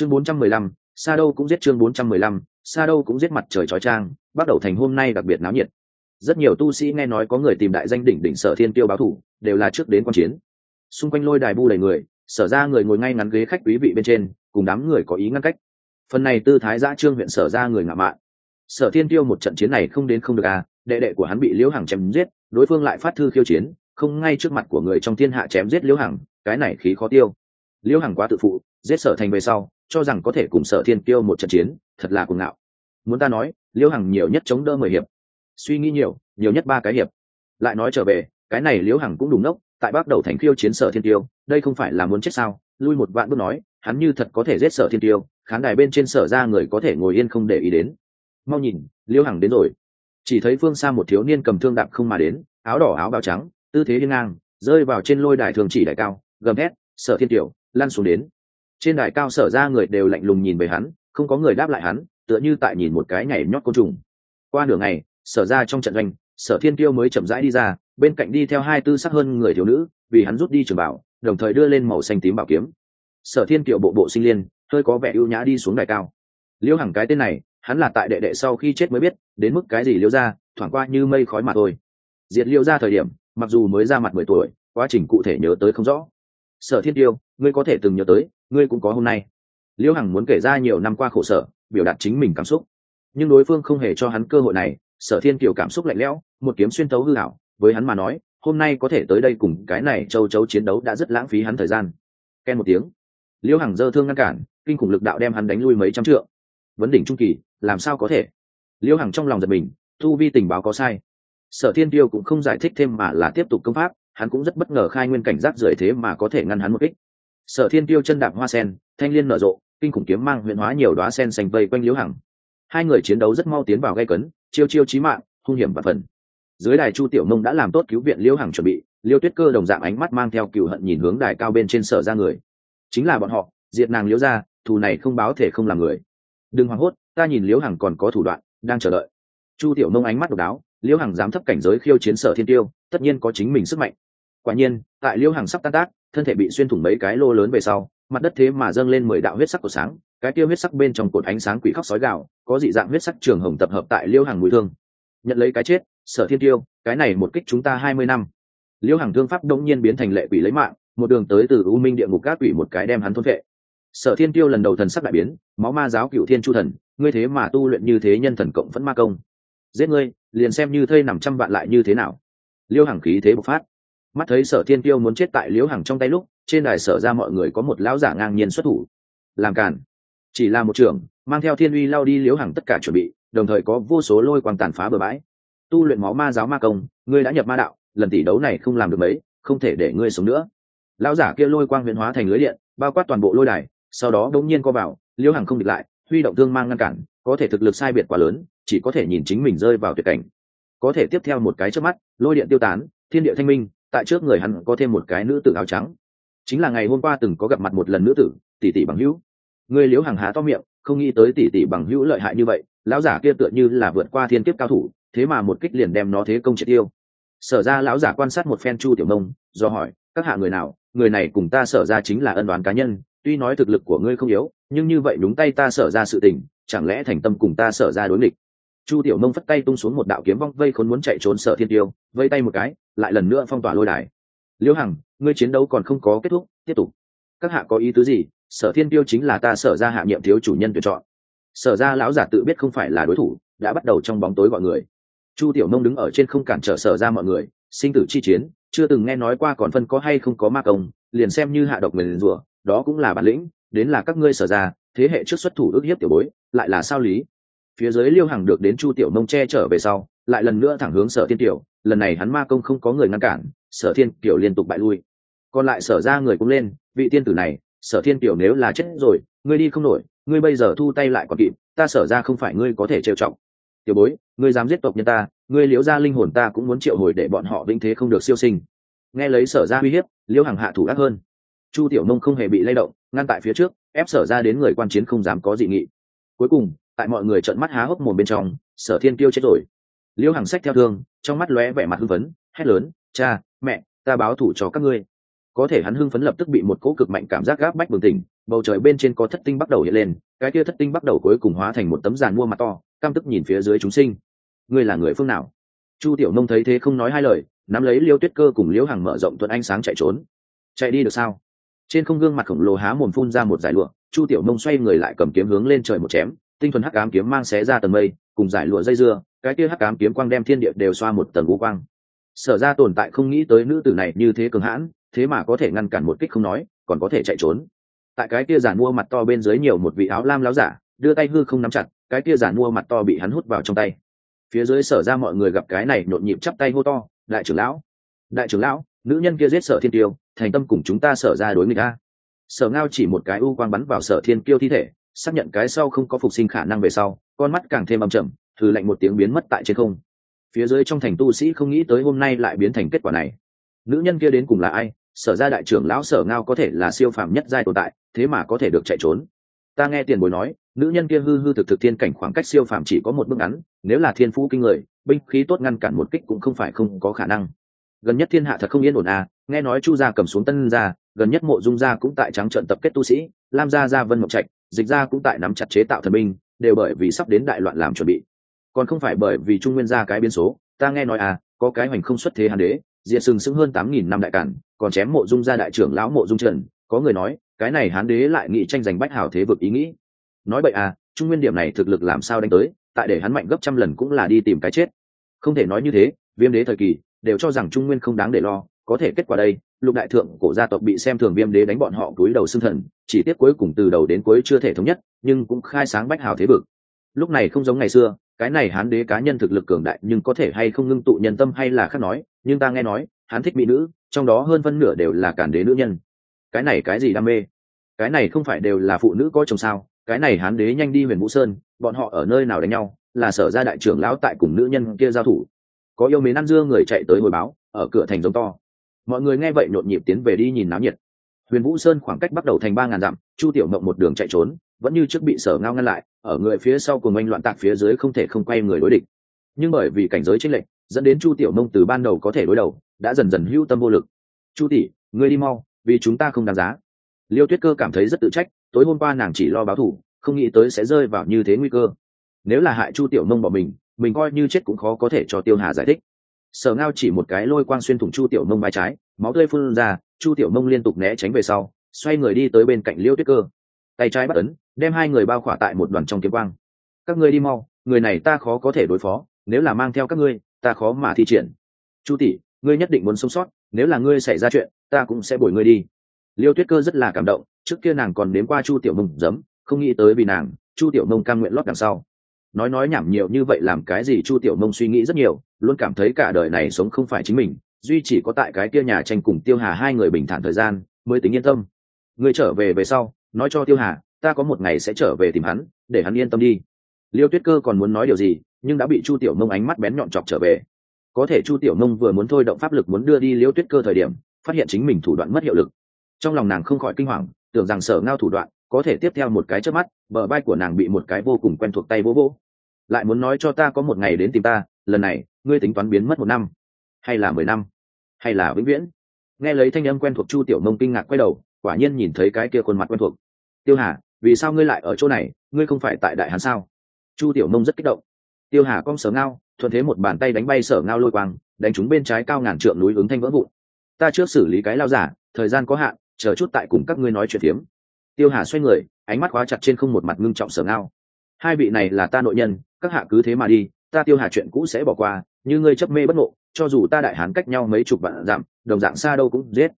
chương 415, sa đâu cũng giết chương 415, sa đâu cũng giết mặt trời chói trang bắt đầu thành hôm nay đặc biệt náo nhiệt. Rất nhiều tu sĩ nghe nói có người tìm đại danh đỉnh đỉnh sở thiên tiêu báo thủ đều là trước đến quan chiến. Xung quanh lôi đài bu đầy người sở ra người ngồi ngay ngắn ghế khách quý vị bên trên cùng đám người có ý ngăn cách. Phần này tư thái giã trương huyện sở ra người ngạo mạn. Sở thiên tiêu một trận chiến này không đến không được à đệ đệ của hắn bị liễu hằng chém giết đối phương lại phát thư khiêu chiến không ngay trước mặt của người trong thiên hạ chém giết liễu hằng cái này khí khó tiêu. Liễu hằng quá tự phụ giết sở thành về sau cho rằng có thể cùng sở thiên tiêu một trận chiến, thật là cuồng ngạo. Muốn ta nói liễu hằng nhiều nhất chống đỡ mười hiệp. Suy nghĩ nhiều nhiều nhất ba cái hiệp. Lại nói trở về, cái này liễu hằng cũng đúng nốc tại bắt đầu thành khiêu chiến sở thiên tiêu đây không phải là muốn chết sao? Lui một vạn bước nói, hắn như thật có thể giết sở thiên tiêu khán đài bên trên sở ra người có thể ngồi yên không để ý đến. Mau nhìn liễu hằng đến rồi. Chỉ thấy phương xa một thiếu niên cầm thương đạm không mà đến, áo đỏ áo bào trắng, tư thế hiên ngang, rơi vào trên lôi đài thường chỉ đại cao, gầm hét sở thiên tiểu lăn xuống đến trên đài cao sở ra người đều lạnh lùng nhìn về hắn, không có người đáp lại hắn, tựa như tại nhìn một cái nhảy nhót côn trùng. Qua nửa ngày, sở ra trong trận doanh, sở thiên tiêu mới chậm rãi đi ra, bên cạnh đi theo hai tư sắc hơn người thiếu nữ, vì hắn rút đi trường bảo, đồng thời đưa lên màu xanh tím bảo kiếm. Sở thiên kiệu bộ bộ sinh liên, hơi có vẻ ưu nhã đi xuống đài cao. Liêu hằng cái tên này, hắn là tại đệ đệ sau khi chết mới biết, đến mức cái gì liêu ra thoảng qua như mây khói mà thôi. Diệt liêu ra thời điểm, mặc dù mới ra mặt mười tuổi, quá trình cụ thể nhớ tới không rõ. Sở thiên tiêu ngươi có thể từng nhớ tới, ngươi cũng có hôm nay. Liễu hằng muốn kể ra nhiều năm qua khổ sở, biểu đạt chính mình cảm xúc. Nhưng đối phương không hề cho hắn cơ hội này, sở thiên kiều cảm xúc lạnh lẽo, một kiếm xuyên tấu hư hảo với hắn mà nói, hôm nay có thể tới đây cùng cái này châu chấu chiến đấu đã rất lãng phí hắn thời gian. Ken một tiếng. Liễu hằng dơ thương ngăn cản, kinh khủng lực đạo đem hắn đánh lui mấy trăm trượng. Vấn đỉnh trung kỳ, làm sao có thể? Liễu hằng trong lòng giật mình thu vi tình báo có sai. Sở thiên tiêu cũng không giải thích thêm mà là tiếp tục công pháp, hắn cũng rất bất ngờ khai nguyên cảnh giác rời thế mà có thể ngăn hắn một kích sở thiên tiêu chân đạp hoa sen, thanh liên nở rộ, kinh khủng kiếm mang huyện hóa nhiều đoá sen xanh vây quanh liễu hằng. Hai người chiến đấu rất mau tiến vào gây cấn, chiêu chiêu chí mạng, hung hiểm và phần. Dưới đài chu tiểu mông đã làm tốt cứu viện liễu hằng chuẩn bị, liêu tuyết cơ đồng dạng ánh mắt mang theo cựu hận nhìn hướng đài cao bên trên sở ra người. Chính là bọn họ, diệt nàng liễu ra, thù này không báo thể không làm người. Đừng hoảng hốt, ta nhìn liễu hằng còn có thủ đoạn, đang chờ đợi. Chu tiểu mông ánh mắt độc đáo, liễu hằng dám thấp cảnh giới khiêu chiến sở thiên tiêu tất nhiên có chính mình sức mạnh. Quả nhiên, tại liễu hằng sắp tan tác thân thể bị xuyên thủng mấy cái lô lớn về sau, mặt đất thế mà dâng lên mười đạo huyết sắc của sáng, cái kia huyết sắc bên trong cột ánh sáng quỷ khóc sói gạo có dị dạng huyết sắc trường hồng tập hợp tại liêu hàng mũi thương. Nhận lấy cái chết, sở thiên tiêu, cái này một kích chúng ta hai mươi năm. Liêu hàng thương pháp đông nhiên biến thành lệ quỷ lấy mạng, một đường tới từ u minh địa ngục các quỷ một cái đem hắn thôn vệ sở thiên tiêu lần đầu thần sắc đại biến, máu ma giáo cựu thiên chu thần, ngươi thế mà tu luyện như thế nhân thần cộng phẫn ma công. Giết ngươi, liền xem như thây nằm trăm vạn lại như thế nào. Liêu hàng khí thế bộc phát mắt thấy sở thiên tiêu muốn chết tại liễu hằng trong tay lúc, trên đài sở ra mọi người có một lão giả ngang nhiên xuất thủ. Làm cản chỉ là một trưởng, mang theo thiên uy lao đi liễu hằng tất cả chuẩn bị, đồng thời có vô số lôi quang tàn phá bừa bãi. Tu luyện máu ma giáo ma công, ngươi đã nhập ma đạo, lần tỷ đấu này không làm được mấy, không thể để ngươi sống nữa. Lão giả kia lôi quang huyền hóa thành lưới điện, bao quát toàn bộ lôi đài, sau đó đống nhiên co vào, liễu hằng không địch lại, huy động thương mang ngăn cản, có thể thực lực sai biệt quá lớn, chỉ có thể nhìn chính mình rơi vào tuyệt cảnh. Có thể tiếp theo một cái trước mắt, lôi điện tiêu tán, thiên địa thanh minh tại trước người hắn có thêm một cái nữ tử áo trắng. Chính là ngày hôm qua từng có gặp mặt một lần nữ tử, tỷ tỷ bằng hữu. Người liếu hàng há to miệng, không nghĩ tới tỷ tỷ bằng hữu lợi hại như vậy, lão giả kia tựa như là vượt qua thiên kiếp cao thủ, thế mà một kích liền đem nó thế công triệt tiêu. Sở ra lão giả quan sát một phen chu tiểu mông do hỏi, các hạ người nào? Người này cùng ta sở ra chính là ân đoán cá nhân, tuy nói thực lực của ngươi không yếu, nhưng như vậy đúng tay ta sở ra sự tình, chẳng lẽ thành tâm cùng ta sở ra đối nghịch? Chu tiểu mông phất tay tung xuống một đạo kiếm vong vây khốn muốn chạy trốn sở thiên tiêu, vây tay một cái lại lần nữa phong tỏa lôi đài. Liễu hằng, ngươi chiến đấu còn không có kết thúc, tiếp tục. Các hạ có ý tứ gì? Sở thiên tiêu chính là ta sở ra hạ nhiệm thiếu chủ nhân tuyển chọn. Sở ra lão giả tự biết không phải là đối thủ, đã bắt đầu trong bóng tối gọi người. Chu tiểu mông đứng ở trên không cản trở sở ra mọi người, sinh tử chi chiến, chưa từng nghe nói qua còn phân có hay không có ma công, liền xem như hạ độc người rủa, đó cũng là bản lĩnh, đến là các ngươi sở ra, thế hệ trước xuất thủ ước hiếp tiểu bối, lại là sao lý? Phía dưới liêu hằng được đến chu tiểu nông che trở về sau, lại lần nữa thẳng hướng sở thiên tiểu lần này hắn ma công không có người ngăn cản, sở thiên tiểu liên tục bại lui. Còn lại sở ra người cũng lên, vị tiên tử này, sở thiên tiểu nếu là chết rồi, ngươi đi không nổi, ngươi bây giờ thu tay lại còn kịp, ta sở ra không phải ngươi có thể trêu trọng tiểu bối, ngươi dám giết tộc nhân ta, ngươi liễu ra linh hồn ta cũng muốn triệu hồi để bọn họ vĩnh thế không được siêu sinh. Nghe lấy sở ra uy hiếp, liễu hằng hạ thủ ác hơn. Chu tiểu nông không hề bị lay động, ngăn tại phía trước, ép sở ra đến người quan chiến không dám có dị nghị. Cuối cùng, tại mọi người trợn mắt há hốc mồm bên trong, sở thiên tiêu chết rồi. Liễu hằng sách theo thương, trong mắt lóe vẻ mặt hưng phấn, hét lớn, cha, mẹ, ta báo thủ cho các ngươi. Có thể hắn hưng phấn lập tức bị một cỗ cực mạnh cảm giác gáp bách bừng tỉnh, bầu trời bên trên có thất tinh bắt đầu hiện lên, cái kia thất tinh bắt đầu cuối cùng hóa thành một tấm giàn mua mặt to, căm tức nhìn phía dưới chúng sinh. Ngươi là người phương nào? Chu tiểu nông thấy thế không nói hai lời, nắm lấy liêu tuyết cơ cùng liễu Hằng mở rộng thuận ánh sáng chạy trốn. Chạy đi được sao? Trên không gương mặt khổng lồ há mồm phun ra một giải lụa, chu tiểu nông xoay người lại cầm kiếm hướng lên trời một chém, tinh thuần hắc ám kiếm mang xé ra tầng mây, cùng giải lụa dây dưa cái kia hắc ám kiếm quang đem thiên địa đều xoa một tầng vũ quang. Sở ra tồn tại không nghĩ tới nữ tử này như thế cường hãn, thế mà có thể ngăn cản một kích không nói, còn có thể chạy trốn. Tại cái kia giản mua mặt to bên dưới nhiều một vị áo lam láo giả, đưa tay hư không nắm chặt, cái kia giản mua mặt to bị hắn hút vào trong tay. Phía dưới sở ra mọi người gặp cái này nhộn nhịp chắp tay hô to, đại trưởng lão, đại trưởng lão, nữ nhân kia giết sở thiên tiêu, thành tâm cùng chúng ta sở ra đối nghịch a. Sở ngao chỉ một cái u quang bắn vào sở thiên kiêu thi thể, xác nhận cái sau không có phục sinh khả năng về sau, con mắt càng thêm âm chậm thử lạnh một tiếng biến mất tại trên không. Phía dưới trong thành tu sĩ không nghĩ tới hôm nay lại biến thành kết quả này. Nữ nhân kia đến cùng là ai? Sở ra đại trưởng lão sở ngao có thể là siêu phàm nhất giai tồn tại, thế mà có thể được chạy trốn. Ta nghe tiền bối nói, nữ nhân kia hư hư thực thực thiên cảnh khoảng cách siêu phàm chỉ có một bước ngắn, nếu là thiên phú kinh người, binh khí tốt ngăn cản một kích cũng không phải không có khả năng. Gần nhất thiên hạ thật không yên ổn à nghe nói chu gia cầm xuống tân gia, gần nhất mộ dung gia cũng tại trắng trận tập kết tu sĩ, lam gia gia vân ngọc trạch, dịch gia cũng tại nắm chặt chế tạo thần binh, đều bởi vì sắp đến đại loạn làm chuẩn bị còn không phải bởi vì trung nguyên ra cái biến số, ta nghe nói à có cái hoành không xuất thế hàn đế, diệt sừng sững hơn tám nghìn năm đại cản, còn chém mộ dung gia đại trưởng lão mộ dung trần, có người nói, cái này hán đế lại nghị tranh giành bách hảo thế vực ý nghĩ. Nói vậy à trung nguyên điểm này thực lực làm sao đánh tới, tại để hắn mạnh gấp trăm lần cũng là đi tìm cái chết. Không thể nói như thế, viêm đế thời kỳ, đều cho rằng trung nguyên không đáng để lo, có thể kết quả đây, lục đại thượng cổ gia tộc bị xem thường viêm đế đánh bọn họ cúi đầu xưng thần, chỉ tiếc cuối cùng từ đầu đến cuối chưa thể thống nhất, nhưng cũng khai sáng bách hào thế vực. Lúc này không giống ngày xưa cái này hán đế cá nhân thực lực cường đại nhưng có thể hay không ngưng tụ nhân tâm hay là khác nói, nhưng ta nghe nói hán thích mỹ nữ, trong đó hơn phân nửa đều là cản đế nữ nhân. Cái này cái gì đam mê? Cái này không phải đều là phụ nữ có chồng sao? Cái này hán đế nhanh đi huyền vũ sơn, bọn họ ở nơi nào đánh nhau? Là sở ra đại trưởng lão tại cùng nữ nhân kia giao thủ. Có yêu mến ăn dưa người chạy tới hồi báo, ở cửa thành giống to. Mọi người nghe vậy nhộn nhịp tiến về đi nhìn náo nhiệt. Huyền vũ sơn khoảng cách bắt đầu thành ba ngàn dặm, chu tiểu mộng một đường chạy trốn vẫn như trước bị sở ngao ngăn lại, ở người phía sau cùng anh loạn tạc phía dưới không thể không quay người đối địch. Nhưng bởi vì cảnh giới chênh lệch, dẫn đến chu tiểu mông từ ban đầu có thể đối đầu, đã dần dần hữu tâm vô lực. Chu tỷ, ngươi đi mau, vì chúng ta không đáng giá. Liêu tuyết cơ cảm thấy rất tự trách, tối hôm qua nàng chỉ lo báo thủ, không nghĩ tới sẽ rơi vào như thế nguy cơ. Nếu là hại chu tiểu mông bỏ mình mình coi như chết cũng khó có thể cho tiêu hà giải thích. Sở ngao chỉ một cái lôi quang xuyên thủng chu tiểu mông vai trái, máu tươi phun ra, chu tiểu mông liên tục né tránh về sau, xoay người đi tới bên cạnh liêu tuyết cơ. Tay trái bắt ấn đem hai người bao khỏa tại một đoàn trong kiếm quang. Các ngươi đi mau, người này ta khó có thể đối phó, nếu là mang theo các ngươi, ta khó mà thi triển. Chu tỷ, ngươi nhất định muốn sống sót, nếu là ngươi xảy ra chuyện, ta cũng sẽ bồi ngươi đi. Liêu tuyết cơ rất là cảm động, trước kia nàng còn đến qua chu tiểu mông giấm, không nghĩ tới vì nàng, chu tiểu mông cam nguyện lót đằng sau. Nói nói nhảm nhiều như vậy làm cái gì chu tiểu mông suy nghĩ rất nhiều, luôn cảm thấy cả đời này sống không phải chính mình, duy chỉ có tại cái kia nhà tranh cùng tiêu hà hai người bình thản thời gian, mới tính yên tâm. Người trở về về sau, nói cho tiêu hà ta có một ngày sẽ trở về tìm hắn, để hắn yên tâm đi. Liêu tuyết cơ còn muốn nói điều gì, nhưng đã bị chu tiểu mông ánh mắt bén nhọn chọc trở về. Có thể chu tiểu mông vừa muốn thôi động pháp lực muốn đưa đi liêu tuyết cơ thời điểm, phát hiện chính mình thủ đoạn mất hiệu lực. Trong lòng nàng không khỏi kinh hoàng, tưởng rằng sở ngao thủ đoạn có thể tiếp theo một cái trước mắt, bờ vai của nàng bị một cái vô cùng quen thuộc tay vô vô lại muốn nói cho ta có một ngày đến tìm ta, lần này, ngươi tính toán biến mất một năm, hay là mười năm, hay là vĩnh viễn? Nghe lấy thanh âm quen thuộc chu tiểu mông kinh ngạc quay đầu, quả nhiên nhìn thấy cái kia khuôn mặt quen thuộc. Tiêu hà vì sao ngươi lại ở chỗ này ngươi không phải tại đại hán sao? Chu tiểu mông rất kích động. Tiêu hà cong sở ngao thuận thế một bàn tay đánh bay sở ngao lôi quang đánh trúng bên trái cao ngàn trượng núi ứng thanh vỡ vụn. Ta trước xử lý cái lao giả thời gian có hạn chờ chút tại cùng các ngươi nói chuyện phiếm. Tiêu hà xoay người ánh mắt khóa chặt trên không một mặt ngưng trọng sở ngao. Hai vị này là ta nội nhân các hạ cứ thế mà đi ta tiêu hà chuyện cũ sẽ bỏ qua như ngươi chấp mê bất ngộ cho dù ta đại hán cách nhau mấy chục vạn dặm đồng dạng xa đâu cũng giết.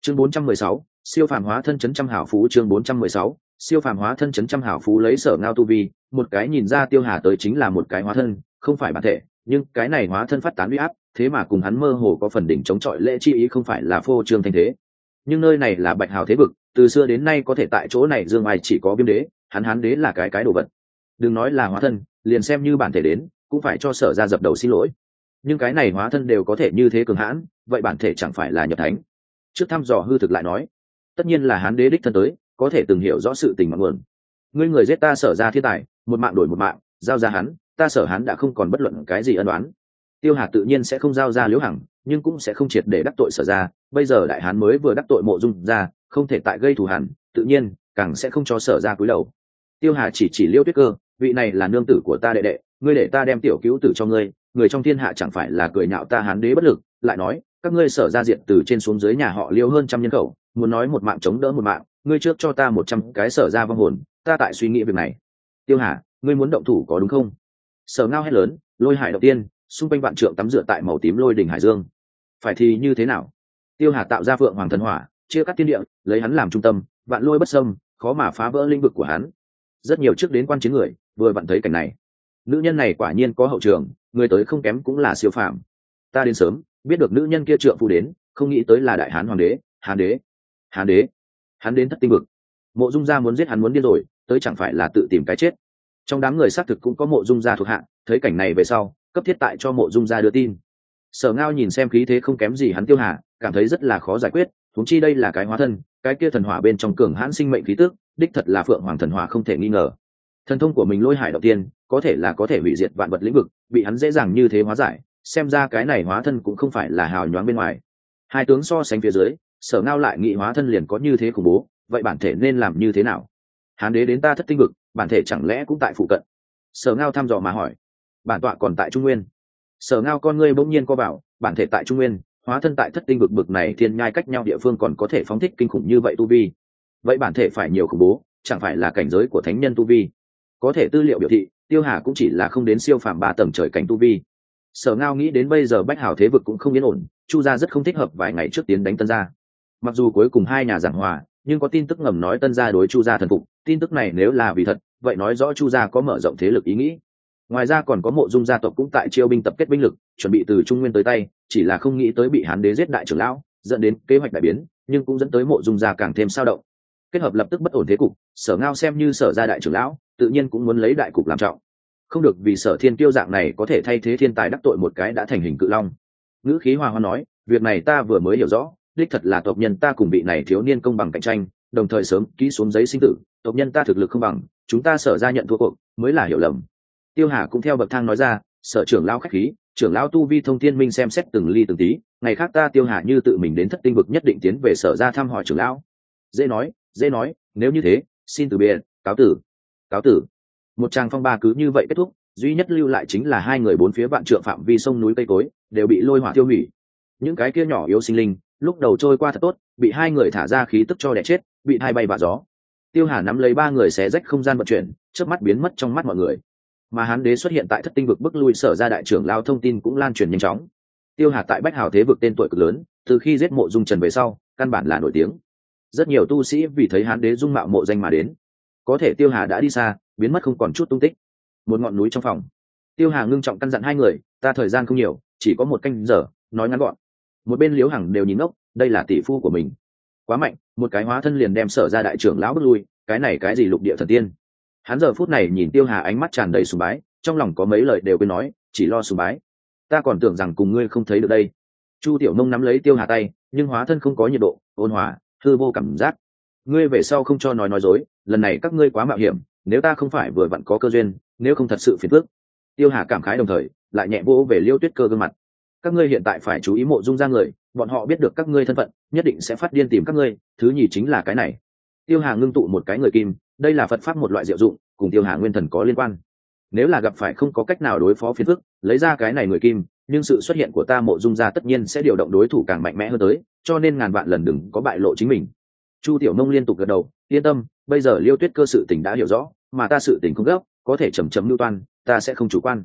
Chương 416, siêu phàm hóa thân chấn trăm hảo phú chương 416, siêu phàm hóa thân chấn trăm hảo phú lấy sở ngao tu vi, một cái nhìn ra tiêu hà tới chính là một cái hóa thân, không phải bản thể, nhưng cái này hóa thân phát tán uy áp, thế mà cùng hắn mơ hồ có phần đỉnh chống chọi lễ chi ý không phải là phô trương thanh thế. Nhưng nơi này là bạch hào thế vực, từ xưa đến nay có thể tại chỗ này dương ai chỉ có viêm đế, hắn hán đế là cái cái đồ vật. Đừng nói là hóa thân, liền xem như bản thể đến, cũng phải cho sở ra dập đầu xin lỗi. Nhưng cái này hóa thân đều có thể như thế cường hãn, vậy bản thể chẳng phải là nhập thánh. Trước thăm dò hư thực lại nói, tất nhiên là hán đế đích thân tới có thể từng hiểu rõ sự tình mặn nguồn. Ngươi người giết ta sở ra thiên tài, một mạng đổi một mạng, giao ra hắn, ta sở hắn đã không còn bất luận cái gì ân đoán tiêu hà tự nhiên sẽ không giao ra liễu hằng, nhưng cũng sẽ không triệt để đắc tội sở ra. Bây giờ đại hán mới vừa đắc tội mộ dung ra, không thể tại gây thù hẳn tự nhiên, càng sẽ không cho sở ra cúi đầu. Tiêu hà chỉ chỉ liêu tuyết cơ, vị này là nương tử của ta đệ đệ, ngươi để ta đem tiểu cứu tử cho ngươi, người trong thiên hạ chẳng phải là cười nhạo ta hán đế bất lực, lại nói, các ngươi sở ra diện từ trên xuống dưới nhà họ liêu hơn trăm nhân khẩu, muốn nói một mạng chống đỡ một mạng ngươi trước cho ta một trăm cái sở ra vong hồn, ta tại suy nghĩ việc này. Tiêu hà, ngươi muốn động thủ có đúng không? Sở ngao hét lớn, lôi hải đầu tiên, xung quanh vạn trượng tắm rửa tại màu tím lôi đỉnh hải dương. Phải thì như thế nào? Tiêu hà tạo ra phượng hoàng thần hỏa, chia cắt tiên địa, lấy hắn làm trung tâm, vạn lôi bất sâm khó mà phá vỡ lĩnh vực của hắn. Rất nhiều trước đến quan chiến người, vừa vặn thấy cảnh này. Nữ nhân này quả nhiên có hậu trường, người tới không kém cũng là siêu phàm. Ta đến sớm, biết được nữ nhân kia trượng phụ đến, không nghĩ tới là đại hán hoàng đế, hán đế hán đế hắn đến thất tinh vực. Mộ dung gia muốn giết hắn muốn điên rồi, tới chẳng phải là tự tìm cái chết. Trong đám người xác thực cũng có mộ dung gia thuộc hạ, thấy cảnh này về sau, cấp thiết tại cho mộ dung gia đưa tin. Sở ngao nhìn xem khí thế không kém gì hắn tiêu hà, cảm thấy rất là khó giải quyết thúng chi đây là cái hóa thân, cái kia thần hỏa bên trong cường hãn sinh mệnh khí tức, đích thật là phượng hoàng thần hỏa không thể nghi ngờ. Thần thông của mình lôi hải đầu tiên, có thể là có thể hủy diệt vạn vật lĩnh vực, bị hắn dễ dàng như thế hóa giải, xem ra cái này hóa thân cũng không phải là hào nhoáng bên ngoài. Hai tướng so sánh phía dưới sở ngao lại nghị hóa thân liền có như thế khủng bố, vậy bản thể nên làm như thế nào? Hán đế đến ta thất tinh vực, bản thể chẳng lẽ cũng tại phụ cận? Sở ngao thăm dò mà hỏi. Bản tọa còn tại trung nguyên. Sở ngao con ngươi bỗng nhiên co bảo, bản thể tại trung nguyên, hóa thân tại thất tinh vực bực này thiên nhai cách nhau địa phương còn có thể phóng thích kinh khủng như vậy tu vi. Vậy bản thể phải nhiều khủng bố, chẳng phải là cảnh giới của thánh nhân tu vi? Có thể tư liệu biểu thị, tiêu hà cũng chỉ là không đến siêu phàm ba tầng trời cảnh tu vi. Sở ngao nghĩ đến bây giờ bách hào thế vực cũng không yên ổn, chu gia rất không thích hợp vài ngày trước tiến đánh tân gia mặc dù cuối cùng hai nhà giảng hòa, nhưng có tin tức ngầm nói tân gia đối chu gia thần phục. Tin tức này nếu là vì thật, vậy nói rõ chu gia có mở rộng thế lực ý nghĩ. Ngoài ra còn có mộ dung gia tộc cũng tại chiêu binh tập kết binh lực, chuẩn bị từ trung nguyên tới tay, chỉ là không nghĩ tới bị hán đế giết đại trưởng lão, dẫn đến kế hoạch đại biến, nhưng cũng dẫn tới mộ dung gia càng thêm sao động. Kết hợp lập tức bất ổn thế cục, sở ngao xem như sở gia đại trưởng lão, tự nhiên cũng muốn lấy đại cục làm trọng. Không được vì sở thiên tiêu dạng này có thể thay thế thiên tài đắc tội một cái đã thành hình cự long. Ngữ khí hoa hoa nói, việc này ta vừa mới hiểu rõ đích thật là tộc nhân ta cùng vị này thiếu niên công bằng cạnh tranh, đồng thời sớm ký xuống giấy sinh tử, tộc nhân ta thực lực không bằng, chúng ta sở ra nhận thua cuộc, mới là hiểu lầm. Tiêu hà cũng theo bậc thang nói ra, sở trưởng lao khách khí, trưởng lão tu vi thông thiên minh xem xét từng ly từng tí, ngày khác ta tiêu hà như tự mình đến thất tinh vực nhất định tiến về sở ra thăm hỏi trưởng lão. Dễ nói dễ nói, nếu như thế, xin từ biệt, cáo tử cáo tử. Một tràng phong ba cứ như vậy kết thúc, duy nhất lưu lại chính là hai người bốn phía vạn trượng phạm vi sông núi cây cối, đều bị lôi hỏa tiêu hủy. Những cái kia nhỏ yếu sinh linh lúc đầu trôi qua thật tốt, bị hai người thả ra khí tức cho đẻ chết, bị hai bay vạ gió. Tiêu hà nắm lấy ba người xé rách không gian vận chuyển trước mắt biến mất trong mắt mọi người. Mà hán đế xuất hiện tại thất tinh vực bức lui sở ra đại trưởng lao thông tin cũng lan truyền nhanh chóng. Tiêu hà tại bách hào thế vực tên tuổi cực lớn, từ khi giết mộ dung trần về sau, căn bản là nổi tiếng. Rất nhiều tu sĩ vì thấy hán đế dung mạo mộ danh mà đến. Có thể tiêu hà đã đi xa, biến mất không còn chút tung tích. Một ngọn núi trong phòng. Tiêu hà ngưng trọng căn dặn hai người, ta thời gian không nhiều, chỉ có một canh giờ, nói ngắn gọn một bên liếu hằng đều nhìn ngốc, đây là tỷ phu của mình. Quá mạnh, một cái hóa thân liền đem sở ra đại trưởng lão bước lui, cái này cái gì lục địa thần tiên. Hắn giờ phút này nhìn tiêu hà ánh mắt tràn đầy sùng bái, trong lòng có mấy lời đều quên nói, chỉ lo sùng bái. Ta còn tưởng rằng cùng ngươi không thấy được đây. Chu tiểu nông nắm lấy tiêu hà tay, nhưng hóa thân không có nhiệt độ, ôn hòa, hư vô cảm giác. Ngươi về sau không cho nói nói dối, lần này các ngươi quá mạo hiểm, nếu ta không phải vừa vặn có cơ duyên, nếu không thật sự phiền phước tiêu hà cảm khái đồng thời, lại nhẹ vỗ về liêu tuyết cơ gương mặt các ngươi hiện tại phải chú ý mộ dung ra người, bọn họ biết được các ngươi thân phận, nhất định sẽ phát điên tìm các ngươi, thứ nhì chính là cái này. Tiêu hà ngưng tụ một cái người kim, đây là phật pháp một loại diệu dụng, cùng tiêu hà nguyên thần có liên quan. Nếu là gặp phải không có cách nào đối phó phiền phức, lấy ra cái này người kim, nhưng sự xuất hiện của ta mộ dung ra tất nhiên sẽ điều động đối thủ càng mạnh mẽ hơn tới, cho nên ngàn vạn lần đừng có bại lộ chính mình. Chu tiểu nông liên tục gật đầu, yên tâm, bây giờ liêu tuyết cơ sự tình đã hiểu rõ, mà ta sự tình không gấp, có thể chầm chấm lưu toan, ta sẽ không chủ quan.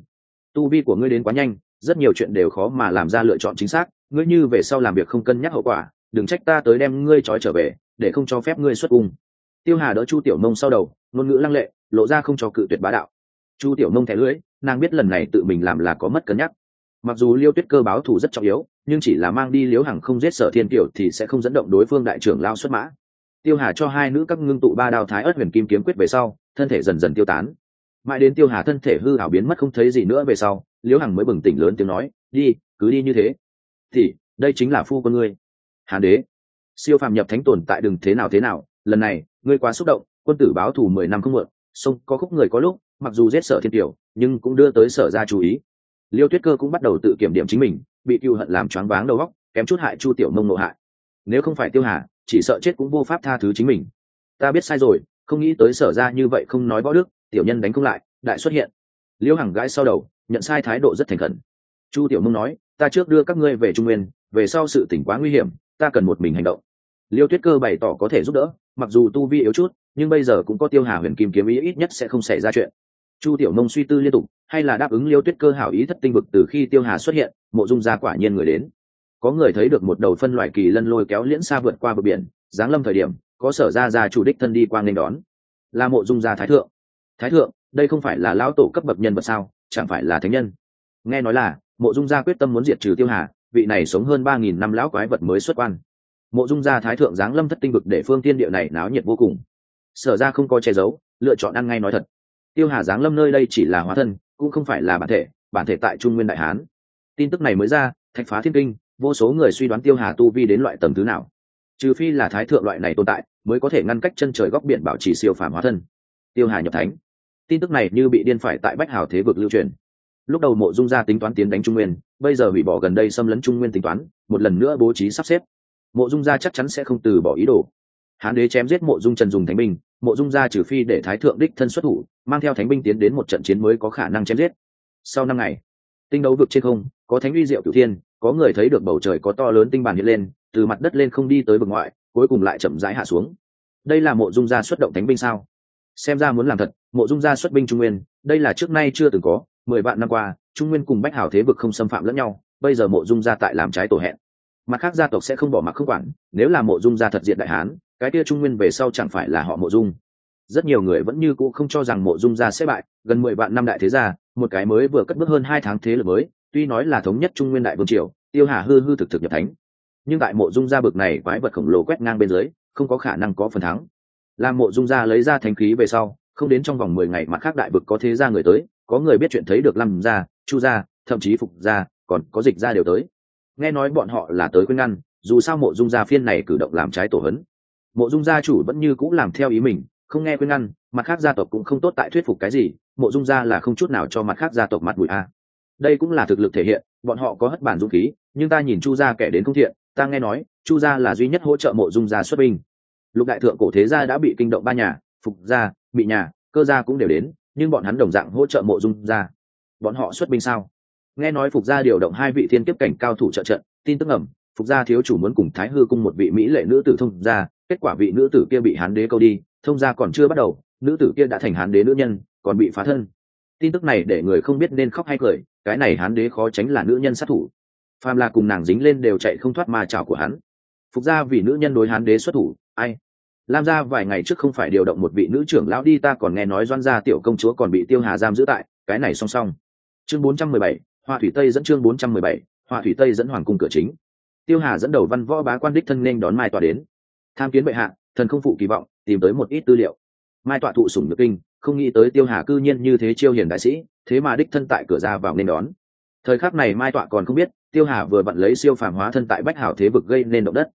Tu vi của ngươi đến quá nhanh rất nhiều chuyện đều khó mà làm ra lựa chọn chính xác, ngươi như về sau làm việc không cân nhắc hậu quả, đừng trách ta tới đem ngươi trói trở về, để không cho phép ngươi xuất cung. Tiêu hà đỡ chu tiểu Mông sau đầu, ngôn ngữ lăng lệ, lộ ra không cho cự tuyệt bá đạo. Chu tiểu Mông thẻ lưỡi, nàng biết lần này tự mình làm là có mất cân nhắc. Mặc dù liêu tuyết cơ báo thù rất trọng yếu, nhưng chỉ là mang đi liếu hằng không giết sở thiên kiểu thì sẽ không dẫn động đối phương đại trưởng lao xuất mã. Tiêu hà cho hai nữ các ngưng tụ ba đào thái ớt huyền kim kiếm quyết về sau, thân thể dần dần tiêu tán. Mãi đến tiêu hà thân thể hư hảo biến mất không thấy gì nữa về sau liễu hằng mới bừng tỉnh lớn tiếng nói, đi, cứ đi như thế. Thì, đây chính là phu con ngươi. Hán đế. Siêu phàm nhập thánh tồn tại đừng thế nào thế nào, lần này, ngươi quá xúc động, quân tử báo thù mười năm không mượn sông có khúc người có lúc, mặc dù giết sở thiên tiểu, nhưng cũng đưa tới sở ra chú ý. Liêu tuyết cơ cũng bắt đầu tự kiểm điểm chính mình, bị cựu hận làm choáng váng đầu óc, kém chút hại chu tiểu mông nộ hại. Nếu không phải tiêu hà, chỉ sợ chết cũng vô pháp tha thứ chính mình. Ta biết sai rồi, không nghĩ tới sở ra như vậy không nói võ đức, tiểu nhân đánh không lại, đại xuất hiện. Liễu hằng gãi sau đầu nhận sai thái độ rất thành khẩn. Chu tiểu mông nói, ta trước đưa các ngươi về trung nguyên, về sau sự tỉnh quá nguy hiểm, ta cần một mình hành động. Liêu tuyết cơ bày tỏ có thể giúp đỡ, mặc dù tu vi yếu chút, nhưng bây giờ cũng có tiêu hà huyền kim kiếm ý ít nhất sẽ không xảy ra chuyện. Chu tiểu mông suy tư liên tục, hay là đáp ứng liêu tuyết cơ hảo ý thất tinh vực từ khi tiêu hà xuất hiện, mộ dung ra quả nhiên người đến. Có người thấy được một đầu phân loại kỳ lân lôi kéo liễn xa vượt qua bờ biển, giáng lâm thời điểm, có sở ra ra chủ đích thân đi qua nghênh đón. Là mộ dung gia thái thượng. Thái thượng, đây không phải là lão tổ cấp bậc nhân vật sao? Chẳng phải là thánh nhân. Nghe nói là, mộ dung gia quyết tâm muốn diệt trừ tiêu hà, vị này sống hơn ba nghìn năm lão quái vật mới xuất quan. Mộ dung gia thái thượng giáng lâm thất tinh vực để phương tiên địa này náo nhiệt vô cùng. Sở ra không có che giấu, lựa chọn ăn ngay nói thật. Tiêu hà giáng lâm nơi đây chỉ là hóa thân, cũng không phải là bản thể bản thể tại trung nguyên đại hán. Tin tức này mới ra, thạch phá thiên kinh, vô số người suy đoán tiêu hà tu vi đến loại tầm thứ nào. Trừ phi là thái thượng loại này tồn tại, mới có thể ngăn cách chân trời góc biển bảo trì siêu phàm hóa thân. Tiêu hà nhập thánh tin tức này như bị điên phải tại bách hào thế vực lưu truyền. Lúc đầu mộ dung gia tính toán tiến đánh trung nguyên, bây giờ hủy bỏ gần đây xâm lấn trung nguyên tính toán, một lần nữa bố trí sắp xếp. Mộ dung gia chắc chắn sẽ không từ bỏ ý đồ. Hán đế chém giết mộ dung trần dùng thánh binh, mộ dung gia trừ phi để thái thượng đích thân xuất thủ, mang theo thánh binh tiến đến một trận chiến mới có khả năng chém giết. Sau năm ngày, tinh đấu vực trên không, có thánh uy diệu cửu thiên, có người thấy được bầu trời có to lớn tinh bản hiện lên, từ mặt đất lên không đi tới vực ngoại, cuối cùng lại chậm rãi hạ xuống. Đây là mộ dung gia xuất động thánh binh sao? Xem ra muốn làm thật, mộ dung gia xuất binh trung nguyên, đây là trước nay chưa từng có, mười vạn năm qua, trung nguyên cùng bách hảo thế vực không xâm phạm lẫn nhau, bây giờ mộ dung gia tại làm trái tổ hẹn. Mặt khác gia tộc sẽ không bỏ mặc không quản, nếu là mộ dung gia thật diện đại hán, cái kia trung nguyên về sau chẳng phải là họ mộ dung. Rất nhiều người vẫn như cũ không cho rằng mộ dung gia sẽ bại, gần mười vạn năm đại thế gia, một cái mới vừa cất bước hơn hai tháng thế lực mới, tuy nói là thống nhất trung nguyên đại vương triều, tiêu hà hư hư thực thực nhập thánh. Nhưng tại mộ dung gia bực này quái vật khổng lồ quét ngang bên dưới, không có khả năng có phần thắng làm mộ dung gia lấy ra thánh khí về sau, không đến trong vòng mười ngày mặt khác đại vực có thế gia người tới, có người biết chuyện thấy được lâm gia, chu gia, thậm chí phục gia, còn có dịch gia đều tới. Nghe nói bọn họ là tới khuyên ngăn, dù sao mộ dung gia phiên này cử động làm trái tổ hấn. Mộ dung gia chủ vẫn như cũng làm theo ý mình, không nghe khuyên ngăn, mặt khác gia tộc cũng không tốt tại thuyết phục cái gì, mộ dung gia là không chút nào cho mặt khác gia tộc mặt bụi a. Đây cũng là thực lực thể hiện, bọn họ có hất bản dũng khí, nhưng ta nhìn chu gia kẻ đến không thiện, ta nghe nói, chu gia là duy nhất hỗ trợ mộ dung gia xuất binh lục đại thượng cổ thế gia đã bị kinh động ba nhà, phục gia bị nhà, cơ gia cũng đều đến, nhưng bọn hắn đồng dạng hỗ trợ mộ dung gia. Bọn họ xuất binh sao? Nghe nói phục gia điều động hai vị thiên kiếp cảnh cao thủ trợ trận, tin tức ẩm phục gia thiếu chủ muốn cùng thái hư cung một vị mỹ lệ nữ tử thông gia, kết quả vị nữ tử kia bị hán đế câu đi, thông gia còn chưa bắt đầu, nữ tử kia đã thành hán đế nữ nhân, còn bị phá thân. Tin tức này để người không biết nên khóc hay cười, cái này hán đế khó tránh là nữ nhân sát thủ. Phàm là cùng nàng dính lên đều chạy không thoát ma trào của hắn phục gia vì nữ nhân đối hán đế xuất thủ ai? Lam gia vài ngày trước không phải điều động một vị nữ trưởng lão đi ta còn nghe nói doan gia tiểu công chúa còn bị tiêu hà giam giữ tại cái này song song. Chương 417, hoa thủy tây dẫn chương 417, hoa thủy tây dẫn hoàng cung cửa chính. Tiêu hà dẫn đầu văn võ bá quan đích thân nên đón mai tòa đến. Tham kiến bệ hạ thần không phụ kỳ vọng tìm tới một ít tư liệu. Mai tọa thụ sủng nhược kinh không nghĩ tới tiêu hà cư nhiên như thế chiêu hiền đại sĩ thế mà đích thân tại cửa ra vào nên đón. Thời khắc này mai tọa còn không biết tiêu hà vừa bận lấy siêu phàm hóa thân tại bách hảo thế vực gây nên động đất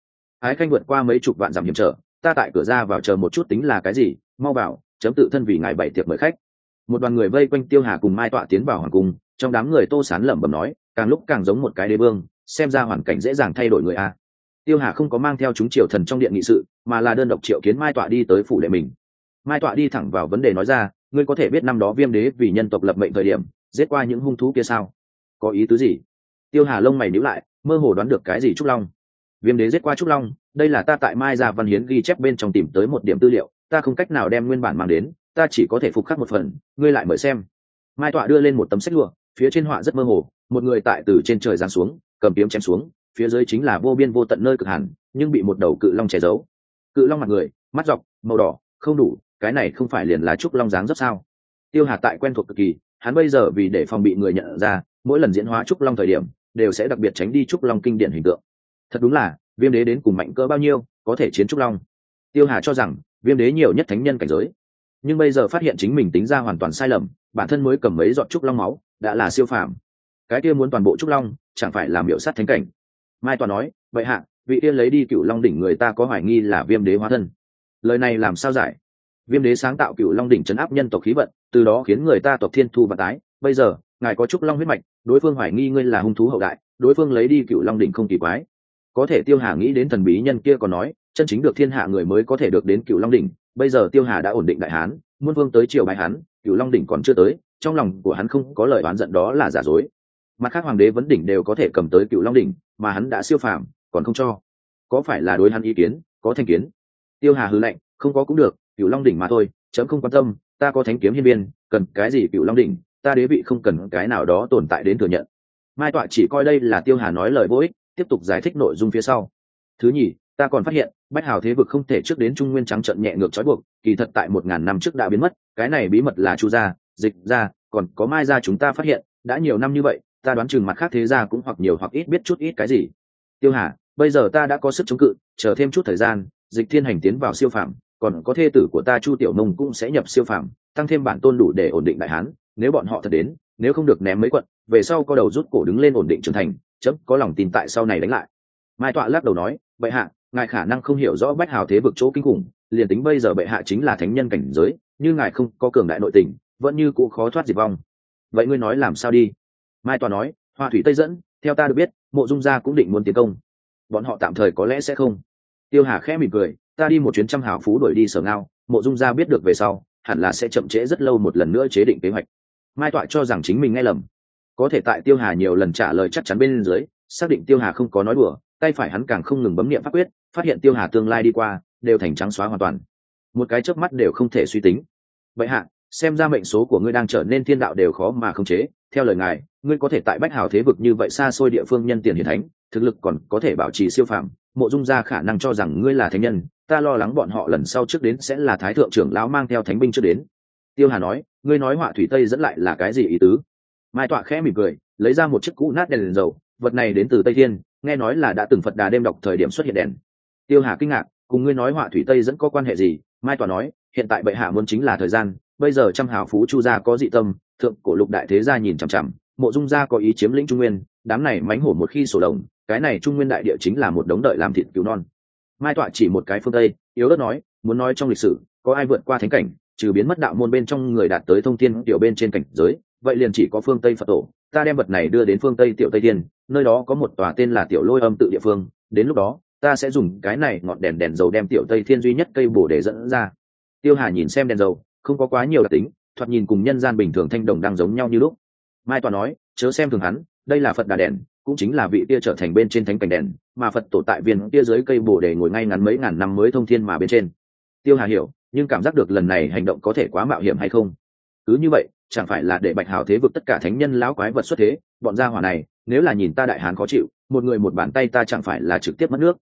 ái khanh vượt qua mấy chục vạn dặm hiểm trở, ta tại cửa ra vào chờ một chút tính là cái gì, mau vào, chấm tự thân vì ngài bảy tiệc mời khách. Một đoàn người vây quanh tiêu hà cùng mai tọa tiến vào hoàng cung, trong đám người tô sán lẩm bẩm nói, càng lúc càng giống một cái đế vương, xem ra hoàn cảnh dễ dàng thay đổi người a. Tiêu hà không có mang theo chúng triều thần trong điện nghị sự, mà là đơn độc triệu kiến mai tọa đi tới phủ đệ mình. Mai tọa đi thẳng vào vấn đề nói ra, ngươi có thể biết năm đó viêm đế vì nhân tộc lập mệnh thời điểm, giết qua những hung thú kia sao? Có ý tứ gì? Tiêu hà lông mày níu lại, mơ hồ đoán được cái gì trúc long viêm đế giết qua trúc long, đây là ta tại mai gia văn hiến ghi chép bên trong tìm tới một điểm tư liệu, ta không cách nào đem nguyên bản mang đến, ta chỉ có thể phục khắc một phần, ngươi lại mời xem. Mai tọa đưa lên một tấm sách lụa, phía trên họa rất mơ hồ, một người tại từ trên trời giáng xuống, cầm kiếm chém xuống, phía dưới chính là vô biên vô tận nơi cực hẳn nhưng bị một đầu cự long che giấu. Cự long mặt người, mắt dọc, màu đỏ, không đủ, cái này không phải liền là trúc long dáng rất sao? Tiêu hà tại quen thuộc cực kỳ, hắn bây giờ vì để phòng bị người nhận ra, mỗi lần diễn hóa trúc long thời điểm, đều sẽ đặc biệt tránh đi trúc long kinh điển hình tượng thật đúng là, viêm đế đến cùng mạnh cỡ bao nhiêu, có thể chiến trúc long. Tiêu hà cho rằng, viêm đế nhiều nhất thánh nhân cảnh giới. Nhưng bây giờ phát hiện chính mình tính ra hoàn toàn sai lầm, bản thân mới cầm mấy giọt trúc long máu, đã là siêu phàm. Cái kia muốn toàn bộ trúc long, chẳng phải làm hiệu sát thánh cảnh. Mai toàn nói, vậy hạ, vị tiên lấy đi cựu long đỉnh người ta có hoài nghi là viêm đế hóa thân. Lời này làm sao giải? Viêm đế sáng tạo cựu long đỉnh chấn áp nhân tộc khí vận, từ đó khiến người ta tộc thiên thu và tái. Bây giờ, ngài có trúc long huyết mạch, đối phương hoài nghi ngươi là hung thú hậu đại, đối phương lấy đi cựu long đỉnh không kỳ quái có thể tiêu hà nghĩ đến thần bí nhân kia còn nói, chân chính được thiên hạ người mới có thể được đến cựu long đỉnh, bây giờ tiêu hà đã ổn định đại hán, muôn vương tới triều bái hán cựu long đỉnh còn chưa tới, trong lòng của hắn không có lời oán giận đó là giả dối. Mặt khác hoàng đế vấn đỉnh đều có thể cầm tới cựu long đỉnh, mà hắn đã siêu phàm, còn không cho. Có phải là đối hắn ý kiến, có thanh kiến? Tiêu hà hư lệnh không có cũng được cựu long đỉnh mà thôi, chấm không quan tâm, ta có thánh kiếm hiên viên, cần cái gì cựu long đỉnh, ta đế vị không cần cái nào đó tồn tại đến thừa nhận. Mai tọa chỉ coi đây là tiêu hà nói lời vô ích tiếp tục giải thích nội dung phía sau. Thứ nhì, ta còn phát hiện, bách hào thế vực không thể trước đến trung nguyên trắng trận nhẹ ngược trói buộc, kỳ thật tại một ngàn năm trước đã biến mất, cái này bí mật là chu gia, dịch gia, còn có mai gia chúng ta phát hiện, đã nhiều năm như vậy, ta đoán chừng mặt khác thế gia cũng hoặc nhiều hoặc ít biết chút ít cái gì. Tiêu hà, bây giờ ta đã có sức chống cự, chờ thêm chút thời gian, dịch thiên hành tiến vào siêu phạm còn có thê tử của ta chu tiểu nông cũng sẽ nhập siêu phạm tăng thêm bản tôn đủ để ổn định đại hán, nếu bọn họ thật đến, nếu không được ném mấy quận, về sau có đầu rút cổ đứng lên ổn định trưởng thành chấm, có lòng tin tại sau này đánh lại. Mai tọa lắc đầu nói, bệ hạ, ngài khả năng không hiểu rõ bách hào thế vực chỗ kinh khủng, liền tính bây giờ bệ hạ chính là thánh nhân cảnh giới như ngài không có cường đại nội tình, vẫn như cũ khó thoát diệt vong. Vậy ngươi nói làm sao đi? Mai tọa nói, hoa thủy tây dẫn, theo ta được biết, mộ dung gia cũng định muốn tiến công. Bọn họ tạm thời có lẽ sẽ không. Tiêu hà khẽ mỉm cười, ta đi một chuyến trăm hào phú đuổi đi sở ngao, mộ dung gia biết được về sau, hẳn là sẽ chậm trễ rất lâu một lần nữa chế định kế hoạch. Mai tọa cho rằng chính mình nghe lầm có thể tại tiêu hà nhiều lần trả lời chắc chắn bên dưới, xác định tiêu hà không có nói đùa, tay phải hắn càng không ngừng bấm niệm pháp quyết, phát hiện tiêu hà tương lai đi qua, đều thành trắng xóa hoàn toàn. Một cái chớp mắt đều không thể suy tính. Vậy hạ, xem ra mệnh số của ngươi đang trở nên thiên đạo đều khó mà khống chế, theo lời ngài, ngươi có thể tại bách hào thế vực như vậy xa xôi địa phương nhân tiền hiền thánh, thực lực còn có thể bảo trì siêu phạm mộ dung ra khả năng cho rằng ngươi là thánh nhân, ta lo lắng bọn họ lần sau trước đến sẽ là thái thượng trưởng lão mang theo thánh binh trước đến. Tiêu hà nói, ngươi nói họa thủy tây dẫn lại là cái gì ý tứ? Mai tọa khẽ mỉm cười lấy ra một chiếc cũ nát đèn, đèn dầu vật này đến từ tây thiên nghe nói là đã từng phật đà đêm đọc thời điểm xuất hiện đèn. Tiêu hà kinh ngạc cùng ngươi nói họa thủy tây dẫn có quan hệ gì? Mai tọa nói hiện tại bệ hạ muốn chính là thời gian bây giờ trăm hào phú chu gia có dị tâm thượng cổ lục đại thế gia nhìn chằm chằm mộ dung gia có ý chiếm lĩnh trung nguyên đám này mánh hổ một khi sổ đồng cái này trung nguyên đại địa chính là một đống đợi làm thịt cứu non. Mai tọa chỉ một cái phương tây yếu đất nói muốn nói trong lịch sử có ai vượt qua thánh cảnh trừ biến mất đạo môn bên trong người đạt tới thông thiên tiểu bên trên cảnh giới vậy liền chỉ có phương tây phật tổ, ta đem vật này đưa đến phương tây tiểu tây tiên, nơi đó có một tòa tên là tiểu lôi âm tự địa phương, đến lúc đó, ta sẽ dùng cái này ngọn đèn đèn dầu đem tiểu tây thiên duy nhất cây bổ để dẫn ra. Tiêu hà nhìn xem đèn dầu, không có quá nhiều đặc tính, thoạt nhìn cùng nhân gian bình thường thanh đồng đang giống nhau như lúc. Mai tòa nói, chớ xem thường hắn, đây là phật đà đèn, cũng chính là vị tia trở thành bên trên thánh cảnh đèn, mà phật tổ tại viên tia dưới cây bồ đề ngồi ngay ngắn mấy ngàn năm mới thông thiên mà bên trên. Tiêu hà hiểu, nhưng cảm giác được lần này hành động có thể quá mạo hiểm hay không? Cứ như vậy chẳng phải là để bạch hào thế vực tất cả thánh nhân lão quái vật xuất thế, bọn gia hỏa này, nếu là nhìn ta đại hán khó chịu, một người một bàn tay ta chẳng phải là trực tiếp mất nước.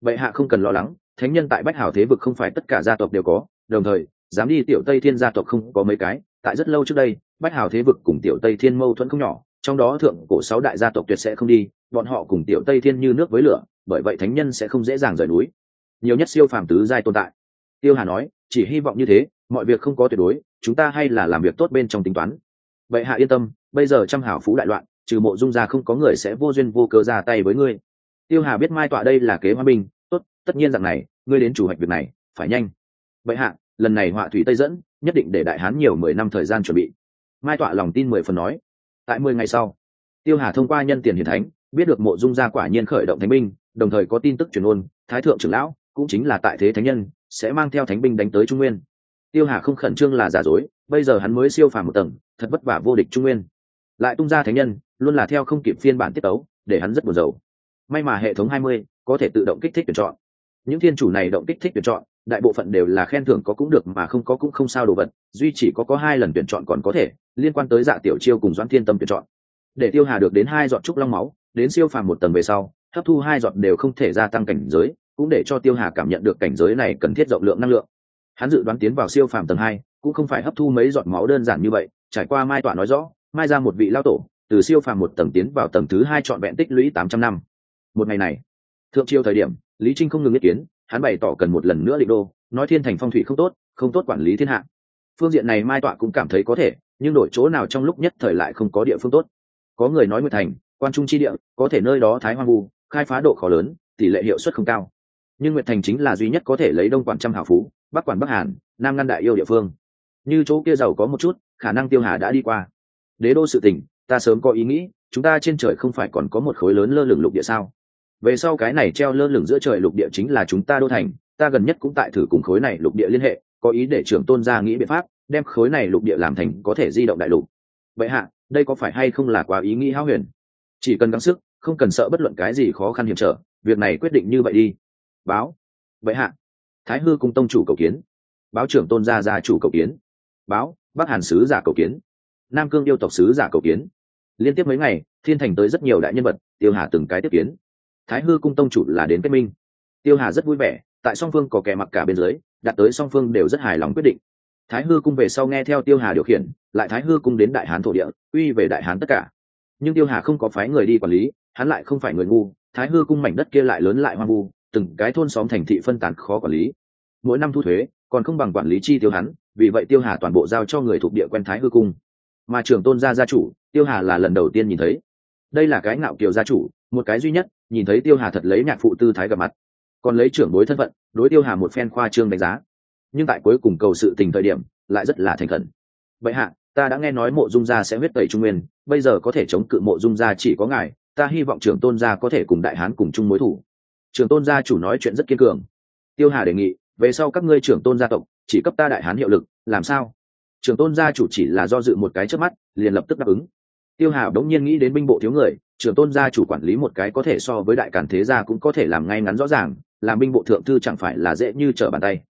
Bệ hạ không cần lo lắng, thánh nhân tại bách hào thế vực không phải tất cả gia tộc đều có, đồng thời, dám đi tiểu tây thiên gia tộc không có mấy cái, tại rất lâu trước đây bách hào thế vực cùng tiểu tây thiên mâu thuẫn không nhỏ, trong đó thượng cổ sáu đại gia tộc tuyệt sẽ không đi, bọn họ cùng tiểu tây thiên như nước với lửa, bởi vậy thánh nhân sẽ không dễ dàng rời núi. Nhiều nhất siêu phàm tứ giai tồn tại. Tiêu hà nói, chỉ hy vọng như thế mọi việc không có tuyệt đối, chúng ta hay là làm việc tốt bên trong tính toán. Vậy hạ yên tâm, bây giờ trăm hảo phú đại loạn, trừ mộ dung ra không có người sẽ vô duyên vô cớ ra tay với ngươi. Tiêu hà biết mai tọa đây là kế hòa binh, tốt, tất nhiên rằng này, ngươi đến chủ hoạch việc này, phải nhanh. Vậy hạ, lần này họa thủy tây dẫn, nhất định để đại hán nhiều mười năm thời gian chuẩn bị. Mai tọa lòng tin mười phần nói. Tại mười ngày sau, tiêu hà thông qua nhân tiền hiền thánh, biết được mộ dung gia quả nhiên khởi động thánh binh, đồng thời có tin tức truyền ôn, thái thượng trưởng lão, cũng chính là tại thế thánh nhân, sẽ mang theo thánh binh đánh tới trung nguyên tiêu hà không khẩn trương là giả dối, bây giờ hắn mới siêu phàm một tầng, thật vất vả vô địch trung nguyên. Lại tung ra thánh nhân, luôn là theo không kịp phiên bản tiết tấu, để hắn rất buồn rầu. May mà hệ thống hai mươi có thể tự động kích thích tuyển chọn. Những thiên chủ này động kích thích tuyển chọn, đại bộ phận đều là khen thưởng có cũng được mà không có cũng không sao đồ vật, duy chỉ có có hai lần tuyển chọn còn có thể, liên quan tới dạ tiểu chiêu cùng doãn thiên tâm tuyển chọn. Để tiêu hà được đến hai giọt trúc long máu, đến siêu phàm một tầng về sau, hấp thu hai giọt đều không thể gia tăng cảnh giới, cũng để cho tiêu hà cảm nhận được cảnh giới này cần thiết rộng lượng năng lượng hắn dự đoán tiến vào siêu phàm tầng hai, cũng không phải hấp thu mấy giọt máu đơn giản như vậy, trải qua mai tọa nói rõ, mai ra một vị lao tổ, từ siêu phàm một tầng tiến vào tầng thứ hai trọn vẹn tích lũy tám trăm năm. Một ngày này, thượng triều thời điểm, lý trinh không ngừng ý kiến hắn bày tỏ cần một lần nữa định đô, nói thiên thành phong thủy không tốt không tốt quản lý thiên hạ. Phương diện này mai tọa cũng cảm thấy có thể, nhưng đổi chỗ nào trong lúc nhất thời lại không có địa phương tốt. Có người nói nguyệt thành, quan trung chi địa, có thể nơi đó thái hoang vu, khai phá độ khó lớn, tỷ lệ hiệu suất không cao. Nhưng nguyệt thành chính là duy nhất có thể lấy đông quản trăm hào phú bắc quản bắc hàn nam ngăn đại yêu địa phương như chỗ kia giàu có một chút khả năng tiêu hà đã đi qua đế đô sự tình ta sớm có ý nghĩ chúng ta trên trời không phải còn có một khối lớn lơ lửng lục địa sao về sau cái này treo lơ lửng giữa trời lục địa chính là chúng ta đô thành ta gần nhất cũng tại thử cùng khối này lục địa liên hệ có ý để trưởng tôn gia nghĩ biện pháp đem khối này lục địa làm thành có thể di động đại lục vậy hạ đây có phải hay không là quá ý nghĩ háo huyền chỉ cần gắng sức không cần sợ bất luận cái gì khó khăn hiểm trở việc này quyết định như vậy đi báo vậy hạ thái hư cung tông chủ cầu kiến. Báo trưởng tôn gia gia chủ cầu kiến. Báo, bắc hàn sứ giả cầu kiến. Nam cương yêu tộc sứ giả cầu kiến. Liên tiếp mấy ngày, thiên thành tới rất nhiều đại nhân vật, tiêu hà từng cái tiếp kiến. Thái hư cung tông chủ là đến kết minh. Tiêu hà rất vui vẻ, tại song phương có kẻ mặc cả bên dưới, đạt tới song phương đều rất hài lòng quyết định. Thái hư cung về sau nghe theo tiêu hà điều khiển, lại thái hư cung đến đại hán thổ địa uy về đại hán tất cả. Nhưng tiêu hà không có phái người đi quản lý, hắn lại không phải người ngu, thái hư cung mảnh đất kia lại lớn lại hoang vu từng cái thôn xóm thành thị phân tán khó quản lý. Mỗi năm thu thuế, còn không bằng quản lý chi tiêu hắn, vì vậy tiêu hà toàn bộ giao cho người thuộc địa quen thái hư cung. Mà trưởng tôn gia gia chủ, tiêu hà là lần đầu tiên nhìn thấy. Đây là cái ngạo kiều gia chủ, một cái duy nhất, nhìn thấy tiêu hà thật lấy nhạc phụ tư thái gặp mặt. Còn lấy trưởng bối thân phận, đối tiêu hà một phen khoa trương đánh giá. Nhưng tại cuối cùng cầu sự tình thời điểm, lại rất là thành khẩn. Vậy hạ, ta đã nghe nói mộ dung gia sẽ huyết tẩy trung nguyên, bây giờ có thể chống cự mộ dung gia chỉ có ngài, ta hy vọng trưởng tôn gia có thể cùng đại hán cùng chung mối thủ trưởng tôn gia chủ nói chuyện rất kiên cường. Tiêu hà đề nghị, về sau các ngươi trưởng tôn gia tộc, chỉ cấp ta đại hán hiệu lực, làm sao? Trưởng tôn gia chủ chỉ là do dự một cái trước mắt, liền lập tức đáp ứng. Tiêu hà đống nhiên nghĩ đến binh bộ thiếu người, trưởng tôn gia chủ quản lý một cái có thể so với đại cản thế gia cũng có thể làm ngay ngắn rõ ràng, làm binh bộ thượng thư chẳng phải là dễ như trở bàn tay.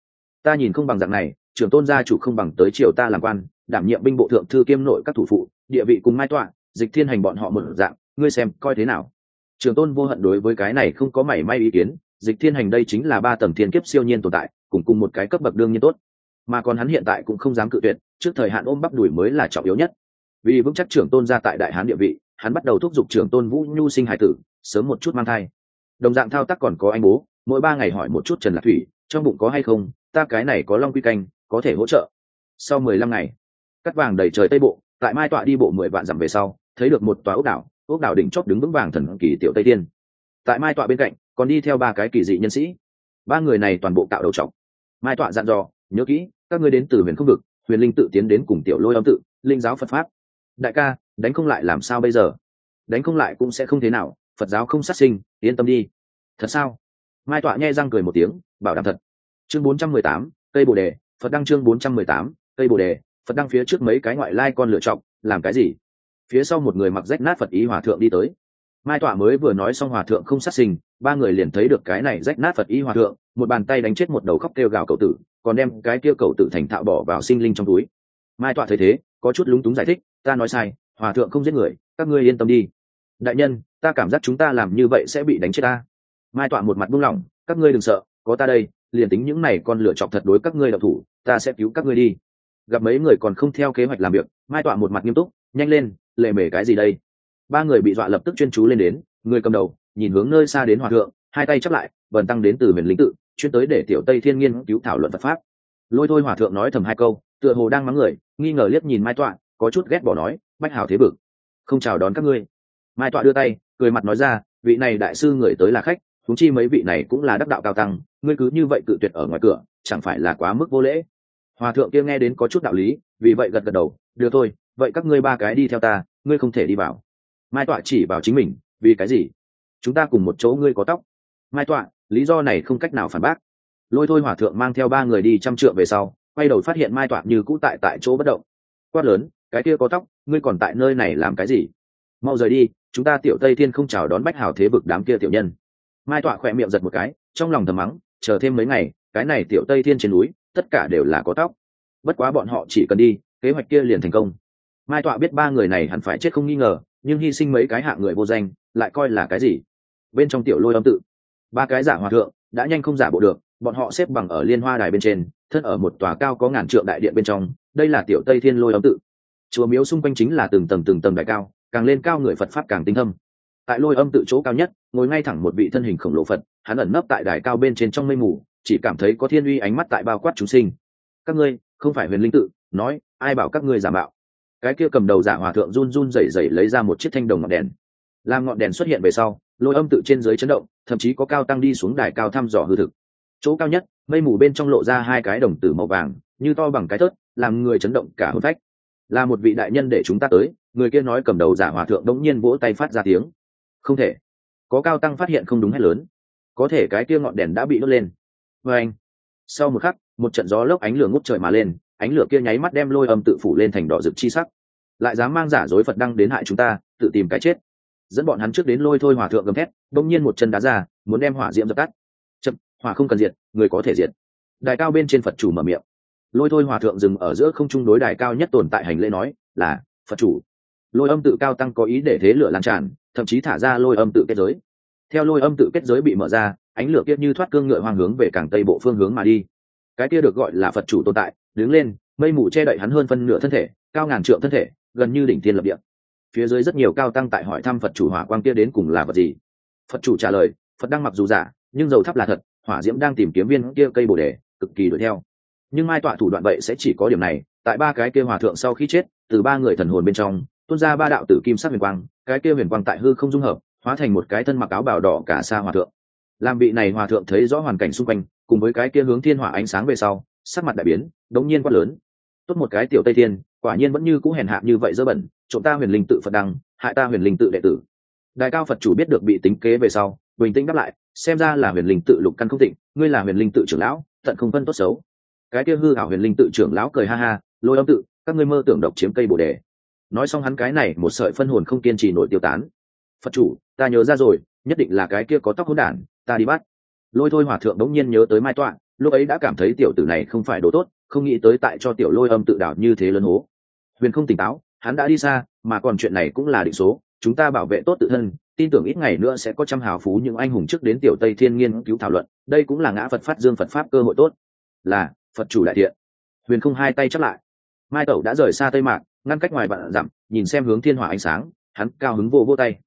Ta nhìn không bằng dạng này, trưởng tôn gia chủ không bằng tới triều ta làm quan, đảm nhiệm binh bộ thượng thư kiêm nội các thủ phụ, địa vị cùng mai tọa, dịch thiên hành bọn họ một dạng, ngươi xem, coi thế nào? Trường tôn vô hận đối với cái này không có mảy may ý kiến, dịch thiên hành đây chính là ba tầng thiên kiếp siêu nhiên tồn tại, cùng cùng một cái cấp bậc đương nhiên tốt. Mà còn hắn hiện tại cũng không dám cự tuyệt, trước thời hạn ôm bắp đùi mới là trọng yếu nhất. Vì vững chắc trưởng tôn ra tại đại hán địa vị, hắn bắt đầu thúc giục trưởng tôn vũ nhu sinh hải tử, sớm một chút mang thai. Đồng dạng thao tác còn có anh bố, mỗi ba ngày hỏi một chút trần lạc thủy, trong bụng có hay không? Ta cái này có long quy canh, có thể hỗ trợ. Sau mười lăm ngày, cắt vàng đầy trời tây bộ, tại mai tọa đi bộ mười vạn dặm về sau, thấy được một tòa ốc đảo ốc đảo đỉnh chót đứng vững vàng thần kỳ tiểu tây tiên. Tại mai tọa bên cạnh, còn đi theo ba cái kỳ dị nhân sĩ. Ba người này toàn bộ tạo đầu trọc. Mai tọa dặn dò, nhớ kỹ, các ngươi đến từ huyền không vực, huyền linh tự tiến đến cùng tiểu lôi âm tự, linh giáo phật pháp. Đại ca, đánh không lại làm sao bây giờ? Đánh không lại cũng sẽ không thế nào, phật giáo không sát sinh, yên tâm đi. Thật sao? Mai tọa nghe răng cười một tiếng, bảo đảm thật. Chương bốn trăm mười tám, cây bồ đề, phật đăng chương bốn trăm mười tám, cây bồ đề, phật đăng phía trước mấy cái ngoại lai con lựa chọn, làm cái gì? Phía sau một người mặc rách nát phật ý hòa thượng đi tới. Mai tọa mới vừa nói xong hòa thượng không sát sinh, ba người liền thấy được cái này rách nát phật ý hòa thượng, một bàn tay đánh chết một đầu khóc kêu gào cậu tử, còn đem cái kia cậu tử thành thạo bỏ vào sinh linh trong túi. Mai tọa thấy thế, có chút lúng túng giải thích, ta nói sai, hòa thượng không giết người, các ngươi yên tâm đi. Đại nhân, ta cảm giác chúng ta làm như vậy sẽ bị đánh chết ta. Mai tọa một mặt buông lỏng, các ngươi đừng sợ, có ta đây, liền tính những này con lựa chọc thật đối các ngươi độc thủ, ta sẽ cứu các ngươi đi. Gặp mấy người còn không theo kế hoạch làm việc, mai tọa một mặt nghiêm túc nhanh lên, lệ mề cái gì đây? Ba người bị dọa lập tức chuyên chú lên đến, người cầm đầu, nhìn hướng nơi xa đến hòa thượng, hai tay chắp lại vần tăng đến từ huyền lính tự, chuyên tới để tiểu tây thiên nghiên cứu thảo luận phật pháp. Lôi thôi hòa thượng nói thầm hai câu, tựa hồ đang mắng người, nghi ngờ liếc nhìn mai tọa, có chút ghét bỏ nói, bách hào thế vực không chào đón các ngươi. Mai tọa đưa tay, cười mặt nói ra, vị này đại sư người tới là khách thúng chi mấy vị này cũng là đắc đạo cao tăng, ngươi cứ như vậy cự tuyệt ở ngoài cửa, chẳng phải là quá mức vô lễ? Hòa thượng kia nghe đến có chút đạo lý, vì vậy gật gật đầu đưa thôi vậy các ngươi ba cái đi theo ta, ngươi không thể đi vào. Mai tọa chỉ vào chính mình, vì cái gì? Chúng ta cùng một chỗ ngươi có tóc. Mai tọa, lý do này không cách nào phản bác. Lôi thôi hòa thượng mang theo ba người đi trăm trượng về sau, quay đầu phát hiện mai tọa như cũ tại tại chỗ bất động. Quát lớn, cái kia có tóc, ngươi còn tại nơi này làm cái gì? Mau rời đi, chúng ta tiểu tây thiên không chào đón bách hào thế vực đám kia tiểu nhân. Mai tọa khỏe miệng giật một cái, trong lòng thầm mắng, chờ thêm mấy ngày, cái này tiểu tây thiên trên núi, tất cả đều là có tóc. Bất quá bọn họ chỉ cần đi, kế hoạch kia liền thành công mai tọa biết ba người này hẳn phải chết không nghi ngờ, nhưng hy sinh mấy cái hạng người vô danh, lại coi là cái gì? Bên trong tiểu lôi âm tự. Ba cái giả hòa thượng, đã nhanh không giả bộ được, bọn họ xếp bằng ở liên hoa đài bên trên, thân ở một tòa cao có ngàn trượng đại điện bên trong, đây là tiểu tây thiên lôi âm tự. Chùa miếu xung quanh chính là từng tầng từng tầng đại cao, càng lên cao người phật pháp càng tinh thâm. Tại lôi âm tự chỗ cao nhất, ngồi ngay thẳng một vị thân hình khổng lồ phật, hắn ẩn nấp tại đài cao bên trên trong mây mù, chỉ cảm thấy có thiên uy ánh mắt tại bao quát chúng sinh. Các ngươi, không phải huyền linh tự, nói, ai bảo các ngươi giả mạo? Cái kia cầm đầu giả hòa thượng run run rẩy rẩy lấy ra một chiếc thanh đồng ngọn đèn. Làm ngọn đèn xuất hiện về sau, lôi âm tự trên dưới chấn động, thậm chí có cao tăng đi xuống đài cao thăm dò hư thực. Chỗ cao nhất, mây mù bên trong lộ ra hai cái đồng tử màu vàng, như to bằng cái thớt, làm người chấn động cả hôn phách. Là một vị đại nhân để chúng ta tới, người kia nói cầm đầu giả hòa thượng đống nhiên vỗ tay phát ra tiếng. Không thể. Có cao tăng phát hiện không đúng hết lớn. Có thể cái kia ngọn đèn đã bị đốt lên. Vê anh. Sau một khắc, một trận gió lốc ánh lửa ngút trời mà lên, ánh lửa kia nháy mắt đem lôi âm tự phủ lên thành đỏ rực chi sắc lại dám mang giả dối phật đăng đến hại chúng ta, tự tìm cái chết. Dẫn bọn hắn trước đến lôi thôi hòa thượng gầm thét đông nhiên một chân đá ra, muốn đem hỏa diễm dập tắt. Chậm, hỏa không cần diệt, người có thể diệt. Đài cao bên trên phật chủ mở miệng. Lôi thôi hòa thượng dừng ở giữa không trung đối đài cao nhất tồn tại hành lễ nói, là, phật chủ. Lôi âm tự cao tăng có ý để thế lửa lan tràn, thậm chí thả ra lôi âm tự kết giới. Theo lôi âm tự kết giới bị mở ra, ánh lửa kia như thoát cương ngựa hoang hướng về cảng tây bộ phương hướng mà đi. Cái kia được gọi là phật chủ tồn tại, đứng lên, mây mù che đậy hắn hơn phân nửa thân thể, cao ngàn trượng thân thể gần như đỉnh thiên lập địa. Phía dưới rất nhiều cao tăng tại hỏi thăm phật chủ hỏa quang kia đến cùng là vật gì. Phật chủ trả lời, phật đang mặc dù giả, nhưng dầu thắp là thật, hỏa diễm đang tìm kiếm viên kia cây bồ đề, cực kỳ đuổi theo. Nhưng mai tọa thủ đoạn vậy sẽ chỉ có điểm này, tại ba cái kia hòa thượng sau khi chết, từ ba người thần hồn bên trong, tuôn ra ba đạo tử kim sắc huyền quang, cái kia huyền quang tại hư không dung hợp, hóa thành một cái thân mặc áo bào đỏ cả xa hòa thượng. Làm vị này hòa thượng thấy rõ hoàn cảnh xung quanh, cùng với cái kia hướng thiên hỏa ánh sáng về sau, sắc mặt đại biến, đống nhiên quát lớn. Tốt một cái tiểu tây thiên quả nhiên vẫn như cũ hèn hạ như vậy dơ bẩn, trộm ta huyền linh tự phật đăng, hại ta huyền linh tự đệ tử. Đại cao phật chủ biết được bị tính kế về sau, bình tĩnh đáp lại, xem ra là huyền linh tự lục căn không tịnh ngươi là huyền linh tự trưởng lão, tận không phân tốt xấu. Cái kia hư hảo huyền linh tự trưởng lão cười ha ha, lôi âm tự, các ngươi mơ tưởng độc chiếm cây bồ đề. Nói xong hắn cái này một sợi phân hồn không kiên trì nổi tiêu tán. Phật chủ, ta nhớ ra rồi, nhất định là cái kia có tóc hỗn đản, ta đi bắt. Lôi thôi hòa thượng đống nhiên nhớ tới mai tọa, lúc ấy đã cảm thấy tiểu tử này không phải đồ tốt không nghĩ tới tại cho tiểu lôi âm tự đảo như thế lớn hố. Huyền không tỉnh táo, hắn đã đi xa, mà còn chuyện này cũng là định số, chúng ta bảo vệ tốt tự thân, tin tưởng ít ngày nữa sẽ có trăm hào phú những anh hùng trước đến tiểu tây thiên nghiên cứu thảo luận, đây cũng là ngã phật phát dương phật pháp cơ hội tốt. Là, phật chủ đại thiện. Huyền không hai tay chắc lại. Mai tẩu đã rời xa tây mạc, ngăn cách ngoài vạn dặm, nhìn xem hướng thiên hỏa ánh sáng, hắn cao hứng vô vô tay.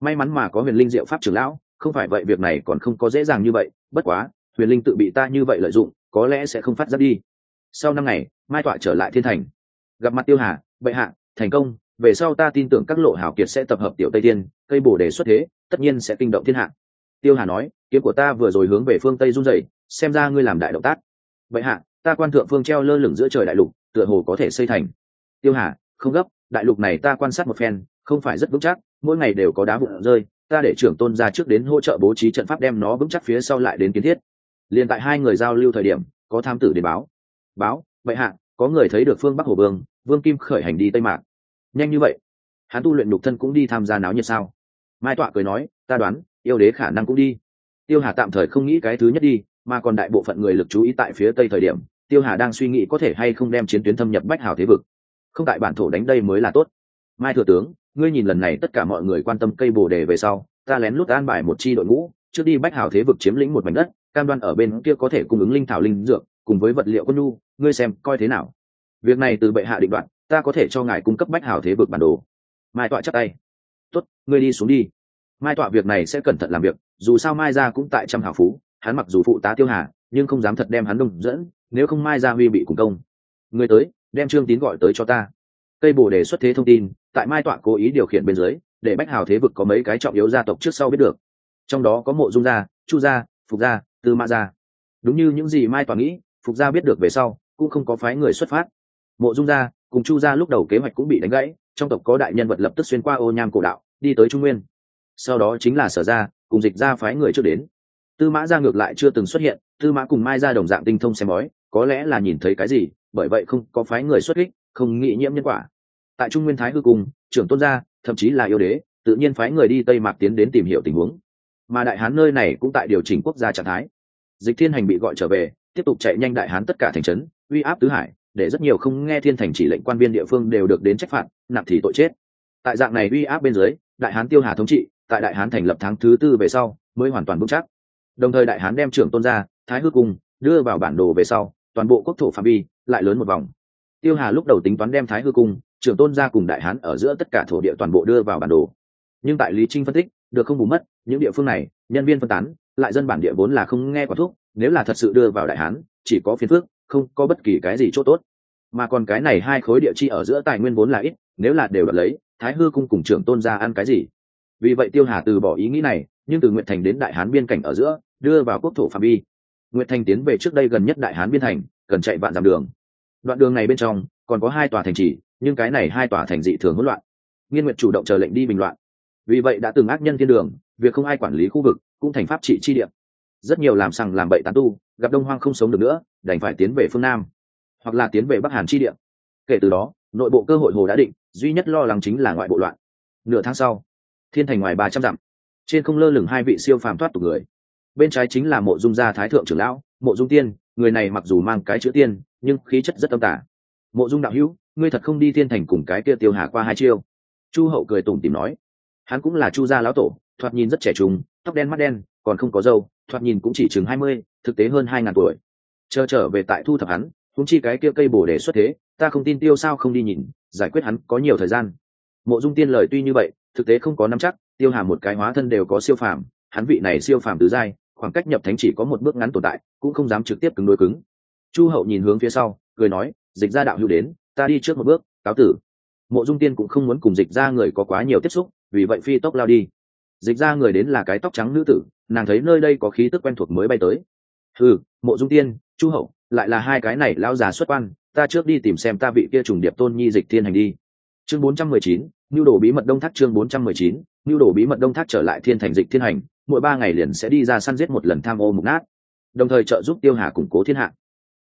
May mắn mà có huyền linh diệu pháp trưởng lão, không phải vậy việc này còn không có dễ dàng như vậy, bất quá, huyền linh tự bị ta như vậy lợi dụng, có lẽ sẽ không phát ra đi sau năm ngày, mai tọa trở lại thiên thành. Gặp mặt tiêu hà, bệ hạ, thành công, về sau ta tin tưởng các lộ hảo kiệt sẽ tập hợp tiểu tây tiên, cây bồ đề xuất thế, tất nhiên sẽ kinh động thiên hạ. Tiêu hà nói, kiếm của ta vừa rồi hướng về phương tây run rẩy, xem ra ngươi làm đại động tác. Bệ hạ, ta quan thượng phương treo lơ lửng giữa trời đại lục, tựa hồ có thể xây thành. Tiêu hà, không gấp, đại lục này ta quan sát một phen, không phải rất vững chắc, mỗi ngày đều có đá vụn rơi, ta để trưởng tôn ra trước đến hỗ trợ bố trí trận pháp đem nó vững chắc phía sau lại đến kiến thiết. Liền tại hai người giao lưu thời điểm, có tham tử đến báo báo, vậy hạ, có người thấy được phương bắc hồ vương vương kim khởi hành đi tây mạc. Nhanh như vậy. Hắn tu luyện nhục thân cũng đi tham gia náo nhiệt sao? Mai tọa cười nói, ta đoán, yêu đế khả năng cũng đi. Tiêu hà tạm thời không nghĩ cái thứ nhất đi, mà còn đại bộ phận người lực chú ý tại phía tây thời điểm, tiêu hà đang suy nghĩ có thể hay không đem chiến tuyến thâm nhập bách hào thế vực. Không tại bản thổ đánh đây mới là tốt. Mai thừa tướng, ngươi nhìn lần này tất cả mọi người quan tâm cây bồ đề về sau, ta lén lút an bài một chi đội ngũ, trước đi bách hào thế vực chiếm lĩnh một mảnh đất, cam đoan ở bên kia có thể cung ứng linh thảo linh dược cùng với vật liệu quân nhu, ngươi xem, coi thế nào? Việc này từ bệ hạ định đoạn ta có thể cho ngài cung cấp bách hào thế vực bản đồ. Mai tọa chắc tay. Tốt, ngươi đi xuống đi. Mai tọa việc này sẽ cẩn thận làm việc, dù sao mai ra cũng tại trăm hào phú, hắn mặc dù phụ tá tiêu hà, nhưng không dám thật đem hắn đông dẫn, nếu không mai ra huy bị cùng công. Người tới, đem trương tín gọi tới cho ta. Cây bồ đề xuất thế thông tin, tại mai tọa cố ý điều khiển bên dưới, để bách hào thế vực có mấy cái trọng yếu gia tộc trước sau biết được. Trong đó có mộ dung gia, chu gia, phục gia, tư mã gia. Đúng như những gì mai tọa nghĩ phục gia biết được về sau, cũng không có phái người xuất phát. Mộ dung gia cùng chu gia lúc đầu kế hoạch cũng bị đánh gãy, trong tộc có đại nhân vật lập tức xuyên qua ô nham cổ đạo, đi tới trung nguyên. Sau đó chính là sở gia cùng dịch gia phái người trước đến. Tư mã gia ngược lại chưa từng xuất hiện, tư mã cùng mai gia đồng dạng tinh thông xem bói, có lẽ là nhìn thấy cái gì, bởi vậy không có phái người xuất kích, không nghĩ nhiễm nhân quả. Tại trung nguyên thái hư cùng trưởng tôn gia, thậm chí là yêu đế, tự nhiên phái người đi tây mạc tiến đến tìm hiểu tình huống. Mà đại hán nơi này cũng tại điều chỉnh quốc gia trạng thái. Dịch thiên hành bị gọi trở về tiếp tục chạy nhanh đại hán tất cả thành trấn, uy áp tứ hải, để rất nhiều không nghe thiên thành chỉ lệnh quan viên địa phương đều được đến trách phạt, nặng thì tội chết. Tại dạng này uy áp bên dưới, đại hán tiêu hà thống trị, tại đại hán thành lập tháng thứ tư về sau, mới hoàn toàn vững chắc. Đồng thời đại hán đem trưởng tôn gia thái hư cung, đưa vào bản đồ về sau, toàn bộ quốc thổ phạm vi, lại lớn một vòng. Tiêu hà lúc đầu tính toán đem thái hư cung, trưởng tôn gia cùng đại hán ở giữa tất cả thổ địa toàn bộ đưa vào bản đồ. Nhưng tại lý trinh phân tích, được không bù mất, những địa phương này, nhân viên phân tán, lại dân bản địa vốn là không nghe quả thuốc nếu là thật sự đưa vào đại hán, chỉ có phiền phước không có bất kỳ cái gì chỗ tốt. Mà còn cái này hai khối địa chi ở giữa tài nguyên vốn là ít, nếu là đều đoạt lấy, thái hư cung cùng trưởng tôn gia ăn cái gì? Vì vậy tiêu hà từ bỏ ý nghĩ này, nhưng từ nguyện thành đến đại hán biên cảnh ở giữa, đưa vào quốc thổ phạm vi. Nguyện thành tiến về trước đây gần nhất đại hán biên thành, cần chạy vạn dặm đường. Đoạn đường này bên trong, còn có hai tòa thành trì, nhưng cái này hai tòa thành dị thường hỗn loạn. Nghiên nguyện chủ động chờ lệnh đi bình loạn. Vì vậy đã từng ác nhân thiên đường, việc không ai quản lý khu vực, cũng thành pháp trị chi điểm rất nhiều làm sằng làm bậy tán tu, gặp đông hoang không sống được nữa, đành phải tiến về phương nam, hoặc là tiến về bắc hàn chi địa. Kể từ đó, nội bộ cơ hội hồ đã định, duy nhất lo lắng chính là ngoại bộ loạn. Nửa tháng sau, thiên thành ngoài ba trăm dặm, trên không lơ lửng hai vị siêu phàm thoát tục người. Bên trái chính là mộ dung gia thái thượng trưởng lão, mộ dung tiên, người này mặc dù mang cái chữ tiên, nhưng khí chất rất âm tả mộ dung đạo hữu, ngươi thật không đi thiên thành cùng cái kia tiêu hà qua hai chiêu. Chu hậu cười tủm tìm nói, hắn cũng là chu gia lão tổ, thoạt nhìn rất trẻ trung, tóc đen mắt đen, còn không có dâu thoạt nhìn cũng chỉ chừng hai mươi, thực tế hơn hai ngàn tuổi. Chờ trở về tại thu thập hắn húng chi cái kia cây bồ đề xuất thế, ta không tin tiêu sao không đi nhìn, giải quyết hắn có nhiều thời gian. Mộ dung tiên lời tuy như vậy, thực tế không có nắm chắc, tiêu hà một cái hóa thân đều có siêu phàm, hắn vị này siêu phàm tứ giai, khoảng cách nhập thánh chỉ có một bước ngắn tồn tại, cũng không dám trực tiếp cứng đối cứng. Chu hậu nhìn hướng phía sau, cười nói, dịch ra đạo hữu đến, ta đi trước một bước, cáo tử. Mộ dung tiên cũng không muốn cùng dịch ra người có quá nhiều tiếp xúc, vì vậy phi tốc lao đi. Dịch ra người đến là cái tóc trắng nữ tử nàng thấy nơi đây có khí tức quen thuộc mới bay tới. Ừ mộ dung tiên chu hậu lại là hai cái này lao già xuất quan ta trước đi tìm xem ta vị kia trùng điệp tôn nhi dịch thiên hành đi. Chương 419, nhu đồ bí mật đông thác chương 419, nhu đồ bí mật đông thác trở lại thiên thành dịch thiên hành mỗi ba ngày liền sẽ đi ra săn giết một lần tham ô mục nát. Đồng thời trợ giúp tiêu hà củng cố thiên hạ.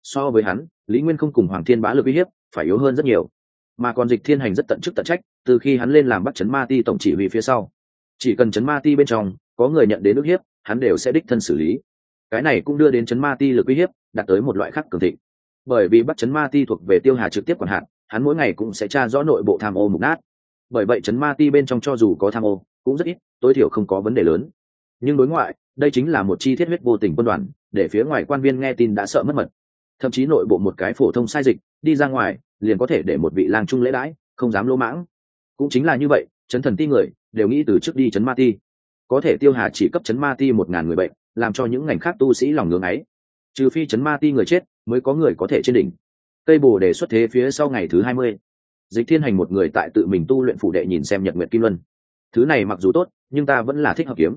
So với hắn lý nguyên không cùng hoàng thiên bá lực uy hiếp phải yếu hơn rất nhiều. Mà còn dịch thiên hành rất tận chức tận trách từ khi hắn lên làm bắt chấn ma ti tổng chỉ huy phía sau. Chỉ cần chấn ma ti bên trong có người nhận đến ức hiếp hắn đều sẽ đích thân xử lý. Cái này cũng đưa đến chấn ma ti lực uy hiếp, đạt tới một loại khác cường thịnh. Bởi vì bắt chấn ma ti thuộc về tiêu hà trực tiếp quản hạn hắn mỗi ngày cũng sẽ tra rõ nội bộ tham ô mục nát. Bởi vậy chấn ma ti bên trong cho dù có tham ô, cũng rất ít, tối thiểu không có vấn đề lớn. Nhưng đối ngoại, đây chính là một chi thiết huyết vô tình quân đoàn, để phía ngoài quan viên nghe tin đã sợ mất mật. Thậm chí nội bộ một cái phổ thông sai dịch, đi ra ngoài, liền có thể để một vị lang trung lễ đãi, không dám lỗ mãng. Cũng chính là như vậy, chấn thần ti người, đều nghĩ từ trước đi chấn ma ti có thể tiêu hà chỉ cấp chấn ma ti một ngàn người bệnh, làm cho những ngành khác tu sĩ lòng ngưỡng ấy. Trừ phi chấn ma ti người chết, mới có người có thể trên đỉnh. Cây bồ đề xuất thế phía sau ngày thứ hai mươi. Dịch thiên hành một người tại tự mình tu luyện phủ đệ nhìn xem nhật nguyệt kim luân. Thứ này mặc dù tốt, nhưng ta vẫn là thích hợp kiếm.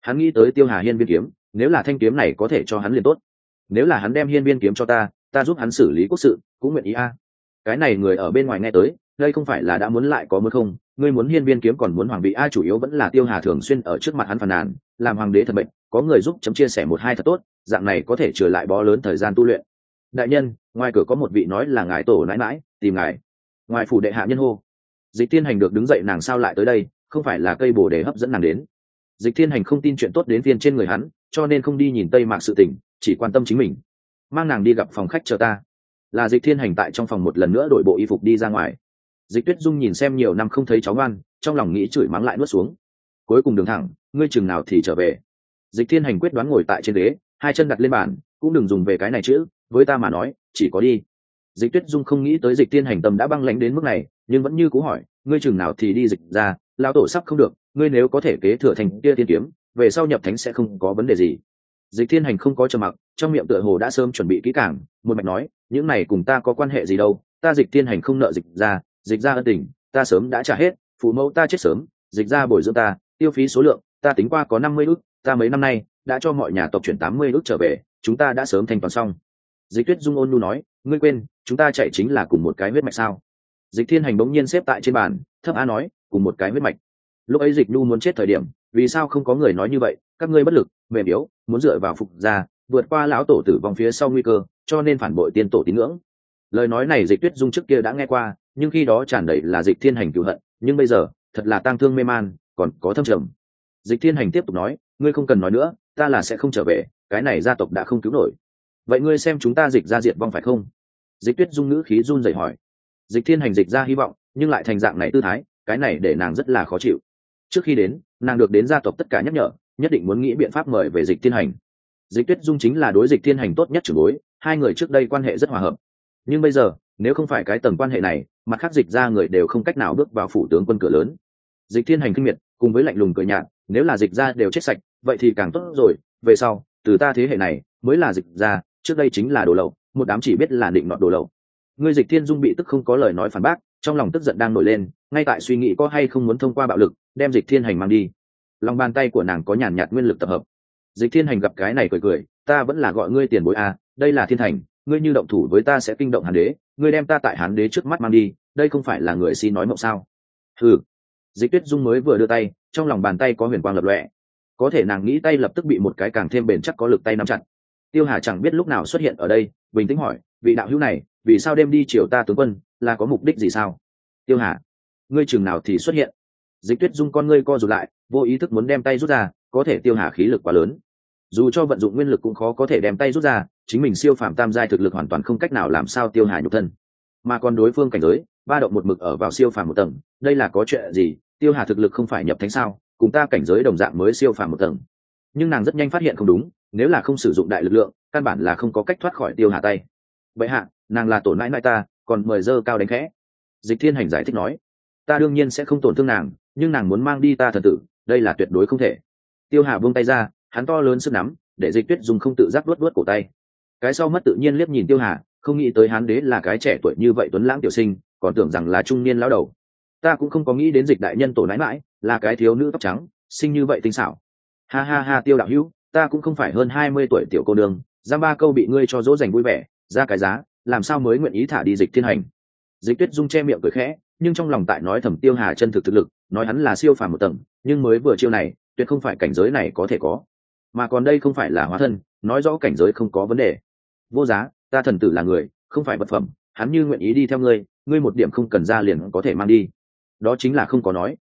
Hắn nghĩ tới tiêu hà hiên viên kiếm, nếu là thanh kiếm này có thể cho hắn liền tốt. Nếu là hắn đem hiên viên kiếm cho ta ta giúp hắn xử lý quốc sự, cũng nguyện ý a. Cái này người ở bên ngoài nghe tới, đây không phải là đã muốn lại có muốn không? Ngươi muốn hiên viên kiếm còn muốn hoàng vị a, chủ yếu vẫn là tiêu hà thường xuyên ở trước mặt hắn phàn nàn, làm hoàng đế thật bệnh, có người giúp chấm chia sẻ một hai thật tốt, dạng này có thể trở lại bó lớn thời gian tu luyện. Đại nhân, ngoài cửa có một vị nói là ngài tổ nãi mãi tìm ngài. Ngoài phủ đệ hạ nhân hô. Dịch thiên hành được đứng dậy nàng sao lại tới đây, không phải là cây bồ để hấp dẫn nàng đến. Dịch thiên hành không tin chuyện tốt đến viên trên người hắn, cho nên không đi nhìn tây mạc sự tình, chỉ quan tâm chính mình. Mang nàng đi gặp phòng khách chờ ta. Là dịch thiên hành tại trong phòng một lần nữa đổi bộ y phục đi ra ngoài dịch tuyết dung nhìn xem nhiều năm không thấy cháu ngoan, trong lòng nghĩ chửi mắng lại nuốt xuống. Cuối cùng đường thẳng, ngươi chừng nào thì trở về. Dịch thiên hành quyết đoán ngồi tại trên ghế, hai chân đặt lên bàn, cũng đừng dùng về cái này chữ, với ta mà nói, chỉ có đi. Dịch tuyết dung không nghĩ tới dịch thiên hành tâm đã băng lãnh đến mức này, nhưng vẫn như cú hỏi, ngươi chừng nào thì đi dịch ra lao tổ sắp không được, ngươi nếu có thể kế thừa thành kia tiên kiếm, về sau nhập thánh sẽ không có vấn đề gì. Dịch thiên hành không có trầm mặc, trong miệng tựa hồ đã sớm chuẩn bị kỹ càng, một mạch nói, những này cùng ta có quan hệ gì đâu, ta dịch thiên hành không nợ dịch ra dịch ra ân tình ta sớm đã trả hết phụ mẫu ta chết sớm dịch ra bồi dưỡng ta tiêu phí số lượng ta tính qua có năm mươi ước ta mấy năm nay đã cho mọi nhà tộc chuyển tám mươi ước trở về chúng ta đã sớm thanh toán xong. Dịch tuyết dung ôn nu nói ngươi quên chúng ta chạy chính là cùng một cái huyết mạch sao? Dịch thiên hành bỗng nhiên xếp tại trên bàn thấp á nói cùng một cái huyết mạch. Lúc ấy dịch nhu muốn chết thời điểm vì sao không có người nói như vậy các ngươi bất lực mềm yếu muốn dựa vào phục gia, vượt qua lão tổ tử vong phía sau nguy cơ cho nên phản bội tiên tổ tín ngưỡng. Lời nói này dịch tuyết dung trước kia đã nghe qua nhưng khi đó tràn đầy là dịch thiên hành cựu hận, nhưng bây giờ, thật là tang thương mê man, còn có thâm trầm. Dịch thiên hành tiếp tục nói, ngươi không cần nói nữa, ta là sẽ không trở về, cái này gia tộc đã không cứu nổi. Vậy ngươi xem chúng ta dịch ra diệt vong phải không? Dịch tuyết dung ngữ khí run rẩy hỏi. Dịch thiên hành dịch ra hy vọng, nhưng lại thành dạng này tư thái, cái này để nàng rất là khó chịu. Trước khi đến, nàng được đến gia tộc tất cả nhắc nhở, nhất định muốn nghĩ biện pháp mời về dịch thiên hành. Dịch tuyết dung chính là đối dịch thiên hành tốt nhất trưởng bối, hai người trước đây quan hệ rất hòa hợp. Nhưng bây giờ nếu không phải cái tầng quan hệ này mặt khác dịch ra người đều không cách nào bước vào phủ tướng quân cửa lớn. Dịch thiên hành kinh miệt cùng với lạnh lùng cười nhạt nếu là dịch ra đều chết sạch vậy thì càng tốt rồi. Về sau từ ta thế hệ này mới là dịch ra trước đây chính là đồ lậu một đám chỉ biết là định nọt đồ lậu. Ngươi dịch thiên dung bị tức không có lời nói phản bác trong lòng tức giận đang nổi lên ngay tại suy nghĩ có hay không muốn thông qua bạo lực đem dịch thiên hành mang đi. Lòng bàn tay của nàng có nhàn nhạt nguyên lực tập hợp. Dịch thiên hành gặp cái này cười cười ta vẫn là gọi ngươi tiền bối a à, đây là thiên thành ngươi như động thủ với ta sẽ kinh động hán đế, ngươi đem ta tại hán đế trước mắt mang đi, đây không phải là người xin nói mộng sao? Ừ dịch tuyết dung mới vừa đưa tay, trong lòng bàn tay có huyền quang lập lọe có thể nàng nghĩ tay lập tức bị một cái càng thêm bền chắc có lực tay nắm chặt. Tiêu hà chẳng biết lúc nào xuất hiện ở đây, bình tĩnh hỏi, vị đạo hữu này, vì sao đêm đi chiều ta tướng quân, là có mục đích gì sao? Tiêu hà, ngươi chừng nào thì xuất hiện? Dịch tuyết dung con ngươi co rụt lại, vô ý thức muốn đem tay rút ra, có thể tiêu hà khí lực quá lớn. Dù cho vận dụng nguyên lực cũng khó có thể đem tay rút ra chính mình siêu phàm tam giai thực lực hoàn toàn không cách nào làm sao tiêu hà nhục thân. Mà còn đối phương cảnh giới, ba động một mực ở vào siêu phàm một tầng, đây là có chuyện gì? Tiêu hà thực lực không phải nhập thánh sao? Cùng ta cảnh giới đồng dạng mới siêu phàm một tầng. Nhưng nàng rất nhanh phát hiện không đúng, nếu là không sử dụng đại lực lượng, căn bản là không có cách thoát khỏi tiêu hà tay. Vậy hạ, nàng là tổn mãi mãi ta, còn mời dơ cao đánh khẽ. Dịch thiên hành giải thích nói, ta đương nhiên sẽ không tổn thương nàng, nhưng nàng muốn mang đi ta thần tử, đây là tuyệt đối không thể. Tiêu hà buông tay ra, hắn to lớn sức nắm, để dịch tuyết dùng không tự giác luốt luốt cổ tay cái sau mất tự nhiên liếc nhìn tiêu hà, không nghĩ tới hán đế là cái trẻ tuổi như vậy tuấn lãng tiểu sinh, còn tưởng rằng là trung niên lão đầu. Ta cũng không có nghĩ đến dịch đại nhân tổ nãi mãi, là cái thiếu nữ tóc trắng sinh như vậy tinh xảo. Ha ha ha, tiêu đạo hữu, ta cũng không phải hơn hai mươi tuổi tiểu cô đường ra ba câu bị ngươi cho dỗ dành vui vẻ, ra cái giá, làm sao mới nguyện ý thả đi dịch thiên hành? Dịch tuyết dung che miệng cười khẽ, nhưng trong lòng tại nói thẩm tiêu hà chân thực thực lực, nói hắn là siêu phàm một tầng, nhưng mới vừa chiêu này, tuyệt không phải cảnh giới này có thể có. Mà còn đây không phải là hóa thân, nói rõ cảnh giới không có vấn đề vô giá, ta thần tử là người, không phải vật phẩm, hắn như nguyện ý đi theo ngươi ngươi một điểm không cần ra liền có thể mang đi. Đó chính là không có nói.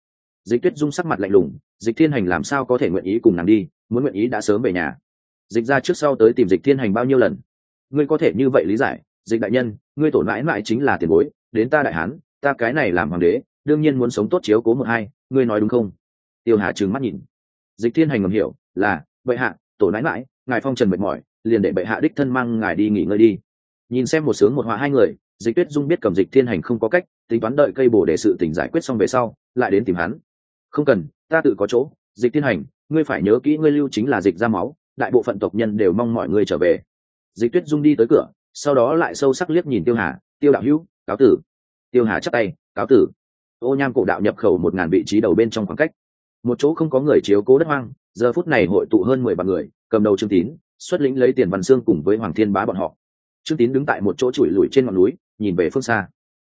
Dịch tuyết dung sắc mặt lạnh lùng, dịch thiên hành làm sao có thể nguyện ý cùng nàng đi, muốn nguyện ý đã sớm về nhà. Dịch ra trước sau tới tìm dịch thiên hành bao nhiêu lần? Ngươi có thể như vậy lý giải, dịch đại nhân, ngươi tổn mãi mãi chính là tiền bối, đến ta đại hán, ta cái này làm hoàng đế, đương nhiên muốn sống tốt chiếu cố một hai, ngươi nói đúng không? Tiêu hà trừng mắt nhìn. Dịch thiên hành ngầm hiểu, là, bệ hạ, tổ nãi mãi, ngài phong trần mệt mỏi liền để bệ hạ đích thân mang ngài đi nghỉ ngơi đi. Nhìn xem một sướng một họa hai người, dịch tuyết dung biết cầm dịch thiên hành không có cách, tính toán đợi cây bổ để sự tỉnh giải quyết xong về sau, lại đến tìm hắn. Không cần, ta tự có chỗ, dịch thiên hành, ngươi phải nhớ kỹ ngươi lưu chính là dịch ra máu, đại bộ phận tộc nhân đều mong mọi người trở về. Dịch tuyết dung đi tới cửa, sau đó lại sâu sắc liếc nhìn tiêu hà, tiêu đạo hữu, cáo tử. Tiêu hà chắc tay, cáo tử. Ô nham cổ đạo nhập khẩu một ngàn vị trí đầu bên trong khoảng cách. Một chỗ không có người chiếu cố đất hoang, giờ phút này hội tụ hơn mười vạn người, cầm đầu trương tín xuất lĩnh lấy tiền văn xương cùng với hoàng thiên bá bọn họ. Trương tín đứng tại một chỗ chùi lùi trên ngọn núi, nhìn về phương xa.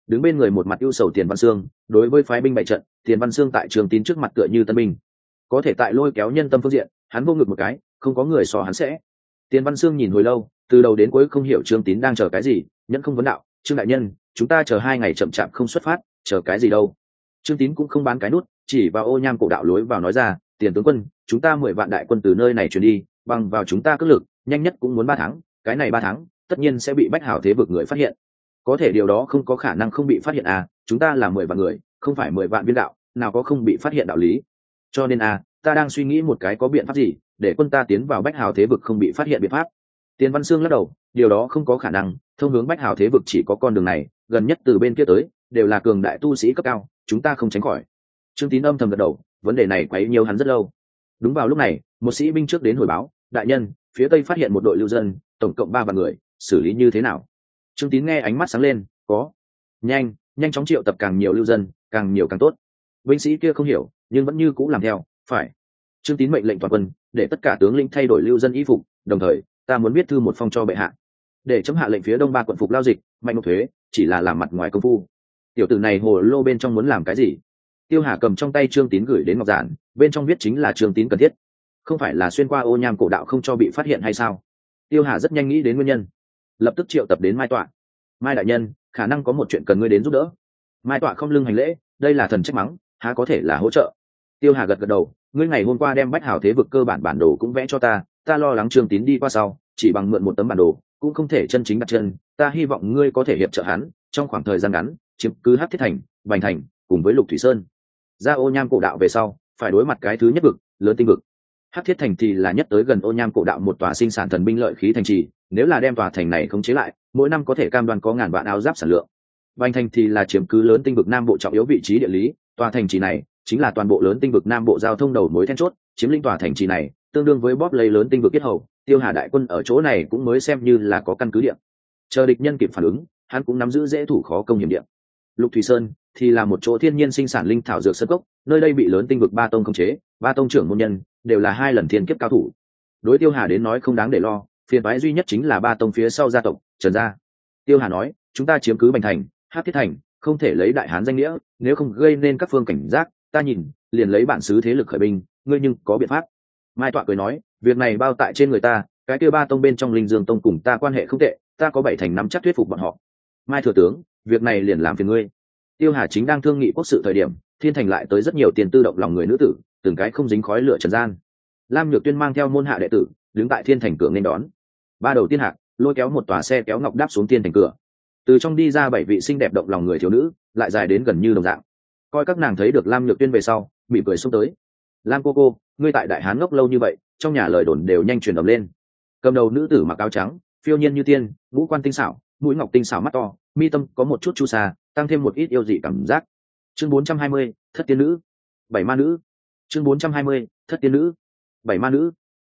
Đứng bên người một mặt ưu sầu tiền văn xương, đối với phái binh bại trận, tiền văn xương tại trường tín trước mặt tựa như tân binh. Có thể tại lôi kéo nhân tâm phương diện, hắn vô ngực một cái, không có người so hắn sẽ. Tiền văn xương nhìn hồi lâu, từ đầu đến cuối không hiểu trương tín đang chờ cái gì, nhẫn không vấn đạo, trương đại nhân, chúng ta chờ hai ngày chậm chạp không xuất phát, chờ cái gì đâu? Trương tín cũng không bán cái nút, chỉ vào ô nham cổ đạo lối vào nói ra, tiền tướng quân, chúng ta mười vạn đại quân từ nơi này chuyển đi bằng vào chúng ta cất lực, nhanh nhất cũng muốn ba tháng, cái này ba tháng, tất nhiên sẽ bị bách hảo thế vực người phát hiện. Có thể điều đó không có khả năng không bị phát hiện à chúng ta là mười vạn người, không phải mười vạn viên đạo, nào có không bị phát hiện đạo lý. Cho nên à ta đang suy nghĩ một cái có biện pháp gì, để quân ta tiến vào bách hào thế vực không bị phát hiện biện pháp. Tiền văn sương lắc đầu, điều đó không có khả năng, thông hướng bách hào thế vực chỉ có con đường này, gần nhất từ bên kia tới, đều là cường đại tu sĩ cấp cao, chúng ta không tránh khỏi. Trương tín âm thầm gật đầu, vấn đề này quấy nhiều hắn rất lâu đúng vào lúc này, một sĩ binh trước đến hồi báo, đại nhân, phía tây phát hiện một đội lưu dân, tổng cộng ba vạn người, xử lý như thế nào? Trương tín nghe ánh mắt sáng lên, có. Nhanh nhanh chóng triệu tập càng nhiều lưu dân, càng nhiều càng tốt. Binh sĩ kia không hiểu, nhưng vẫn như c ũ làm theo, phải. Trương tín mệnh lệnh toàn quân, để tất cả tướng lĩnh thay đổi lưu dân y phục, đồng thời, ta muốn viết thư một phong cho bệ hạ, để chấm hạ lệnh phía đông ba quận phục lao dịch, mạnh nộp thuế, chỉ là làm mặt ngoài công phu. Tiểu tử này hồ lô bên trong muốn làm cái gì? Tiêu hà cầm trong tay trương tín gửi đến ngọc giản, bên trong viết chính là trương tín cần thiết. Không phải là xuyên qua ô nham cổ đạo không cho bị phát hiện hay sao? Tiêu hà rất nhanh nghĩ đến nguyên nhân. Lập tức triệu tập đến mai tọa. Mai đại nhân, khả năng có một chuyện cần ngươi đến giúp đỡ. Mai tọa không lưng hành lễ, đây là thần trách mắng, há có thể là hỗ trợ? Tiêu hà gật gật đầu, ngươi ngày hôm qua đem bách hào thế vực cơ bản bản đồ cũng vẽ cho ta ta lo lắng trương tín đi qua sau, chỉ bằng mượn một tấm bản đồ, cũng không thể chân chính đặt chân, ta hy vọng ngươi có thể hiệp trợ hắn, trong khoảng thời gian ngắn, chiếm cứ hát thiết thành, bành thành, cùng với lục thủy sơn ra ô nham cổ đạo về sau, phải đối mặt cái thứ nhất vực, lớn tinh vực. Hát thiết thành thì là nhất tới gần ô nham cổ đạo một tòa sinh sản thần binh lợi khí thành trì, nếu là đem tòa thành này khống chế lại, mỗi năm có thể cam đoan có ngàn vạn áo giáp sản lượng. Vành thành thì là chiếm cứ lớn tinh vực nam bộ trọng yếu vị trí địa lý, tòa thành trì này chính là toàn bộ lớn tinh vực nam bộ giao thông đầu mối then chốt, chiếm lĩnh tòa thành trì này, tương đương với bóp lấy lớn tinh vực kết hầu, tiêu hà đại quân ở chỗ này cũng mới xem như là có căn cứ điện chờ địch nhân kịp phản ứng, hắn cũng nắm giữ dễ thủ khó công hiểm điện lục thủy sơn thì là một chỗ thiên nhiên sinh sản linh thảo dược sơn cốc, nơi đây bị lớn tinh vực ba tông khống chế, ba tông trưởng môn nhân đều là hai lần thiên kiếp cao thủ. Đối tiêu hà đến nói không đáng để lo, phiền phái duy nhất chính là ba tông phía sau gia tộc, trần gia. Tiêu hà nói, chúng ta chiếm cứ bành thành hát thiết thành, không thể lấy đại hán danh nghĩa, nếu không gây nên các phương cảnh giác, ta nhìn, liền lấy bản xứ thế lực khởi binh, ngươi nhưng có biện pháp. Mai tọa cười nói, việc này bao tại trên người ta, cái kia ba tông bên trong linh dương tông cùng ta quan hệ không tệ, ta có bảy thành nắm chắc thuyết phục bọn họ. Mai thừa tướng, việc này liền làm phiền ngươi tiêu hà chính đang thương nghị quốc sự thời điểm, thiên thành lại tới rất nhiều tiền tư động lòng người nữ tử, từng cái không dính khói lửa trần gian. Lam nhược tuyên mang theo môn hạ đệ tử, đứng tại thiên thành cửa nên đón. Ba đầu tiên hạc, lôi kéo một tòa xe kéo ngọc đáp xuống thiên thành cửa. Từ trong đi ra bảy vị xinh đẹp động lòng người thiếu nữ, lại dài đến gần như đồng dạng. Coi các nàng thấy được lam nhược tuyên về sau, bị cười xông tới. Lam cô cô, ngươi tại đại hán ngốc lâu như vậy, trong nhà lời đồn đều nhanh truyền ầm lên. Cầm đầu nữ tử mặc áo trắng, phiêu nhiên như tiên, ngũ quan tinh xảo mũi ngọc tinh xảo mắt to mi tâm có một chút chu xa tăng thêm một ít yêu dị cảm giác. Chương 420, thất tiên nữ. Bảy ma nữ. Chương 420, thất tiên nữ. Bảy ma nữ.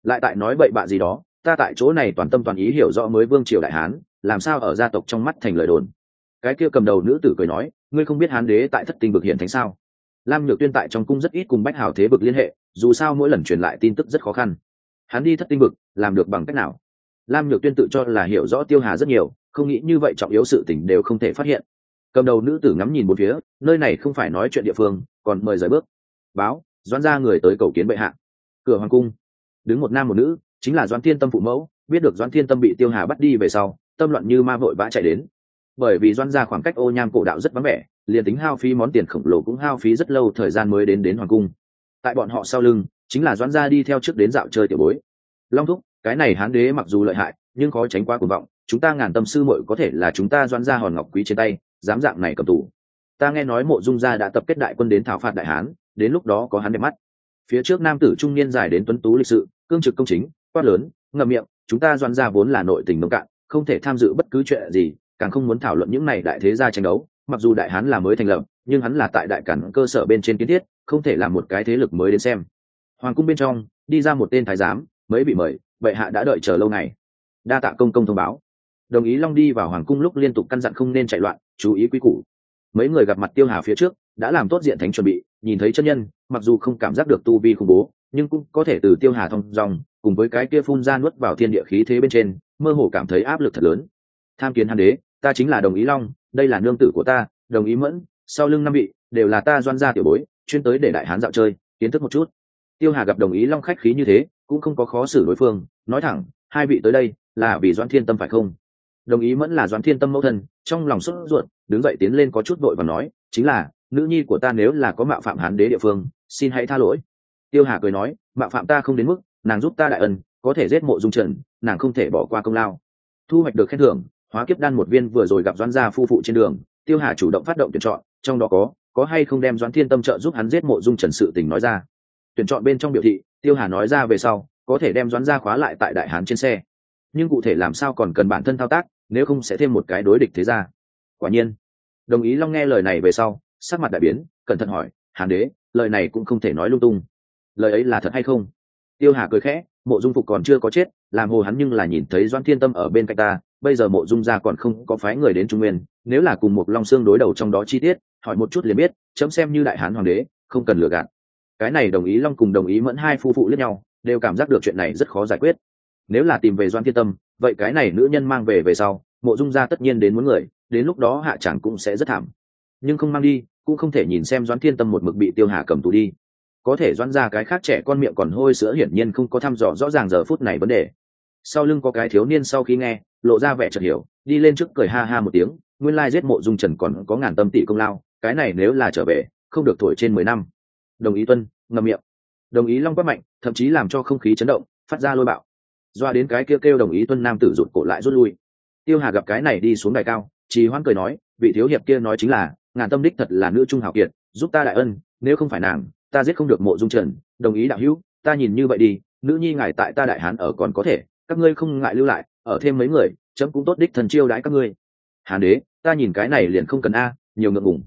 Lại tại nói bậy bạ gì đó ta tại chỗ này toàn tâm toàn ý hiểu rõ mới vương triều đại hán làm sao ở gia tộc trong mắt thành lời đồn. Cái kia cầm đầu nữ tử cười nói ngươi không biết hán đế tại thất tinh vực hiện thánh sao? Lam nhược tuyên tại trong cung rất ít cùng bách hào thế vực liên hệ dù sao mỗi lần truyền lại tin tức rất khó khăn. Hắn đi thất tinh vực làm được bằng cách nào? Lam nhược tuyên tự cho là hiểu rõ tiêu hà rất nhiều không nghĩ như vậy trọng yếu sự tình đều không thể phát hiện. Cầm đầu nữ tử ngắm nhìn một phía, nơi này không phải nói chuyện địa phương, còn mời rời bước. Báo, doãn ra người tới cầu kiến bệ hạ. Cửa hoàng cung. Đứng một nam một nữ, chính là doãn thiên tâm phụ mẫu, biết được doãn thiên tâm bị tiêu hà bắt đi về sau, tâm loạn như ma vội vã chạy đến. Bởi vì doãn ra khoảng cách ô nham cổ đạo rất vắng vẻ, liền tính hao phí món tiền khổng lồ cũng hao phí rất lâu thời gian mới đến đến hoàng cung. Tại bọn họ sau lưng, chính là doãn gia đi theo trước đến dạo chơi tiểu bối. Long thúc, cái này hán đế mặc dù lợi hại, nhưng khó tránh qua cuồng vọng chúng ta ngàn tâm sư muội có thể là chúng ta doãn gia hòn ngọc quý trên tay, dám dạng này cầm tù. Ta nghe nói mộ dung gia đã tập kết đại quân đến thảo phạt đại hán, đến lúc đó có hắn đẹp mắt. Phía trước nam tử trung niên dài đến tuấn tú lịch sự, cương trực công chính, quát lớn, ngậm miệng, chúng ta doãn gia vốn là nội tình nông cạn, không thể tham dự bất cứ chuyện gì, càng không muốn thảo luận những này đại thế gia tranh đấu. Mặc dù đại hán là mới thành lập, nhưng hắn là tại đại cản cơ sở bên trên kiến thiết, không thể là một cái thế lực mới đến xem. Hoàng cung bên trong, đi ra một tên thái giám mới bị mời, bệ hạ đã đợi chờ lâu ngày. Đa tạ công công thông báo đồng ý long đi vào hoàng cung lúc liên tục căn dặn không nên chạy loạn, chú ý quý củ. Mấy người gặp mặt tiêu hà phía trước, đã làm tốt diện thánh chuẩn bị, nhìn thấy chân nhân, mặc dù không cảm giác được tu vi khủng bố, nhưng cũng có thể từ tiêu hà thông dòng, cùng với cái kia phun ra nuốt vào thiên địa khí thế bên trên, mơ hồ cảm thấy áp lực thật lớn. Tham kiến hàn đế, ta chính là đồng ý long, đây là nương tử của ta, đồng ý mẫn, sau lưng năm vị, đều là ta doan gia tiểu bối, chuyên tới để đại hán dạo chơi, kiến thức một chút. Tiêu hà gặp đồng ý long khách khí như thế, cũng không có khó xử đối phương, nói thẳng, hai vị tới đây, là vì doan thiên tâm phải không? Đồng ý mẫn là doan thiên tâm mẫu thân, trong lòng sốt ruột, đứng dậy tiến lên có chút vội và nói, chính là, nữ nhi của ta nếu là có mạo phạm hán đế địa phương, xin hãy tha lỗi. Tiêu hà cười nói, mạo phạm ta không đến mức, nàng giúp ta đại ân, có thể giết mộ dung trần, nàng không thể bỏ qua công lao. Thu hoạch được khen thưởng, hóa kiếp đan một viên vừa rồi gặp doan gia phu phụ trên đường, tiêu hà chủ động phát động tuyển chọn, trong đó có có hay không đem doãn thiên tâm trợ giúp hắn giết mộ dung trần sự tình nói ra. Tuyển chọn bên trong biểu thị, tiêu hà nói ra về sau, có thể đem doãn gia khóa lại tại đại hán trên xe. Nhưng cụ thể làm sao còn cần bản thân thao tác nếu không sẽ thêm một cái đối địch thế ra. Quả nhiên, đồng ý long nghe lời này về sau, sắc mặt đại biến, cẩn thận hỏi, hàn đế, lời này cũng không thể nói lung tung. Lời ấy là thật hay không? Tiêu hà cười khẽ, mộ dung phục còn chưa có chết, làm hồ hắn nhưng là nhìn thấy doan thiên tâm ở bên cạnh ta, bây giờ mộ dung gia còn không có phái người đến trung nguyên, nếu là cùng một long xương đối đầu trong đó chi tiết, hỏi một chút liền biết, chấm xem như đại hán hoàng đế, không cần lừa gạt. Cái này đồng ý long cùng đồng ý mẫn hai phu phụ lẫn nhau, đều cảm giác được chuyện này rất khó giải quyết. Nếu là tìm về doan thiên tâm vậy cái này nữ nhân mang về về sau, mộ dung gia tất nhiên đến muốn người, đến lúc đó hạ chẳng cũng sẽ rất thảm. Nhưng không mang đi, cũng không thể nhìn xem doãn thiên tâm một mực bị tiêu hà cầm tù đi. Có thể doãn ra cái khác trẻ con miệng còn hôi sữa hiển nhiên không có thăm dò rõ ràng giờ phút này vấn đề. Sau lưng có cái thiếu niên sau khi nghe, lộ ra vẻ chợt hiểu, đi lên trước cười ha ha một tiếng, nguyên lai giết mộ dung trần còn có ngàn tâm tỷ công lao, cái này nếu là trở về, không được thổi trên mười năm. Đồng ý tuân, ngậm miệng. Đồng ý long quát mạnh, thậm chí làm cho không khí chấn động, phát ra lôi bạo doa đến cái kêu kêu đồng ý tuân nam tử rụt cổ lại rút lui. Tiêu hà gặp cái này đi xuống đài cao, trì hoan cười nói, vị thiếu hiệp kia nói chính là, ngàn tâm đích thật là nữ trung hào kiệt, giúp ta đại ân, nếu không phải nàng, ta giết không được mộ dung trần, đồng ý đạo hữu, ta nhìn như vậy đi, nữ nhi ngài tại ta đại hán ở còn có thể, các ngươi không ngại lưu lại, ở thêm mấy người, chấm cũng tốt đích thần chiêu đãi các ngươi. Hán đế, ta nhìn cái này liền không cần a, nhiều ngượng ngùng.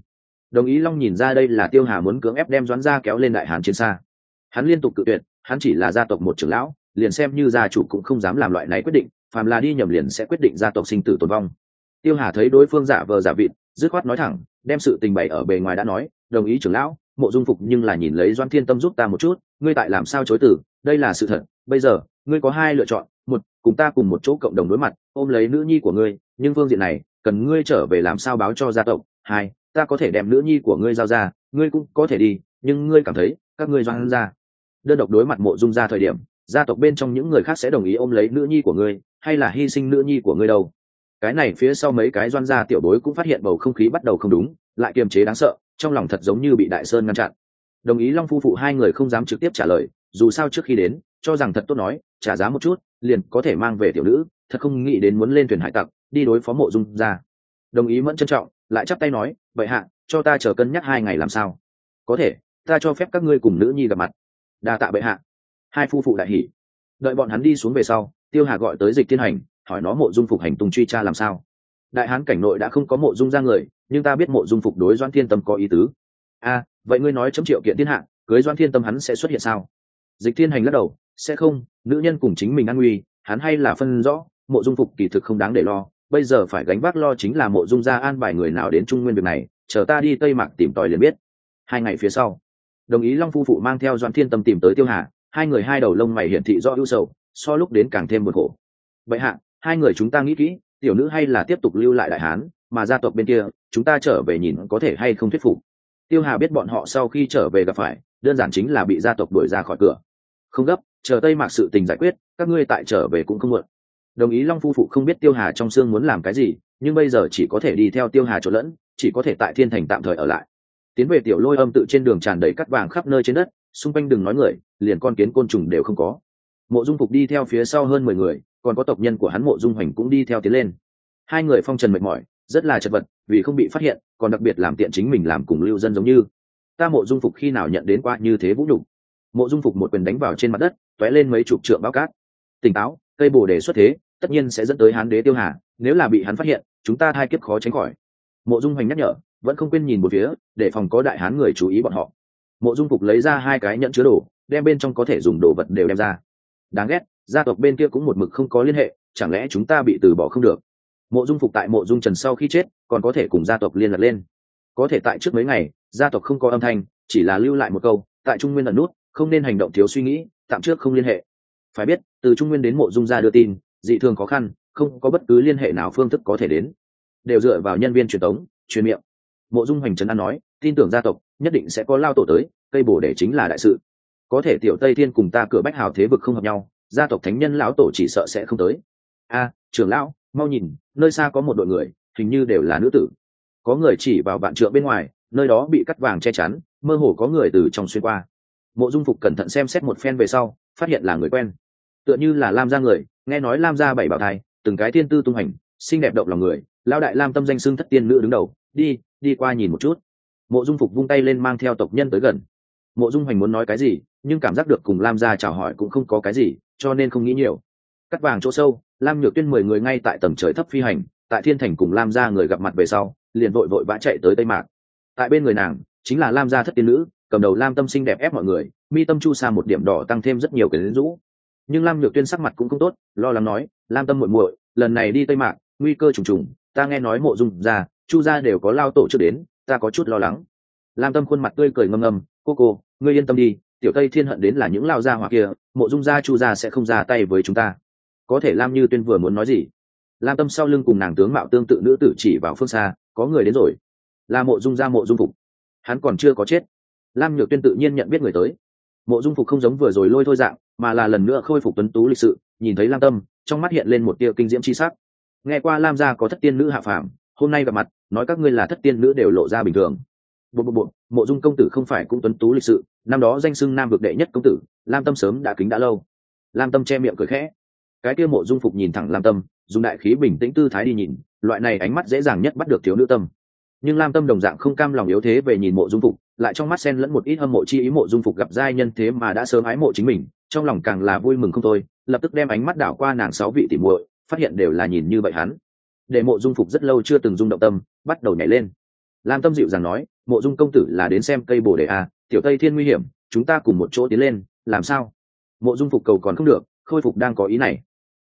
Đồng ý long nhìn ra đây là tiêu hà muốn cưỡng ép đem doãn gia kéo lên đại hán chiến xa. Hắn liên tục cự tuyệt, hắn chỉ là gia tộc một trưởng lão liền xem như gia chủ cũng không dám làm loại này quyết định, phàm là đi nhầm liền sẽ quyết định gia tộc sinh tử tồn vong. Tiêu hà thấy đối phương giả vờ giả vịt, dứt khoát nói thẳng, đem sự tình bày ở bề ngoài đã nói, đồng ý trưởng lão, mộ dung phục nhưng là nhìn lấy doan thiên tâm giúp ta một chút, ngươi tại làm sao chối tử đây là sự thật, bây giờ, ngươi có hai lựa chọn, một, cùng ta cùng một chỗ cộng đồng đối mặt, ôm lấy nữ nhi của ngươi, nhưng phương diện này, cần ngươi trở về làm sao báo cho gia tộc, hai, ta có thể đem nữ nhi của ngươi giao ra, ngươi cũng có thể đi, nhưng ngươi cảm thấy, các ngươi doan ra. Đơn độc đối mặt mộ dung ra thời điểm gia tộc bên trong những người khác sẽ đồng ý ôm lấy nữ nhi của ngươi, hay là hy sinh nữ nhi của ngươi đâu? Cái này phía sau mấy cái doan gia tiểu bối cũng phát hiện bầu không khí bắt đầu không đúng, lại kiềm chế đáng sợ, trong lòng thật giống như bị đại sơn ngăn chặn. Đồng ý long phu phụ hai người không dám trực tiếp trả lời, dù sao trước khi đến, cho rằng thật tốt nói, trả giá một chút, liền có thể mang về tiểu nữ, thật không nghĩ đến muốn lên thuyền hải tặc, đi đối phó mộ dung ra đồng ý mẫn trân trọng, lại chắp tay nói, vậy hạ, cho ta chờ cân nhắc hai ngày làm sao? Có thể, ta cho phép các ngươi cùng nữ nhi gặp mặt. Đa tạ bệ hạ hai phu phụ đại hỉ. Đợi bọn hắn đi xuống về sau, tiêu hà gọi tới dịch thiên hành, hỏi nó mộ dung phục hành tùng truy tra làm sao. Đại hán cảnh nội đã không có mộ dung ra người, nhưng ta biết mộ dung phục đối doan thiên tâm có ý tứ. A vậy ngươi nói chấm triệu kiện thiên hạ, cưới doan thiên tâm hắn sẽ xuất hiện sao? Dịch thiên hành lắc đầu, sẽ không, nữ nhân cùng chính mình an nguy, hắn hay là phân rõ, mộ dung phục kỳ thực không đáng để lo, bây giờ phải gánh vác lo chính là mộ dung gia an bài người nào đến trung nguyên việc này, chờ ta đi tây mạc tìm tòi liền biết. Hai ngày phía sau, đồng ý long phu phụ mang theo doan thiên tâm tìm tới tiêu hà hai người hai đầu lông mày hiển thị do ưu sầu, so lúc đến càng thêm một khổ. Vậy hạ, hai người chúng ta nghĩ kỹ, tiểu nữ hay là tiếp tục lưu lại đại hán, mà gia tộc bên kia, chúng ta trở về nhìn có thể hay không thuyết phục. Tiêu hà biết bọn họ sau khi trở về gặp phải, đơn giản chính là bị gia tộc đuổi ra khỏi cửa. Không gấp, chờ tây mạc sự tình giải quyết, các ngươi tại trở về cũng không muộn. Đồng ý long phu phụ không biết tiêu hà trong xương muốn làm cái gì, nhưng bây giờ chỉ có thể đi theo tiêu hà chỗ lẫn, chỉ có thể tại thiên thành tạm thời ở lại. Tiến về tiểu lôi âm tự trên đường tràn đầy cắt vàng khắp nơi trên đất xung quanh đừng nói người, liền con kiến côn trùng đều không có. Mộ dung phục đi theo phía sau hơn mười người, còn có tộc nhân của hắn mộ dung hoành cũng đi theo tiến lên. Hai người phong trần mệt mỏi, rất là chật vật, vì không bị phát hiện, còn đặc biệt làm tiện chính mình làm cùng lưu dân giống như. Ta mộ dung phục khi nào nhận đến qua như thế vũ nhục? Mộ dung phục một quyền đánh vào trên mặt đất t ó é lên mấy chục trượng bao cát. Tỉnh táo, cây bồ đề xuất thế, tất nhiên sẽ dẫn tới hán đế tiêu hà, nếu là bị hắn phát hiện, chúng ta hai kiếp khó tránh khỏi. Mộ dung hoành nhắc nhở, vẫn không quên nhìn một phía, để phòng có đại hán người chú ý bọn họ mộ dung phục lấy ra hai cái nhận chứa đồ, đem bên trong có thể dùng đồ vật đều đem ra. Đáng ghét, gia tộc bên kia cũng một mực không có liên hệ, chẳng lẽ chúng ta bị từ bỏ không được? Mộ dung phục tại mộ dung trần sau khi chết, còn có thể cùng gia tộc liên lạc lên. Có thể tại trước mấy ngày, gia tộc không có âm thanh, chỉ là lưu lại một câu, tại trung nguyên ẩn nút, không nên hành động thiếu suy nghĩ, tạm trước không liên hệ. Phải biết, từ trung nguyên đến mộ dung gia đưa tin, dị thường khó khăn, không có bất cứ liên hệ nào phương thức có thể đến. Đều dựa vào nhân viên truyền tống, truyền miệng. Mộ dung hoành trấn an nói, tin tưởng gia tộc nhất định sẽ có lao tổ tới, cây bổ để chính là đại sự. Có thể tiểu tây thiên cùng ta cửa bách hào thế vực không hợp nhau, gia tộc thánh nhân lão tổ chỉ sợ sẽ không tới. A, trưởng lão, mau nhìn, nơi xa có một đội người, hình như đều là nữ tử. Có người chỉ vào vạn trượng bên ngoài, nơi đó bị cắt vàng che chắn, mơ hồ có người từ trong xuyên qua. Mộ dung phục cẩn thận xem xét một phen về sau, phát hiện là người quen. Tựa như là lam gia người, nghe nói lam gia bảy bảo thai, từng cái tiên tư tung hành, xinh đẹp động lòng người lao đại lam tâm danh xưng thất tiên nữ đứng đầu. Đi đi qua nhìn một chút mộ dung phục vung tay lên mang theo tộc nhân tới gần. Mộ dung hoành muốn nói cái gì, nhưng cảm giác được cùng lam gia chào hỏi cũng không có cái gì, cho nên không nghĩ nhiều. Cắt vàng chỗ sâu, lam nhược tuyên mười người ngay tại tầng trời thấp phi hành, tại thiên thành cùng lam gia người gặp mặt về sau, liền vội vội vã chạy tới tây mạc. Tại bên người nàng, chính là lam gia thất tiên nữ, cầm đầu lam tâm xinh đẹp ép mọi người, mi tâm chu sa một điểm đỏ tăng thêm rất nhiều cái lính rũ. Nhưng lam nhược tuyên sắc mặt cũng không tốt, lo lắng nói, lam tâm muội muội, lần này đi tây mạc, nguy cơ trùng trùng, ta nghe nói mộ dung ra chu gia đều có lao tổ trước đến ta có chút lo lắng. Lam tâm khuôn mặt tươi cười ngâm ngâm, cô cô, ngươi yên tâm đi, tiểu tây thiên hận đến là những lao gia hoặc kia, mộ dung gia chu gia sẽ không ra tay với chúng ta. Có thể lam như tuyên vừa muốn nói gì? Lam tâm sau lưng cùng nàng tướng mạo tương tự nữ tử chỉ vào phương xa, có người đến rồi. Là mộ dung gia mộ dung phục. Hắn còn chưa có chết. Lam nhược tuyên tự nhiên nhận biết người tới. Mộ dung phục không giống vừa rồi lôi thôi dạng, mà là lần nữa khôi phục tuấn tú lịch sự, nhìn thấy lam tâm, trong mắt hiện lên một tia kinh diễm c h i sắc. Nghe qua lam gia có thất tiên nữ hạ phàm, hôm nay gặp mặt nói các ngươi là thất tiên nữ đều lộ ra bình thường. Bộ bộ bộ, mộ dung công tử không phải cũng tuấn tú lịch sự, năm đó danh xưng nam vực đệ nhất công tử, lam tâm sớm đã kính đã lâu. Lam tâm che miệng cười khẽ. Cái kia mộ dung phục nhìn thẳng lam tâm, dùng đại khí bình tĩnh tư thái đi nhìn, loại này ánh mắt dễ dàng nhất bắt được thiếu nữ tâm. Nhưng lam tâm đồng dạng không cam lòng yếu thế về nhìn mộ dung phục, lại trong mắt sen lẫn một ít hâm mộ chi ý mộ dung phục gặp giai nhân thế mà đã sớm ái mộ chính mình, trong lòng càng là vui mừng không thôi, lập tức đem ánh mắt đảo qua nàng sáu vị tỉ muội, phát hiện đều là nhìn như vậy hắn để mộ dung phục rất lâu chưa từng rung động tâm bắt đầu nhảy lên. Lam tâm dịu rằng nói mộ dung công tử là đến xem cây bồ đề à, tiểu tây thiên nguy hiểm chúng ta cùng một chỗ tiến lên làm sao? Mộ dung phục cầu còn không được khôi phục đang có ý này.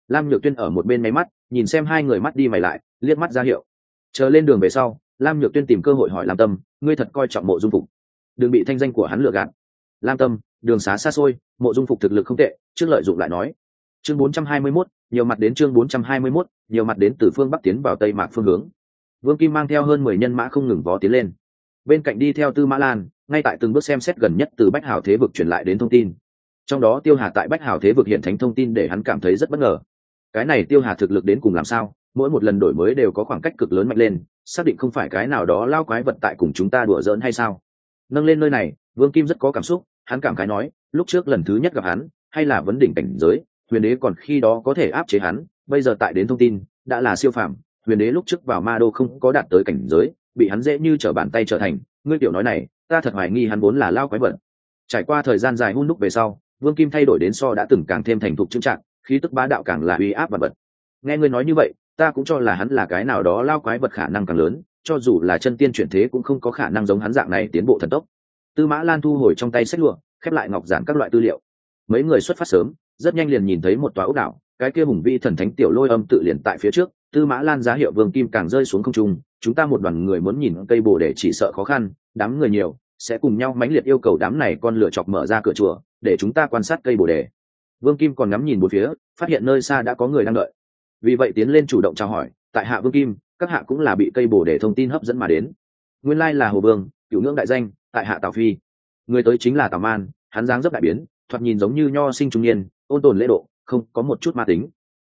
Lam nhược tuyên ở một bên máy mắt nhìn xem hai người mắt đi mày lại liếc mắt ra hiệu. Chờ lên đường về sau lam nhược tuyên tìm cơ hội hỏi lam tâm ngươi thật coi trọng mộ dung phục? Đừng bị thanh danh của hắn lừa gạt. Lam tâm đường xá xa xôi mộ dung phục thực lực không tệ trước lợi dụng lại nói. Chương 421, nhiều mặt đến chương 421, nhiều mặt đến từ phương bắc tiến vào tây mạc phương hướng. Vương kim mang theo hơn mười nhân mã không ngừng vó tiến lên. Bên cạnh đi theo tư mã lan ngay tại từng bước xem xét gần nhất từ bách Hào thế vực truyền lại đến thông tin. Trong đó tiêu hà tại bách hào thế vực hiện thánh thông tin để hắn cảm thấy rất bất ngờ. Cái này tiêu hà thực lực đến cùng làm sao? Mỗi một lần đổi mới đều có khoảng cách cực lớn mạnh lên xác định không phải cái nào đó lao quái vật tại cùng chúng ta đùa giỡn hay sao? Nâng lên nơi này vương kim rất có cảm xúc hắn cảm khái nói lúc trước lần thứ nhất gặp hắn hay là vấn đỉnh cảnh giới huyền đế còn khi đó có thể áp chế hắn, bây giờ tại đến thông tin, đã là siêu phàm. Huyền đế lúc trước vào ma đô không có đạt tới cảnh giới, bị hắn dễ như trở bàn tay trở thành. Ngươi tiểu nói này, ta thật hoài nghi hắn vốn là lao quái vật. Trải qua thời gian dài hôn đúc về sau, vương kim thay đổi đến so đã từng càng thêm thành thục trưng trạng khí tức bá đạo càng là uy áp vật vật. Nghe ngươi nói như vậy, ta cũng cho là hắn là cái nào đó lao quái vật khả năng càng lớn, cho dù là chân tiên chuyển thế cũng không có khả năng giống hắn dạng này tiến bộ thần tốc. Tư mã lan thu hồi trong tay sách lụa, khép lại ngọc giản các loại tư liệu. Mấy người xuất phát sớm rất nhanh liền nhìn thấy một tòa ốc đảo, cái kia hùng vi thần thánh tiểu lôi âm tự liền tại phía trước, tư mã lan giá hiệu vương kim càng rơi xuống không trung, chúng ta một đoàn người muốn nhìn cây bồ để chỉ sợ khó khăn, đám người nhiều, sẽ cùng nhau mãnh liệt yêu cầu đám này con lửa chọc mở ra cửa chùa, để chúng ta quan sát cây bồ đề. Vương kim còn ngắm nhìn một phía, phát hiện nơi xa đã có người đang đợi. Vì vậy tiến lên chủ động chào hỏi, tại hạ vương kim, các hạ cũng là bị cây bồ đề thông tin hấp dẫn mà đến. Nguyên lai là hồ vương, cựu ngưỡng đại danh, tại hạ tào phi. Người tới chính là tào man, hắn dáng dấp đại biến, thoạt nhìn giống như nho sinh trung niên ôn tồn lễ độ, không có một chút ma tính.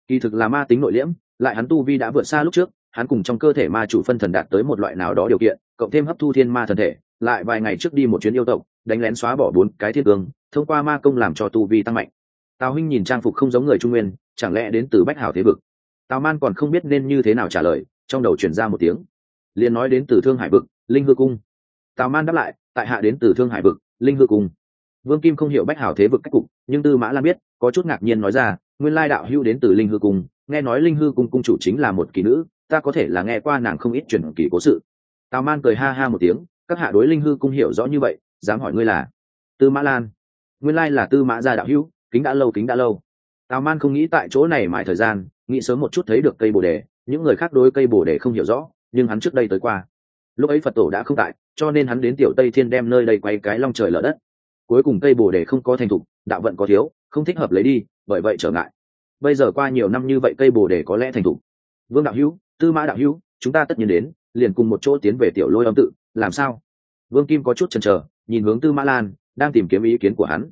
Kỳ thực là ma tính nội liễm, lại hắn tu vi đã vượt xa lúc trước, hắn cùng trong cơ thể ma chủ phân thần đạt tới một loại nào đó điều kiện, cộng thêm hấp thu thiên ma thần thể, lại vài ngày trước đi một chuyến yêu tộc, đánh lén xóa bỏ bốn cái thiên cương thông qua ma công làm cho tu vi tăng mạnh. Tào huynh nhìn trang phục không giống người trung nguyên, chẳng lẽ đến từ bách hảo thế vực? Tào man còn không biết nên như thế nào trả lời, trong đầu chuyển ra một tiếng. Liền nói đến từ thương hải vực, linh hư cung. Tào man đáp lại, tại hạ đến từ thương hải vực, linh hư cung. Vương kim không hiểu bách hảo thế vực cách cục, nhưng tư mã lan biết có chút ngạc nhiên nói ra, nguyên lai đạo hưu đến từ linh hư cung, nghe nói linh hư cung cung chủ chính là một kỳ nữ, ta có thể là nghe qua nàng không ít truyền kỳ cố sự. Tào man cười ha ha một tiếng, các hạ đối linh hư cung hiểu rõ như vậy, dám hỏi ngươi là? Tư mã lan. Nguyên lai là tư mã gia đạo hữu, kính đã lâu, kính đã lâu. Tào man không nghĩ tại chỗ này mãi thời gian, nghĩ sớm một chút thấy được cây bồ đề, những người khác đối cây bồ đề không hiểu rõ, nhưng hắn trước đây tới qua. Lúc ấy phật tổ đã không tại, cho nên hắn đến tiểu tây thiên đem nơi đây quay cái long trời lở đất. Cuối cùng cây bồ đề không có thành thục, đạo vận có thiếu không thích hợp lấy đi, bởi vậy trở ngại. Bây giờ qua nhiều năm như vậy cây bồ đề có lẽ thành thục. Vương đạo hữu, tư mã đạo hữu, chúng ta tất nhiên đến, liền cùng một chỗ tiến về tiểu lôi âm tự, làm sao? Vương kim có chút chần chờ, nhìn hướng tư mã lan, đang tìm kiếm ý kiến của hắn.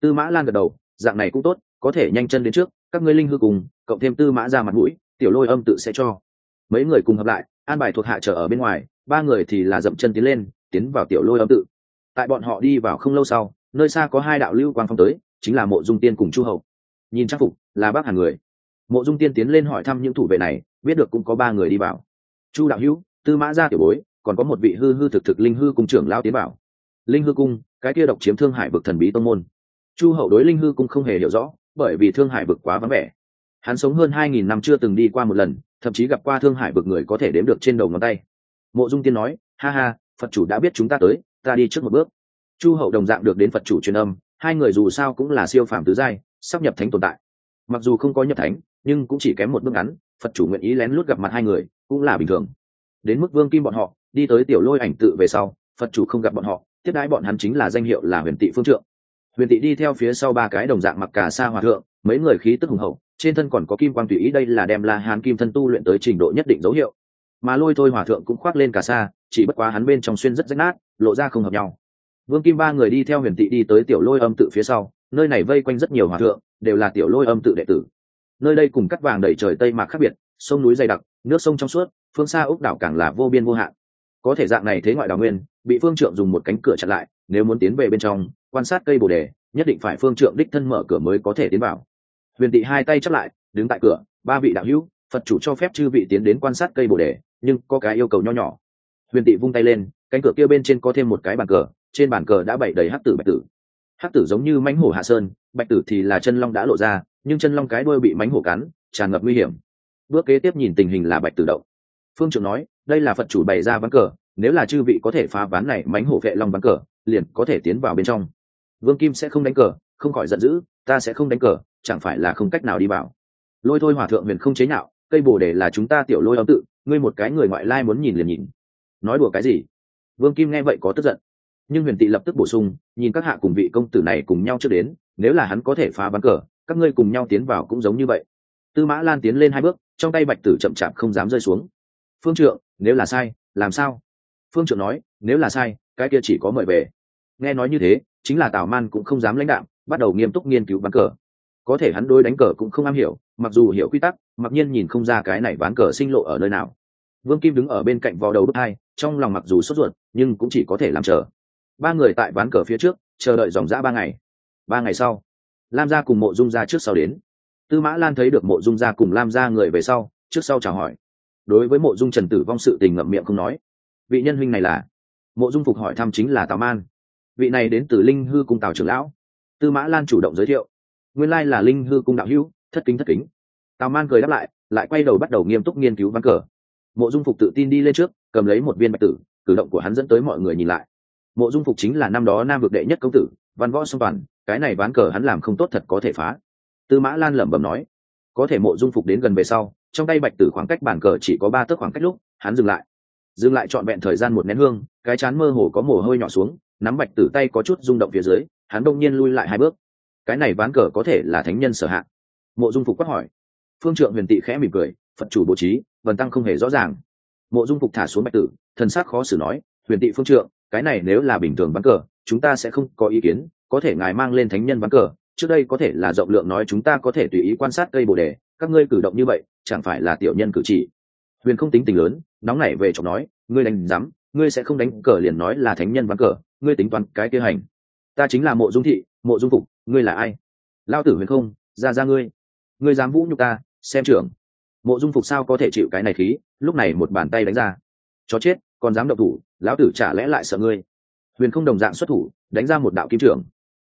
Tư mã lan gật đầu, dạng này cũng tốt, có thể nhanh chân đến trước, các ngươi linh hư cùng, cộng thêm tư mã ra mặt mũi, tiểu lôi âm tự sẽ cho. Mấy người cùng hợp lại, an bài thuộc hạ chờ ở bên ngoài, ba người thì là dậm chân tiến lên, tiến vào tiểu lôi âm tự. Tại bọn họ đi vào không lâu sau, nơi xa có hai đạo lưu quang phong tới chính là mộ dung tiên cùng chu hậu. Nhìn trang phục, là bác hàn người. Mộ dung tiên tiến lên hỏi thăm những thủ vệ này, biết được cũng có ba người đi vào. Chu đạo hữu, tư mã gia tiểu bối, còn có một vị hư hư thực thực linh hư cung trưởng lao tiến bảo linh hư cung, cái kia độc chiếm thương hải vực thần bí tông môn. Chu hậu đối linh hư cung không hề hiểu rõ, bởi vì thương hải vực quá vắng vẻ. Hắn sống hơn hai nghìn năm chưa từng đi qua một lần, thậm chí gặp qua thương hải vực người có thể đếm được trên đầu ngón tay. Mộ dung tiên nói, ha ha, phật chủ đã biết chúng ta tới, ta đi trước một bước. Chu hậu đồng dạng được đến phật chủ truyền âm hai người dù sao cũng là siêu phàm tứ giai, sắp nhập thánh tồn tại. Mặc dù không có nhập thánh, nhưng cũng chỉ kém một bước ngắn, phật chủ nguyện ý lén lút gặp mặt hai người, cũng là bình thường. Đến mức vương kim bọn họ, đi tới tiểu lôi ảnh tự về sau, phật chủ không gặp bọn họ, tiếp đãi bọn hắn chính là danh hiệu là huyền tị phương trượng. Huyền tị đi theo phía sau ba cái đồng dạng mặc cả sa hòa thượng, mấy người khí tức hùng hậu, trên thân còn có kim quang tùy ý đây là đem la hán kim thân tu luyện tới trình độ nhất định dấu hiệu. Mà lôi thôi hòa thượng cũng khoác lên cả sa, chỉ bất quá hắn bên trong xuyên rất rách nát, lộ ra không hợp nhau vương kim ba người đi theo huyền tị đi tới tiểu lôi âm tự phía sau, nơi này vây quanh rất nhiều hòa thượng, đều là tiểu lôi âm tự đệ tử. Nơi đây cùng cắt vàng đầy trời tây mạc khác biệt, sông núi dày đặc, nước sông trong suốt, phương xa úc đảo càng là vô biên vô hạn. Có thể dạng này thế ngoại đào nguyên, bị phương trượng dùng một cánh cửa chặn lại, nếu muốn tiến về bên trong, quan sát cây bồ đề, nhất định phải phương trượng đích thân mở cửa mới có thể tiến vào. Huyền tị hai tay chắp lại, đứng tại cửa, ba vị đạo hữu, phật chủ cho phép chư vị tiến đến quan sát cây bồ đề, nhưng có cái yêu cầu nho nhỏ. Huyền tị vung tay lên, cánh cửa kia bên trên có thêm một cái bàn cờ trên bàn cờ đã bày đầy hắc tử bạch tử. Hắc tử giống như mánh hổ hạ sơn, bạch tử thì là chân long đã lộ ra, nhưng chân long cái đuôi bị mánh hổ cắn, tràn ngập nguy hiểm. Bước kế tiếp nhìn tình hình là bạch tử động. Phương trưởng nói, đây là phật chủ bày ra ván cờ, nếu là chư vị có thể phá ván này mánh hổ vệ long ván cờ, liền có thể tiến vào bên trong. Vương kim sẽ không đánh cờ, không khỏi giận dữ, ta sẽ không đánh cờ, chẳng phải là không cách nào đi vào. Lôi thôi hòa thượng huyền không chế nhạo, cây bồ đề là chúng ta tiểu lôi âm tự, ngươi một cái người ngoại lai muốn nhìn liền nhìn. Nói đùa cái gì? Vương kim nghe vậy có tức giận nhưng huyền tị lập tức bổ sung, nhìn các hạ cùng vị công tử này cùng nhau trước đến, nếu là hắn có thể phá bắn cờ, các ngươi cùng nhau tiến vào cũng giống như vậy. Tư mã lan tiến lên hai bước, trong tay bạch tử chậm chạp không dám rơi xuống. Phương trượng, nếu là sai, làm sao? Phương trượng nói, nếu là sai, cái kia chỉ có mời về. Nghe nói như thế, chính là tào man cũng không dám lãnh đạo bắt đầu nghiêm túc nghiên cứu bắn cờ. Có thể hắn đôi đánh cờ cũng không am hiểu, mặc dù hiểu quy tắc, mặc nhiên nhìn không ra cái này ván cờ sinh lộ ở nơi nào. Vương kim đứng ở bên cạnh vò đầu bước hai, trong lòng mặc dù sốt ruột, nhưng cũng chỉ có thể làm chờ ba người tại ván cờ phía trước, chờ đợi dòng dã ba ngày. Ba ngày sau, lam gia cùng mộ dung gia trước sau đến. Tư mã lan thấy được mộ dung gia cùng lam gia người về sau, trước sau chào hỏi. Đối với mộ dung trần tử vong sự tình ngậm miệng không nói. Vị nhân huynh này là? Mộ dung phục hỏi thăm chính là tào man. Vị này đến từ linh hư cung tào trưởng lão. Tư mã lan chủ động giới thiệu. Nguyên lai là linh hư cung đạo hữu, thất kính thất kính. Tào man cười đáp lại lại quay đầu bắt đầu nghiêm túc nghiên cứu ván cờ. Mộ dung phục tự tin đi lên trước, cầm lấy một viên bạch tử, cử động của hắn dẫn tới mọi người nhìn lại mộ dung phục chính là năm đó nam vực đệ nhất công tử, văn võ song toàn, cái này ván cờ hắn làm không tốt thật có thể phá. Tư mã lan lẩm bẩm nói, có thể mộ dung phục đến gần về sau, trong tay bạch tử khoảng cách bàn cờ chỉ có ba tấc khoảng cách lúc, hắn dừng lại. Dừng lại trọn vẹn thời gian một nén hương, cái chán mơ hồ có mồ hôi nhỏ xuống, nắm bạch tử tay có chút rung động phía dưới, hắn đông nhiên lui lại hai bước. Cái này ván cờ có thể là thánh nhân sở hạ. Mộ dung phục quát hỏi. Phương trượng huyền tị khẽ mỉm cười, phật chủ bố trí, vần tăng không hề rõ ràng. Mộ dung phục thả xuống bạch tử, thần sắc khó xử nói, huyền tị phương trượng cái này nếu là bình thường ván cờ, chúng ta sẽ không có ý kiến, có thể ngài mang lên thánh nhân ván cờ, trước đây có thể là rộng lượng nói chúng ta có thể tùy ý quan sát cây bồ đề, các ngươi cử động như vậy, chẳng phải là tiểu nhân cử chỉ. Huyền không tính tình lớn, nóng nảy về chọc nói, ngươi đánh dám ngươi sẽ không đánh cờ liền nói là thánh nhân ván cờ, ngươi tính toán cái kế hành. Ta chính là mộ dung thị, mộ dung phục, ngươi là ai? Lao tử huyền không, ra ra ngươi. Ngươi dám vũ nhục ta, xem trưởng. Mộ dung phục sao có thể chịu cái này khí, lúc này một bàn tay đánh ra. Chó chết, còn dám động thủ lão tử chả lẽ lại sợ ngươi? Huyền không đồng dạng xuất thủ, đánh ra một đạo kim trưởng.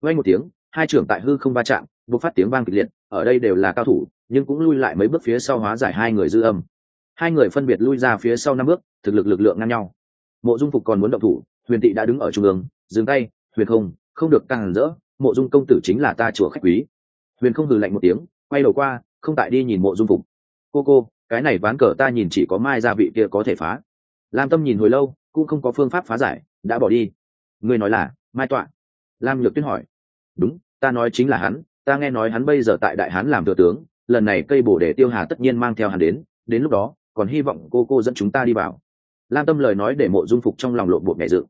Vay một tiếng, hai trưởng tại hư không va chạm, bộc phát tiếng vang kịch liệt, ở đây đều là cao thủ, nhưng cũng lui lại mấy bước phía sau hóa giải hai người dư âm. Hai người phân biệt lui ra phía sau năm bước, thực lực lực lượng ngang nhau. Mộ dung phục còn muốn động thủ, huyền tị đã đứng ở trung ương, dừng tay, huyền không không được càng rỡ, mộ dung công tử chính là ta chùa khách quý. Huyền không hừ lạnh một tiếng, quay đầu qua, không tại đi nhìn mộ dung phục. Cô cô, cái này ván cờ ta nhìn chỉ có mai gia vị kia có thể phá. Lam tâm nhìn hồi lâu cũng không có phương pháp phá giải, đã bỏ đi. Ngươi nói là, mai tọa. Lam nhược tuyết hỏi. Đúng, ta nói chính là hắn, ta nghe nói hắn bây giờ tại đại hán làm thừa tướng, lần này cây bổ để tiêu hà tất nhiên mang theo hắn đến đến lúc đó, còn hy vọng cô cô dẫn chúng ta đi vào. Lam tâm lời nói để mộ dung phục trong lòng lộn bộ mẹ dự.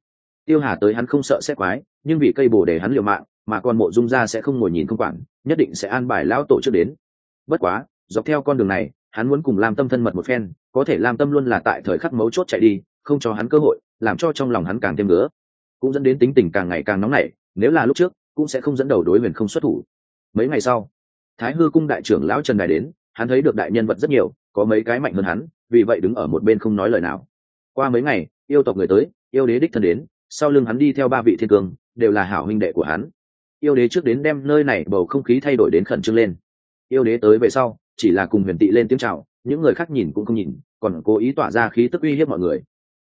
Tiêu hà tới hắn không sợ xét quái, nhưng vì cây bổ để hắn liều mạng, mà còn mộ dung ra sẽ không ngồi nhìn không quản, nhất định sẽ an bài lão tổ trước đến. Bất quá, dọc theo con đường này, hắn muốn cùng lam tâm thân mật một phen, có thể lam tâm luôn là tại thời khắc mấu chốt chạy đi không cho hắn cơ hội, làm cho trong lòng hắn càng thêm nữa cũng dẫn đến tính tình càng ngày càng nóng nảy, nếu là lúc trước, cũng sẽ không dẫn đầu đối huyền không xuất thủ. Mấy ngày sau, thái hư cung đại trưởng lão trần đài đến, hắn thấy được đại nhân vật rất nhiều, có mấy cái mạnh hơn hắn, vì vậy đứng ở một bên không nói lời nào. Qua mấy ngày, yêu tộc người tới, yêu đế đích thân đến, sau lưng hắn đi theo ba vị thiên cường, đều là hảo huynh đệ của hắn. Yêu đế trước đến đem nơi này bầu không khí thay đổi đến khẩn trương lên. Yêu đế tới về sau, chỉ là cùng huyền tị lên tiếng chào, những người khác nhìn cũng không nhìn, còn cố ý tỏa ra khí tức uy hiếp mọi người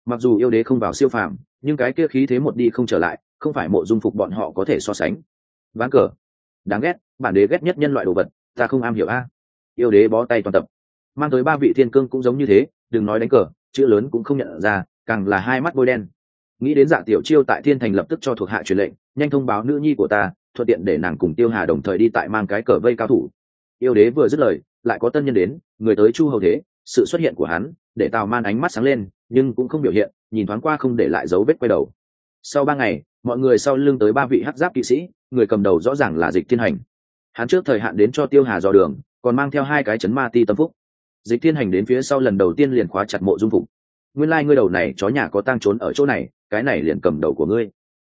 mặc dù yêu đế không vào siêu phàm, nhưng cái kia khí thế một đi không trở lại, không phải mộ dung phục bọn họ có thể so sánh. Ván cờ. Đáng ghét, bản đế ghét nhất nhân loại đồ vật, ta không am hiểu a. Yêu đế bó tay toàn tập. Mang tới ba vị thiên cương cũng giống như thế, đừng nói đánh cờ, chữ lớn cũng không nhận ra, càng là hai mắt bôi đen. Nghĩ đến dạ tiểu chiêu tại thiên thành lập tức cho thuộc hạ truyền lệnh, nhanh thông báo nữ nhi của ta, thuận tiện để nàng cùng tiêu hà đồng thời đi tại mang cái cờ vây cao thủ. Yêu đế vừa dứt lời, lại có tân nhân đến, người tới chu hầu thế, sự xuất hiện của hắn, để tào man ánh mắt sáng lên nhưng cũng không biểu hiện, nhìn thoáng qua không để lại dấu vết quay đầu. Sau ba ngày, mọi người sau lưng tới ba vị hắc giáp kỵ sĩ, người cầm đầu rõ ràng là dịch thiên hành. Hắn trước thời hạn đến cho tiêu hà dò đường, còn mang theo hai cái chấn ma ti tâm phúc. Dịch thiên hành đến phía sau lần đầu tiên liền khóa chặt mộ dung phục. Nguyên lai、like、ngươi đầu này chó nhà có tang trốn ở chỗ này, cái này liền cầm đầu của ngươi.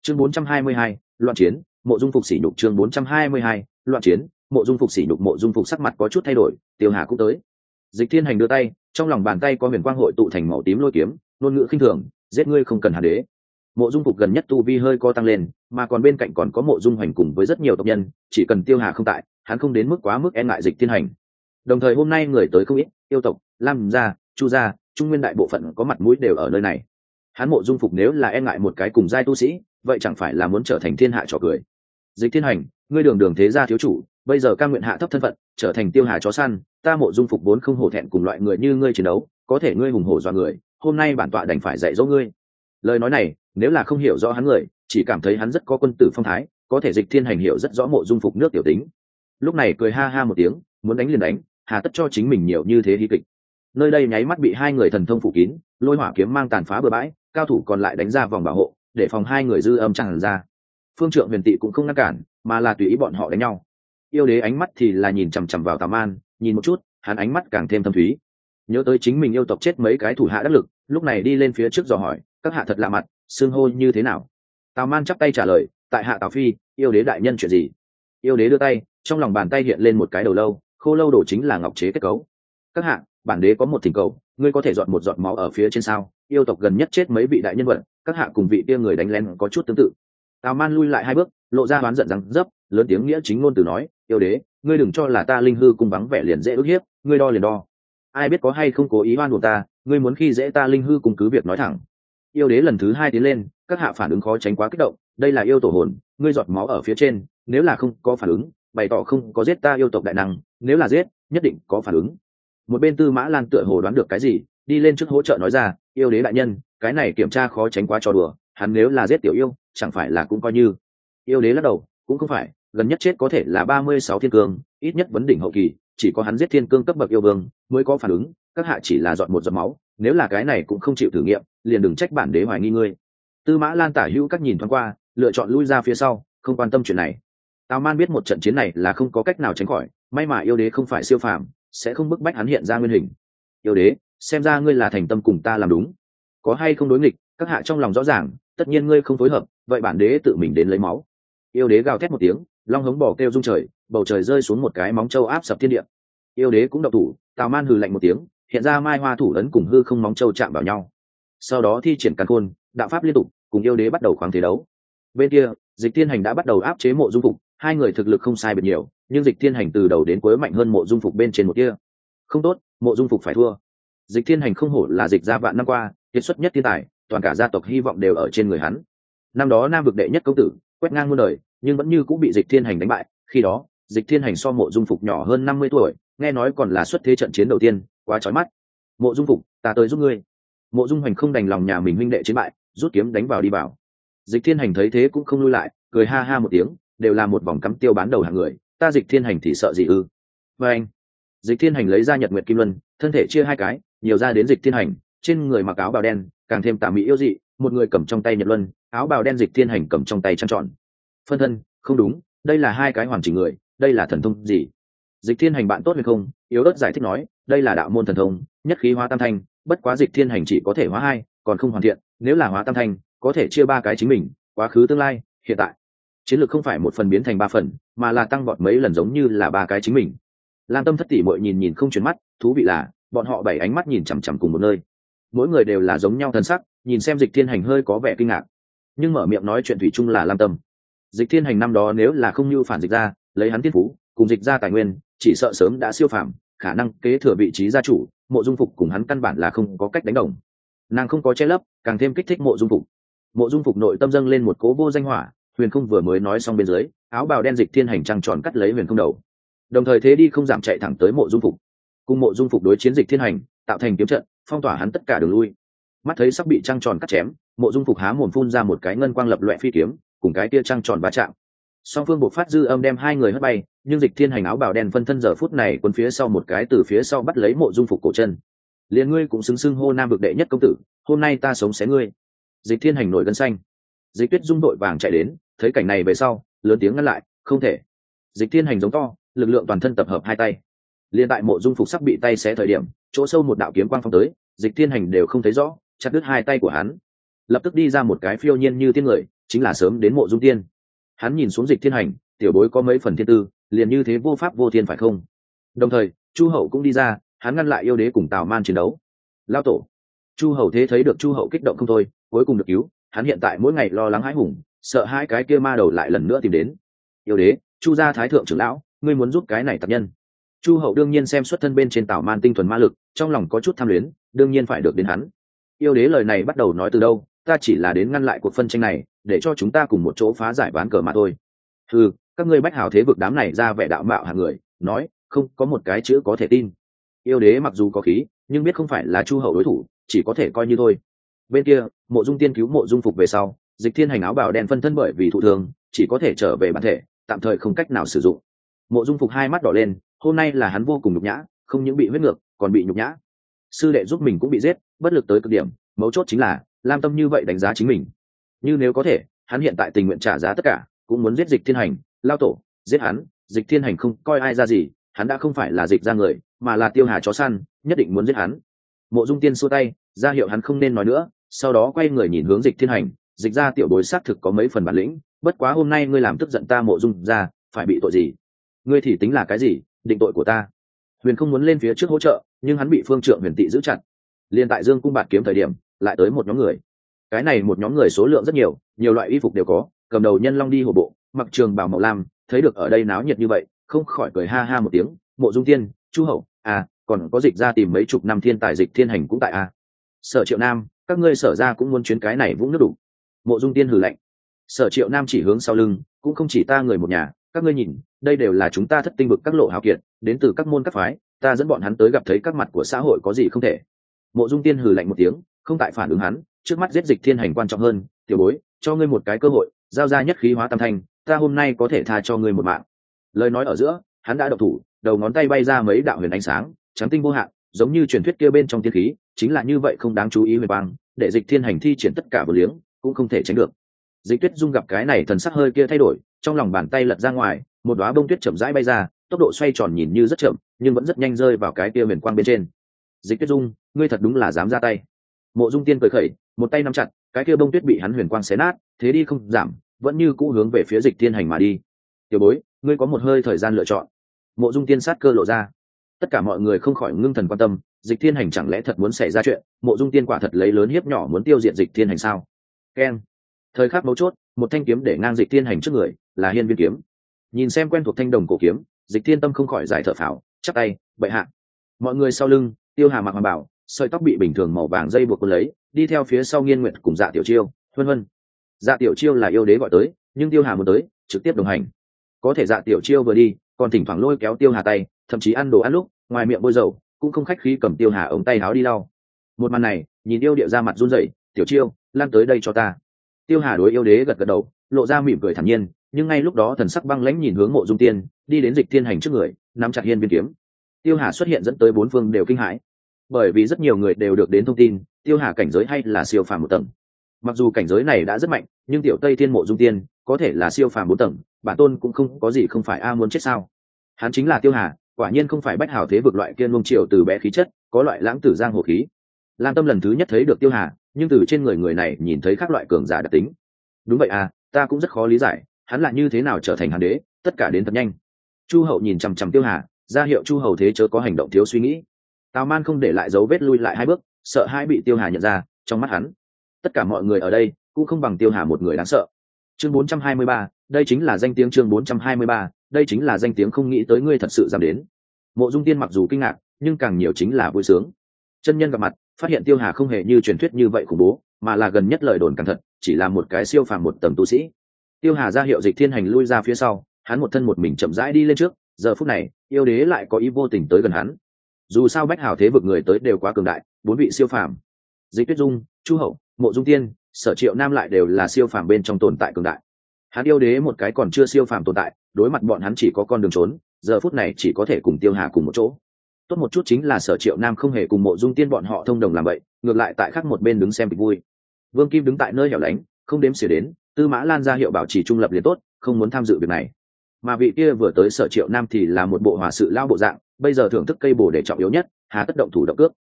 Chương bốn trăm hai mươi hai, loạn chiến, mộ dung phục sỉ nhục chương bốn trăm hai mươi hai, loạn chiến, mộ dung phục sỉ nhục mộ dung phục sắc mặt có chút thay đổi, tiêu hà cũng tới. Dịch thiên hành đưa tay trong lòng bàn tay có huyền quang hội tụ thành màu tím lôi kiếm, ngôn ngữ khinh thường, giết ngươi không cần hàn đế. Mộ dung phục gần nhất tu vi hơi co tăng lên, mà còn bên cạnh còn có mộ dung hoành cùng với rất nhiều tộc nhân, chỉ cần tiêu hà không tại, hắn không đến mức quá mức e ngại dịch thiên hành. Đồng thời hôm nay người tới không ít, yêu tộc, lam gia, chu gia, trung nguyên đại bộ phận có mặt mũi đều ở nơi này. Hắn mộ dung phục nếu là e ngại một cái cùng giai tu sĩ, vậy chẳng phải là muốn trở thành thiên hạ trò cười. Dịch thiên hành, ngươi đường đường thế gia thiếu chủ, bây giờ ca nguyện hạ thấp thân phận, trở thành tiêu hà chó săn ta mộ dung phục vốn không hổ thẹn cùng loại người như ngươi chiến đấu, có thể ngươi hùng hổ dọa người, hôm nay bản tọa đành phải dạy dỗ ngươi. Lời nói này, nếu là không hiểu rõ hắn người, chỉ cảm thấy hắn rất có quân tử phong thái, có thể dịch thiên hành hiểu rất rõ mộ dung phục nước tiểu tính. Lúc này cười ha ha một tiếng, muốn đánh liền đánh, hà tất cho chính mình nhiều như thế hy kịch. Nơi đây nháy mắt bị hai người thần thông phủ kín, lôi hỏa kiếm mang tàn phá bừa bãi, cao thủ còn lại đánh ra vòng bảo hộ, để phòng hai người dư âm tràn ra. Phương trượng huyền tị cũng không ngăn cản, mà là tùy ý bọn họ đánh nhau. Yêu đế ánh mắt thì là nhìn chằm chằm vào tà man nhìn một chút, hắn ánh mắt càng thêm thâm thúy. Nhớ tới chính mình yêu tộc chết mấy cái thủ hạ đắc lực, lúc này đi lên phía trước dò hỏi, các hạ thật lạ mặt xương hô như thế nào? Tào man chắp tay trả lời, tại hạ tào phi, yêu đế đại nhân chuyện gì? Yêu đế đưa tay, trong lòng bàn tay hiện lên một cái đầu lâu, khô lâu đổ chính là ngọc chế kết cấu. Các hạ, bản đế có một thỉnh cầu, ngươi có thể dọn một giọt máu ở phía trên sao? Yêu tộc gần nhất chết mấy vị đại nhân vật, các hạ cùng vị kia người đánh lén có chút tương tự. Tào man lui lại hai bước, lộ ra oán giận rằng dấp lớn tiếng nghĩa chính ngôn từ nói, yêu đế ngươi đừng cho là ta linh hư cung vắng vẻ liền dễ ức hiếp, ngươi đo liền đo. Ai biết có hay không cố ý oan của ta, ngươi muốn khi dễ ta linh hư cùng cứ việc nói thẳng. Yêu đế lần thứ hai tiến lên, các hạ phản ứng khó tránh quá kích động, đây là yêu tổ hồn, ngươi giọt máu ở phía trên, nếu là không có phản ứng, bày tỏ không có giết ta yêu tộc đại năng, nếu là giết, nhất định có phản ứng. Một bên tư mã lan tựa hồ đoán được cái gì, đi lên trước hỗ trợ nói ra, yêu đế đại nhân, cái này kiểm tra khó tránh quá trò đùa, hắn nếu là giết tiểu yêu, chẳng phải là cũng coi như. Yêu đế lắc đầu, cũng không phải gần nhất chết có thể là ba mươi sáu thiên cương, ít nhất vấn đỉnh hậu kỳ, chỉ có hắn giết thiên cương cấp bậc yêu vương mới có phản ứng, các hạ chỉ là dọn một giọt máu, nếu là cái này cũng không chịu thử nghiệm, liền đừng trách bản đế hoài nghi ngươi. Tư mã lan tả hữu các nhìn thoáng qua, lựa chọn lui ra phía sau, không quan tâm chuyện này. Tào man biết một trận chiến này là không có cách nào tránh khỏi, may mà yêu đế không phải siêu phàm, sẽ không bức bách hắn hiện ra nguyên hình. Yêu đế, xem ra ngươi là thành tâm cùng ta làm đúng. Có hay không đối nghịch, các hạ trong lòng rõ ràng, tất nhiên ngươi không phối hợp, vậy bản đế tự mình đến lấy máu. Yêu đế gào thét một tiếng long hống bỏ kêu rung trời, bầu trời rơi xuống một cái móng trâu áp sập thiên địa. Yêu đế cũng độc thủ, tào man hừ lạnh một tiếng, hiện ra mai hoa thủ ấn cùng hư không móng trâu chạm vào nhau. Sau đó thi triển càn khôn, đạo pháp liên tục, cùng yêu đế bắt đầu khoáng thế đấu. Bên kia, dịch thiên hành đã bắt đầu áp chế mộ dung phục, hai người thực lực không sai biệt nhiều, nhưng dịch thiên hành từ đầu đến cuối mạnh hơn mộ dung phục bên trên một kia. Không tốt, mộ dung phục phải thua. Dịch thiên hành không hổ là dịch gia vạn năm qua, kiệt xuất nhất thiên tài, toàn cả gia tộc hy vọng đều ở trên người hắn. Năm đó nam vực đệ nhất công tử, quét ngang muôn đời nhưng vẫn như cũng bị dịch thiên hành đánh bại. Khi đó, dịch thiên hành so mộ dung phục nhỏ hơn năm mươi tuổi, nghe nói còn là xuất thế trận chiến đầu tiên, quá trói mắt. Mộ dung phục, ta tới giúp ngươi. Mộ dung hành không đành lòng nhà mình huynh đệ chiến bại, rút kiếm đánh vào đi vào. Dịch thiên hành thấy thế cũng không lui lại, cười ha ha một tiếng, đều là một vòng cắm tiêu bán đầu hàng người, ta dịch thiên hành thì sợ gì ư? Và anh, dịch thiên hành lấy ra nhật nguyệt kim luân, thân thể chia hai cái, nhiều ra đến dịch thiên hành, trên người mặc áo bào đen, càng thêm tà mỹ yêu dị, một người cầm trong tay nhật luân, áo bào đen dịch thiên hành cầm trong tay trăng trọn phân thân, không đúng, đây là hai cái hoàn chỉnh người, đây là thần thông gì? Dịch thiên hành bạn tốt hay không? Yếu ớt giải thích nói, đây là đạo môn thần thông, nhất khí hóa tam thanh, bất quá dịch thiên hành chỉ có thể hóa hai, còn không hoàn thiện, nếu là hóa tam thanh, có thể chia ba cái chính mình, quá khứ tương lai, hiện tại. Chiến lược không phải một phần biến thành ba phần, mà là tăng vọt mấy lần giống như là ba cái chính mình. Lam tâm thất tỷ mội nhìn nhìn không chuyển mắt, thú vị là, bọn họ bảy ánh mắt nhìn chằm chằm cùng một nơi. Mỗi người đều là giống nhau thân sắc, nhìn xem dịch thiên hành hơi có vẻ kinh ngạc. Nhưng mở miệng nói chuyện thủy chung là lam tâm dịch thiên hành năm đó nếu là không như phản dịch ra, lấy hắn tiên phú, cùng dịch ra tài nguyên, chỉ sợ sớm đã siêu phàm, khả năng kế thừa vị trí gia chủ, mộ dung phục cùng hắn căn bản là không có cách đánh đồng. Nàng không có che lấp, càng thêm kích thích mộ dung phục. Mộ dung phục nội tâm dâng lên một cố vô danh hỏa, huyền không vừa mới nói xong bên dưới, áo bào đen dịch thiên hành trăng tròn cắt lấy huyền không đầu. Đồng thời thế đi không giảm chạy thẳng tới mộ dung phục. Cùng mộ dung phục đối chiến dịch thiên hành, tạo thành kiếm trận, phong tỏa hắn tất cả đường lui. Mắt thấy sắp bị trăng tròn cắt chém, mộ dung phục há mồm phun ra một cái ngân quang lập loẹ phi kiếm cùng cái kia trăng tròn va chạm. Song phương buộc phát dư âm đem hai người hất bay, nhưng dịch thiên hành áo bào đen phân thân giờ phút này quân phía sau một cái từ phía sau bắt lấy mộ dung phục cổ chân. Liền ngươi cũng xứng xưng hô nam vực đệ nhất công tử, hôm nay ta sống xé ngươi. Dịch thiên hành nổi gân xanh. Dịch tuyết dung đội vàng chạy đến, thấy cảnh này về sau, lớn tiếng ngăn lại, không thể. Dịch thiên hành giống to, lực lượng toàn thân tập hợp hai tay. Liền tại mộ dung phục sắp bị tay xé thời điểm, chỗ sâu một đạo kiếm quang phong tới, dịch thiên hành đều không thấy rõ, chặt đứt hai tay của hắn. Lập tức đi ra một cái phiêu nhiên như tiên người chính là sớm đến mộ dung tiên. Hắn nhìn xuống dịch thiên hành, tiểu bối có mấy phần thiên tư, liền như thế vô pháp vô thiên phải không? Đồng thời, chu hậu cũng đi ra, hắn ngăn lại yêu đế cùng tào man chiến đấu. Lao tổ. Chu hậu thế thấy được chu hậu kích động không thôi, cuối cùng được cứu, hắn hiện tại mỗi ngày lo lắng hãi hùng, sợ hai cái kia ma đầu lại lần nữa tìm đến. Yêu đế, chu gia thái thượng trưởng lão, ngươi muốn giúp cái này tập nhân. Chu hậu đương nhiên xem xuất thân bên trên tào man tinh thuần ma lực, trong lòng có chút tham luyến, đương nhiên phải được đến hắn. Yêu đế lời này bắt đầu nói từ đâu, ta chỉ là đến ngăn lại cuộc phân tranh này để cho chúng ta cùng một chỗ phá giải ván cờ mà thôi. Ừ các ngươi bách hào thế vực đám này ra vẻ đạo mạo hàng người, nói, không, có một cái chữ có thể tin. Yêu đế mặc dù có khí, nhưng biết không phải là chu hậu đối thủ, chỉ có thể coi như thôi. Bên kia, mộ dung tiên cứu mộ dung phục về sau, dịch thiên hành áo bảo đen phân thân bởi vì thụ thường chỉ có thể trở về bản thể, tạm thời không cách nào sử dụng. Mộ dung phục hai mắt đỏ lên, hôm nay là hắn vô cùng nhục nhã, không những bị huyết ngược, còn bị nhục nhã. Sư đệ giúp mình cũng bị giết, bất lực tới cực điểm, mấu chốt chính là, lam tâm như vậy đánh giá chính mình như nếu có thể, hắn hiện tại tình nguyện trả giá tất cả, cũng muốn giết dịch thiên hành, lao tổ, giết hắn. Dịch thiên hành không coi ai ra gì, hắn đã không phải là dịch ra người, mà là tiêu hà chó săn, nhất định muốn giết hắn. Mộ dung tiên xua tay, ra hiệu hắn không nên nói nữa, sau đó quay người nhìn hướng dịch thiên hành. Dịch ra tiểu bối xác thực có mấy phần bản lĩnh, bất quá hôm nay ngươi làm tức giận ta mộ dung ra, phải bị tội gì? Ngươi thì tính là cái gì, định tội của ta? Huyền không muốn lên phía trước hỗ trợ, nhưng hắn bị phương trượng huyền tị giữ chặt. Liền tại dương cung bạt kiếm thời điểm, lại tới một nhóm người cái này một nhóm người số lượng rất nhiều nhiều loại y phục đều có, cầm đầu nhân long đi hồ bộ, mặc trường bảo màu lam, thấy được ở đây náo nhiệt như vậy, không khỏi cười ha ha một tiếng, mộ dung tiên, chu hậu à còn có dịch ra tìm mấy chục năm thiên tài dịch thiên hành cũng tại à. sở triệu nam, các ngươi sở ra cũng muốn chuyến cái này vũng nước đủ. Mộ dung tiên hử lạnh. Sở triệu nam chỉ hướng sau lưng, cũng không chỉ ta người một nhà, các ngươi nhìn, đây đều là chúng ta thất tinh vực các lộ hào kiệt, đến từ các môn các phái, ta dẫn bọn hắn tới gặp thấy các mặt của xã hội có gì không thể. Mộ dung tiên hừ lạnh một tiếng, không tại phản ứng hắn trước mắt giết dịch thiên hành quan trọng hơn, tiểu bối, cho ngươi một cái cơ hội, giao ra nhất khí hóa tam thanh, ta hôm nay có thể tha cho ngươi một mạng. Lời nói ở giữa, hắn đã độc thủ, đầu ngón tay bay ra mấy đạo huyền ánh sáng, trắng tinh vô hạn, giống như truyền thuyết kia bên trong tiên khí, chính là như vậy không đáng chú ý huyền băng để dịch thiên hành thi triển tất cả vừa liếng, cũng không thể tránh được. Dịch tuyết dung gặp cái này thần sắc hơi kia thay đổi, trong lòng bàn tay lật ra ngoài, một đoá bông tuyết chậm rãi bay ra, tốc độ xoay tròn nhìn như rất chậm, nhưng vẫn rất nhanh rơi vào cái kia huyền quang bên trên. Dịch tuyết dung, ngươi thật đúng là dám ra tay. Mộ dung tiên cười khẩy một tay nắm chặt, cái kia bông tuyết bị hắn huyền quang xé nát, thế đi không giảm, vẫn như cũ hướng về phía dịch thiên hành mà đi. Tiểu bối, ngươi có một hơi thời gian lựa chọn. Mộ dung tiên sát cơ lộ ra. Tất cả mọi người không khỏi ngưng thần quan tâm, dịch thiên hành chẳng lẽ thật muốn xảy ra chuyện? Mộ dung tiên quả thật lấy lớn hiếp nhỏ muốn tiêu diệt dịch thiên hành sao? Keng thời khắc mấu chốt, một thanh kiếm để ngang dịch thiên hành trước người, là hiên viên kiếm. Nhìn xem quen thuộc thanh đồng cổ kiếm, dịch thiên tâm không khỏi giải thở phào chắc tay, bệ hạ. Mọi người sau lưng, tiêu hà mặc hoàng bảo sợi tóc bị bình thường màu vàng dây buộc lấy, đi theo phía sau nghiên nguyện cùng dạ tiểu chiêu vân vân dạ tiểu chiêu là yêu đế gọi tới, nhưng tiêu hà muốn tới, trực tiếp đồng hành. Có thể dạ tiểu chiêu vừa đi, còn thỉnh thoảng lôi kéo tiêu hà tay, thậm chí ăn đồ ăn lúc, ngoài miệng bôi dầu, cũng không khách khí cầm tiêu hà ống tay áo đi lau. Một màn này, nhìn yêu địa ra mặt run rẩy, tiểu chiêu, lan tới đây cho ta. Tiêu hà đối yêu đế gật gật đầu, lộ ra mỉm cười thản nhiên, nhưng ngay lúc đó thần sắc băng lãnh nhìn hướng mộ dung tiên, đi đến dịch thiên hành trước người, nắm chặt hiên viên kiếm. Tiêu hà xuất hiện dẫn tới bốn phương đều kinh hãi bởi vì rất nhiều người đều được đến thông tin, tiêu hà cảnh giới hay là siêu phàm một tầng. Mặc dù cảnh giới này đã rất mạnh, nhưng tiểu tây thiên mộ dung tiên có thể là siêu phàm bốn tầng, bản tôn cũng không có gì không phải a muốn chết sao? Hắn chính là tiêu hà, quả nhiên không phải bách hảo thế vực loại kiên luông triều từ bé khí chất, có loại lãng tử giang hồ khí. Lam tâm lần thứ nhất thấy được tiêu hà, nhưng từ trên người người này nhìn thấy các loại cường giả đặc tính. Đúng vậy à ta cũng rất khó lý giải, hắn là như thế nào trở thành hàn đế, tất cả đến thật nhanh. Chu hậu nhìn chằm chằm tiêu hà, ra hiệu chu hầu thế chớ có hành động thiếu suy nghĩ tào man không để lại dấu vết lui lại hai bước sợ hai bị tiêu hà nhận ra trong mắt hắn tất cả mọi người ở đây cũng không bằng tiêu hà một người đáng sợ. Chương 423, đây chính là danh tiếng chương 423, đây chính là danh tiếng không nghĩ tới ngươi thật sự dám đến. Mộ dung tiên mặc dù kinh ngạc nhưng càng nhiều chính là vui sướng. Chân nhân gặp mặt phát hiện tiêu hà không hề như truyền thuyết như vậy khủng bố mà là gần nhất lời đồn càng thật, chỉ là một cái siêu phàm một tầng tu sĩ. Tiêu hà ra hiệu dịch thiên hành lui ra phía sau hắn một thân một mình chậm rãi đi lên trước giờ phút này yêu đế lại có ý vô tình tới gần hắn dù sao bách hào thế vực người tới đều quá cường đại, bốn vị siêu phàm. Dịch tuyết dung, chu hậu, mộ dung tiên, sở triệu nam lại đều là siêu phàm bên trong tồn tại cường đại. Hắn yêu đế một cái còn chưa siêu phàm tồn tại, đối mặt bọn hắn chỉ có con đường trốn, giờ phút này chỉ có thể cùng tiêu hà cùng một chỗ. Tốt một chút chính là sở triệu nam không hề cùng mộ dung tiên bọn họ thông đồng làm vậy, ngược lại tại khác một bên đứng xem kịch vui. Vương kim đứng tại nơi hẻo lánh, không đếm xỉa đến, tư mã lan ra hiệu bảo trì trung lập liền tốt, không muốn tham dự việc này mà vị kia vừa tới sở triệu nam thì là một bộ hòa sự lao bộ dạng, bây giờ thưởng thức cây bồ để trọng yếu nhất, hà tất động thủ động cướp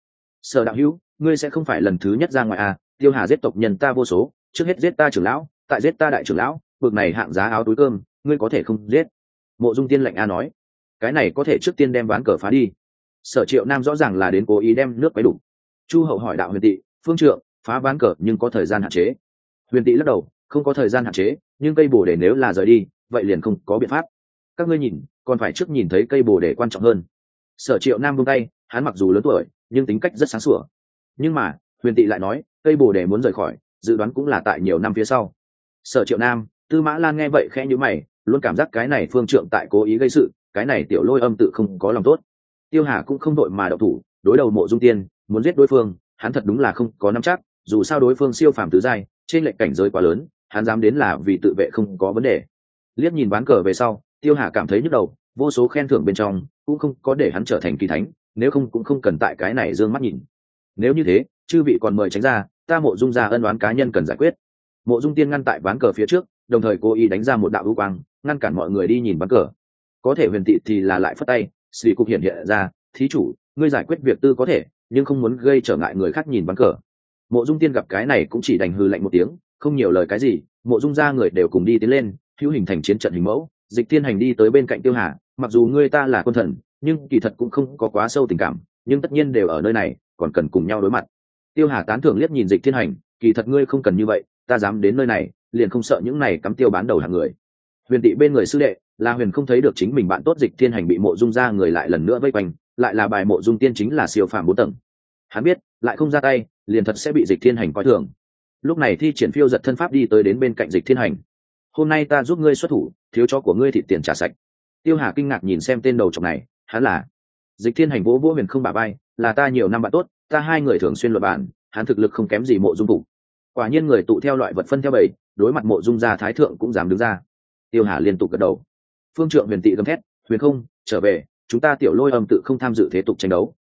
sở đạo hữu, ngươi sẽ không phải lần thứ nhất ra ngoài à tiêu hà giết tộc nhân ta vô số, trước hết giết ta trưởng lão, tại giết ta đại trưởng lão vực này hạng giá áo túi cơm, ngươi có thể không giết. Mộ dung tiên lệnh a nói, cái này có thể trước tiên đem ván cờ phá đi. Sở triệu nam rõ ràng là đến cố ý đem nước quấy đủ. Chu hậu hỏi đạo huyền tị, phương trượng, phá ván cờ nhưng có thời gian hạn chế. Huyền tị lắc đầu, không có thời gian hạn chế, nhưng cây bồ để nếu là rời đi vậy liền không có biện pháp. Các ngươi nhìn, còn phải trước nhìn thấy cây bồ đề quan trọng hơn. Sở triệu nam vung tay, hắn mặc dù lớn tuổi, nhưng tính cách rất sáng sủa. Nhưng mà, huyền tị lại nói, cây bồ đề muốn rời khỏi, dự đoán cũng là tại nhiều năm phía sau. Sở triệu nam, tư mã lan nghe vậy khẽ nhữ mày, luôn cảm giác cái này phương trượng tại cố ý gây sự, cái này tiểu lôi âm tự không có lòng tốt. Tiêu hà cũng không đội mà đậu thủ, đối đầu mộ dung tiên, muốn giết đối phương, hắn thật đúng là không có nắm chắc, dù sao đối phương siêu phàm tứ giai, trên lệnh cảnh giới quá lớn, hắn dám đến là vì tự vệ không có vấn đề liếc nhìn ván cờ về sau, tiêu hà cảm thấy nhức đầu, vô số khen thưởng bên trong cũng không có để hắn trở thành kỳ thánh, nếu không cũng không cần tại cái này d ư ơ n g mắt nhìn. Nếu như thế, chư vị còn mời tránh ra, ta mộ dung ra ân đoán cá nhân cần giải quyết. Mộ dung tiên ngăn tại ván cờ phía trước, đồng thời cố ý đánh ra một đạo hữu quang, ngăn cản mọi người đi nhìn ván cờ. Có thể huyền tị thì là lại phất tay sĩ cục hiện hiện ra, thí chủ, ngươi giải quyết việc tư có thể, nhưng không muốn gây trở ngại người khác nhìn ván cờ. Mộ dung tiên gặp cái này cũng chỉ đành hư lạnh một tiếng, không nhiều lời cái gì, mộ dung ra người đều cùng đi tiến lên hữu hình thành chiến trận hình mẫu, dịch thiên hành đi tới bên cạnh tiêu hà, mặc dù ngươi ta là quân thần, nhưng kỳ thật cũng không có quá sâu tình cảm, nhưng tất nhiên đều ở nơi này, còn cần cùng nhau đối mặt. Tiêu hà tán thưởng liếc nhìn dịch thiên hành, kỳ thật ngươi không cần như vậy, ta dám đến nơi này, liền không sợ những này cắm tiêu bán đầu hàng người. Huyền tị bên người sư đệ, là huyền không thấy được chính mình bạn tốt dịch thiên hành bị mộ dung ra người lại lần nữa vây quanh, lại là bài mộ dung tiên chính là siêu phàm bốn tầng. Hắn biết, lại không ra tay, liền thật sẽ bị dịch thiên hành coi thường. Lúc này thi triển phiêu giật thân pháp đi tới đến bên cạnh dịch thiên hành hôm nay ta giúp ngươi xuất thủ, thiếu cho của ngươi thịt tiền trả sạch. Tiêu hà kinh ngạc nhìn xem tên đầu chọc này, hắn là dịch thiên hành vỗ vỗ huyền không bà bay là ta nhiều năm bạn tốt, ta hai người thường xuyên luật bản hắn thực lực không kém gì mộ dung thủ quả nhiên người tụ theo loại vật phân theo bầy, đối mặt mộ dung gia thái thượng cũng dám đứng ra. Tiêu hà liên tục gật đầu. Phương trượng huyền tị gầm thét, huyền không, trở về, chúng ta tiểu lôi âm tự không tham dự thế tục tranh đấu.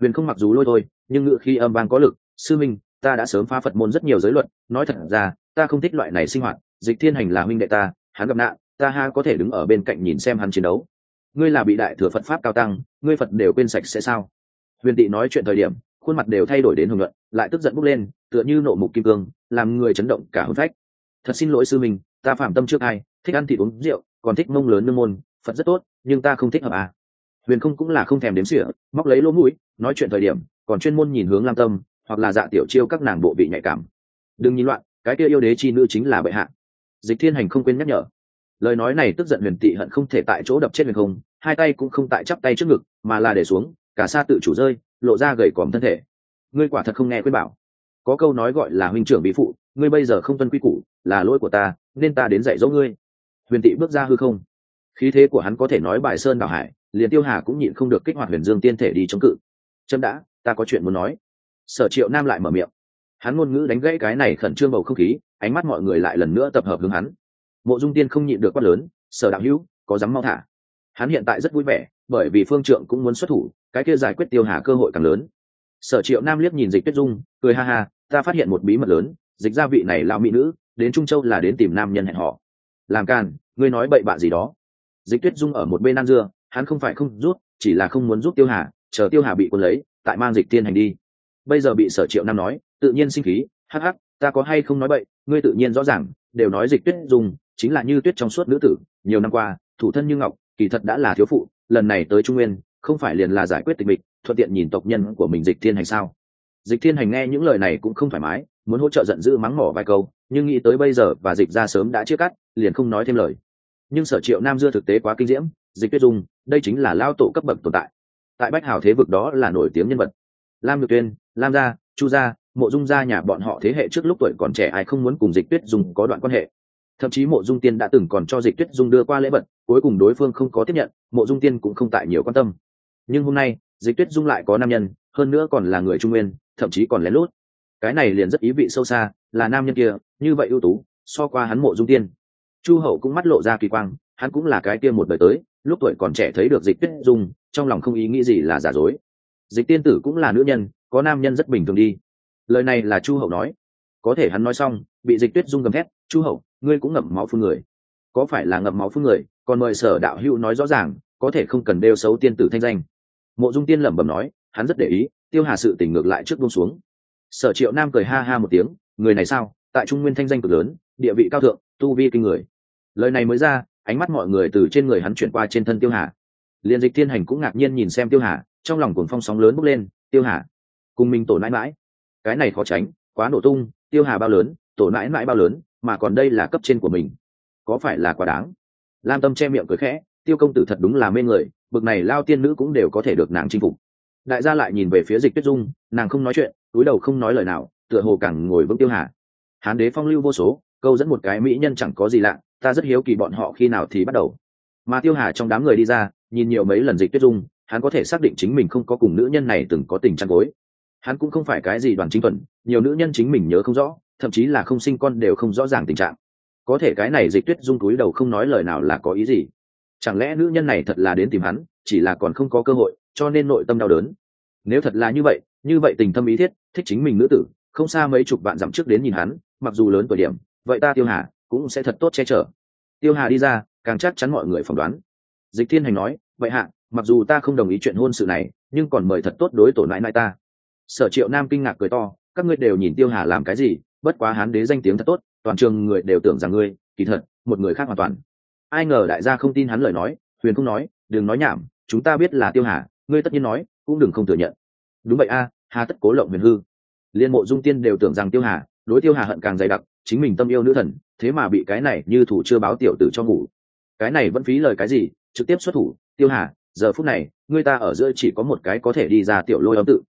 Huyền không mặc dù lôi thôi, nhưng ngự khi âm vang có lực, sư minh, ta đã sớm phá phật môn rất nhiều giới luật, nói thật ra, ta không thích loại này sinh hoạt dịch thiên hành là huynh đệ ta, hắn gặp nạn, ta ha có thể đứng ở bên cạnh nhìn xem hắn chiến đấu. Ngươi là bị đại thừa phật pháp cao tăng, ngươi phật đều quên sạch sẽ sao? Huyền tị nói chuyện thời điểm, khuôn mặt đều thay đổi đến hưởng luận lại tức giận bốc lên, tựa như nộ mục kim cương, làm người chấn động cả hôn phách. Thật xin lỗi sư mình ta phạm tâm trước ai, thích ăn thịt uống rượu, còn thích mông lớn nương môn, phật rất tốt, nhưng ta không thích hợp à. Huyền không cũng là không thèm đếm sỉa móc lấy lỗ mũi, nói chuyện thời điểm, còn chuyên môn nhìn hướng lam tâm, hoặc là dạ tiểu chiêu các nàng bộ vị nhạy cảm. Đừng nhìn loạn, cái kia yêu đế chi nữ chính là bệ hạ dịch thiên hành không quên nhắc nhở. Lời nói này tức giận huyền tị hận không thể tại chỗ đập chết huyền không, hai tay cũng không tại chắp tay trước ngực, mà là để xuống, cả xa tự chủ rơi, lộ ra gầy còm thân thể. Ngươi quả thật không nghe khuyên bảo. Có câu nói gọi là huynh trưởng bí phụ, ngươi bây giờ không tuân quy củ, là lỗi của ta, nên ta đến dạy dỗ ngươi. Huyền tị bước ra hư không. Khí thế của hắn có thể nói bài sơn đảo hải, liền tiêu hà cũng nhịn không được kích hoạt huyền dương tiên thể đi chống cự. Trâm đã, ta có chuyện muốn nói. Sở triệu nam lại mở miệng hắn ngôn ngữ đánh gãy cái này khẩn trương bầu không khí, ánh mắt mọi người lại lần nữa tập hợp hướng hắn. Mộ dung tiên không nhịn được quát lớn, sở đạo hữu, có dám mau thả? Hắn hiện tại rất vui vẻ, bởi vì phương trượng cũng muốn xuất thủ, cái kia giải quyết tiêu hà cơ hội càng lớn. Sở triệu nam liếc nhìn dịch tuyết dung, cười ha ha, ta phát hiện một bí mật lớn, dịch gia vị này lao mỹ nữ, đến trung châu là đến tìm nam nhân hẹn họ. Làm càn, ngươi nói bậy bạ gì đó? Dịch tuyết dung ở một bên ăn dưa, hắn không phải không rút, chỉ là không muốn giúp tiêu hà, chờ tiêu hà bị quân lấy, tại mang dịch tiên hành đi. Bây giờ bị sở triệu nam nói tự nhiên sinh khí, hắc hắc, ta có hay không nói bậy, ngươi tự nhiên rõ ràng, đều nói dịch tuyết dung chính là như tuyết trong suốt nữ tử, nhiều năm qua, thủ thân như ngọc, kỳ thật đã là thiếu phụ, lần này tới trung nguyên, không phải liền là giải quyết tình mịch, thuận tiện nhìn tộc nhân của mình dịch thiên hành sao. Dịch thiên hành nghe những lời này cũng không thoải mái, muốn hỗ trợ giận dữ mắng mỏ vài câu, nhưng nghĩ tới bây giờ và dịch ra sớm đã chia cắt, liền không nói thêm lời. Nhưng sở triệu nam dưa thực tế quá kinh diễm, dịch tuyết dung đây chính là lao tổ cấp bậc tồn tại. Tại bách hào thế vực đó là nổi tiếng nhân vật. Lam nhược tuyên, lam gia, chu gia mộ dung gia nhà bọn họ thế hệ trước lúc tuổi còn trẻ ai không muốn cùng dịch tuyết dung có đoạn quan hệ. Thậm chí mộ dung tiên đã từng còn cho dịch tuyết dung đưa qua lễ vật, cuối cùng đối phương không có tiếp nhận, mộ dung tiên cũng không tại nhiều quan tâm. Nhưng hôm nay, dịch tuyết dung lại có nam nhân, hơn nữa còn là người trung nguyên, thậm chí còn lén lút. Cái này liền rất ý vị sâu xa, là nam nhân kia, như vậy ưu tú, so qua hắn mộ dung tiên. Chu hậu cũng mắt lộ ra kỳ quang, hắn cũng là cái kia một đời tới, lúc tuổi còn trẻ thấy được dịch tuyết dung, trong lòng không ý nghĩ gì là giả dối. Dịch tiên tử cũng là nữ nhân, có nam nhân rất bình thường đi lời này là chu hậu nói. Có thể hắn nói xong, bị dịch tuyết dung gầm thét, chu hậu, ngươi cũng ngậm máu phun người. Có phải là ngậm máu phun người, còn mời sở đạo hữu nói rõ ràng, có thể không cần đeo xấu tiên tử thanh danh. Mộ dung tiên lẩm bẩm nói, hắn rất để ý, tiêu hà sự tỉnh ngược lại trước buông xuống. Sở triệu nam cười ha ha một tiếng, người này sao? Tại trung nguyên thanh danh cực lớn, địa vị cao thượng, tu vi kinh người. Lời này mới ra, ánh mắt mọi người từ trên người hắn chuyển qua trên thân tiêu hà. Liền dịch thiên hành cũng ngạc nhiên nhìn xem tiêu hà, trong lòng cuồng phong sóng lớn bốc lên, tiêu hà, cùng mình tổ nãi mãi cái này khó tránh, quá nổ tung, tiêu hà bao lớn, tổ mãi mãi bao lớn, mà còn đây là cấp trên của mình. Có phải là quá đáng? Lam tâm che miệng cười khẽ, tiêu công tử thật đúng là mê người, bực này lao tiên nữ cũng đều có thể được nàng chinh phục. Đại gia lại nhìn về phía dịch tuyết dung, nàng không nói chuyện, túi đầu không nói lời nào, tựa hồ càng ngồi vững tiêu hà. Hán đế phong lưu vô số, câu dẫn một cái mỹ nhân chẳng có gì lạ, ta rất hiếu kỳ bọn họ khi nào thì bắt đầu. Mà tiêu hà trong đám người đi ra, nhìn nhiều mấy lần dịch tuyết dung, hắn có thể xác định chính mình không có cùng nữ nhân này từng có tình chăn gối hắn cũng không phải cái gì đoàn chính thuần nhiều nữ nhân chính mình nhớ không rõ, thậm chí là không sinh con đều không rõ ràng tình trạng. Có thể cái này dịch tuyết dung túi đầu không nói lời nào là có ý gì. Chẳng lẽ nữ nhân này thật là đến tìm hắn, chỉ là còn không có cơ hội, cho nên nội tâm đau đớn? Nếu thật là như vậy như vậy tình thâm ý thiết, thích chính mình nữ tử, không xa mấy chục vạn dặm trước đến nhìn hắn, mặc dù lớn tuổi điểm, vậy ta tiêu hà cũng sẽ thật tốt che chở. Tiêu hà đi ra, càng chắc chắn mọi người phỏng đoán. Dịch thiên hành nói, vậy hạ, mặc dù ta không đồng ý chuyện hôn sự này, nhưng còn mời thật tốt đối tổ nãi nãi ta sở triệu nam kinh ngạc cười to, các ngươi đều nhìn tiêu hà làm cái gì, bất quá hán đế danh tiếng thật tốt, toàn trường người đều tưởng rằng ngươi, kỳ thật, một người khác hoàn toàn. Ai ngờ đại gia không tin hắn lời nói, huyền không nói, đừng nói nhảm, chúng ta biết là tiêu hà, ngươi tất nhiên nói, cũng đừng không thừa nhận. Đúng vậy a, hà tất cố lộng huyền hư. Liên mộ dung tiên đều tưởng rằng tiêu hà, đối tiêu hà hận càng dày đặc, chính mình tâm yêu nữ thần, thế mà bị cái này như thủ chưa báo tiểu tử cho ngủ. Cái này vẫn phí lời cái gì, trực tiếp xuất thủ, tiêu hà, giờ phút này, ngươi ta ở giữa chỉ có một cái có thể đi ra tiểu lôi âm tự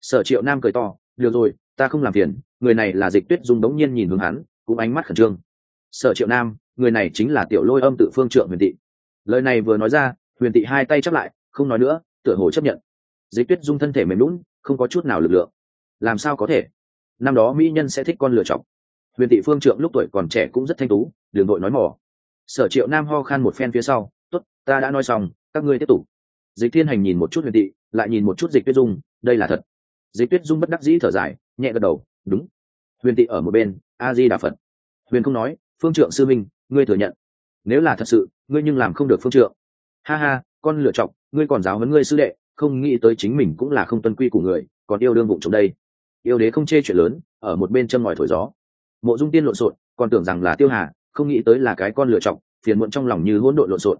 sở triệu nam cười to, được rồi, ta không làm phiền, người này là dịch tuyết dung đống nhiên nhìn hướng hắn, cũng ánh mắt khẩn trương. Sở triệu nam, người này chính là tiểu lôi âm tự phương trượng huyền tị. Lời này vừa nói ra, huyền tị hai tay chắp lại, không nói nữa, tựa hồ chấp nhận. Dịch tuyết dung thân thể mềm lún không có chút nào lực lượng. Làm sao có thể? Năm đó mỹ nhân sẽ thích con lựa chọc huyền tị phương trượng lúc tuổi còn trẻ cũng rất thanh tú, đường đội nói mỏ sở triệu nam ho khan một phen phía sau t ố t ta đã nói xong, các ngươi tiếp tục. Dịch thiên hành nhìn một chút huyền tị, lại nhìn một chút dịch tuyết dung, đây là thật dịch tuyết dung bất đắc dĩ thở dài, nhẹ gật đầu, đúng. Huyền tị ở một bên a di đà phật. Huyền không nói, phương trượng sư minh ngươi thừa nhận. Nếu là thật sự, ngươi nhưng làm không được phương trượng. Ha ha, con lựa chọc ngươi còn giáo huấn ngươi sư đệ, không nghĩ tới chính mình cũng là không tuân quy của người, còn yêu đương bụng trong đây. Yêu đế không chê chuyện lớn, ở một bên châm ngòi thổi gió. Mộ dung tiên lộn xộn, còn tưởng rằng là tiêu hà, không nghĩ tới là cái con lựa chọc phiền muộn trong lòng như hỗn độn lộn xộn.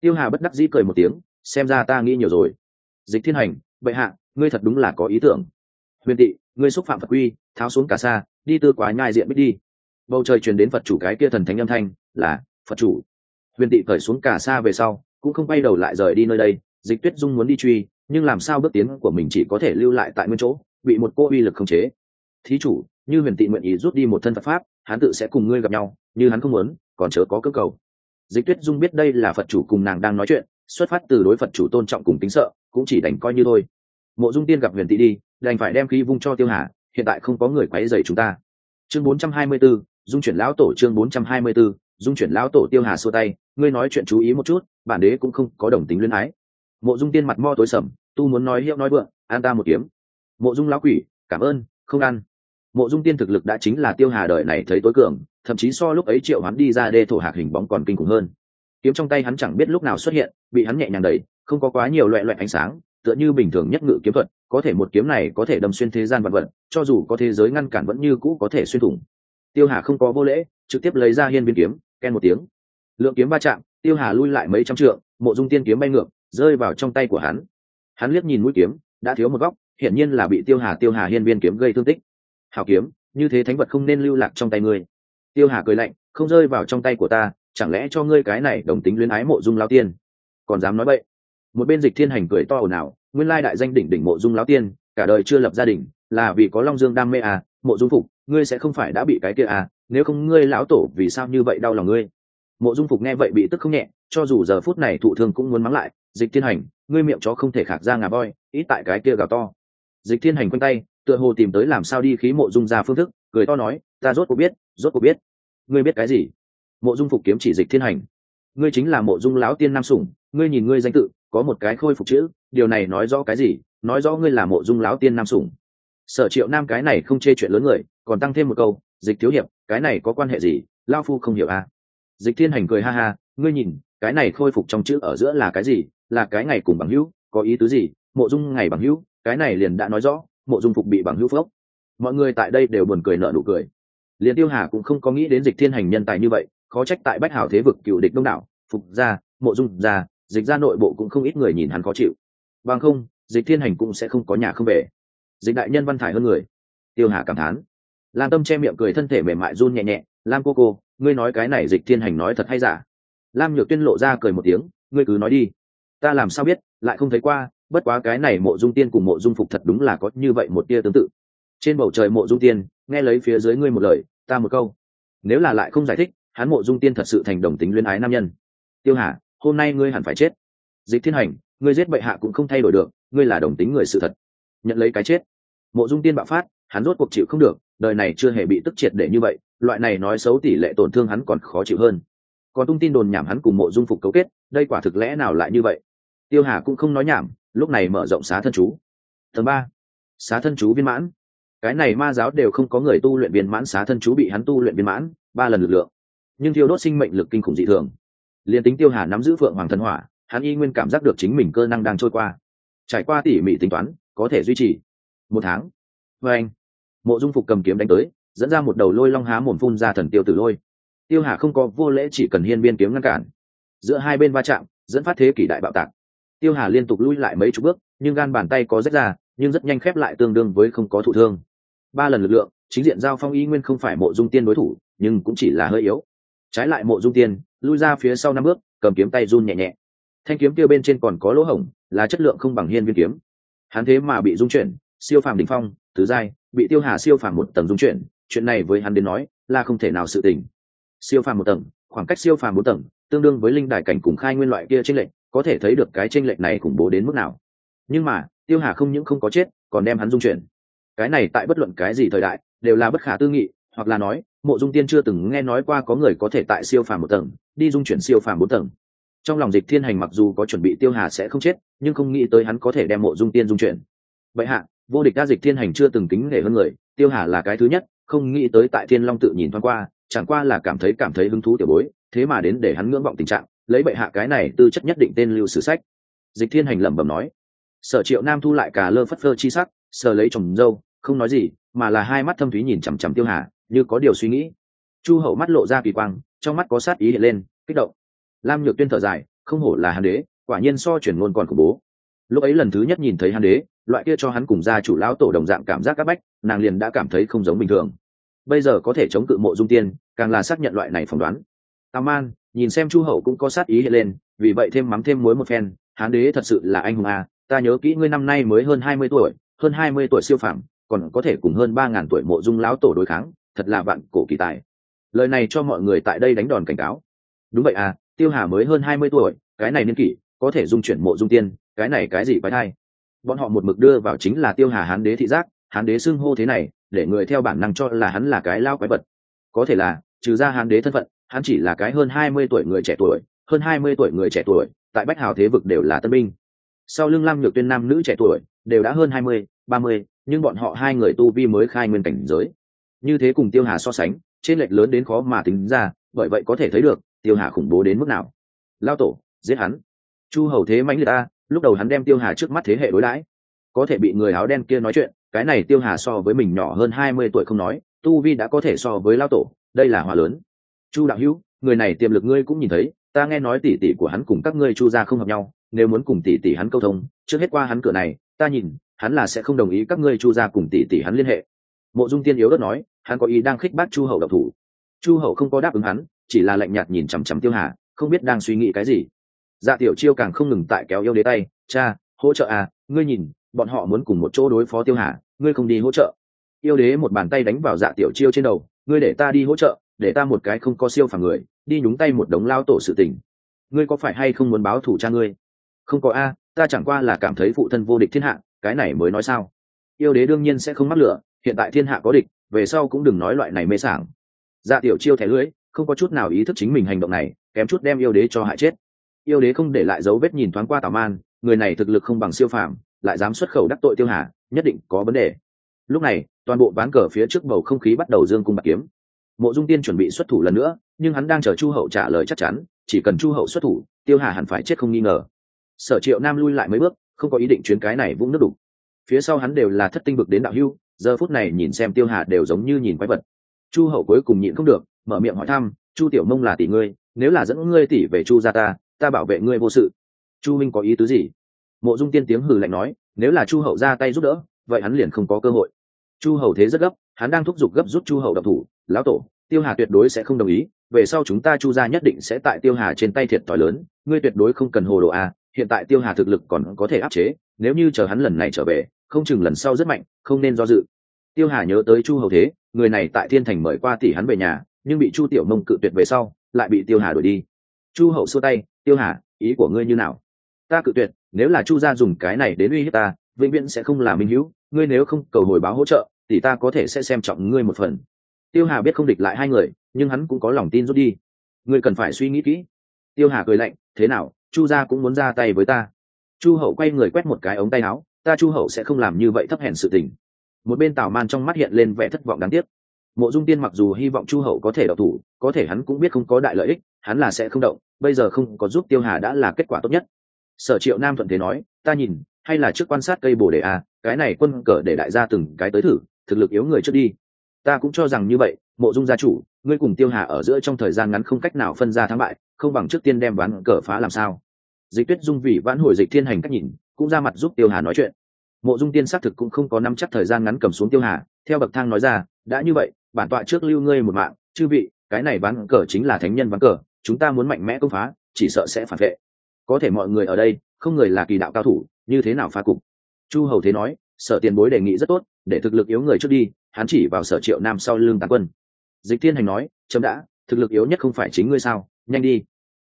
Tiêu hà bất đắc dĩ cười một tiếng, xem ra ta nghĩ nhiều rồi. Dịch thiên hành, bệ hạ ngươi thật đúng là có ý tưởng. Huyền tị, ngươi xúc phạm phật quy, tháo xuống cả xa, đi tư quá nhai diện biết đi. Bầu trời truyền đến phật chủ cái kia thần thánh âm thanh, là, phật chủ. Huyền tị cởi xuống cả xa về sau, cũng không quay đầu lại rời đi nơi đây, dịch tuyết dung muốn đi truy, nhưng làm sao bước tiến của mình chỉ có thể lưu lại tại nguyên chỗ, bị một cô uy lực khống chế. Thí chủ, như huyền tị nguyện ý rút đi một thân phật pháp, hắn tự sẽ cùng ngươi gặp nhau, như hắn không muốn, còn chớ có cơ cầu. Dịch tuyết dung biết đây là phật chủ cùng nàng đang nói chuyện, xuất phát từ đối phật chủ tôn trọng cùng tính sợ, cũng chỉ đành coi như thôi mộ dung tiên gặp huyền tị đi đành phải đem khí vung cho tiêu hà hiện tại không có người quấy dày chúng ta. Chương 424, dung chuyển lão tổ chương 424, dung chuyển lão tổ tiêu hà xua tay ngươi nói chuyện chú ý một chút bản đế cũng không có đồng tính luyến ái. Mộ dung tiên mặt mo tối sầm tu muốn nói hiệu nói vượng an ta một kiếm. Mộ dung lão quỷ cảm ơn không ăn. Mộ dung tiên thực lực đã chính là tiêu hà đời này thấy tối cường thậm chí so lúc ấy triệu hắn đi ra đê thổ hạc hình bóng còn kinh khủng hơn. Kiếm trong tay hắn chẳng biết lúc nào xuất hiện bị hắn nhẹ nhàng đẩy không có quá nhiều loại loại ánh sáng tựa như bình thường nhất ngự kiếm thuật, có thể một kiếm này có thể đâm xuyên thế gian vật vật, cho dù có thế giới ngăn cản vẫn như cũ có thể xuyên thủng. Tiêu hà không có vô lễ, trực tiếp lấy ra hiên viên kiếm, ken một tiếng. Lượng kiếm va chạm, tiêu hà lui lại mấy trăm trượng, mộ dung tiên kiếm bay ngược, rơi vào trong tay của hắn. Hắn liếc nhìn mũi kiếm, đã thiếu một góc, hiển nhiên là bị tiêu hà tiêu hà hiên viên kiếm gây thương tích. Hảo kiếm, như thế thánh vật không nên lưu lạc trong tay ngươi. Tiêu hà cười lạnh, không rơi vào trong tay của ta, chẳng lẽ cho ngươi cái này đồng tính luyến ái mộ dung lao tiên? Còn dám nói vậy một bên dịch thiên hành cười to ồn ào, nguyên lai đại danh đỉnh đỉnh mộ dung lão tiên, cả đời chưa lập gia đình, là vì có long dương đam mê à mộ dung phục, ngươi sẽ không phải đã bị cái kia à nếu không ngươi lão tổ vì sao như vậy đau lòng ngươi? Mộ dung phục nghe vậy bị tức không nhẹ, cho dù giờ phút này thụ thương cũng muốn mắng lại, dịch thiên hành, ngươi miệng chó không thể khạc ra ngà voi, ít tại cái kia gào to. Dịch thiên hành quanh tay, tựa hồ tìm tới làm sao đi khí mộ dung ra phương thức, cười to nói, ta rốt cuộc biết, rốt cuộc biết. Ngươi biết cái gì? Mộ dung phục kiếm chỉ dịch thiên hành, ngươi chính là mộ dung lão tiên nam sủng, ngươi nhìn ngươi danh tự có một cái khôi phục chữ, điều này nói rõ cái gì? Nói rõ ngươi là mộ dung lão tiên nam sủng. Sở triệu nam cái này không chê chuyện lớn người, còn tăng thêm một câu, dịch thiếu hiệp, cái này có quan hệ gì? Lao phu không hiểu à? Dịch thiên hành cười ha ha, ngươi nhìn, cái này khôi phục trong chữ ở giữa là cái gì? Là cái ngày cùng bằng hữu, có ý tứ gì? Mộ dung ngày bằng hữu, cái này liền đã nói rõ, mộ dung phục bị bằng hữu phốc. Mọi người tại đây đều buồn cười nợ nụ cười. Liền tiêu hà cũng không có nghĩ đến dịch thiên hành nhân tài như vậy, khó trách tại bách hảo thế vực cựu địch đông đảo, phục ra mộ dung ra dịch ra nội bộ cũng không ít người nhìn hắn khó chịu. Bằng không, dịch thiên hành cũng sẽ không có nhà không về. Dịch đại nhân văn thải hơn người. Tiêu hà cảm thán. Lam tâm che miệng cười thân thể mềm mại run nhẹ nhẹ. Lam cô cô, ngươi nói cái này dịch thiên hành nói thật hay giả? Lam nhược tuyên lộ ra cười một tiếng. Ngươi cứ nói đi. Ta làm sao biết, lại không thấy qua. Bất quá cái này mộ dung tiên cùng mộ dung phục thật đúng là có như vậy một tia tương tự. Trên bầu trời mộ dung tiên, nghe lấy phía dưới ngươi một lời, ta một câu. Nếu là lại không giải thích, hắn mộ dung tiên thật sự thành đồng tính luyên ái nam nhân. Tiêu hà hôm nay ngươi hẳn phải chết. Dịch thiên hành, ngươi giết bệ hạ cũng không thay đổi được, ngươi là đồng tính người sự thật. Nhận lấy cái chết. Mộ dung tiên bạo phát, hắn rốt cuộc chịu không được, đời này chưa hề bị tức triệt để như vậy, loại này nói xấu tỷ lệ tổn thương hắn còn khó chịu hơn. Còn tung tin đồn nhảm hắn cùng mộ dung phục cấu kết, đây quả thực lẽ nào lại như vậy? Tiêu hà cũng không nói nhảm, lúc này mở rộng xá thân chú. Tầng ba, xá thân chú viên mãn. Cái này ma giáo đều không có người tu luyện viên mãn, xá thân chú bị hắn tu luyện viên mãn, ba lần lực lượng. Nhưng thiêu đốt sinh mệnh lực kinh khủng dị thường liền tính tiêu hà nắm giữ phượng hoàng thần hỏa, hắn y nguyên cảm giác được chính mình cơ năng đang trôi qua. Trải qua tỉ mỉ tính toán, có thể duy trì. Một tháng. Vê anh, mộ dung phục cầm kiếm đánh tới, dẫn ra một đầu lôi long há mồm phun ra thần tiêu tử lôi. Tiêu hà không có vô lễ chỉ cần hiên biên kiếm ngăn cản. Giữa hai bên va chạm, dẫn phát thế kỷ đại bạo tạc. Tiêu hà liên tục lui lại mấy chục bước, nhưng gan bàn tay có rách ra, nhưng rất nhanh khép lại tương đương với không có thụ thương. Ba lần lực lượng, chính diện giao phong y nguyên không phải mộ dung tiên đối thủ, nhưng cũng chỉ là hơi yếu. Trái lại mộ dung tiên lui ra phía sau năm bước, cầm kiếm tay run nhẹ nhẹ. Thanh kiếm kia bên trên còn có lỗ hổng, là chất lượng không bằng hiên viên kiếm. Hắn thế mà bị dung chuyển, siêu phàm đ ỉ n h phong, tứ giai, bị tiêu hà siêu phàm một tầng dung chuyển, chuyện này với hắn đến nói, là không thể nào sự tình. Siêu phàm một tầng, khoảng cách siêu phàm bốn tầng, tương đương với linh đài cảnh cùng khai nguyên loại kia tranh lệch, có thể thấy được cái tranh lệch này khủng bố đến mức nào. Nhưng mà, tiêu hà không những không có chết, còn đem hắn dung chuyển. Cái này tại bất luận cái gì thời đại, đều là bất khả tư nghị, hoặc là nói mộ dung tiên chưa từng nghe nói qua có người có thể tại siêu phàm một tầng, đi dung chuyển siêu phàm bốn tầng. Trong lòng dịch thiên hành mặc dù có chuẩn bị tiêu hà sẽ không chết, nhưng không nghĩ tới hắn có thể đem mộ dung tiên dung chuyển. Vậy hạ, vô địch đa dịch thiên hành chưa từng kính nể hơn người, tiêu hà là cái thứ nhất, không nghĩ tới tại thiên long tự nhìn thoáng qua, chẳng qua là cảm thấy cảm thấy hứng thú tiểu bối, thế mà đến để hắn ngưỡng vọng tình trạng, lấy bệ hạ cái này tư chất nhất định tên lưu sử sách. Dịch thiên hành lẩm bẩm nói, sở triệu nam thu lại cả lơ phất phơ chi sắc sờ lấy chồng dâu, không nói gì, mà là hai mắt thâm thúy nhìn chằm chằm tiêu hà như có điều suy nghĩ. Chu hậu mắt lộ ra kỳ quang, trong mắt có sát ý hiện lên, kích động. Lam nhược tuyên thở dài, không hổ là hàn đế, quả nhiên so chuyển ngôn còn khủng bố. Lúc ấy lần thứ nhất nhìn thấy hàn đế, loại kia cho hắn cùng gia chủ lão tổ đồng dạng cảm giác c áp bách, nàng liền đã cảm thấy không giống bình thường. Bây giờ có thể chống cự mộ dung tiên, càng là xác nhận loại này phỏng đoán. Tào man nhìn xem chu hậu cũng có sát ý hiện lên, vì vậy thêm mắm thêm muối một phen, hán đế thật sự là anh hùng à ta nhớ kỹ ngươi năm nay mới hơn hai mươi tuổi, hơn hai mươi tuổi siêu phàm, còn có thể cùng hơn ba ngàn tuổi mộ dung lão tổ đối kháng thật là vạn cổ kỳ tài. Lời này cho mọi người tại đây đánh đòn cảnh cáo. Đúng vậy à tiêu hà mới hơn hai mươi tuổi, cái này niên kỷ, có thể dung chuyển mộ dung tiên, cái này cái gì phải thay bọn họ một mực đưa vào chính là tiêu hà hán đế thị giác, hán đế xưng hô thế này, để người theo bản năng cho là hắn là cái lao quái vật. Có thể là, trừ ra hán đế thân phận, hắn chỉ là cái hơn hai mươi tuổi người trẻ tuổi, hơn hai mươi tuổi người trẻ tuổi, tại bách hào thế vực đều là tân binh. Sau lưng lam nhược tuyên nam nữ trẻ tuổi, đều đã hơn hai mươi, ba mươi, nhưng bọn họ hai người tu vi mới khai nguyên cảnh giới như thế cùng tiêu hà so sánh, trên lệch lớn đến khó mà tính ra, bởi vậy có thể thấy được, tiêu hà khủng bố đến mức nào. Lao tổ, giết hắn. Chu hầu thế mãnh liệt ta, lúc đầu hắn đem tiêu hà trước mắt thế hệ đối đãi. Có thể bị người áo đen kia nói chuyện, cái này tiêu hà so với mình nhỏ hơn hai mươi tuổi không nói, tu vi đã có thể so với lao tổ, đây là hòa lớn. Chu đạo hữu, người này tiềm lực ngươi cũng nhìn thấy, ta nghe nói tỉ tỉ của hắn cùng các ngươi chu ra không hợp nhau, nếu muốn cùng tỉ tỉ hắn câu thông, trước hết qua hắn cửa này, ta nhìn, hắn là sẽ không đồng ý các ngươi chu ra cùng tỉ tỉ hắn liên hệ mộ dung tiên yếu đất nói, hắn có ý đang khích bác chu hậu độc thủ. Chu hậu không có đáp ứng hắn, chỉ là lạnh nhạt nhìn chằm chằm tiêu hà, không biết đang suy nghĩ cái gì. Dạ tiểu chiêu càng không ngừng tại kéo yêu đế tay, cha, hỗ trợ à ngươi nhìn, bọn họ muốn cùng một chỗ đối phó tiêu hà, ngươi không đi hỗ trợ. Yêu đế một bàn tay đánh vào dạ tiểu chiêu trên đầu, ngươi để ta đi hỗ trợ, để ta một cái không có siêu phàm người, đi nhúng tay một đống lao tổ sự tình. Ngươi có phải hay không muốn báo thủ cha ngươi? Không có a, ta chẳng qua là cảm thấy phụ thân vô địch thiên hạ, cái này mới nói sao. Yêu đế đương nhiên sẽ không mắc lửa hiện tại thiên hạ có địch, về sau cũng đừng nói loại này mê sảng. Dạ tiểu chiêu thẻ lưới, không có chút nào ý thức chính mình hành động này, kém chút đem yêu đế cho hại chết. Yêu đế không để lại dấu vết nhìn thoáng qua tào man, người này thực lực không bằng siêu phàm, lại dám xuất khẩu đắc tội tiêu hà, nhất định có vấn đề. Lúc này, toàn bộ ván cờ phía trước bầu không khí bắt đầu dương cung bạc kiếm. Mộ dung tiên chuẩn bị xuất thủ lần nữa, nhưng hắn đang chờ chu hậu trả lời chắc chắn, chỉ cần chu hậu xuất thủ, tiêu hà hẳn phải chết không nghi ngờ. Sở triệu nam lui lại mấy bước, không có ý định chuyến cái này vũng nước đục. Phía sau hắn đều là thất tinh vực đến đạo hưu giờ phút này nhìn xem tiêu hà đều giống như nhìn quái vật. Chu hậu cuối cùng nhịn không được, mở miệng hỏi thăm, chu tiểu mông là tỷ ngươi, nếu là dẫn ngươi tỷ về chu gia ta ta bảo vệ ngươi vô sự. Chu minh có ý tứ gì? Mộ dung tiên tiếng hừ lạnh nói, nếu là chu hậu ra tay giúp đỡ, vậy hắn liền không có cơ hội. Chu hậu thế rất gấp, hắn đang thúc giục gấp rút chu hậu độc thủ, lão tổ, tiêu hà tuyệt đối sẽ không đồng ý, về sau chúng ta chu gia nhất định sẽ tại tiêu hà trên tay thiệt thòi lớn, ngươi tuyệt đối không cần hồ đồ a, hiện tại tiêu hà thực lực còn có thể áp chế, nếu như chờ hắn lần này trở về không chừng lần sau rất mạnh, không nên do dự. Tiêu hà nhớ tới chu hầu thế, người này tại thiên thành mời qua tỷ hắn về nhà, nhưng bị chu tiểu mông cự tuyệt về sau, lại bị tiêu hà đuổi đi. Chu hậu xua tay, tiêu hà, ý của ngươi như nào? Ta cự tuyệt, nếu là chu gia dùng cái này đến uy hiếp ta, vĩnh viễn sẽ không là minh hữu, ngươi nếu không cầu hồi báo hỗ trợ, thì ta có thể sẽ xem trọng ngươi một phần. Tiêu hà biết không địch lại hai người, nhưng hắn cũng có lòng tin rút đi. Ngươi cần phải suy nghĩ kỹ. Tiêu hà cười lạnh, thế nào, chu gia cũng muốn ra tay với ta. Chu hậu quay người quét một cái ống tay áo ta chu hậu sẽ không làm như vậy thấp hèn sự tình. Một bên tào man trong mắt hiện lên vẻ thất vọng đáng tiếc. Mộ dung tiên mặc dù hy vọng chu hậu có thể đậu thủ có thể hắn cũng biết không có đại lợi ích hắn là sẽ không động bây giờ không có giúp tiêu hà đã là kết quả tốt nhất. Sở triệu nam thuận thế nói ta nhìn hay là trước quan sát cây bồ đề à, cái này quân cờ để đại gia từng cái tới thử thực lực yếu người trước đi. Ta cũng cho rằng như vậy mộ dung gia chủ ngươi cùng tiêu hà ở giữa trong thời gian ngắn không cách nào phân ra thắng bại không bằng trước tiên đem ván cờ phá làm sao. Dịch tuyết dung vì vãn hồi dịch thiên hành cách nhìn cũng ra mặt giúp tiêu hà nói chuyện. Mộ dung tiên xác thực cũng không có nắm chắc thời gian ngắn cầm xuống tiêu hà, theo bậc thang nói ra, đã như vậy, bản tọa trước lưu ngươi một mạng, chư vị, cái này ván cờ chính là thánh nhân ván cờ, chúng ta muốn mạnh mẽ công phá, chỉ sợ sẽ phản vệ. Có thể mọi người ở đây, không người là kỳ đạo cao thủ, như thế nào phá cục? Chu hầu thế nói, sở tiền bối đề nghị rất tốt, để thực lực yếu người trước đi, hắn chỉ vào sở triệu nam sau lưng tàn quân. Dịch thiên hành nói, chấm đã, thực lực yếu nhất không phải chính ngươi sao, nhanh đi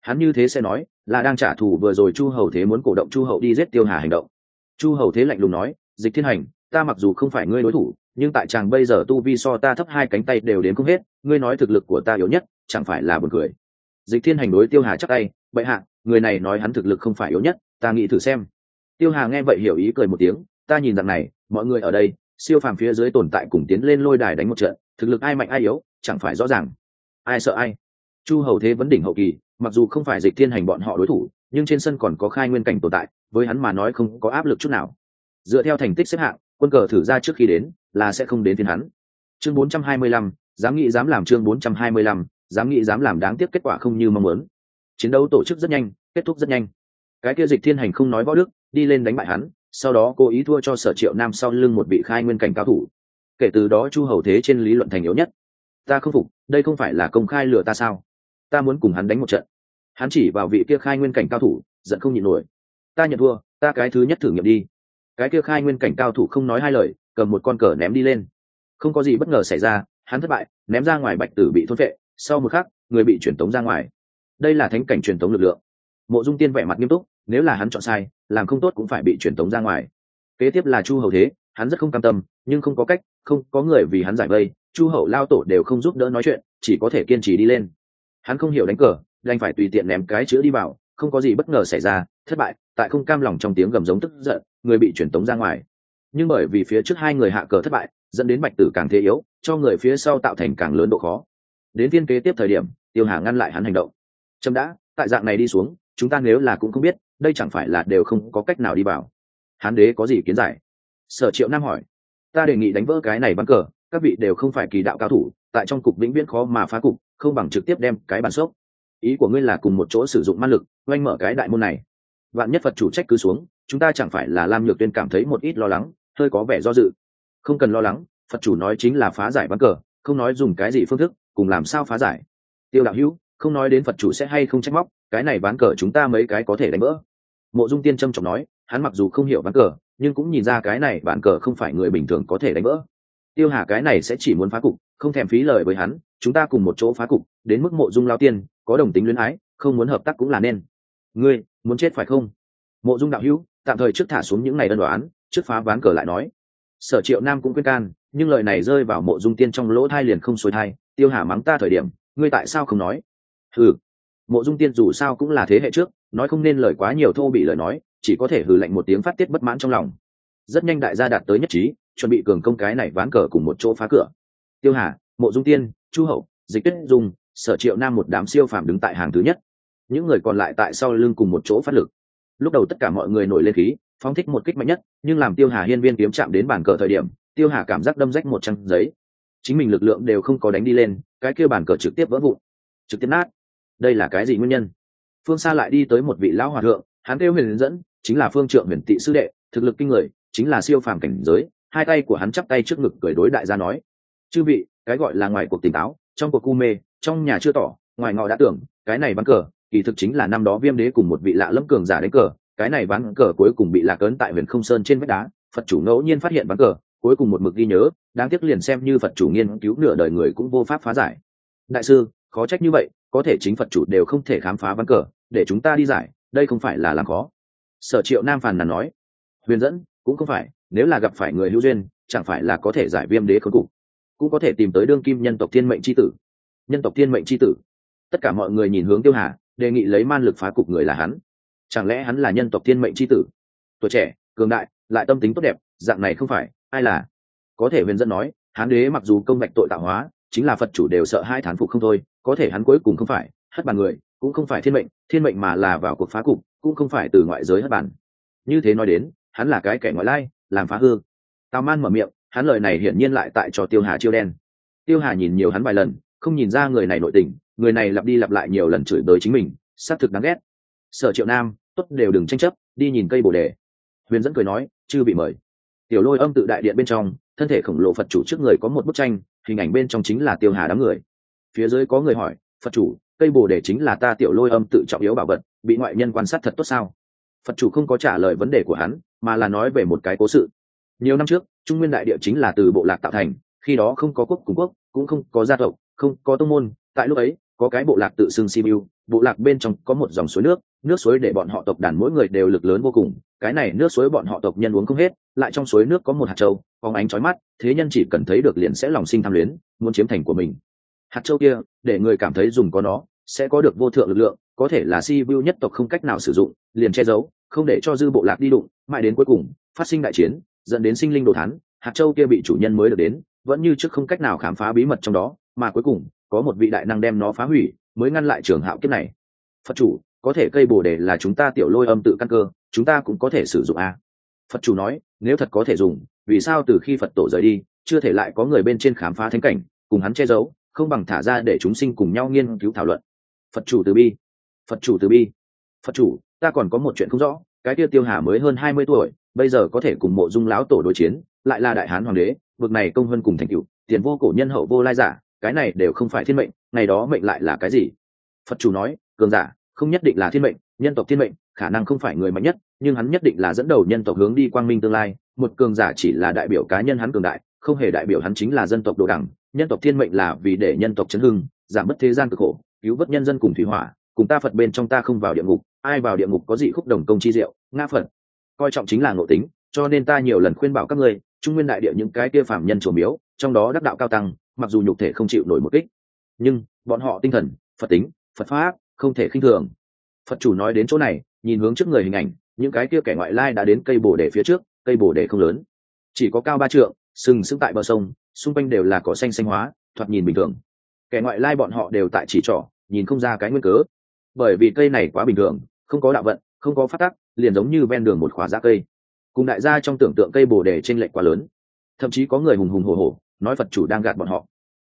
hắn như thế sẽ nói, là đang trả thù vừa rồi chu hầu thế muốn cổ động chu hậu đi giết tiêu hà hành động. Chu hầu thế lạnh lùng nói, dịch thiên hành, ta mặc dù không phải ngươi đối thủ, nhưng tại chàng bây giờ tu vi so ta thấp hai cánh tay đều đến không hết, ngươi nói thực lực của ta yếu nhất, chẳng phải là buồn cười. Dịch thiên hành đối tiêu hà chắc tay vậy hạ, người này nói hắn thực lực không phải yếu nhất, ta nghĩ thử xem. Tiêu hà nghe vậy hiểu ý cười một tiếng, ta nhìn rằng này, mọi người ở đây, siêu phàm phía dưới tồn tại cùng tiến lên lôi đài đánh một trận, thực lực ai mạnh ai yếu, chẳng phải rõ ràng. Ai sợ ai? Chu hầu thế vấn đỉnh hậu kỳ mặc dù không phải dịch thiên hành bọn họ đối thủ nhưng trên sân còn có khai nguyên cảnh tồn tại với hắn mà nói không có áp lực chút nào. Dựa theo thành tích xếp hạng quân cờ thử ra trước khi đến là sẽ không đến thiên hắn. Chương 425, dám nghĩ dám làm chương 425, dám nghĩ dám làm đáng tiếc kết quả không như mong muốn. Chiến đấu tổ chức rất nhanh kết thúc rất nhanh. Cái kia dịch thiên hành không nói võ đức đi lên đánh bại hắn sau đó cố ý thua cho sở triệu nam sau lưng một vị khai nguyên cảnh cao thủ. Kể từ đó chu hầu thế trên lý luận thành yếu nhất. Ta không phục đây không phải là công khai lừa ta sao? Ta muốn cùng hắn đánh một trận. Hắn chỉ vào vị kia khai nguyên cảnh cao thủ, giận không nhịn nổi. Ta nhận thua, ta cái thứ nhất thử nghiệm đi. Cái kia khai nguyên cảnh cao thủ không nói hai lời, cầm một con cờ ném đi lên. Không có gì bất ngờ xảy ra, hắn thất bại, ném ra ngoài bạch tử bị thôn vệ sau một khắc, người bị truyền tống ra ngoài. Đây là thánh cảnh truyền tống lực lượng. Mộ dung tiên vẻ mặt nghiêm túc, nếu là hắn chọn sai, làm không tốt cũng phải bị truyền tống ra ngoài. Kế tiếp là chu hầu thế, hắn rất không cam tâm, nhưng không có cách, không có người vì hắn giải vây, chu hậu lao tổ đều không giúp đỡ nói chuyện, chỉ có thể kiên trì đi lên hắn không hiểu đánh cờ, đành phải tùy tiện ném cái chữ đi vào, không có gì bất ngờ xảy ra, thất bại, tại không cam lòng trong tiếng gầm giống tức giận, người bị truyền tống ra ngoài. Nhưng bởi vì phía trước hai người hạ cờ thất bại, dẫn đến bạch tử càng thế yếu, cho người phía sau tạo thành càng lớn độ khó. Đến viên kế tiếp thời điểm, tiêu hà ngăn lại hắn hành động. Trâm đã, tại dạng này đi xuống, chúng ta nếu là cũng không biết, đây chẳng phải là đều không có cách nào đi vào. Hán đế có gì kiến giải? Sở triệu nam hỏi. Ta đề nghị đánh vỡ cái này bắn cờ các vị đều không phải kỳ đạo cao thủ, tại trong cục vĩnh viễn khó mà phá cục, không bằng trực tiếp đem cái bản sốc ý của ngươi là cùng một chỗ sử dụng ma lực, oanh mở cái đại môn này. Vạn nhất phật chủ trách cứ xuống, chúng ta chẳng phải là lam nhược tuyên cảm thấy một ít lo lắng, hơi có vẻ do dự. Không cần lo lắng, phật chủ nói chính là phá giải ván cờ, không nói dùng cái gì phương thức, cùng làm sao phá giải. Tiêu đạo hữu, không nói đến phật chủ sẽ hay không trách móc, cái này ván cờ chúng ta mấy cái có thể đánh vỡ mộ dung tiên trâm trọng nói, hắn mặc dù không hiểu ván cờ, nhưng cũng nhìn ra cái này ván cờ không phải người bình thường có thể đánh vỡ tiêu hà cái này sẽ chỉ muốn phá cục, không thèm phí lời với hắn, chúng ta cùng một chỗ phá cục, đến mức mộ dung lao tiên, có đồng tính luyến ái, không muốn hợp tác cũng là nên. Ngươi, muốn chết phải không? Mộ dung đạo hữu, tạm thời trước thả xuống những ngày ân đoán, trước phá ván cờ lại nói. Sở triệu nam cũng khuyên can, nhưng lời này rơi vào mộ dung tiên trong lỗ thai liền không xuôi thai. Tiêu hà mắng ta thời điểm, ngươi tại sao không nói? Ừ mộ dung tiên dù sao cũng là thế hệ trước, nói không nên lời quá nhiều thô bị lời nói, chỉ có thể hừ lạnh một tiếng phát tiết bất mãn trong lòng. Rất nhanh đại gia đạt tới nhất trí chuẩn bị cường công cái này ván cờ cùng một chỗ phá cửa. Tiêu hà, mộ dung tiên, chu hậu, dịch tuyết dung, sở triệu nam một đám siêu phàm đứng tại hàng thứ nhất. Những người còn lại tại sau lưng cùng một chỗ phát lực. Lúc đầu tất cả mọi người nổi lên khí, phóng thích một kích mạnh nhất, nhưng làm tiêu hà hiên viên kiếm chạm đến bàn cờ thời điểm, tiêu hà cảm giác đâm rách một trang giấy. Chính mình lực lượng đều không có đánh đi lên, cái kia bàn cờ trực tiếp vỡ vụn, trực tiếp nát. Đây là cái gì nguyên nhân? Phương xa lại đi tới một vị lão hòa thượng, hắn kêu huyền dẫn, chính là phương trượng huyền tị sư đệ, thực lực kinh người, chính là siêu phàm cảnh giới hai tay của hắn chắp tay trước ngực cười đối đại gia nói, chư vị, cái gọi là ngoài cuộc tỉnh táo, trong cuộc cu mê, trong nhà chưa tỏ, ngoài ngọ đã tưởng, cái này bắn cờ, kỳ thực chính là năm đó viêm đế cùng một vị lạ lẫm cường giả đánh cờ, cái này bắn cờ cuối cùng bị lạc ấn tại huyền không sơn trên vách đá, phật chủ ngẫu nhiên phát hiện bắn cờ, cuối cùng một mực ghi nhớ, đáng tiếc liền xem như phật chủ nghiên cứu nửa đời người cũng vô pháp phá giải. Đại sư, khó trách như vậy, có thể chính phật chủ đều không thể khám phá bắn cờ, để chúng ta đi giải, đây không phải là làm khó. Sở triệu nam phàn nàn nói. Huyền dẫn, cũng không phải nếu là gặp phải người hữu duyên, chẳng phải là có thể giải viêm đế khốn cục, cũng có thể tìm tới đương kim nhân tộc thiên mệnh c h i tử. Nhân tộc thiên mệnh c h i tử. Tất cả mọi người nhìn hướng tiêu hà, đề nghị lấy man lực phá cục người là hắn. Chẳng lẽ hắn là nhân tộc thiên mệnh c h i tử? Tuổi trẻ, cường đại, lại tâm tính tốt đẹp, dạng này không phải, ai là? Có thể huyền dân nói, hán đế mặc dù công bạch tội tạo hóa, chính là phật chủ đều sợ hai thán phục không thôi, có thể hắn cuối cùng không phải, hất bàn người, cũng không phải thiên mệnh thiên mệnh mà là vào cuộc phá cục, cũng không phải từ ngoại giới hất bàn. như thế nói đến, hắn là cái kẻ ngoại lai làm phá hư tào man mở miệng, hắn lời này hiển nhiên lại tại cho tiêu hà chiêu đen. Tiêu hà nhìn nhiều hắn vài lần, không nhìn ra người này nội tình, người này lặp đi lặp lại nhiều lần chửi tới chính mình, xác thực đáng ghét. Sở triệu nam, tốt, đều đừng tranh chấp, đi nhìn cây bồ đề. Huyền dẫn cười nói, chư bị mời. Tiểu lôi âm tự đại điện bên trong, thân thể khổng lồ phật chủ trước người có một bức tranh, hình ảnh bên trong chính là tiêu hà đám người. Phía dưới có người hỏi, phật chủ, cây bồ đề chính là ta tiểu lôi âm tự trọng yếu bảo vật, bị ngoại nhân quan sát thật tốt sao? Phật chủ không có trả lời vấn đề của hắn mà là nói về một cái cố sự. Nhiều năm trước, trung nguyên đại địa chính là từ bộ lạc tạo thành, khi đó không có quốc cùng quốc, cũng không có gia tộc, không có tông môn, tại lúc ấy, có cái bộ lạc tự xưng sibiu, bộ lạc bên trong có một dòng suối nước nước suối để bọn họ tộc đàn mỗi người đều lực lớn vô cùng, cái này nước suối bọn họ tộc nhân uống không hết, lại trong suối nước có một hạt châu, phóng ánh chói mắt, thế nhân chỉ cần thấy được liền sẽ lòng sinh tham luyến, muốn chiếm thành của mình. Hạt châu kia, để người cảm thấy dùng có nó, sẽ có được vô thượng lực lượng, có thể là si vu nhất tộc không cách nào sử dụng, liền che giấu không để cho dư bộ lạc đi đụng, mãi đến cuối cùng, phát sinh đại chiến, dẫn đến sinh linh đồ thán, hạt châu kia bị chủ nhân mới được đến, vẫn như trước không cách nào khám phá bí mật trong đó, mà cuối cùng, có một vị đại năng đem nó phá hủy, mới ngăn lại trường hạo kiếp này. Phật chủ, có thể cây bồ đề là chúng ta tiểu lôi âm tự căn cơ, chúng ta cũng có thể sử dụng a. Phật chủ nói, nếu thật có thể dùng, vì sao từ khi phật tổ rời đi, chưa thể lại có người bên trên khám phá thánh cảnh, cùng hắn che giấu, không bằng thả ra để chúng sinh cùng nhau nghiên cứu thảo luận. Phật chủ từ bi. Phật chủ từ bi phật chủ, ta còn có một chuyện không rõ, cái tiêu tiêu hà mới hơn hai mươi tuổi, bây giờ có thể cùng mộ dung lão tổ đối chiến, lại là đại hán hoàng đế vực này công hơn cùng thành cựu tiền vô cổ nhân hậu vô lai giả, cái này đều không phải thiên mệnh, ngày đó mệnh lại là cái gì? Phật chủ nói, cường giả, không nhất định là thiên mệnh, nhân tộc thiên mệnh, khả năng không phải người mạnh nhất, nhưng hắn nhất định là dẫn đầu nhân tộc hướng đi quang minh tương lai, một cường giả chỉ là đại biểu cá nhân hắn cường đại, không hề đại biểu hắn chính là dân tộc đồ đẳng, nhân tộc thiên mệnh là vì để nhân tộc chấn hưng, giảm bớt thế gian cực khổ, cứu vớt nhân dân cùng thủy hỏa, cùng ta phật bên trong ta không vào địa ngục ai vào địa ngục có dị khúc đồng công chi diệu, nga phật. Coi trọng chính là ngộ tính, cho nên ta nhiều lần khuyên bảo các ngươi, trung nguyên đại địa những cái kia phạm nhân trổ miếu, trong đó đắc đạo cao tăng, mặc dù nhục thể không chịu nổi một kích, nhưng bọn họ tinh thần, phật tính, phật pháp, không thể khinh thường. Phật chủ nói đến chỗ này, nhìn hướng trước người hình ảnh, những cái kia kẻ ngoại lai đã đến cây bồ đề phía trước, cây bồ đề không lớn. Chỉ có cao ba trượng, sừng sững tại bờ sông, xung quanh đều là cỏ xanh xanh hóa, thoạt nhìn bình thường. Kẻ ngoại lai bọn họ đều tại chỉ trỏ, nhìn không ra cái nguyên cớ bởi vì cây này quá bình thường, không có đạo vận, không có phát tắc, liền giống như ven đường một khóa giá cây. Cùng đại gia trong tưởng tượng cây bồ đề t r ê n lệch quá lớn. Thậm chí có người hùng hùng hồ hồ nói phật chủ đang gạt bọn họ.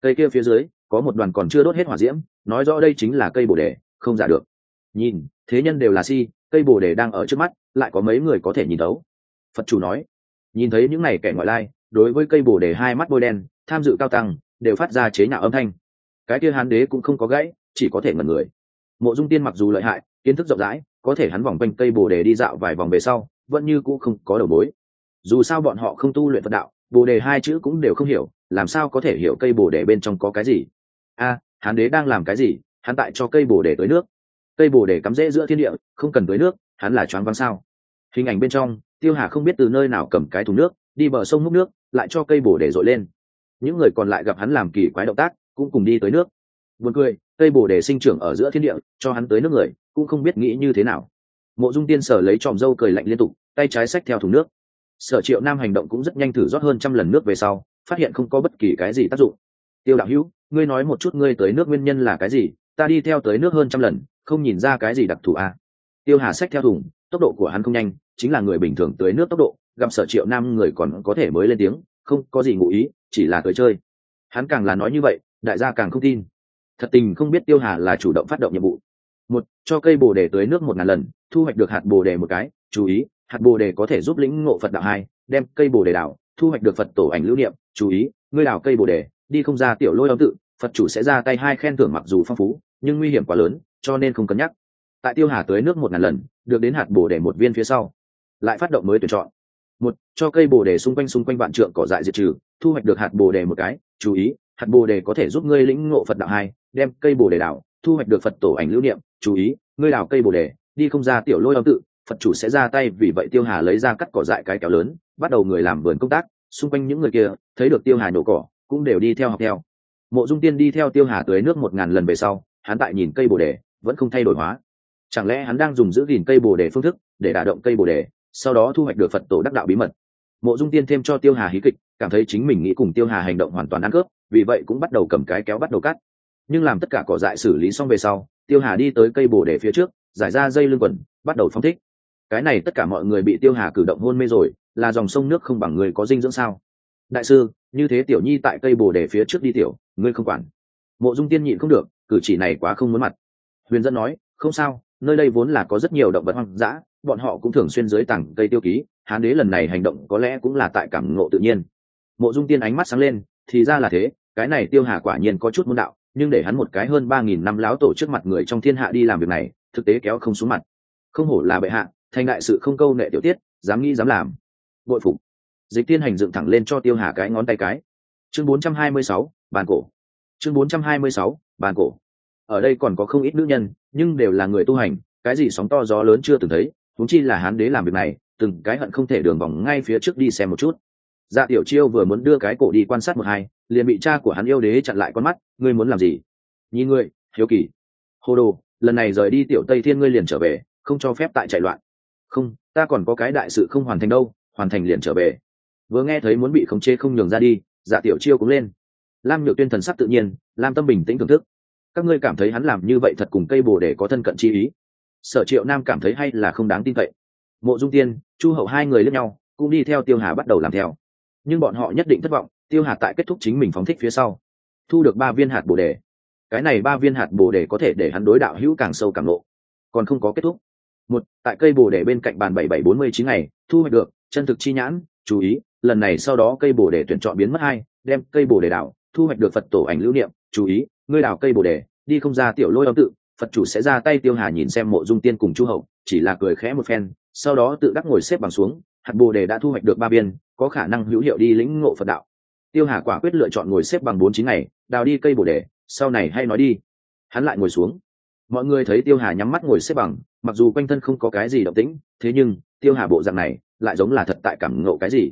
Cây kia phía dưới, có một đoàn còn chưa đốt hết hỏa diễm, nói rõ đây chính là cây bồ đề, không giả được. Nhìn, thế nhân đều là si, cây bồ đề đang ở trước mắt, lại có mấy người có thể nhìn tấu phật chủ nói, nhìn thấy những n à y kẻ ngoại lai, đối với cây bồ đề hai mắt bôi đen, tham dự cao tăng, đều phát ra chế nhạo âm thanh. Cái kia hán đế cũng không có gãy, chỉ có thể ngẩn người mộ dung tiên mặc dù lợi hại kiến thức rộng rãi có thể hắn vòng quanh cây bồ đề đi dạo vài vòng về sau vẫn như cũ không có đầu mối. Dù sao bọn họ không tu luyện phật đạo bồ đề hai chữ cũng đều không hiểu làm sao có thể hiểu cây bồ đề bên trong có cái gì? A à, hán đế đang làm cái gì? Hắn tại cho cây bồ đề tới nước. Cây bồ đề cắm rễ giữa thiên địa không cần tới nước hắn là choáng văng sao? Hình ảnh bên trong tiêu hà không biết từ nơi nào cầm cái thùng nước đi bờ sông múc nước lại cho cây bồ đề dội lên. Những người còn lại gặp hắn làm kỳ quái động tác cũng cùng đi tới nước buồn cười, cây bồ đề sinh trưởng ở giữa thiên địa, cho hắn tới nước người, cũng không biết nghĩ như thế nào. Mộ dung tiên sở lấy tròm dâu cười lạnh liên tục, tay trái xách theo thùng nước. Sở triệu nam hành động cũng rất nhanh thử rót hơn trăm lần nước về sau, phát hiện không có bất kỳ cái gì tác dụng. Tiêu đạo hữu, ngươi nói một chút ngươi tới nước nguyên nhân là cái gì? Ta đi theo tới nước hơn trăm lần, không nhìn ra cái gì đặc thù à. tiêu hà xách theo thùng, tốc độ của hắn không nhanh, chính là người bình thường tới nước tốc độ, gặp sở triệu nam người còn có thể mới lên tiếng, không có gì ngụ ý, chỉ là tới chơi. Hắn càng là nói như vậy, đại gia càng không tin thật tình không biết tiêu hà là chủ động phát động nhiệm vụ. Một, cho cây bồ đề tưới nước một ngàn lần, thu hoạch được hạt bồ đề một cái, chú ý, hạt bồ đề có thể giúp lĩnh ngộ phật đạo hai, đem cây bồ đề đảo, thu hoạch được phật tổ ảnh lưu niệm, chú ý, ngươi đào cây bồ đề, đi không ra tiểu lôi âm tự, phật chủ sẽ ra tay hai khen thưởng mặc dù phong phú, nhưng nguy hiểm quá lớn, cho nên không cân nhắc. Tại tiêu hà tưới nước một ngàn lần, được đến hạt bồ đề một viên phía sau, lại phát động mới tuyển chọn. Một, cho cây bồ đề xung quanh xung quanh vạn trượng cỏ dại diệt trừ, thu hoạch được hạt bồ đề một cái, chú ý hạt bồ đề có thể giúp ngươi lĩnh ngộ phật đạo hai, đem cây bồ đề đảo, thu hoạch được phật tổ ảnh lưu niệm, chú ý, ngươi đào cây bồ đề, đi không ra tiểu lôi âm tự, phật chủ sẽ ra tay vì vậy tiêu hà lấy ra cắt cỏ dại cái kéo lớn, bắt đầu người làm vườn công tác, xung quanh những người kia, thấy được tiêu hà nhổ cỏ, cũng đều đi theo học theo. Mộ dung tiên đi theo tiêu hà tưới nước một ngàn lần về sau, hắn tại nhìn cây bồ đề, vẫn không thay đổi hóa. Chẳng lẽ hắn đang dùng giữ gìn cây bồ đề phương thức, để đả động cây bồ đề, sau đó thu hoạch được phật tổ đắc đạo bí mật? Mộ dung tiên thêm cho tiêu hà hí kịch, cảm thấy chính mình nghĩ cùng tiêu hà hành động hoàn toàn ăn cướp vì vậy cũng bắt đầu cầm cái kéo bắt đầu cắt. Nhưng làm tất cả cỏ dại xử lý xong về sau, tiêu hà đi tới cây bồ đề phía trước, giải ra dây lưng quần, bắt đầu phong thích. Cái này tất cả mọi người bị tiêu hà cử động hôn mê rồi, là dòng sông nước không bằng người có dinh dưỡng sao? Đại sư, như thế tiểu nhi tại cây bồ đề phía trước đi tiểu, ngươi không quản. Mộ dung tiên nhịn không được, cử chỉ này quá không muốn mặt. Huyền dẫn nói, không sao, nơi đây vốn là có rất nhiều động vật hoang dã, bọn họ cũng thường xuyên dưới tảng cây tiêu ký, hán đế lần này hành động có lẽ cũng là tại cảm ngộ tự nhiên. Mộ dung tiên ánh mắt sáng lên, thì ra là thế cái này tiêu hà quả nhiên có chút môn đạo, nhưng để hắn một cái hơn ba nghìn năm láo tổ trước mặt người trong thiên hạ đi làm việc này, thực tế kéo không xuống mặt. Không hổ là bệ hạ, thành đại sự không câu nệ tiểu tiết, dám nghĩ dám làm. Bội phục. Dịch tiên hành dựng thẳng lên cho tiêu hà cái ngón tay cái. Chương bốn trăm hai mươi sáu, bàn cổ. Chương bốn trăm hai mươi sáu, bàn cổ. Ở đây còn có không ít nữ nhân, nhưng đều là người tu hành, cái gì sóng to gió lớn chưa từng thấy thúng chi là hán đế làm việc này, từng cái hận không thể đường vòng ngay phía trước đi xem một chút. Dạ tiểu chiêu vừa muốn đưa cái cổ đi quan sát một hai liền bị cha của hắn yêu đế chặn lại con mắt, ngươi muốn làm gì? Nhi ngươi, hiếu kỳ. Hồ đồ, lần này rời đi tiểu tây thiên ngươi liền trở về, không cho phép tại chạy loạn. Không, ta còn có cái đại sự không hoàn thành đâu, hoàn thành liền trở về. Vừa nghe thấy muốn bị khống chế không nhường ra đi dạ tiểu chiêu cũng lên. Lam nhược tuyên thần sắc tự nhiên, lam tâm bình tĩnh thưởng thức. Các ngươi cảm thấy hắn làm như vậy thật cùng cây bồ để có thân cận chi ý? Sở triệu nam cảm thấy hay là không đáng tin cậy. Mộ dung tiên, chu hậu hai người lẫn nhau, cũng đi theo tiêu hà bắt đầu làm theo. Nhưng bọn họ nhất định thất vọng tiêu Hạt tại kết thúc chính mình phóng thích phía sau, thu được ba viên hạt bồ đề. Cái này ba viên hạt bồ đề có thể để hắn đối đạo hữu càng sâu càng lộ, còn không có kết thúc. Một, tại cây bồ đề bên cạnh bàn bảy bảy bốn mươi chín ngày, thu hoạch được, chân thực chi nhãn, chú ý, lần này sau đó cây bồ đề tuyển chọn biến mất hai, đem cây bồ đề đảo, thu hoạch được phật tổ ảnh lưu niệm, chú ý, ngươi đào cây bồ đề, đi không ra tiểu lôi âm tự, phật chủ sẽ ra tay tiêu hà nhìn xem mộ dung tiên cùng chu hậu, chỉ là cười khẽ một phen, sau đó tự đắc ngồi xếp bằng xuống, hạt bồ đề đã thu hoạch được ba biên có khả năng hữu hiệu đi lĩnh ngộ phật đạo tiêu hà quả quyết lựa chọn ngồi xếp bằng bốn chín ngày, đào đi cây bồ đề, sau này hay nói đi. Hắn lại ngồi xuống. Mọi người thấy tiêu hà nhắm mắt ngồi xếp bằng, mặc dù quanh thân không có cái gì động tĩnh, thế nhưng, tiêu hà bộ dạng này, lại giống là thật tại cảm ngộ cái gì.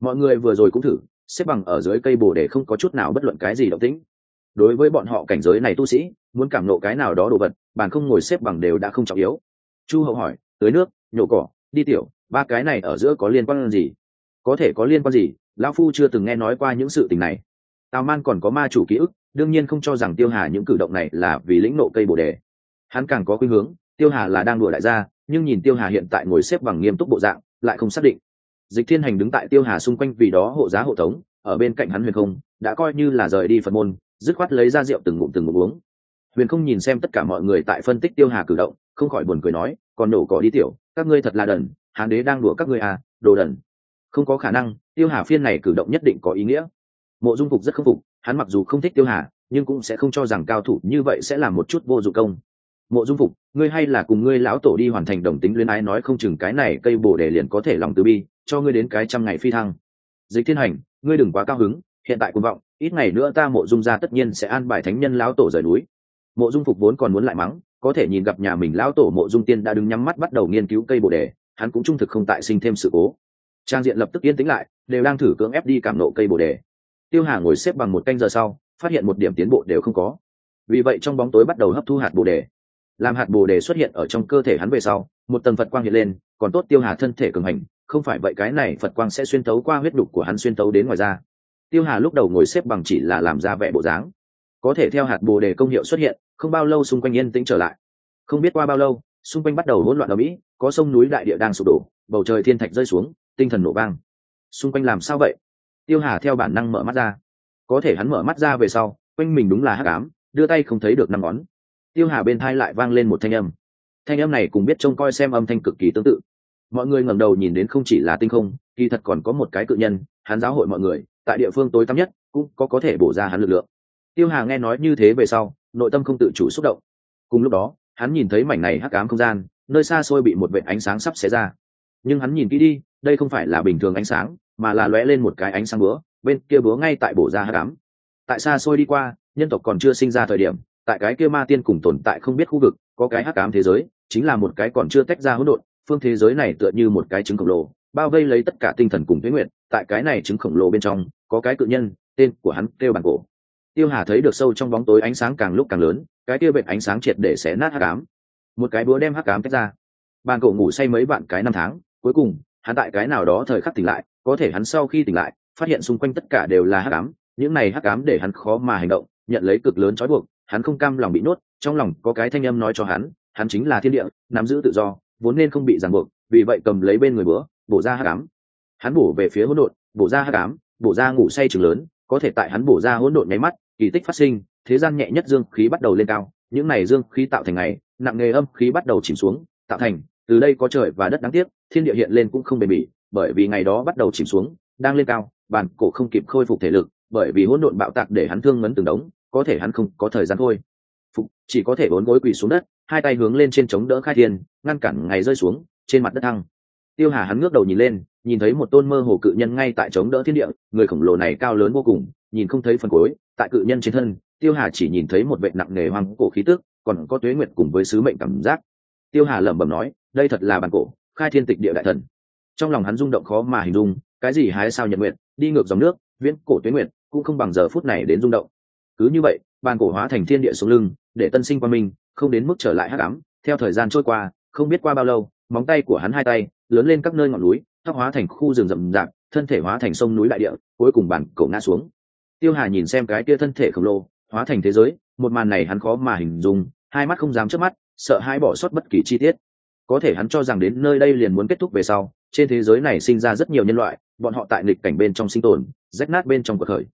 Mọi người vừa rồi cũng thử, xếp bằng ở dưới cây bồ đề không có chút nào bất luận cái gì động tĩnh. Đối với bọn họ cảnh giới này tu sĩ, muốn cảm nộ cái nào đó đồ vật bàn không ngồi xếp bằng đều đã không trọng yếu. Chu hậu hỏi, tới nước, nhổ cỏ, đi tiểu, ba cái này ở giữa có liên quan gì? Có thể có liên quan gì lão phu chưa từng nghe nói qua những sự tình này. Tào man còn có ma chủ ký ức, đương nhiên không cho rằng tiêu hà những cử động này là vì lĩnh nộ cây bồ đề. Hắn càng có khuynh hướng, tiêu hà là đang đùa đại gia, nhưng nhìn tiêu hà hiện tại ngồi xếp bằng nghiêm túc bộ dạng, lại không xác định. Dịch thiên hành đứng tại tiêu hà xung quanh vì đó hộ giá hộ tống, ở bên cạnh hắn huyền không, đã coi như là rời đi phật môn, dứt khoát lấy ra rượu từng ngụm từng ngụm uống. Huyền không nhìn xem tất cả mọi người tại phân tích tiêu hà cử động, không khỏi buồn cười nói, còn nổ cỏ đi tiểu, các ngươi thật là đần, hán đế đang đùa các ngươi à đồ đần không có khả năng, tiêu hà phiên này cử động nhất định có ý nghĩa. Mộ dung phục rất khâm phục, hắn mặc dù không thích tiêu hà, nhưng cũng sẽ không cho rằng cao thủ như vậy sẽ là một chút vô dụng công. Mộ dung phục, ngươi hay là cùng ngươi lão tổ đi hoàn thành đồng tính luyến ái nói không chừng cái này cây bồ đề liền có thể lòng từ bi, cho ngươi đến cái trăm ngày phi thăng. Dịch thiên hành, ngươi đừng quá cao hứng, hiện tại cuồng vọng, ít ngày nữa ta mộ dung ra tất nhiên sẽ an bài thánh nhân lão tổ rời núi. Mộ dung phục vốn còn muốn lại mắng, có thể nhìn gặp nhà mình lão tổ mộ dung tiên đã đứng nhắm mắt bắt đầu nghiên cứu cây bồ đề, hắn cũng trung thực không tại sinh thêm sự cố trang diện lập tức yên tĩnh lại, đều đang thử cưỡng ép đi cảm nộ cây bồ đề. Tiêu hà ngồi xếp bằng một canh giờ sau, phát hiện một điểm tiến bộ đều không có. Vì vậy trong bóng tối bắt đầu hấp thu hạt bồ đề. Làm hạt bồ đề xuất hiện ở trong cơ thể hắn về sau, một tầng phật quang hiện lên, còn tốt tiêu hà thân thể cường hành, không phải vậy cái này phật quang sẽ xuyên tấu qua huyết đục của hắn xuyên tấu đến ngoài ra tiêu hà lúc đầu ngồi xếp bằng chỉ là làm ra vẻ bộ dáng. Có thể theo hạt bồ đề công hiệu xuất hiện, không bao lâu xung quanh yên tĩnh trở lại. Không biết qua bao lâu, xung quanh bắt đầu hỗn loạn ở mỹ, có sông núi đại địa đang sụp đổ, bầu trời thiên thạch rơi xuống tinh thần nổ vang. Xung quanh làm sao vậy? Tiêu hà theo bản năng mở mắt ra. Có thể hắn mở mắt ra về sau, quanh mình đúng là hắc ám, đưa tay không thấy được năm ngón. Tiêu hà bên thai lại vang lên một thanh âm. Thanh âm này cùng biết trông coi xem âm thanh cực kỳ tương tự. Mọi người ngẩng đầu nhìn đến không chỉ là tinh không, kỳ thật còn có một cái cự nhân, hắn giáo hội mọi người, tại địa phương tối tăm nhất, cũng có có thể bổ ra hắn lực lượng. Tiêu hà nghe nói như thế về sau, nội tâm không tự chủ xúc động. Cùng lúc đó, hắn nhìn thấy mảnh này hắc ám không gian, nơi xa xôi bị một vệ ánh sáng sắp xé ra nhưng hắn nhìn kỹ đi, đây không phải là bình thường ánh sáng, mà là lóe lên một cái ánh sáng búa, bên kia búa ngay tại bổ ra hắc ám. Tại xa xôi đi qua, nhân tộc còn chưa sinh ra thời điểm, tại cái kia ma tiên cùng tồn tại không biết khu vực, có cái hắc ám thế giới, chính là một cái còn chưa tách ra hỗn độn, phương thế giới này tựa như một cái trứng khổng lồ, bao vây lấy tất cả tinh thần cùng tuyến nguyện tại cái này trứng khổng lồ bên trong, có cái cự nhân, tên của hắn kêu bản cổ. Tiêu hà thấy được sâu trong bóng tối ánh sáng càng lúc càng lớn, cái kia bệnh ánh sáng triệt để xé nát hắc ám. Một cái búa đem hắc ám tách ra. Bàn cổ ngủ say mấy bạn cái năm tháng cuối cùng, hắn tại cái nào đó thời khắc tỉnh lại, có thể hắn sau khi tỉnh lại, phát hiện xung quanh tất cả đều là hắc ám, những này hắc ám để hắn khó mà hành động, nhận lấy cực lớn trói buộc, hắn không cam lòng bị nuốt trong lòng có cái thanh âm nói cho hắn hắn chính là thiên địa, nắm giữ tự do, vốn nên không bị ràng buộc, vì vậy cầm lấy bên người bữa, bổ ra hắc ám. Hắn bổ về phía hỗn độn, bổ ra hắc ám, bổ ra ngủ say trường lớn, có thể tại hắn bổ ra hỗn độn nháy mắt, kỳ tích phát sinh, thế gian nhẹ nhất dương khí bắt đầu lên cao, những này dương khí tạo thành ngày, nặng nghề âm khí bắt đầu chìm xuống, tạo thành từ đây có trời và đất đáng tiếc, thiên địa hiện lên cũng không bền bỉ, bởi vì ngày đó bắt đầu chìm xuống, đang lên cao bàn cổ không kịp khôi phục thể lực, bởi vì hỗn độn bạo tạc để hắn thương ngấn từng đống, có thể hắn không có thời gian thôi. Phục, chỉ có thể bốn gối quỳ xuống đất, hai tay hướng lên trên chống đỡ khai thiên, ngăn cản ngày rơi xuống, trên mặt đất thăng. Tiêu hà hắn ngước đầu nhìn lên, nhìn thấy một tôn mơ hồ cự nhân ngay tại chống đỡ thiên địa, người khổng lồ này cao lớn vô cùng, nhìn không thấy phần cối tại cự nhân trên thân, tiêu hà chỉ nhìn thấy một vệ nặng nề hoang cổ khí tức, còn có tuế nguyệt cùng với sứ mệnh cảm giác. Tiêu hà lẩm bẩm nói đây thật là bản cổ, khai thiên tịch địa đại thần. Trong lòng hắn rung động khó mà hình dung, cái gì hái sao nhật nguyện đi ngược dòng nước, viễn cổ tuế nguyện cũng không bằng giờ phút này đến rung động. Cứ như vậy bàn cổ hóa thành thiên địa xuống lưng, để tân sinh qua mình không đến mức trở lại hắc ám. Theo thời gian trôi qua, không biết qua bao lâu, móng tay của hắn hai tay, lớn lên các nơi ngọn núi, tóc hóa thành khu rừng rậm rạp, thân thể hóa thành sông núi đại địa, cuối cùng bản cổ ngã xuống. Tiêu hà nhìn xem cái kia thân thể khổng lồ, hóa thành thế giới, một màn này hắn khó mà hình dung, hai mắt không dám chớp mắt, sợ hai bỏ sót bất kỳ chi tiết có thể hắn cho rằng đến nơi đây liền muốn kết thúc về sau, trên thế giới này sinh ra rất nhiều nhân loại, bọn họ tại nghịch cảnh bên trong sinh tồn, rách nát bên trong cuộc khởi.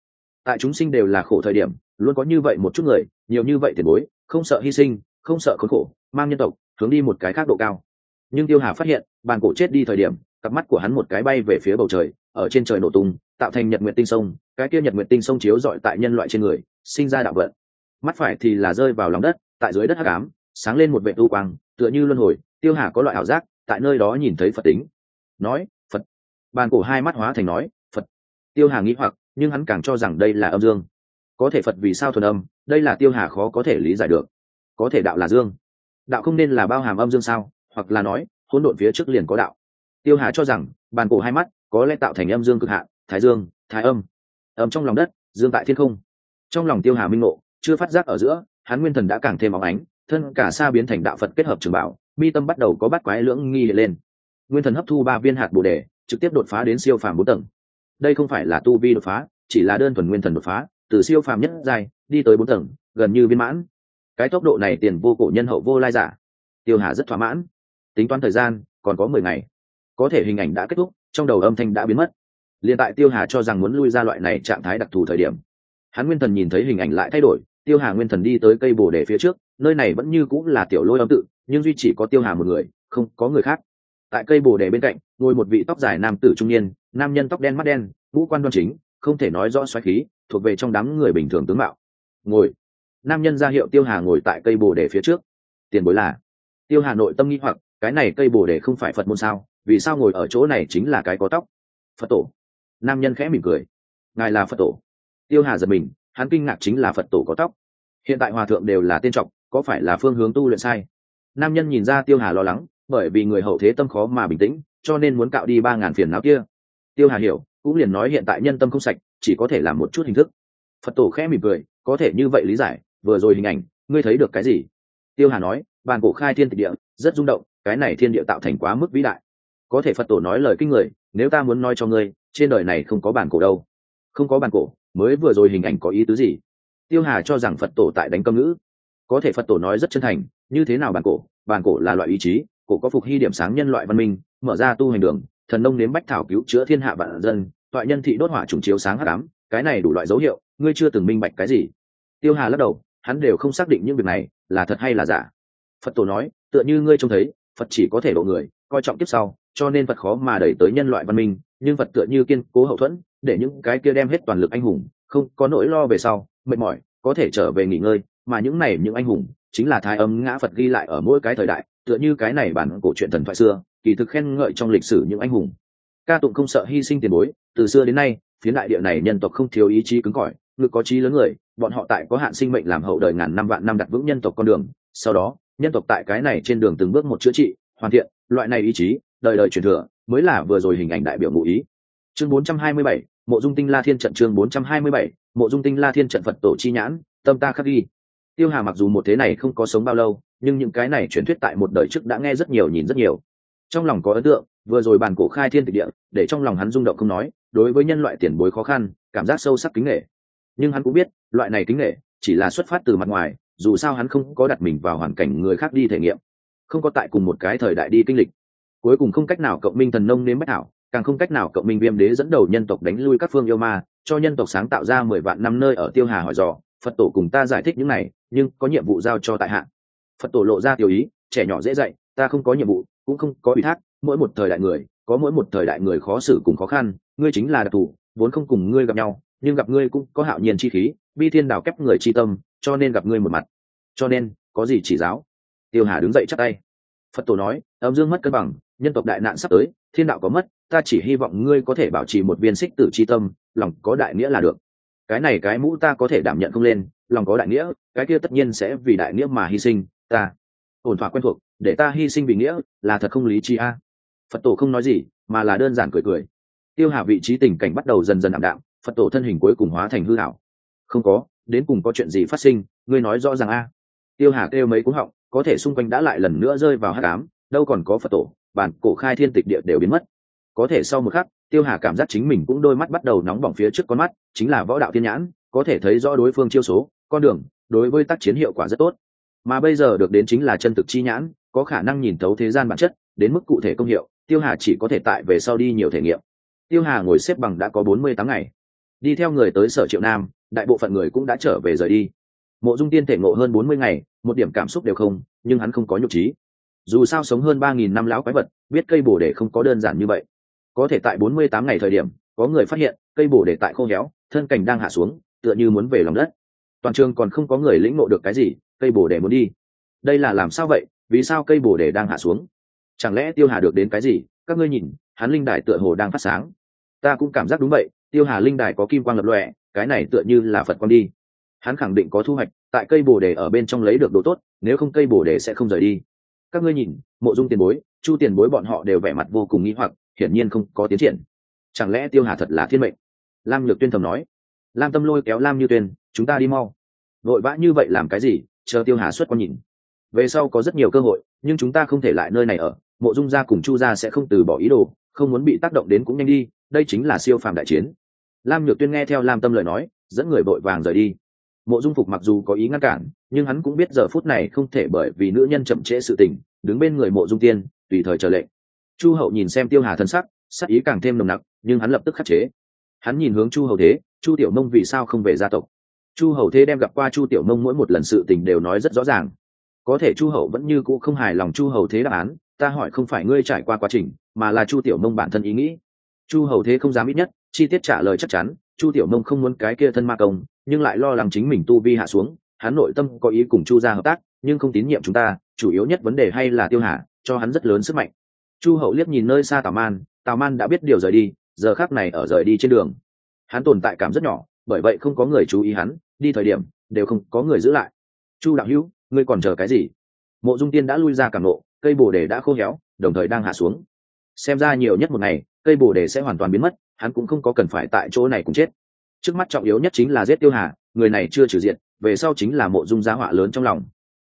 Tại chúng sinh đều là khổ thời điểm, luôn có như vậy một chút người, nhiều như vậy tiền bối, không sợ hy sinh, không sợ khốn khổ, mang nhân tộc, hướng đi một cái khác độ cao. Nhưng tiêu hà phát hiện bàn cổ chết đi thời điểm, cặp mắt của hắn một cái bay về phía bầu trời, ở trên trời nổ tung, tạo thành nhật nguyện tinh sông, cái kia nhật nguyện tinh sông chiếu dọi tại nhân loại trên người, sinh ra đạo vận. Mắt phải thì là rơi vào lòng đất, tại dưới đất hắc ám sáng lên một vệ tu quang, tựa như luân hồi, tiêu hà có loại ảo giác, tại nơi đó nhìn thấy phật tính. Nói, phật. Bàn cổ hai mắt hóa thành nói, phật. Tiêu hà nghĩ hoặc, nhưng hắn càng cho rằng đây là âm dương. Có thể phật vì sao thuần âm, đây là tiêu hà khó có thể lý giải được. Có thể đạo là dương. Đạo không nên là bao hàm âm dương sao? Hoặc là nói, hỗn độn phía trước liền có đạo. Tiêu hà cho rằng, bàn cổ hai mắt có lẽ tạo thành âm dương cực hạn, thái dương, thái âm. Âm trong lòng đất, dương tại thiên không. Trong lòng tiêu hà minh ngộ, chưa phát giác ở giữa, hắn nguyên thần đã càng thêm óng ánh thân cả xa biến thành đạo phật kết hợp trường bảo, mi tâm bắt đầu có bắt quái lưỡng nghi lên. Nguyên thần hấp thu ba viên hạt bồ đề, trực tiếp đột phá đến siêu phàm bốn tầng. Đây không phải là tu vi đột phá, chỉ là đơn thuần nguyên thần đột phá, từ siêu phàm nhất dài đi tới bốn tầng, gần như viên mãn. Cái tốc độ này tiền vô cổ nhân hậu vô lai giả. Tiêu hà rất thỏa mãn. Tính toán thời gian, còn có mười ngày. Có thể hình ảnh đã kết thúc, trong đầu âm thanh đã biến mất. Liền tại tiêu hà cho rằng muốn lui ra loại này trạng thái đặc thù thời điểm, hắn nguyên thần nhìn thấy hình ảnh lại thay đổi, tiêu hà nguyên thần đi tới cây bồ đề phía trước nơi này vẫn như cũng là tiểu lôi âm tự, nhưng duy chỉ có tiêu hà một người, không có người khác. Tại cây bồ đề bên cạnh, ngồi một vị tóc dài nam tử trung niên, nam nhân tóc đen mắt đen, ngũ quan đoan chính, không thể nói rõ xoáy khí, thuộc về trong đám người bình thường tướng mạo. Ngồi. Nam nhân ra hiệu tiêu hà ngồi tại cây bồ đề phía trước. Tiền bối là. Tiêu hà nội tâm nghĩ hoặc, cái này cây bồ đề không phải phật môn sao? Vì sao ngồi ở chỗ này chính là cái có tóc? Phật tổ. Nam nhân khẽ mỉm cười. Ngài là phật tổ. Tiêu hà giật mình, hắn kinh ngạc chính là phật tổ có tóc. Hiện tại hòa thượng đều là tên trọng có phải là phương hướng tu luyện sai? Nam nhân nhìn ra tiêu hà lo lắng, bởi vì người hậu thế tâm khó mà bình tĩnh, cho nên muốn cạo đi ba ngàn phiền não kia. Tiêu hà hiểu, cũng liền nói hiện tại nhân tâm không sạch, chỉ có thể làm một chút hình thức. Phật tổ khẽ mỉm cười, có thể như vậy lý giải, vừa rồi hình ảnh, ngươi thấy được cái gì? Tiêu hà nói, bàn cổ khai thiên tịch địa, rất rung động, cái này thiên địa tạo thành quá mức vĩ đại. Có thể phật tổ nói lời kinh người, nếu ta muốn nói cho ngươi, trên đời này không có bàn cổ đâu. Không có bàn cổ, mới vừa rồi hình ảnh có ý tứ gì? Tiêu hà cho rằng phật tổ tại đánh câm ngữ có thể phật tổ nói rất chân thành, như thế nào bàn cổ? Bàn cổ là loại ý chí, cổ có phục hy điểm sáng nhân loại văn minh, mở ra tu hành đường, thần nông nếm bách thảo cứu chữa thiên hạ vạn dân, toại nhân thị đốt hỏa trùng chiếu sáng hắc ám, cái này đủ loại dấu hiệu, ngươi chưa từng minh bạch cái gì. Tiêu hà lắc đầu, hắn đều không xác định những việc này là thật hay là giả. Phật tổ nói, tựa như ngươi trông thấy, phật chỉ có thể độ người, coi trọng tiếp sau, cho nên phật khó mà đẩy tới nhân loại văn minh, nhưng phật tựa như kiên cố hậu thuẫn, để những cái kia đem hết toàn lực anh hùng, không có nỗi lo về sau, mệt mỏi, có thể trở về nghỉ ngơi mà những này những anh hùng chính là thái âm ngã phật ghi lại ở mỗi cái thời đại tựa như cái này bản cổ truyện thần thoại xưa kỳ thực khen ngợi trong lịch sử những anh hùng. Ca tụng không sợ hy sinh tiền bối từ xưa đến nay phía đại địa này nhân tộc không thiếu ý chí cứng cỏi ngực có trí lớn người bọn họ tại có hạn sinh mệnh làm hậu đời ngàn năm vạn năm đặt vững nhân tộc con đường. Sau đó nhân tộc tại cái này trên đường từng bước một chữa trị hoàn thiện loại này ý chí đời đời truyền thừa mới là vừa rồi hình ảnh đại biểu ngụ ý. Chương 427, mộ dung tinh la thiên trận chương 427, mộ dung tinh la thiên trận phật tổ chi nhãn tâm ta khắc ghi tiêu hà mặc dù một thế này không có sống bao lâu, nhưng những cái này truyền thuyết tại một đời trước đã nghe rất nhiều, nhìn rất nhiều. Trong lòng có ấn tượng, vừa rồi bàn cổ khai thiên tịch địa, để trong lòng hắn rung động không nói, đối với nhân loại tiền bối khó khăn, cảm giác sâu sắc kính nghệ nhưng hắn cũng biết, loại này kính nghệ chỉ là xuất phát từ mặt ngoài, dù sao hắn không có đặt mình vào hoàn cảnh người khác đi thể nghiệm, không có tại cùng một cái thời đại đi kinh lịch. Cuối cùng không cách nào cộng minh thần nông nếm bách thảo, càng không cách nào cộng minh viêm đế dẫn đầu nhân tộc đánh lui các phương yêu ma, cho nhân tộc sáng tạo ra mười vạn năm nơi ở tiêu hà hỏi dò phật tổ cùng ta giải thích những này, nhưng có nhiệm vụ giao cho tại hạ. Phật tổ lộ ra tiểu ý, trẻ nhỏ dễ dạy, ta không có nhiệm vụ, cũng không có ủy thác, mỗi một thời đại người, có mỗi một thời đại người khó xử cùng khó khăn, ngươi chính là đặc thù, vốn không cùng ngươi gặp nhau, nhưng gặp ngươi cũng có hạo nhiên chi khí, bi thiên đào kép người chi tâm, cho nên gặp ngươi một mặt. Cho nên, có gì chỉ giáo? Tiêu hà đứng dậy chắc tay. Phật tổ nói, âm dương mất cân bằng, nhân tộc đại nạn sắp tới, thiên đạo có mất, ta chỉ hy vọng ngươi có thể bảo trì một viên xích tử c h i tâm, lòng có đại nghĩa là được cái này cái mũ ta có thể đảm nhận không lên, lòng có đại nghĩa, cái kia tất nhiên sẽ vì đại nghĩa mà hy sinh, ta. Ổn thỏa quen thuộc, để ta hy sinh vì nghĩa, là thật không lý trí a. Phật tổ không nói gì, mà là đơn giản cười cười. Tiêu hà vị trí tình cảnh bắt đầu dần dần ảm đạm, phật tổ thân hình cuối cùng hóa thành hư hảo không có, đến cùng có chuyện gì phát sinh, ngươi nói rõ ràng a. Tiêu hà kêu mấy cú họng, có thể xung quanh đã lại lần nữa rơi vào hát cám đâu còn có phật tổ, bản cổ khai thiên tịch địa đều biến mất. Có thể sau một khắc tiêu hà cảm giác chính mình cũng đôi mắt bắt đầu nóng bỏng phía trước con mắt, chính là võ đạo thiên nhãn, có thể thấy rõ đối phương chiêu số, con đường, đối với tác chiến hiệu quả rất tốt. Mà bây giờ được đến chính là chân thực chi nhãn, có khả năng nhìn thấu thế gian bản chất, đến mức cụ thể công hiệu, tiêu hà chỉ có thể tại về sau đi nhiều thể nghiệm. Tiêu hà ngồi xếp bằng đã có bốn mươi tám ngày. Đi theo người tới sở triệu nam, đại bộ phận người cũng đã trở về rời đi. Mộ dung tiên thể ngộ hơn bốn mươi ngày, một điểm cảm xúc đều không, nhưng hắn không có nhục trí. Dù sao sống hơn ba nghìn năm lão quái vật, biết cây bồ để không có đơn giản như vậy có thể tại bốn mươi tám ngày thời điểm, có người phát hiện, cây bồ đề tại khô héo, thân cảnh đang hạ xuống, tựa như muốn về lòng đất. Toàn trường còn không có người lĩnh ngộ được cái gì, cây bồ đề muốn đi. Đây là làm sao vậy? Vì sao cây bồ đề đang hạ xuống? Chẳng lẽ tiêu hà được đến cái gì? Các ngươi nhìn, hắn linh đài tựa hồ đang phát sáng. Ta cũng cảm giác đúng vậy, tiêu hà linh đài có kim quang lập lòe, cái này tựa như là phật quang đi. Hắn khẳng định có thu hoạch, tại cây bồ đề ở bên trong lấy được đồ tốt, nếu không cây bồ đề sẽ không rời đi. Các ngươi nhìn, mộ dung tiền bối, chu tiền bối bọn họ đều vẻ mặt vô cùng nghĩ hoặc hiển nhiên không có tiến triển. Chẳng lẽ tiêu hà thật là thiên mệnh? Lam nhược tuyên thầm nói. Lam tâm lôi kéo lam như tuyên, chúng ta đi mau. Vội vã như vậy làm cái gì? Chờ tiêu hà xuất con nhìn. Về sau có rất nhiều cơ hội, nhưng chúng ta không thể lại nơi này ở. Mộ dung gia cùng chu gia sẽ không từ bỏ ý đồ, không muốn bị tác động đến cũng nhanh đi, đây chính là siêu phàm đại chiến. Lam nhược tuyên nghe theo lam tâm lời nói, dẫn người vội vàng rời đi. Mộ dung phục mặc dù có ý ngăn cản, nhưng hắn cũng biết giờ phút này không thể bởi vì nữ nhân chậm trễ sự tình, đứng bên người mộ dung tiên, tùy thời chờ lệnh chu hậu nhìn xem tiêu hà thân sắc sắc ý càng thêm nồng nặc, nhưng hắn lập tức khắc chế. Hắn nhìn hướng chu hậu thế, chu tiểu mông vì sao không về gia tộc? Chu hậu thế đem gặp qua chu tiểu mông mỗi một lần sự tình đều nói rất rõ ràng. Có thể chu hậu vẫn như cũ không hài lòng chu hậu thế đáp án, ta hỏi không phải ngươi trải qua quá trình, mà là chu tiểu mông bản thân ý nghĩ. Chu hậu thế không dám ít nhất, chi tiết trả lời chắc chắn, chu tiểu mông không muốn cái kia thân ma công, nhưng lại lo lắng chính mình tu vi hạ xuống, hắn nội tâm có ý cùng chu gia hợp tác, nhưng không tín nhiệm chúng ta, chủ yếu nhất vấn đề hay là tiêu hà, cho hắn rất lớn sức mạnh chu hậu liếc nhìn nơi xa tào man tào man đã biết điều rời đi, giờ khác này ở rời đi trên đường. Hắn tồn tại cảm rất nhỏ, bởi vậy không có người chú ý hắn, đi thời điểm, đều không có người giữ lại. Chu đạo hữu, ngươi còn chờ cái gì? Mộ dung tiên đã lui ra cảm nộ, cây bồ đề đã khô héo, đồng thời đang hạ xuống. Xem ra nhiều nhất một ngày, cây bồ đề sẽ hoàn toàn biến mất, hắn cũng không có cần phải tại chỗ này cũng chết. Trước mắt trọng yếu nhất chính là giết tiêu hà, người này chưa trừ diện về sau chính là mộ dung giá họa lớn trong lòng.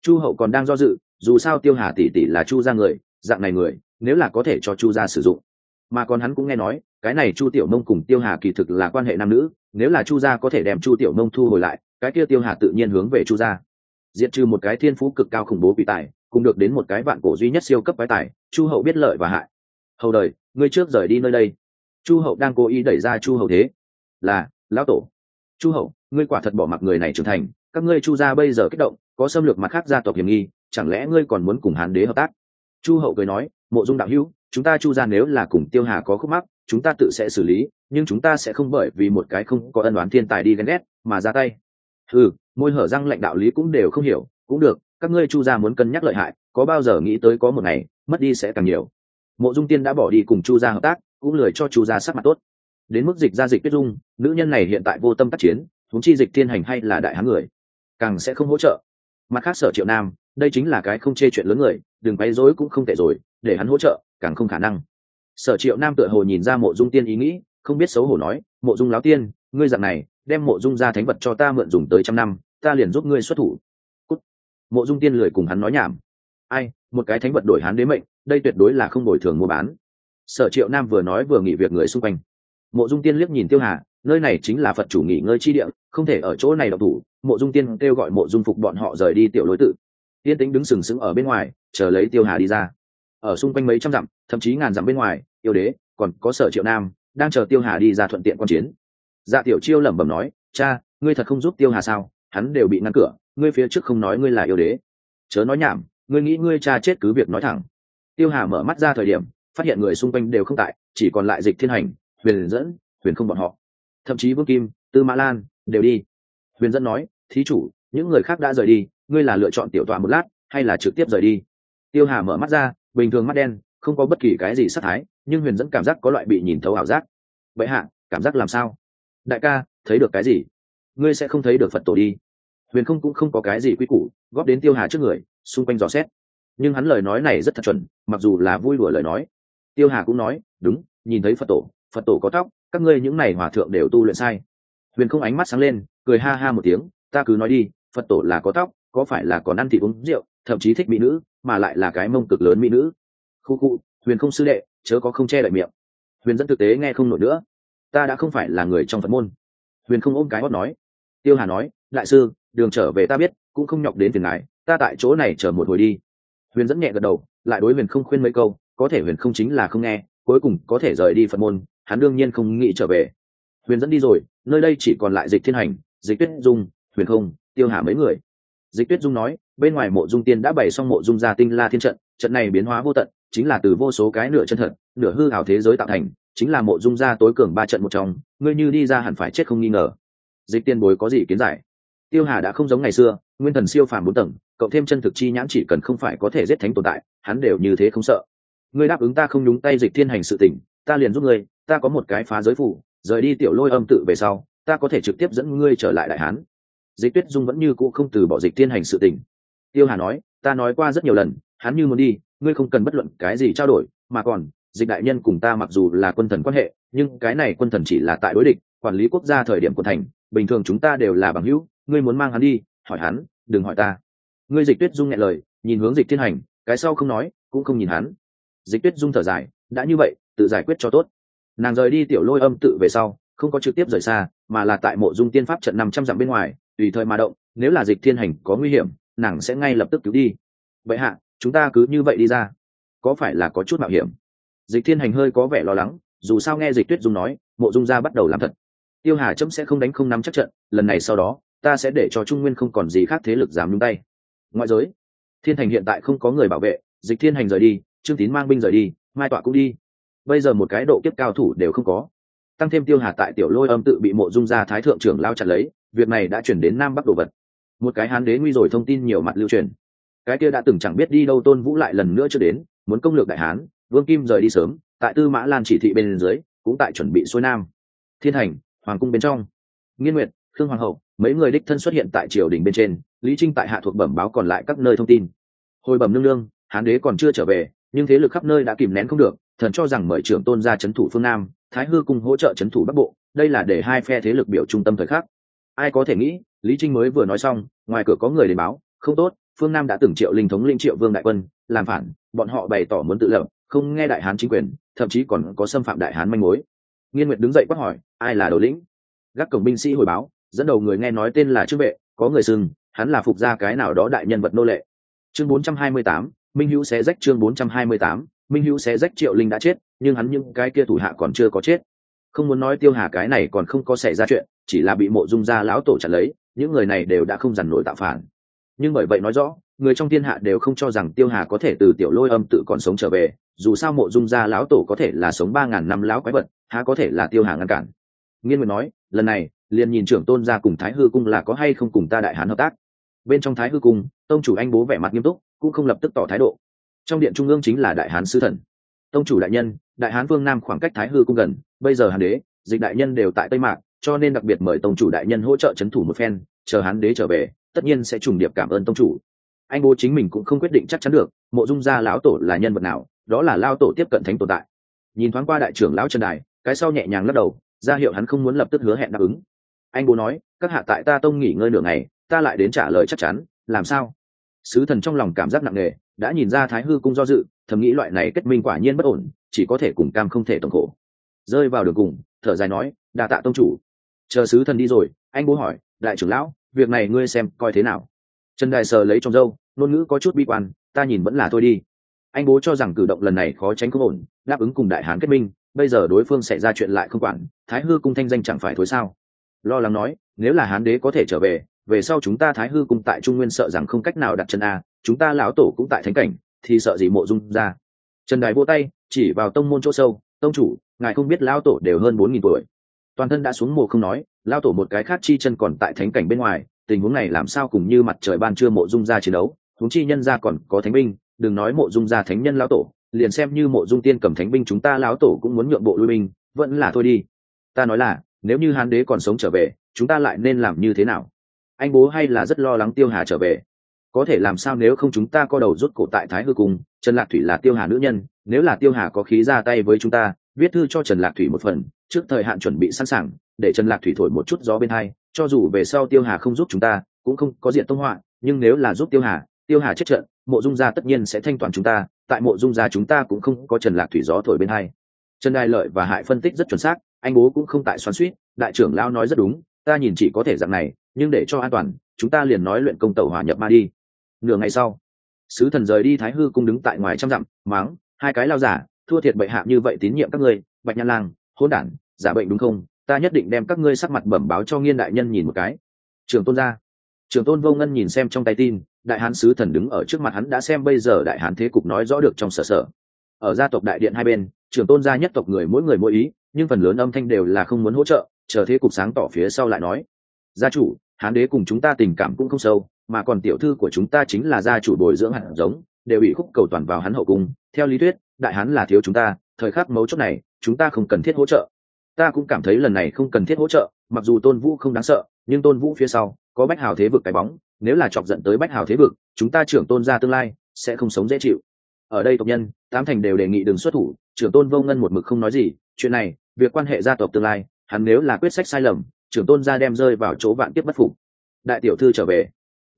Chu hậu còn đang do dự, dù sao tiêu hà tỷ tỷ là chu ra người, dạng này người nếu là có thể cho chu ra sử dụng. Mà còn hắn cũng nghe nói, cái này chu tiểu mông cùng tiêu hà kỳ thực là quan hệ nam nữ, nếu là chu gia có thể đem chu tiểu mông thu hồi lại, cái kia tiêu hà tự nhiên hướng về chu gia. Diệt trừ một cái thiên phú cực cao khủng bố bị tài, cùng được đến một cái vạn cổ duy nhất siêu cấp quái tài, chu hậu biết lợi và hại. Hầu đời, ngươi trước rời đi nơi đây. Chu hậu đang cố ý đẩy ra chu hậu thế. Là, lão tổ. Chu hậu, ngươi quả thật bỏ mặc người này trưởng thành, các ngươi chu gia bây giờ kích động, có xâm lược mặt khác gia tộc hiểm nghi, chẳng lẽ ngươi còn muốn cùng hán đế hợp tác? Chu hậu cười nói mộ dung đạo hữu, chúng ta chu gia nếu là cùng tiêu hà có khúc mắc, chúng ta tự sẽ xử lý, nhưng chúng ta sẽ không bởi vì một cái không có ân đoán thiên tài đi ghen ghét mà ra tay. Ừ môi hở răng lệnh đạo lý cũng đều không hiểu, cũng được, các ngươi chu gia muốn cân nhắc lợi hại, có bao giờ nghĩ tới có một ngày, mất đi sẽ càng nhiều. Mộ dung tiên đã bỏ đi cùng chu gia hợp tác, cũng lười cho chu gia sắc mặt tốt. Đến mức dịch ra dịch tuyết dung, nữ nhân này hiện tại vô tâm tác chiến thống chi dịch thiên hành hay là đại hán người, càng sẽ không hỗ trợ. Mặt khác sở triệu nam, đây chính là cái không chê chuyện lớn người, đừng bay rối cũng không tệ rồi để hắn hỗ trợ, càng không khả năng. Sở triệu nam tựa hồ nhìn ra mộ dung tiên ý nghĩ, không biết xấu hổ nói, mộ dung láo tiên, ngươi dặn này, đem mộ dung ra thánh vật cho ta mượn dùng tới trăm năm, ta liền giúp ngươi xuất thủ. Cút. mộ dung tiên lười cùng hắn nói nhảm. Ai, một cái thánh vật đổi hắn đến mệnh, đây tuyệt đối là không đổi thường mua bán. Sở triệu nam vừa nói vừa nghỉ việc người xung quanh. Mộ dung tiên liếc nhìn tiêu hà, nơi này chính là phật chủ nghỉ ngơi chi địa, không thể ở chỗ này độc thủ. Mộ dung tiên kêu gọi mộ dung phục bọn họ rời đi tiểu lối tự. Tiên tính đứng sừng sững ở bên ngoài, chờ lấy tiêu hà đi ra ở xung quanh mấy trăm dặm, thậm chí ngàn dặm bên ngoài, yêu đế, còn có sở triệu nam, đang chờ tiêu hà đi ra thuận tiện quan chiến. Dạ tiểu chiêu lẩm bẩm nói, cha, ngươi thật không giúp tiêu hà sao? Hắn đều bị ngăn cửa, ngươi phía trước không nói ngươi là yêu đế. Chớ nói nhảm, ngươi nghĩ ngươi cha chết cứ việc nói thẳng. Tiêu hà mở mắt ra thời điểm, phát hiện người xung quanh đều không tại, chỉ còn lại dịch thiên hành, huyền dẫn, huyền không bọn họ. Thậm chí vương kim, tư mã lan đều đi. Huyền dẫn nói, thí chủ, những người khác đã rời đi, ngươi là lựa chọn tiểu tọa một lát, hay là trực tiếp rời đi? Tiêu hà mở mắt ra bình thường mắt đen, không có bất kỳ cái gì sắc thái, nhưng huyền dẫn cảm giác có loại bị nhìn thấu ảo giác. Vậy hạ, cảm giác làm sao? Đại ca, thấy được cái gì? Ngươi sẽ không thấy được phật tổ đi. Huyền không cũng không có cái gì quy củ, góp đến tiêu hà trước người, xung quanh dò xét. Nhưng hắn lời nói này rất thật chuẩn, mặc dù là vui đùa lời nói. Tiêu hà cũng nói, đúng, nhìn thấy phật tổ phật tổ có tóc, các ngươi những này hòa thượng đều tu luyện sai. Huyền không ánh mắt sáng lên, cười ha ha một tiếng, ta cứ nói đi, phật tổ là có tóc, có phải là còn ăn thịt uống rượu, thậm chí thích mỹ nữ mà lại là cái mông cực lớn mỹ nữ. Khu khu, huyền không sư đệ, chớ có không che đậy miệng. Huyền dẫn thực tế nghe không nổi nữa. Ta đã không phải là người trong phật môn. Huyền không ôm cái hót nói. Tiêu hà nói, đại sư, đường trở về ta biết, cũng không nhọc đến tiền ngài, ta tại chỗ này chờ một hồi đi. Huyền dẫn nhẹ gật đầu, lại đối huyền không khuyên mấy câu, có thể huyền không chính là không nghe, cuối cùng có thể rời đi phật môn, hắn đương nhiên không nghĩ trở về. Huyền dẫn đi rồi, nơi đây chỉ còn lại dịch thiên hành, dịch tuyết dung, huyền không, tiêu hà mấy người. Dịch tuyết dung nói bên ngoài mộ dung tiên đã bày xong mộ dung gia tinh la thiên trận trận này biến hóa vô tận, chính là từ vô số cái nửa chân thật, nửa hư hảo thế giới tạo thành, chính là mộ dung gia tối cường ba trận một trong, ngươi như đi ra hẳn phải chết không nghi ngờ. Dịch tiên bối có gì kiến giải? Tiêu hà đã không giống ngày xưa, nguyên thần siêu phàm bốn tầng, cộng thêm chân thực chi nhãn chỉ cần không phải có thể giết thánh tồn tại, hắn đều như thế không sợ. Ngươi đáp ứng ta không nhúng tay dịch thiên hành sự tỉnh ta liền giúp ngươi, ta có một cái phá giới phủ, rời đi tiểu lôi âm tự về sau, ta có thể trực tiếp dẫn ngươi trở lại đại hán. Dịch tuyết dung vẫn như cũ không từ bỏ dịch thiên hành sự tỉnh tiêu hà nói, ta nói qua rất nhiều lần, hắn như muốn đi, ngươi không cần bất luận cái gì trao đổi, mà còn, dịch đại nhân cùng ta mặc dù là quân thần quan hệ, nhưng cái này quân thần chỉ là tại đối địch, quản lý quốc gia thời điểm của thành, bình thường chúng ta đều là bằng hữu, ngươi muốn mang hắn đi, hỏi hắn, đừng hỏi ta. Ngươi dịch tuyết dung nhẹ lời, nhìn hướng dịch thiên hành, cái sau không nói, cũng không nhìn hắn. Dịch tuyết dung thở dài, đã như vậy, tự giải quyết cho tốt. Nàng rời đi tiểu lôi âm tự về sau, không có trực tiếp rời xa, mà là tại mộ dung tiên pháp trận năm trăm dặm bên ngoài, tùy thời mà động, nếu là dịch thiên hành có nguy hiểm nàng sẽ ngay lập tức cứu đi. Vậy hạ, chúng ta cứ như vậy đi ra. Có phải là có chút mạo hiểm? Dịch thiên hành hơi có vẻ lo lắng, dù sao nghe dịch tuyết dung nói, mộ dung gia bắt đầu làm thật. Tiêu hà chấm sẽ không đánh không nắm chắc trận, lần này sau đó, ta sẽ để cho trung nguyên không còn gì khác thế lực dám nhúng tay. Ngoại giới, thiên thành hiện tại không có người bảo vệ, dịch thiên hành rời đi, trương tín mang binh rời đi, mai tọa cũng đi. Bây giờ một cái độ kiếp cao thủ đều không có. Tăng thêm tiêu hà tại tiểu lôi âm tự bị mộ dung gia thái thượng trưởng lao chặt lấy, việc này đã chuyển đến nam bắc đồ vật một cái hán đế nguy rồi thông tin nhiều mặt lưu truyền. Cái kia đã từng chẳng biết đi đâu tôn vũ lại lần nữa chưa đến, muốn công lược đại hán, vương kim rời đi sớm, tại tư mã lan chỉ thị bên dưới, cũng tại chuẩn bị xuôi nam. Thiên thành, hoàng cung bên trong. Nghiên nguyệt, khương hoàng hậu, mấy người đích thân xuất hiện tại triều đình bên trên, lý trinh tại hạ thuộc bẩm báo còn lại các nơi thông tin. Hồi bẩm nương nương, hán đế còn chưa trở về, nhưng thế lực khắp nơi đã kìm nén không được, thần cho rằng mời trưởng tôn ra c h ấ n thủ phương nam, thái hư cùng hỗ trợ c h ấ n thủ bắc bộ, đây là để hai phe thế lực biểu trung tâm thời khắc. Ai có thể nghĩ lý trinh mới vừa nói xong ngoài cửa có người đến báo không tốt phương nam đã từng triệu linh thống linh triệu vương đại quân làm phản bọn họ bày tỏ muốn tự lập không nghe đại hán chính quyền thậm chí còn có xâm phạm đại hán manh mối. Nghiên nguyệt đứng dậy quát hỏi ai là đầu lĩnh? Gác cổng binh sĩ hồi báo dẫn đầu người nghe nói tên là trương vệ có người xưng hắn là phục gia cái nào đó đại nhân vật nô lệ. Chương 428, minh hữu sẽ rách chương 428, minh hữu sẽ rách triệu linh đã chết nhưng hắn những cái kia thủ hạ còn chưa có chết. Không muốn nói tiêu hà cái này còn không có xảy ra chuyện chỉ là bị mộ dung gia lão tổ chặt lấy những người này đều đã không dằn nổi tạo phản. Nhưng bởi vậy nói rõ, người trong thiên hạ đều không cho rằng tiêu hà có thể từ tiểu lôi âm tự còn sống trở về, dù sao mộ dung gia lão tổ có thể là sống ba ngàn năm lão quái vật, há có thể là tiêu hà ngăn cản. Nghiên nguyện nói, lần này, liền nhìn trưởng tôn gia cùng thái hư cung là có hay không cùng ta đại hán hợp tác. Bên trong thái hư cung, tông chủ anh bố vẻ mặt nghiêm túc, cũng không lập tức tỏ thái độ. Trong điện trung ương chính là đại hán sư thần. Tông chủ đại nhân, đại hán vương nam khoảng cách thái hư cung gần, bây giờ hàn đế, dịch đại nhân đều tại tây mạc cho nên đặc biệt mời tông chủ đại nhân hỗ trợ c h ấ n thủ một phen, chờ hán đế trở về, tất nhiên sẽ trùng điệp cảm ơn tông chủ. Anh bố chính mình cũng không quyết định chắc chắn được, mộ dung gia lão tổ là nhân vật nào, đó là lao tổ tiếp cận thánh tồn tại. Nhìn thoáng qua đại trưởng lão trần đài, cái sau nhẹ nhàng lắc đầu, ra hiệu hắn không muốn lập tức hứa hẹn đáp ứng. Anh bố nói, các hạ tại ta tông nghỉ ngơi nửa ngày, ta lại đến trả lời chắc chắn, làm sao? Sứ thần trong lòng cảm giác nặng nề, đã nhìn ra thái hư cung do dự, thầm nghĩ loại này kết minh quả nhiên bất ổn, chỉ có thể cùng cam không thể tổng khổ. Rơi vào đường cùng, thở dài nói đà tạ tông chủ chờ sứ thần đi rồi, anh bố hỏi, đại trưởng lão, việc này ngươi xem coi thế nào? Trần Đại sờ lấy trong dâu ngôn ngữ có chút bi quan, ta nhìn vẫn là thôi đi. Anh bố cho rằng cử động lần này khó tránh không ổn, đáp ứng cùng đại hán kết minh, bây giờ đối phương xảy ra chuyện lại không quản, thái hư cung thanh danh chẳng phải thối sao? Lo lắng nói, nếu là hán đế có thể trở về về sau chúng ta thái hư cung tại trung nguyên sợ rằng không cách nào đặt chân a, chúng ta lão tổ cũng tại thánh cảnh, thì sợ gì mộ dung ra? Trần đài vô tay, chỉ vào tông môn chỗ sâu, tông chủ, ngài không biết lão tổ đều hơn bốn nghìn tuổi toàn thân đã xuống mồ không nói lão tổ một cái khác chi chân còn tại thánh cảnh bên ngoài, tình huống này làm sao cùng như mặt trời ban trưa mộ dung ra chiến đấu, huống chi nhân ra còn có thánh binh, đừng nói mộ dung ra thánh nhân lão tổ, liền xem như mộ dung tiên cầm thánh binh chúng ta lão tổ cũng muốn nhượng bộ lui binh, vẫn là thôi đi. Ta nói là, nếu như hán đế còn sống trở về, chúng ta lại nên làm như thế nào? Anh bố hay là rất lo lắng tiêu hà trở về? Có thể làm sao nếu không chúng ta co đầu rút cổ tại thái hư cung, trần lạc thủy là tiêu hà nữ nhân, nếu là tiêu hà có khí ra tay với chúng ta, viết thư cho trần lạc thủy một phần trước thời hạn chuẩn bị sẵn sàng, để trần lạc thủy thổi một chút gió bên hai, cho dù về sau tiêu hà không giúp chúng ta, cũng không có diện tông họa, nhưng nếu là giúp tiêu hà tiêu hà chết trận, mộ dung gia tất nhiên sẽ thanh toàn chúng ta, tại mộ dung gia chúng ta cũng không có trần lạc thủy gió thổi bên hai. Trần đài lợi và hại phân tích rất chuẩn xác, anh bố cũng không tại xoắn suýt đại trưởng lao nói rất đúng, ta nhìn chỉ có thể dạng này, nhưng để cho an toàn, chúng ta liền nói luyện công tàu hòa nhập ma đi. Nửa ngày sau, sứ thần rời đi thái hư cung đứng tại ngoài trăm dặm, máng, hai cái lao giả, thua thiệt bệ hạ như vậy tín nhiệm các ngươi, bạch nhan lang hôn đản, giả bệnh đúng không? Ta nhất định đem các ngươi sắc mặt bẩm báo cho nghiên đại nhân nhìn một cái. Trường tôn ra. Trường tôn vô ngân nhìn xem trong tay tin, đại hán sứ thần đứng ở trước mặt hắn đã xem bây giờ đại hán thế cục nói rõ được trong sở sở. Ở gia tộc đại điện hai bên, trường tôn gia nhất tộc người mỗi người mỗi ý, nhưng phần lớn âm thanh đều là không muốn hỗ trợ, chờ thế cục sáng tỏ phía sau lại nói. Gia chủ, hán đế cùng chúng ta tình cảm cũng không sâu, mà còn tiểu thư của chúng ta chính là gia chủ bồi dưỡng hạt giống, đều bị khúc cầu toàn vào hắn hậu cung. Theo lý thuyết, đại hán là thiếu chúng ta, thời khắc mấu chốt này chúng ta không cần thiết hỗ trợ. Ta cũng cảm thấy lần này không cần thiết hỗ trợ, mặc dù tôn vũ không đáng sợ, nhưng tôn vũ phía sau, có bách hào thế vực cái bóng, nếu là chọc giận tới bách hào thế vực, chúng ta trưởng tôn ra tương lai, sẽ không sống dễ chịu. Ở đây tộc nhân, tám thành đều đề nghị đừng xuất thủ, trưởng tôn vô ngân một mực không nói gì, chuyện này, việc quan hệ gia tộc tương lai, hắn nếu là quyết sách sai lầm, trưởng tôn ra đem rơi vào chỗ vạn tiếp bất phục. Đại tiểu thư trở về.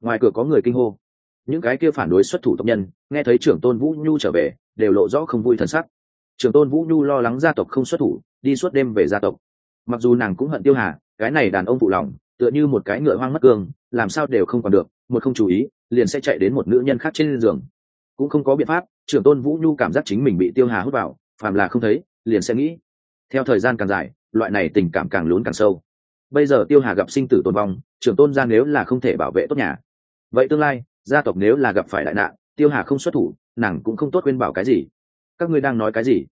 Ngoài cửa có người kinh hô. Những cái kia phản đối xuất thủ tộc nhân, nghe thấy trưởng tôn vũ nhu trở về, đều lộ rõ không vui thần sắc trưởng tôn vũ nhu lo lắng gia tộc không xuất thủ, đi suốt đêm về gia tộc. Mặc dù nàng cũng hận tiêu hà, cái này đàn ông phụ lòng, tựa như một cái ngựa hoang mất cương, làm sao đều không còn được, một không chú ý, liền sẽ chạy đến một nữ nhân khác trên giường. Cũng không có biện pháp trưởng tôn vũ nhu cảm giác chính mình bị tiêu hà hút vào, phàm là không thấy, liền sẽ nghĩ. Theo thời gian càng dài, loại này tình cảm càng lún càng sâu. Bây giờ tiêu hà gặp sinh tử tôn vong trưởng tôn ra nếu là không thể bảo vệ tốt nhà. Vậy tương lai, gia tộc nếu là gặp phải đại nạn, tiêu hà không xuất thủ, nàng cũng không tốt quên bảo cái gì các ngươi đang nói cái gì?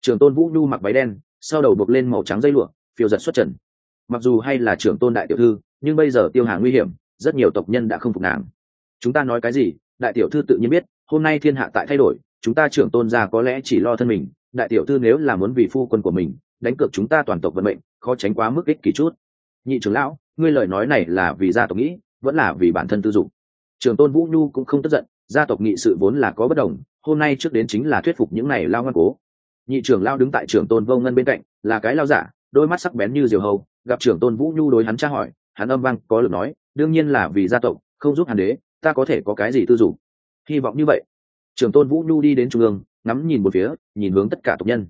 Trưởng tôn vũ nhu mặc váy đen, sau đầu buộc lên màu trắng dây lụa, phiêu giật xuất trần. Mặc dù hay là trưởng tôn đại tiểu thư, nhưng bây giờ tiêu hà nguy hiểm, rất nhiều tộc nhân đã không phục nàng. Chúng ta nói cái gì? Đại tiểu thư tự nhiên biết, hôm nay thiên hạ tại thay đổi, chúng ta trưởng tôn gia có lẽ chỉ lo thân mình, đại tiểu thư nếu là muốn vì phu quân của mình, đánh cược chúng ta toàn tộc vận mệnh, khó tránh quá mức ích kỷ chút. Nhị trưởng lão, ngươi lời nói này là vì gia tộc nghĩ, vẫn là vì bản thân tư dụng trường tôn vũ nhu cũng không tức giận, gia tộc nghị sự vốn là có bất đồng hôm nay trước đến chính là thuyết phục những này lao ngoan cố. Nhị trưởng lao đứng tại trưởng tôn vô ngân bên cạnh, là cái lao giả, đôi mắt sắc bén như diều hầu, gặp trưởng tôn vũ nhu đối hắn tra hỏi, hắn âm vang, có lực nói, đương nhiên là vì gia tộc, không giúp hàn đế, ta có thể có cái gì tư dụng. Hy vọng như vậy. Trưởng tôn vũ nhu đi đến trung ương, ngắm nhìn một phía, nhìn hướng tất cả tộc nhân.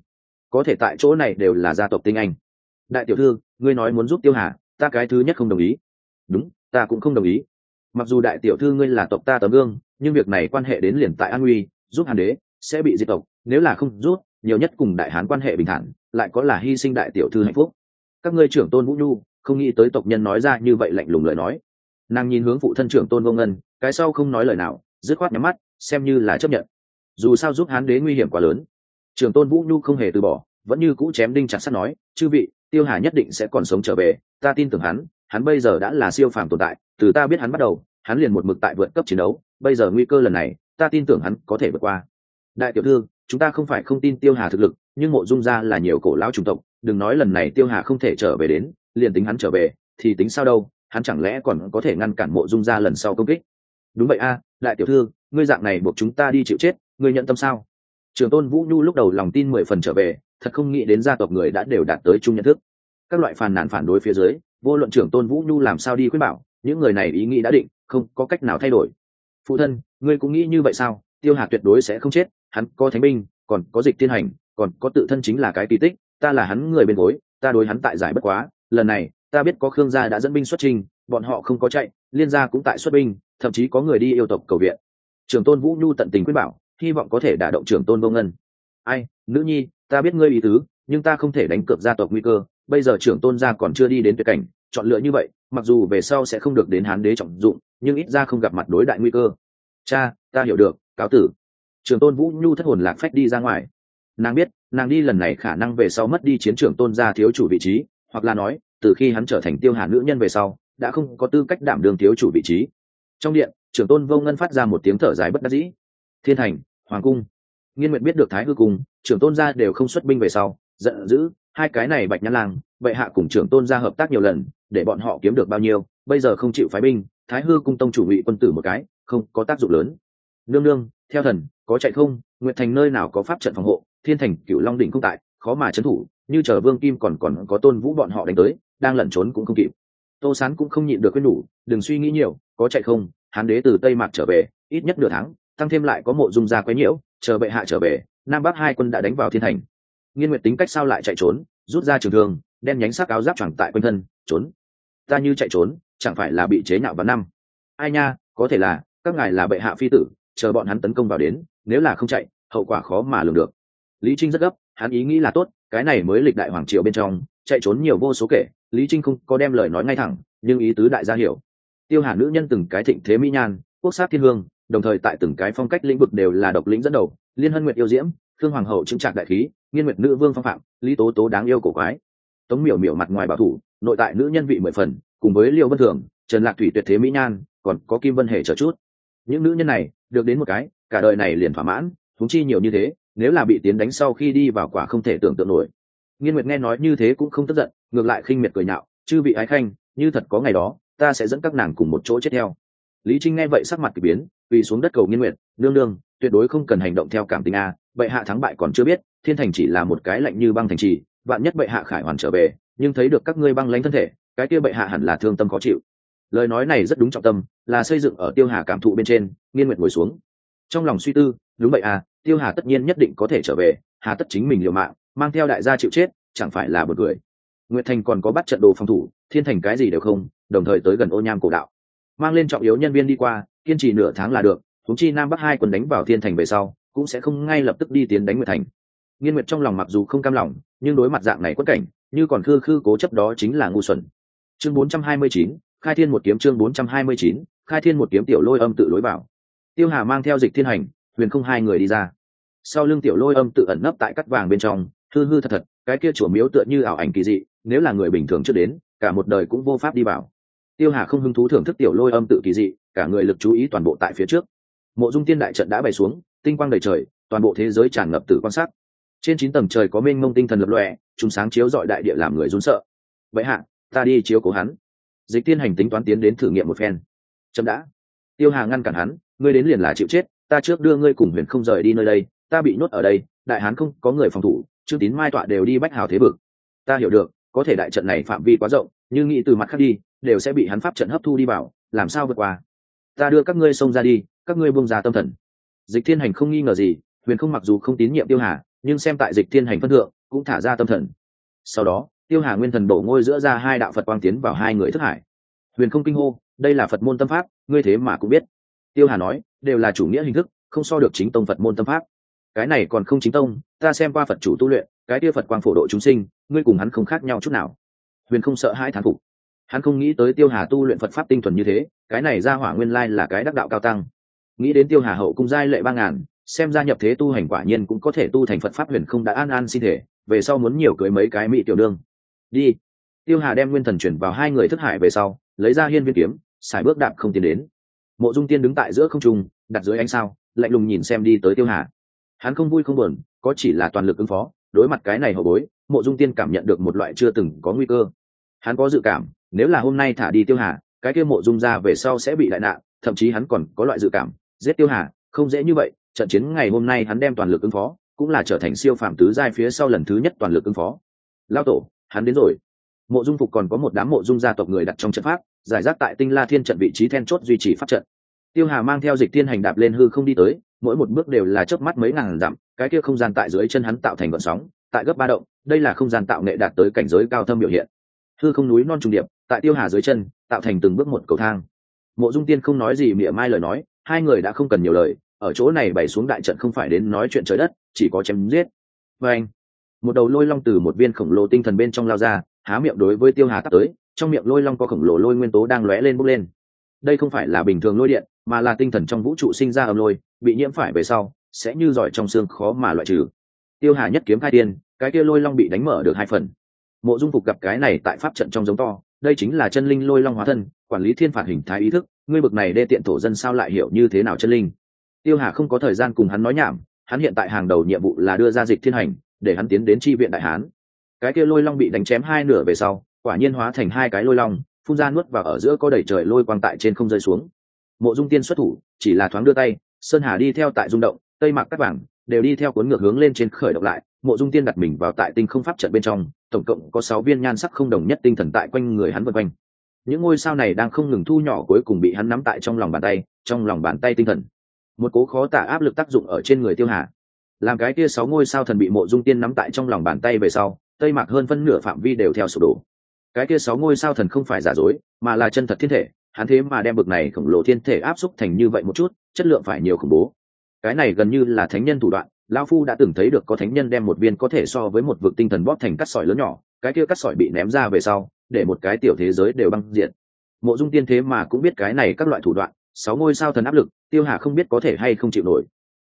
Có thể tại chỗ này đều là gia tộc tinh anh. Đại tiểu thư, ngươi nói muốn giúp tiêu hà, ta cái thứ nhất không đồng ý. Đúng, ta cũng không đồng ý. Mặc dù đại tiểu thư ngươi là tộc ta tấm gương, nhưng việc này quan hệ đến liền tại an uy giúp hàn đế, sẽ bị diệt tộc, nếu là không giúp, nhiều nhất cùng đại hán quan hệ bình thản, lại có là hy sinh đại tiểu thư hạnh phúc. Các ngươi trưởng tôn vũ nhu, không nghĩ tới tộc nhân nói ra như vậy lạnh lùng lời nói. Nàng nhìn hướng phụ thân trưởng tôn vô ngân, cái sau không nói lời nào, dứt khoát nhắm mắt, xem như là chấp nhận. Dù sao giúp hán đế nguy hiểm quá lớn. Trưởng tôn vũ nhu không hề từ bỏ, vẫn như cũ chém đinh chặt sắt nói, chư vị, tiêu hà nhất định sẽ còn sống trở về, ta tin tưởng hắn hắn bây giờ đã là siêu phàm tồn tại, từ ta biết hắn bắt đầu, hắn liền một mực tại vượt cấp chiến đấu, bây giờ nguy cơ lần này ta tin tưởng hắn có thể vượt qua. Đại tiểu thư, chúng ta không phải không tin tiêu hà thực lực, nhưng mộ dung ra là nhiều cổ lão chủng tộc, đừng nói lần này tiêu hà không thể trở về đến, liền tính hắn trở về, thì tính sao đâu, hắn chẳng lẽ còn có thể ngăn cản mộ dung ra lần sau công kích? Đúng vậy a, đại tiểu thư, ngươi dạng này buộc chúng ta đi chịu chết, ngươi nhận tâm sao? Trường tôn vũ nhu lúc đầu lòng tin mười phần trở về, thật không nghĩ đến gia tộc người đã đều đạt tới chung nhận thức. Các loại phàn nàn phản đối phía dưới, vô luận trưởng tôn vũ nhu làm sao đi khuyên bảo, những người này ý nghĩ đã định, không có cách nào thay đổi phụ thân, ngươi cũng nghĩ như vậy sao? Tiêu Hà tuyệt đối sẽ không chết, hắn có thánh binh, còn có dịch thiên hành, còn có tự thân chính là cái kỳ tích, ta là hắn người bên gối, ta đối hắn tại giải bất quá, lần này, ta biết có khương gia đã dẫn binh xuất trình, bọn họ không có chạy, liên gia cũng tại xuất binh, thậm chí có người đi yêu tộc cầu viện. Trường tôn vũ nhu tận tình quyết bảo, hy vọng có thể đả động trưởng tôn vô ngân. Ai, nữ nhi, ta biết ngươi ý tứ, nhưng ta không thể đánh cược gia tộc nguy cơ, bây giờ trưởng tôn gia còn chưa đi đến tuyệt cảnh, chọn lựa như vậy, mặc dù về sau sẽ không được đến hán đế trọng dụng nhưng ít ra không gặp mặt đối đại nguy cơ. Cha, ta hiểu được, cáo tử. Trường tôn vũ nhu thất hồn lạc phách đi ra ngoài. Nàng biết, nàng đi lần này khả năng về sau mất đi chiến trường tôn gia thiếu chủ vị trí, hoặc là nói, từ khi hắn trở thành tiêu hà nữ nhân về sau, đã không có tư cách đảm đương thiếu chủ vị trí. Trong điện trưởng tôn vô ngân phát ra một tiếng thở dài bất đắc dĩ. Thiên thành, hoàng cung. Nghiên nguyện biết được thái hư cung trưởng tôn gia đều không xuất binh về sau, giận dữ, hai cái này bạch nhã lang, bệ hạ cùng trưởng tôn gia hợp tác nhiều lần để bọn họ kiếm được bao nhiêu, bây giờ không chịu phái binh, thái hư cung tông chủ ngụy quân tử một cái, không có tác dụng lớn. Nương nương, theo thần, có chạy không? Nguyện thành nơi nào có pháp trận phòng hộ? Thiên thành cựu long đỉnh không tại, khó mà trấn thủ. Như chờ vương kim còn còn có tôn vũ bọn họ đánh tới, đang lẩn trốn cũng không kịp. Tô sán cũng không nhịn được quên đủ đừng suy nghĩ nhiều, có chạy không? Hán đế từ tây mạc trở về, ít nhất nửa tháng, tăng thêm lại có mộ dung gia quấy nhiễu, chờ bệ hạ trở về, nam bắc hai quân đã đánh vào thiên thành. Nghiên nguyệt tính cách sao lại chạy trốn, rút ra trường thương, đen nhánh sắc áo giáp chẳng tại quanh thân, trốn ta như chạy trốn, chẳng phải là bị chế nhạo vào năm. Ai nha, có thể là, các ngài là bệ hạ phi tử, chờ bọn hắn tấn công vào đến, nếu là không chạy, hậu quả khó mà lường được. Lý trinh rất gấp, hắn ý nghĩ là tốt, cái này mới lịch đại hoàng triều bên trong, chạy trốn nhiều vô số kể, lý trinh không có đem lời nói ngay thẳng, nhưng ý tứ đại gia hiểu. Tiêu hà nữ nhân từng cái thịnh thế mỹ nhan, quốc sát thiên hương, đồng thời tại từng cái phong cách lĩnh vực đều là độc lĩnh dẫn đầu, liên hân nguyệt yêu diễm thương hoàng hậu chứng trạc đại khí, nghiên nguyệt nữ vương phong phạm, lý tố tố đáng yêu cổ quái. Tống miểu miểu mặt ngoài bảo thủ nội tại nữ nhân vị mười phần, cùng với liêu vân thường, trần lạc thủy tuyệt thế mỹ nhan, còn có kim vân hề trở chút. Những nữ nhân này, được đến một cái, cả đời này liền thỏa mãn thúng chi nhiều như thế, nếu là bị tiến đánh sau khi đi vào quả không thể tưởng tượng nổi. Nghiên nguyệt nghe nói như thế cũng không tức giận, ngược lại khinh miệt cười nhạo, chư vị ái khanh, như thật có ngày đó, ta sẽ dẫn các nàng cùng một chỗ chết theo. Lý trinh nghe vậy sắc mặt k ỳ biến vì xuống đất cầu nghiên nguyệt, nương nương, tuyệt đối không cần hành động theo cảm tình a, bệ hạ thắng bại còn chưa biết, thiên thành chỉ là một cái lạnh như băng thành trì, vạn nhất bệ hạ khải hoàn trở về nhưng thấy được các ngươi băng lánh thân thể, cái kia bệ hạ hẳn là thương tâm khó chịu. Lời nói này rất đúng trọng tâm, là xây dựng ở tiêu hà cảm thụ bên trên nghiên nguyệt ngồi xuống. Trong lòng suy tư, đúng vậy à tiêu hà tất nhiên nhất định có thể trở về, hà tất chính mình liều mạng, mang theo đại gia chịu chết, chẳng phải là một người nguyệt thành còn có bắt trận đồ phòng thủ, thiên thành cái gì đều không, đồng thời tới gần ô nham cổ đạo. Mang lên trọng yếu nhân viên đi qua, kiên trì nửa tháng là được thúng chi nam bắc hai quân đánh vào thiên thành về sau, cũng sẽ không ngay lập tức đi tiến đánh nguyệt thành. Nghiên nguyệt trong lòng mặc dù không cam lòng, nhưng đối mặt dạng này quất cảnh như còn khư khư cố chấp đó chính là ngu xuẩn. Chương 429, khai thiên một kiếm chương 429, khai thiên một kiếm tiểu lôi âm tự lối vào. Tiêu hà mang theo dịch thiên hành huyền không hai người đi ra. Sau lưng tiểu lôi âm tự ẩn nấp tại cắt vàng bên trong hư hư thật thật cái kia chùa miếu tựa như ảo ảnh kỳ dị nếu là người bình thường trước đến cả một đời cũng vô pháp đi vào. Tiêu hà không hứng thú thưởng thức tiểu lôi âm tự kỳ dị cả người lực chú ý toàn bộ tại phía trước. Mộ dung tiên đại trận đã bày xuống tinh quang đầy trời toàn bộ thế giới tràn ngập tử quan sát trên chín tầng trời có mênh mông tinh thần lập lòe chúng sáng chiếu dọi đại địa làm người run sợ. Vậy hạ, ta đi chiếu cố hắn. Dịch tiên hành tính toán tiến đến thử nghiệm một phen. Chậm đã. Tiêu hà ngăn cản hắn, ngươi đến liền là chịu chết, ta trước đưa ngươi cùng huyền không rời đi nơi đây, ta bị nhốt ở đây, đại hán không có người phòng thủ, trương tín mai tọa đều đi bách hào thế vực. Ta hiểu được, có thể đại trận này phạm vi quá rộng nhưng nghĩ từ mặt khác đi, đều sẽ bị hắn pháp trận hấp thu đi vào, làm sao vượt qua? Ta đưa các ngươi xông ra đi, các ngươi buông ra tâm thần. Dịch thiên hành không nghi ngờ gì, huyền không mặc dù không tín nhiệm tiêu hà nhưng xem tại dịch thiên hành phân thượng, cũng thả ra tâm thần. Sau đó, tiêu hà nguyên thần đổ ngôi giữa ra hai đạo phật quang tiến vào hai người thức hải. Huyền không kinh hô, đây là phật môn tâm pháp, ngươi thế mà cũng biết. Tiêu hà nói, đều là chủ nghĩa hình thức, không so được chính tông phật môn tâm pháp. Cái này còn không chính tông, ta xem qua phật chủ tu luyện, cái kia phật quang phổ độ chúng sinh, ngươi cùng hắn không khác nhau chút nào. Huyền không sợ hai thán phục. Hắn không nghĩ tới tiêu hà tu luyện phật pháp tinh thuần như thế, cái này ra hỏa nguyên lai là cái đắc đạo cao tăng. Nghĩ đến tiêu hà hậu cung giai lệ ba ngàn xem ra nhập thế tu hành quả nhiên cũng có thể tu thành phật pháp huyền không đã an an sinh thể, về sau muốn nhiều cưới mấy cái mỹ tiểu đương đi. Tiêu hà đem nguyên thần chuyển vào hai người thức hải về sau, lấy ra hiên viên kiếm, xài bước đạp không tiến đến. Mộ dung tiên đứng tại giữa không trung, đặt dưới ánh sao, lạnh lùng nhìn xem đi tới tiêu hà. Hắn không vui không buồn, có chỉ là toàn lực ứng phó, đối mặt cái này hậu bối, mộ dung tiên cảm nhận được một loại chưa từng có nguy cơ. Hắn có dự cảm, nếu là hôm nay thả đi tiêu hà, cái kia mộ dung ra về sau sẽ bị đại nạn, thậm chí hắn còn có loại dự cảm, giết tiêu hà, không dễ như vậy trận chiến ngày hôm nay hắn đem toàn lực ứng phó, cũng là trở thành siêu phạm tứ giai phía sau lần thứ nhất toàn lực ứng phó. Lao tổ, hắn đến rồi. Mộ dung phục còn có một đám mộ dung gia tộc người đặt trong trận pháp, giải rác tại tinh la thiên trận vị trí then chốt duy trì pháp trận. Tiêu hà mang theo dịch Thiên hành đạp lên hư không đi tới, mỗi một bước đều là chớp mắt mấy ngàn dặm, cái kia không gian tại dưới chân hắn tạo thành vận sóng, tại gấp ba động, đây là không gian tạo nghệ đạt tới cảnh giới cao thâm biểu hiện. Hư không núi non trùng điệp, tại tiêu hà dưới chân, tạo thành từng bước một cầu thang. Mộ dung tiên không nói gì mỉa mai lời nói, hai người đã không cần nhiều lời ở chỗ này bày xuống đại trận không phải đến nói chuyện trời đất, chỉ có chém giết. Và anh, một đầu lôi long từ một viên khổng lồ tinh thần bên trong lao ra, há miệng đối với tiêu hà tắt tới, trong miệng lôi long có khổng lồ lôi nguyên tố đang lóe lên bốc lên. Đây không phải là bình thường lôi điện, mà là tinh thần trong vũ trụ sinh ra âm lôi, bị nhiễm phải về sau, sẽ như giỏi trong xương khó mà loại trừ. Tiêu hà nhất kiếm khai tiên cái kia lôi long bị đánh mở được hai phần. Mộ dung phục gặp cái này tại pháp trận trong giống to, đây chính là chân linh lôi long hóa thân, quản lý thiên phạt hình thái ý thức, ngươi bực này đê tiện thổ dân sao lại hiểu như thế nào chân linh? Tiêu hà không có thời gian cùng hắn nói nhảm, hắn hiện tại hàng đầu nhiệm vụ là đưa ra dịch thiên hành, để hắn tiến đến tri viện đại hán. Cái kia lôi long bị đánh chém hai nửa về sau, quả nhiên hóa thành hai cái lôi long, phun ra nuốt vào ở giữa có đẩy trời lôi quang tại trên không rơi xuống. Mộ dung tiên xuất thủ, chỉ là thoáng đưa tay, sơn hà đi theo tại rung động, tây mạc các bảng đều đi theo cuốn ngược hướng lên trên khởi động lại, mộ dung tiên đặt mình vào tại tinh không pháp trận bên trong, tổng cộng có sáu viên nhan sắc không đồng nhất tinh thần tại quanh người hắn vân quanh. Những ngôi sao này đang không ngừng thu nhỏ cuối cùng bị hắn nắm tại trong lòng bàn tay, trong lòng bàn tay tinh thần một cố khó tả áp lực tác dụng ở trên người tiêu hà. Làm cái kia sáu ngôi sao thần bị mộ dung tiên nắm tại trong lòng bàn tay về sau, tây mạc hơn phân nửa phạm vi đều theo sụp đổ. Cái kia sáu ngôi sao thần không phải giả dối, mà là chân thật thiên thể, hắn thế mà đem bực này khổng lồ thiên thể áp xúc thành như vậy một chút, chất lượng phải nhiều khủng bố. Cái này gần như là thánh nhân thủ đoạn lao phu đã từng thấy được có thánh nhân đem một viên có thể so với một vực tinh thần bóp thành cắt sỏi lớn nhỏ, cái kia cắt sỏi bị ném ra về sau, để một cái tiểu thế giới đều băng diện. Mộ dung tiên thế mà cũng biết cái này các loại thủ đoạn sáu ngôi sao thần áp lực, tiêu hà không biết có thể hay không chịu nổi.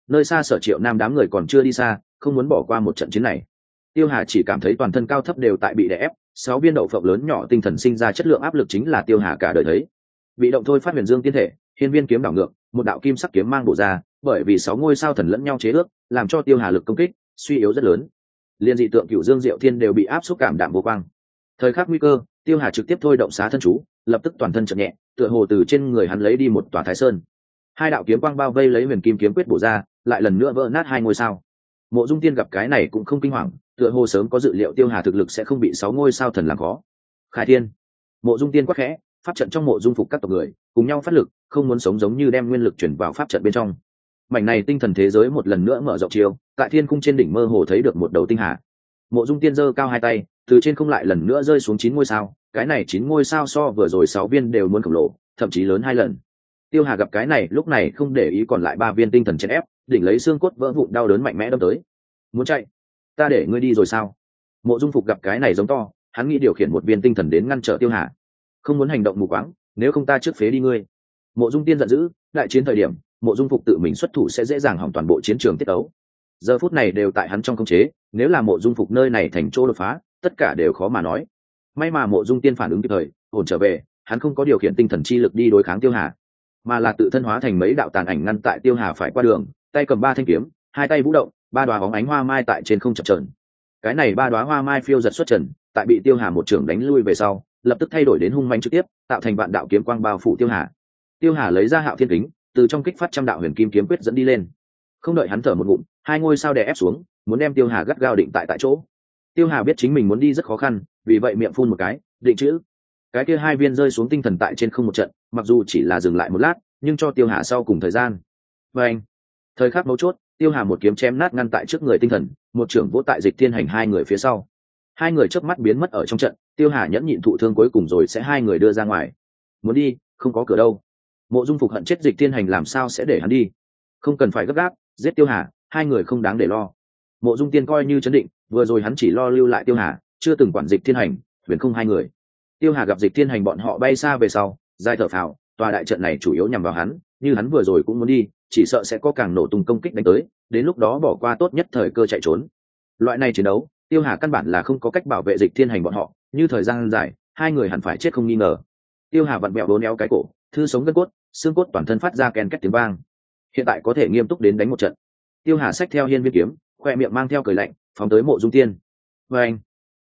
Nơi xa sở triệu nam đám người còn chưa đi xa, không muốn bỏ qua một trận chiến này. Tiêu hà chỉ cảm thấy toàn thân cao thấp đều tại bị đè ép, sáu viên đậu phộng lớn nhỏ tinh thần sinh ra chất lượng áp lực chính là tiêu hà cả đời thấy. Bị động thôi phát huyền dương tiên thể, hiên viên kiếm đảo ngược, một đạo kim sắc kiếm mang bổ ra, bởi vì sáu ngôi sao thần lẫn nhau chế ước, làm cho tiêu hà lực công kích, suy yếu rất lớn. Liên dị tượng cửu dương diệu thiên đều bị áp xúc cảm đạm vô quang. Thời khắc nguy cơ, tiêu hà trực tiếp thôi động xá thân chú, lập tức toàn thân chậm nhẹ tựa hồ từ trên người hắn lấy đi một tòa thái sơn. Hai đạo kiếm quang bao vây lấy huyền kim kiếm quyết bổ ra, lại lần nữa vỡ nát hai ngôi sao. Mộ dung tiên gặp cái này cũng không kinh hoàng, tựa hồ sớm có dự liệu tiêu hà thực lực sẽ không bị sáu ngôi sao thần làm khó. Khai thiên. Mộ dung tiên quắc khẽ, pháp trận trong mộ dung phục các tộc người, cùng nhau phát lực, không muốn sống giống như đem nguyên lực chuyển vào pháp trận bên trong. Mảnh này tinh thần thế giới một lần nữa mở rộng chiều, tại thiên cung trên đỉnh mơ hồ thấy được một đầu tinh hà. Mộ dung tiên giơ cao hai tay, từ trên không lại lần nữa rơi xuống chín ngôi sao cái này chín ngôi sao so vừa rồi sáu viên đều muốn khổng lồ, thậm chí lớn hai lần. Tiêu hà gặp cái này, lúc này không để ý còn lại ba viên tinh thần chèn ép, đỉnh lấy xương cốt vỡ vụn đau đớn mạnh mẽ đâm tới. Muốn chạy? Ta để ngươi đi rồi sao? Mộ dung phục gặp cái này giống to, hắn nghĩ điều khiển một viên tinh thần đến ngăn trở tiêu hà. Không muốn hành động mù quáng, nếu không ta trước phế đi ngươi. Mộ dung tiên giận dữ, đại chiến thời điểm, mộ dung phục tự mình xuất thủ sẽ dễ dàng hỏng toàn bộ chiến trường tiết ấu giờ phút này đều tại hắn trong công chế, nếu là mộ dung phục nơi này thành chỗ đột phá, tất cả đều khó mà nói may mà mộ dung tiên phản ứng kịp thời, ổn trở về, hắn không có điều khiển tinh thần chi lực đi đối kháng tiêu hà, mà là tự thân hóa thành mấy đạo tàn ảnh ngăn tại tiêu hà phải qua đường, tay cầm ba thanh kiếm, hai tay vũ động, ba đoá bóng ánh hoa mai tại trên không chập trờn cái này ba đoá hoa mai phiêu giật xuất trần, tại bị tiêu hà một trưởng đánh lui về sau, lập tức thay đổi đến hung manh trực tiếp, tạo thành vạn đạo kiếm quang bao phủ tiêu hà. Tiêu hà lấy ra hạo thiên kính, từ trong kích phát trăm đạo huyền kim kiếm quyết dẫn đi lên. Không đợi hắn thở một ngụm, hai ngôi sao đè ép xuống, muốn đem tiêu hà gắt gao định tại tại chỗ tiêu hà biết chính mình muốn đi rất khó khăn, vì vậy miệng phun một cái, định chữ. Cái kia hai viên rơi xuống tinh thần tại trên không một trận, mặc dù chỉ là dừng lại một lát, nhưng cho tiêu hà sau cùng thời gian. Và anh, thời khắc mấu chốt, tiêu hà một kiếm chém nát ngăn tại trước người tinh thần, một trưởng vỗ tại dịch thiên hành hai người phía sau. Hai người chớp mắt biến mất ở trong trận, tiêu hà nhẫn nhịn thụ thương cuối cùng rồi sẽ hai người đưa ra ngoài. Muốn đi, không có cửa đâu. Mộ dung phục hận chết dịch thiên hành làm sao sẽ để hắn đi? Không cần phải gấp gáp, giết tiêu hà, hai người không đáng để lo. Mộ dung tiên coi như chấn định vừa rồi hắn chỉ lo lưu lại tiêu hà, chưa từng quản dịch thiên hành, huyền không hai người. Tiêu hà gặp dịch thiên hành bọn họ bay xa về sau dài thở phào, tòa đại trận này chủ yếu nhằm vào hắn, như hắn vừa rồi cũng muốn đi, chỉ sợ sẽ có càng nổ tung công kích đánh tới, đến lúc đó bỏ qua tốt nhất thời cơ chạy trốn. Loại này chiến đấu, tiêu hà căn bản là không có cách bảo vệ dịch thiên hành bọn họ, như thời gian dài, hai người hẳn phải chết không nghi ngờ. Tiêu hà vặn bẹo đốn éo cái cổ, thư sống gân cốt, xương cốt toàn thân phát ra kèn két tiếng vang. Hiện tại có thể nghiêm túc đến đánh một trận. Tiêu hà xách theo hiên viên kiếm khoe miệng mang theo cười lạnh, phóng tới mộ dung tiên. Vê anh,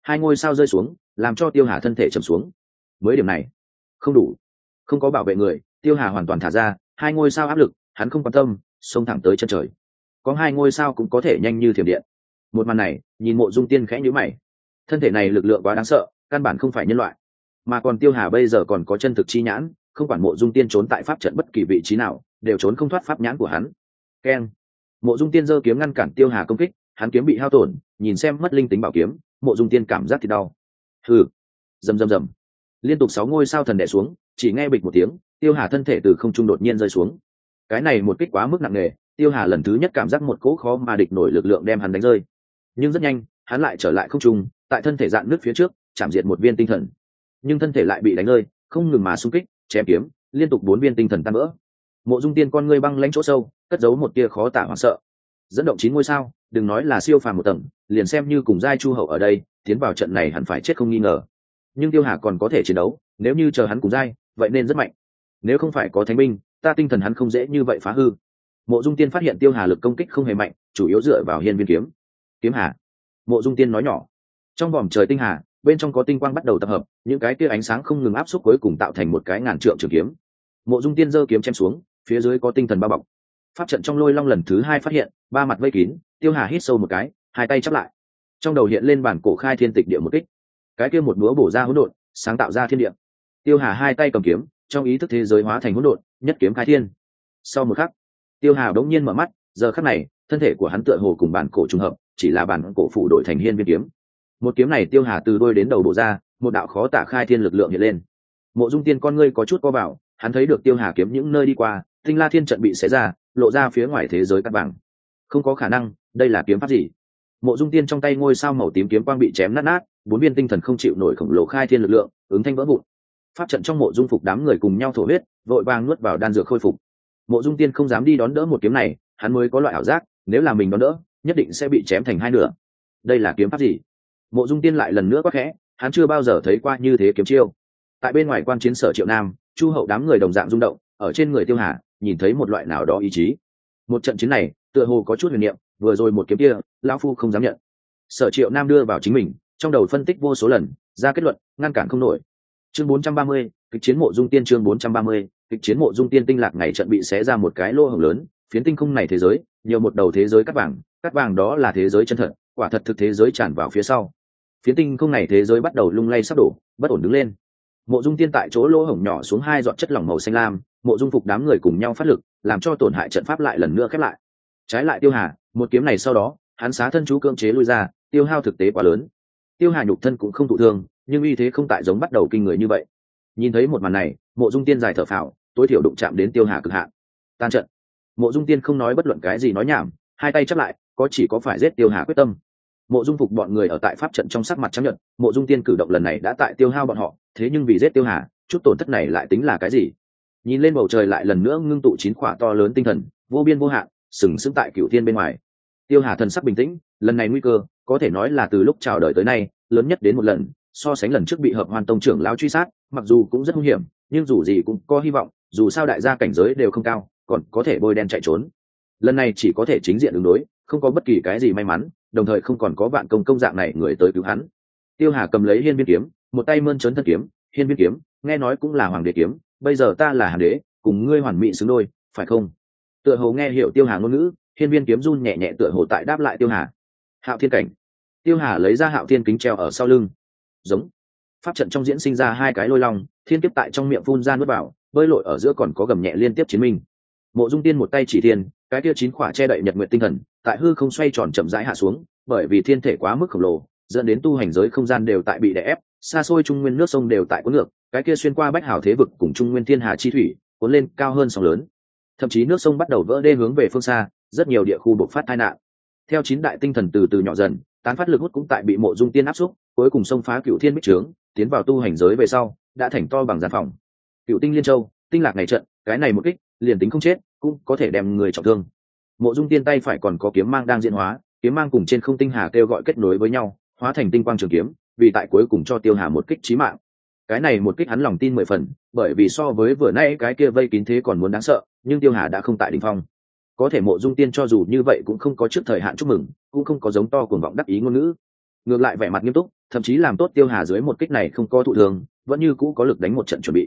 hai ngôi sao rơi xuống, làm cho tiêu hà thân thể trầm xuống. Mới điểm này, không đủ. Không có bảo vệ người, tiêu hà hoàn toàn thả ra, hai ngôi sao áp lực, hắn không quan tâm, xông thẳng tới chân trời. Có hai ngôi sao cũng có thể nhanh như thiểm điện. Một màn này, nhìn mộ dung tiên khẽ nhữ mày. Thân thể này lực lượng quá đáng sợ, căn bản không phải nhân loại. Mà còn tiêu hà bây giờ còn có chân thực chi nhãn, không quản mộ dung tiên trốn tại pháp trận bất kỳ vị trí nào, đều trốn không thoát pháp nhãn của hắn. Keng mộ dung tiên giơ kiếm ngăn cản tiêu hà công kích, hắn kiếm bị hao tổn, nhìn xem mất linh tính bảo kiếm, mộ dung tiên cảm giác thì đau. Hừ. Rầm rầm rầm. Liên tục sáu ngôi sao thần đẻ xuống, chỉ nghe bịch một tiếng, tiêu hà thân thể từ không trung đột nhiên rơi xuống. Cái này một kích quá mức nặng nề, tiêu hà lần thứ nhất cảm giác một cỗ khó mà địch nổi lực lượng đem hắn đánh rơi. Nhưng rất nhanh, hắn lại trở lại không trung, tại thân thể dạn nước phía trước, chạm diệt một viên tinh thần. Nhưng thân thể lại bị đánh rơi, không ngừng mà xung kích, chém kiếm, liên tục bốn viên tinh thần tan vỡ mộ dung tiên con ngươi băng lãnh chỗ sâu, cất giấu một tia khó tả hoảng sợ. Dẫn động chín ngôi sao, đừng nói là siêu phàm một tầng, liền xem như cùng giai chu hậu ở đây, tiến vào trận này hẳn phải chết không nghi ngờ. Nhưng tiêu hà còn có thể chiến đấu, nếu như chờ hắn cùng giai, vậy nên rất mạnh. Nếu không phải có thánh binh, ta tinh thần hắn không dễ như vậy phá hư. Mộ dung tiên phát hiện tiêu hà lực công kích không hề mạnh, chủ yếu dựa vào hiên viên kiếm. Kiếm hà. Mộ dung tiên nói nhỏ. Trong vòm trời tinh hà, bên trong có tinh quang bắt đầu tập hợp, những cái tia ánh sáng không ngừng áp suất cuối cùng tạo thành một cái ngàn trượng trường kiếm. Mộ dung tiên giơ kiếm chém xuống phía dưới có tinh thần bao bọc. Pháp trận trong lôi long lần thứ hai phát hiện, ba mặt vây kín, tiêu hà hít sâu một cái, hai tay chắp lại. Trong đầu hiện lên bản cổ khai thiên tịch địa một kích. Cái kia một búa bổ ra hỗn độn, sáng tạo ra thiên địa. Tiêu hà hai tay cầm kiếm, trong ý thức thế giới hóa thành hỗn độn, nhất kiếm khai thiên. Sau một khắc, tiêu hà đống nhiên mở mắt, giờ khắc này, thân thể của hắn tựa hồ cùng bản cổ trùng hợp, chỉ là bản cổ phủ đổi thành hiên viên kiếm. Một kiếm này tiêu hà từ đôi đến đầu bộ ra, một đạo khó tả khai thiên lực lượng hiện lên. Mộ dung tiên con ngươi có chút co bảo hắn thấy được tiêu hà kiếm những nơi đi qua tinh la thiên trận bị xé ra, lộ ra phía ngoài thế giới cắt bằng không có khả năng, đây là kiếm pháp gì? Mộ dung tiên trong tay ngôi sao màu tím kiếm quang bị chém nát nát, bốn viên tinh thần không chịu nổi khổng lồ khai thiên lực lượng, ứng thanh vỡ vụn. Pháp trận trong mộ dung phục đám người cùng nhau thổ huyết, vội vàng nuốt vào đan dược khôi phục. Mộ dung tiên không dám đi đón đỡ một kiếm này, hắn mới có loại ảo giác, nếu là mình đón đỡ, nhất định sẽ bị chém thành hai nửa. Đây là kiếm pháp gì? Mộ dung tiên lại lần nữa quắc khẽ, hắn chưa bao giờ thấy qua như thế kiếm chiêu. Tại bên ngoài quan chiến sở triệu nam, chu hậu đám người đồng dạng rung động, ở trên người tiêu hà nhìn thấy một loại nào đó ý chí. Một trận chiến này tựa hồ có chút huyền niệm vừa rồi một kiếm kia lão phu không dám nhận. Sở triệu nam đưa vào chính mình trong đầu phân tích vô số lần ra kết luận ngăn cản không nổi. Chương 430, kịch chiến mộ dung tiên chương 430, kịch chiến mộ dung tiên tinh lạc ngày trận bị xé ra một cái lô hồng lớn phiến tinh không này thế giới nhiều một đầu thế giới cắt vàng cắt vàng đó là thế giới chân thật quả thật thực thế giới tràn vào phía sau. Phiến tinh không này thế giới bắt đầu lung lay sắp đổ bất ổn đứng lên. Mộ dung tiên tại chỗ lỗ hổng nhỏ xuống hai giọt chất lỏng màu xanh lam mộ dung phục đám người cùng nhau phát lực, làm cho tổn hại trận pháp lại lần nữa khép lại. Trái lại tiêu hà, một kiếm này sau đó, hắn xá thân chú cưỡng chế lui ra, tiêu hao thực tế quá lớn. Tiêu hà nhục thân cũng không thụ thương, nhưng uy thế không tại giống bắt đầu kinh người như vậy. Nhìn thấy một màn này, mộ dung tiên dài thở phào, tối thiểu đụng chạm đến tiêu hà cực hạn. Tan trận. Mộ dung tiên không nói bất luận cái gì nói nhảm, hai tay chắp lại, có chỉ có phải giết tiêu hà quyết tâm. Mộ dung phục bọn người ở tại pháp trận trong sắc mặt chấp nhận mộ dung tiên cử động lần này đã tại tiêu hao bọn họ, thế nhưng vì giết tiêu hà, chút tổn thất này lại tính là cái gì? Nhìn lên bầu trời lại lần nữa ngưng tụ chín khỏa to lớn tinh thần, vô biên vô hạn, sừng sững tại cựu thiên bên ngoài. Tiêu hà thần sắc bình tĩnh, lần này nguy cơ, có thể nói là từ lúc chào đời tới nay, lớn nhất đến một lần, so sánh lần trước bị hợp hoàn tông trưởng lão truy sát, mặc dù cũng rất nguy hiểm, nhưng dù gì cũng có hy vọng, dù sao đại gia cảnh giới đều không cao, còn có thể bôi đen chạy trốn. Lần này chỉ có thể chính diện ứng đối, không có bất kỳ cái gì may mắn, đồng thời không còn có vạn công công dạng này người tới cứu hắn. Tiêu hà cầm lấy hiên viên kiếm, một tay mơn trớn thân kiếm, hiên viên kiếm, nghe nói cũng là hoàng đế kiếm bây giờ ta là hàn đế, cùng ngươi hoàn mỹ xứng đôi, phải không? Tựa hồ nghe hiểu tiêu hà ngôn ngữ, hiên viên kiếm run nhẹ nhẹ tựa hồ tại đáp lại tiêu hà. Hạo thiên cảnh. Tiêu hà lấy ra hạo thiên kính treo ở sau lưng. Giống. Pháp trận trong diễn sinh ra hai cái lôi long, thiên kiếp tại trong miệng phun ra nước vào, bơi lội ở giữa còn có gầm nhẹ liên tiếp chiến minh. Mộ dung tiên một tay chỉ thiên, cái kia chín khỏa che đậy nhật nguyện tinh thần, tại hư không xoay tròn chậm rãi hạ xuống, bởi vì thiên thể quá mức khổng lồ, dẫn đến tu hành giới không gian đều tại bị đè ép xa xôi trung nguyên nước sông đều tại cuốn ngược, cái kia xuyên qua bách hảo thế vực cùng trung nguyên thiên hà chi thủy, cuốn lên cao hơn sóng lớn. Thậm chí nước sông bắt đầu vỡ đê hướng về phương xa, rất nhiều địa khu bộc phát tai nạn. Theo chín đại tinh thần từ từ nhỏ dần, tán phát lực hút cũng tại bị mộ dung tiên áp xúc, cuối cùng xông phá cựu thiên bích trướng, tiến vào tu hành giới về sau, đã thành to bằng gian phòng. Cựu tinh liên châu, tinh lạc này trận, cái này một kích, liền tính không chết, cũng có thể đem người trọng thương. Mộ dung tiên tay phải còn có kiếm mang đang diễn hóa, kiếm mang cùng trên không tinh hà kêu gọi kết nối với nhau, hóa thành tinh quang trường kiếm vì tại cuối cùng cho tiêu hà một kích trí mạng. Cái này một kích hắn lòng tin mười phần, bởi vì so với vừa nay cái kia vây kín thế còn muốn đáng sợ, nhưng tiêu hà đã không tại đ ỉ n h phong. Có thể mộ dung tiên cho dù như vậy cũng không có trước thời hạn chúc mừng, cũng không có giống to cuồng vọng đắc ý ngôn ngữ. Ngược lại vẻ mặt nghiêm túc, thậm chí làm tốt tiêu hà dưới một kích này không có thụ thường vẫn như cũ có lực đánh một trận chuẩn bị.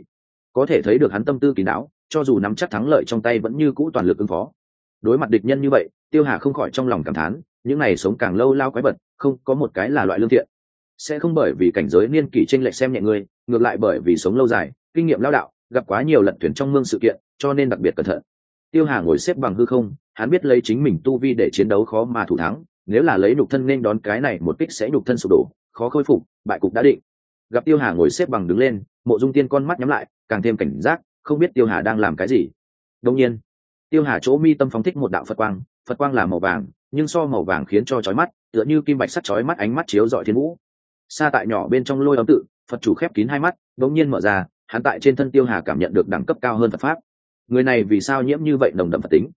Có thể thấy được hắn tâm tư kỳ não cho dù nắm chắc thắng lợi trong tay vẫn như cũ toàn lực ứng phó. Đối mặt địch nhân như vậy, tiêu hà không khỏi trong lòng cảm thán, những này sống càng lâu lao quái vật, không có một cái là loại lương thiện sẽ không bởi vì cảnh giới niên kỷ tranh lệch xem nhẹ ngươi, ngược lại bởi vì sống lâu dài, kinh nghiệm lao đạo, gặp quá nhiều lận thuyền trong mương sự kiện, cho nên đặc biệt cẩn thận. Tiêu hà ngồi xếp bằng hư không, hắn biết lấy chính mình tu vi để chiến đấu khó mà thủ thắng, nếu là lấy nhục thân nên đón cái này một kích sẽ nhục thân sụp đổ, khó khôi phục, bại cục đã định. Gặp tiêu hà ngồi xếp bằng đứng lên, mộ dung tiên con mắt nhắm lại, càng thêm cảnh giác, không biết tiêu hà đang làm cái gì. Đông nhiên, tiêu hà chỗ mi tâm phóng thích một đạo phật quang phật quang là màu vàng, nhưng so màu vàng khiến cho chói mắt, tựa như kim bạch sắt chói mắt ánh mắt chiếu dọi thiên vũ xa tại nhỏ bên trong lôi ấm tự, phật chủ khép kín hai mắt, đống nhiên mở ra, hắn tại trên thân tiêu hà cảm nhận được đẳng cấp cao hơn phật pháp. Người này vì sao nhiễm như vậy nồng đậm phật tính?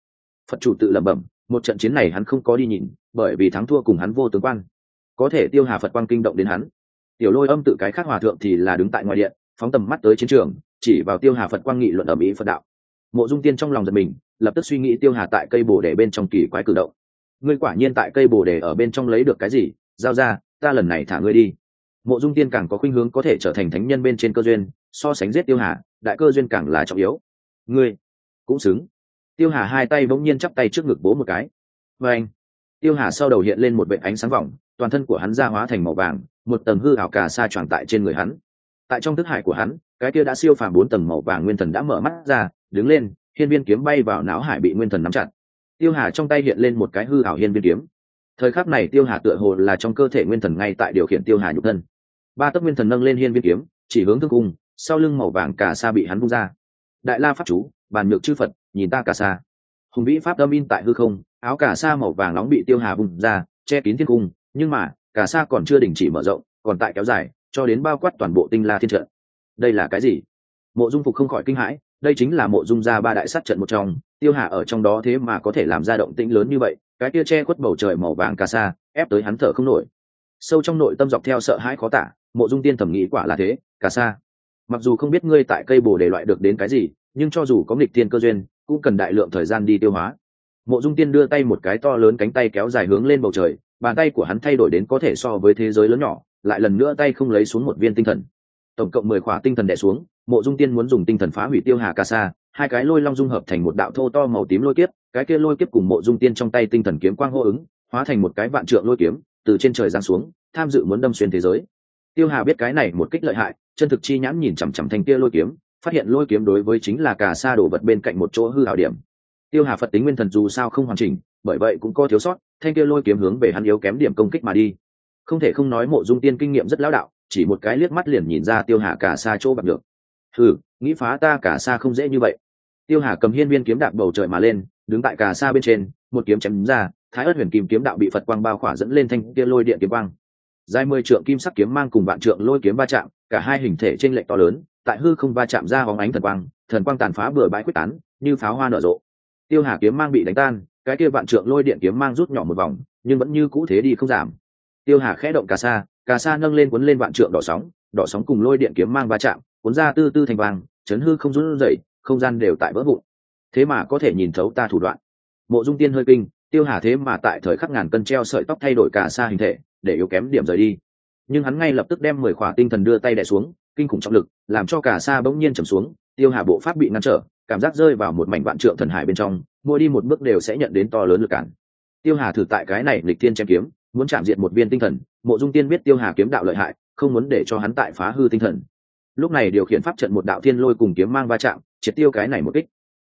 Phật chủ tự lẩm bẩm, một trận chiến này hắn không có đi nhìn, bởi vì thắng thua cùng hắn vô tướng quan. Có thể tiêu hà phật quang kinh động đến hắn. Tiểu lôi âm tự cái khác hòa thượng thì là đứng tại ngoài điện, phóng tầm mắt tới chiến trường, chỉ vào tiêu hà phật quang nghị luận ở mỹ phật đạo. Mộ dung tiên trong lòng giật mình, lập tức suy nghĩ tiêu hà tại cây bồ đề bên trong kỳ quái cử động. Ngươi quả nhiên tại cây bồ đề ở bên trong lấy được cái gì? Giao ra ta lần này thả ngươi đi. Mộ dung tiên càng có khuynh hướng có thể trở thành thánh nhân bên trên cơ duyên, so sánh giết tiêu hà, đại cơ duyên càng là trọng yếu. Ngươi cũng xứng. Tiêu hà hai tay bỗng nhiên chắp tay trước ngực bố một cái. Và anh, tiêu hà sau đầu hiện lên một vệ ánh sáng vòng, toàn thân của hắn ra hóa thành màu vàng, một tầng hư ảo cà sa tròn tại trên người hắn. Tại trong thức hải của hắn, cái kia đã siêu phàm bốn tầng màu vàng nguyên thần đã mở mắt ra, đứng lên, hiên viên kiếm bay vào não hải bị nguyên thần nắm chặt. Tiêu hà trong tay hiện lên một cái hư ảo hiên viên kiếm thời khắc này tiêu hà tựa hồ là trong cơ thể nguyên thần ngay tại điều khiển tiêu hà nhục thân. Ba tấc nguyên thần nâng lên hiên viên kiếm, chỉ hướng thương cung, sau lưng màu vàng cả sa bị hắn vung ra. Đại la pháp chú, bàn nhược chư phật, nhìn ta cả sa. Hùng vĩ pháp âm in tại hư không, áo cả sa màu vàng nóng bị tiêu hà vung ra, che kín thiên cung, nhưng mà cả sa còn chưa đình chỉ mở rộng, còn tại kéo dài, cho đến bao quát toàn bộ tinh la thiên trận. Đây là cái gì? Mộ dung phục không khỏi kinh hãi đây chính là mộ dung gia ba đại sát trận một trong, tiêu hà ở trong đó thế mà có thể làm ra động tĩnh lớn như vậy, cái kia che khuất bầu trời màu vàng ca sa, ép tới hắn thở không nổi. Sâu trong nội tâm dọc theo sợ hãi khó tả, mộ dung tiên thẩm nghĩ quả là thế ca sa. Mặc dù không biết ngươi tại cây bồ để loại được đến cái gì, nhưng cho dù có nghịch tiên cơ duyên, cũng cần đại lượng thời gian đi tiêu hóa. Mộ dung tiên đưa tay một cái to lớn cánh tay kéo dài hướng lên bầu trời, bàn tay của hắn thay đổi đến có thể so với thế giới lớn nhỏ, lại lần nữa tay không lấy xuống một viên tinh thần. Tổng cộng mười khỏa tinh thần đẻ xuống mộ dung tiên muốn dùng tinh thần phá hủy tiêu hà ca sa, hai cái lôi long dung hợp thành một đạo thô to màu tím lôi kiếp, cái kia lôi kiếp cùng mộ dung tiên trong tay tinh thần kiếm quang hô ứng, hóa thành một cái vạn trượng lôi kiếm, từ trên trời giáng xuống, tham dự muốn đâm xuyên thế giới. Tiêu hà biết cái này một kích lợi hại, chân thực chi nhãn nhìn chằm chằm thành kia lôi kiếm, phát hiện lôi kiếm đối với chính là cả sa đổ vật bên cạnh một chỗ hư hảo điểm. Tiêu hà phật tính nguyên thần dù sao không hoàn chỉnh, bởi vậy cũng có thiếu sót, thanh kia lôi kiếm hướng về hắn yếu kém điểm công kích mà đi. Không thể không nói mộ dung tiên kinh nghiệm rất lão đạo, chỉ một cái liếc mắt liền nhìn ra tiêu hà cả xa chỗ bạc được thử nghĩ phá ta cả xa không dễ như vậy. Tiêu hà cầm hiên viên kiếm đạp bầu trời mà lên, đứng tại cả xa bên trên, một kiếm chém ra, thái ớt huyền kim kiếm đạo bị phật quang bao khỏa dẫn lên thanh kia lôi điện kiếm quang. Dài mười trượng kim sắc kiếm mang cùng vạn trượng lôi kiếm va chạm, cả hai hình thể trên lệch to lớn, tại hư không va chạm ra hóng ánh thần quang thần quang tàn phá bừa bãi quyết tán, như pháo hoa nở rộ. Tiêu hà kiếm mang bị đánh tan, cái kia vạn trượng lôi điện kiếm mang rút nhỏ một vòng, nhưng vẫn như cũ thế đi không giảm. Tiêu hà khẽ động cà sa cà sa nâng lên cuốn lên vạn trượng đỏ sóng đỏ sóng cùng lôi điện kiếm mang va chạm cuốn ra tư tư thành vàng, chấn hư không run rẩy, không gian đều tại vỡ vụn. Thế mà có thể nhìn thấu ta thủ đoạn. Mộ dung tiên hơi kinh, tiêu hà thế mà tại thời khắc ngàn cân treo sợi tóc thay đổi cả xa hình thể, để yếu kém điểm rời đi. Nhưng hắn ngay lập tức đem mười khỏa tinh thần đưa tay đẻ xuống, kinh khủng trọng lực, làm cho cả xa bỗng nhiên trầm xuống, tiêu hà bộ pháp bị ngăn trở, cảm giác rơi vào một mảnh vạn trượng thần hải bên trong, mỗi đi một bước đều sẽ nhận đến to lớn lực cản. Tiêu hà thử tại cái này lịch thiên chém kiếm, muốn chạm diện một viên tinh thần, mộ dung tiên biết tiêu hà kiếm đạo lợi hại, không muốn để cho hắn tại phá hư tinh thần lúc này điều khiển pháp trận một đạo thiên lôi cùng kiếm mang va chạm, triệt tiêu cái này một kích.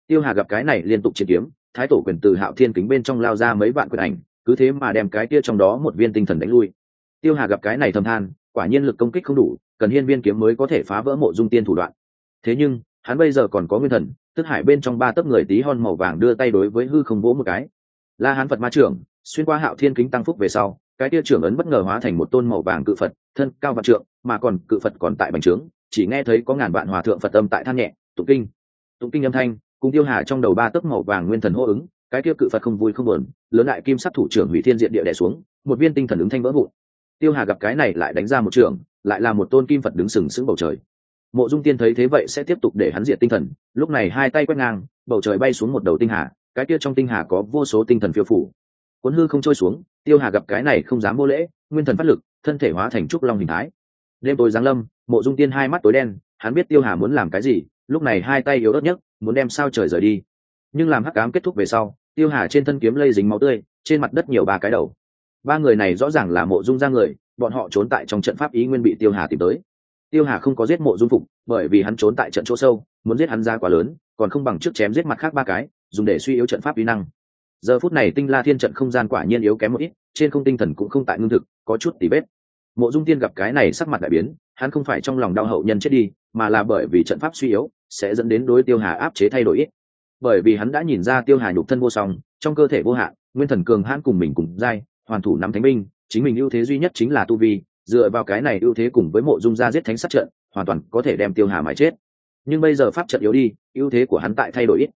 Tiêu hà gặp cái này liên tục chiến kiếm, thái tổ quyền từ hạo thiên kính bên trong lao ra mấy vạn quyền ảnh, cứ thế mà đem cái kia trong đó một viên tinh thần đánh lui. Tiêu hà gặp cái này thầm than, quả nhiên lực công kích không đủ, cần hiên viên kiếm mới có thể phá vỡ mộ dung tiên thủ đoạn. Thế nhưng, hắn bây giờ còn có nguyên thần, tức hải bên trong ba tấc người tí hon màu vàng đưa tay đối với hư không vỗ một cái. La hán phật ma trưởng, xuyên qua hạo thiên kính tăng phúc về sau, cái tia trưởng ấn bất ngờ hóa thành một tôn màu vàng cự phật, thân cao vạn trượng, mà còn cự phật còn tại bành trướng chỉ nghe thấy có ngàn vạn hòa thượng phật âm tại than nhẹ, tụng kinh. Tụng kinh âm thanh, cùng tiêu hà trong đầu ba tấc màu vàng nguyên thần hô ứng, cái kia cự phật không vui không buồn, lớn đại kim sắc thủ trưởng hủy thiên diện địa đẻ xuống, một viên tinh thần ứng thanh vỡ vụn. Tiêu hà gặp cái này lại đánh ra một trường, lại là một tôn kim phật đứng sừng sững bầu trời. Mộ dung tiên thấy thế vậy sẽ tiếp tục để hắn diệt tinh thần, lúc này hai tay quét ngang, bầu trời bay xuống một đầu tinh hà, cái kia trong tinh hà có vô số tinh thần phiêu phủ. Cuốn hư không trôi xuống, tiêu hà gặp cái này không dám vô lễ, nguyên thần phát lực, thân thể hóa thành trúc long hình thái. Đêm tối giáng lâm mộ dung tiên hai mắt tối đen, hắn biết tiêu hà muốn làm cái gì, lúc này hai tay yếu ớt nhất, muốn đem sao trời rời đi. Nhưng làm hắc cám kết thúc về sau, tiêu hà trên thân kiếm lây dính máu tươi, trên mặt đất nhiều ba cái đầu. Ba người này rõ ràng là mộ dung ra người, bọn họ trốn tại trong trận pháp ý nguyên bị tiêu hà tìm tới. Tiêu hà không có giết mộ dung phục, bởi vì hắn trốn tại trận chỗ sâu, muốn giết hắn ra quá lớn, còn không bằng trước chém giết mặt khác ba cái, dùng để suy yếu trận pháp ý năng. Giờ phút này tinh la thiên trận không gian quả nhiên yếu kém một ít, trên không tinh thần cũng không tại ngưng thực, có chút tỉ vết. Mộ dung tiên gặp cái này sắc mặt đại biến hắn không phải trong lòng đau hậu nhân chết đi, mà là bởi vì trận pháp suy yếu, sẽ dẫn đến đối tiêu hà áp chế thay đổi. Ít bởi vì hắn đã nhìn ra tiêu hà nhục thân vô song, trong cơ thể vô hạn, nguyên thần cường hãn cùng mình cùng giai, hoàn thủ nắm thánh binh, chính mình ưu thế duy nhất chính là tu vi, dựa vào cái này ưu thế cùng với mộ dung gia giết thánh sát trận, hoàn toàn có thể đem tiêu hà mãi chết. Nhưng bây giờ pháp trận yếu đi, ưu thế của hắn tại thay đổi. Ít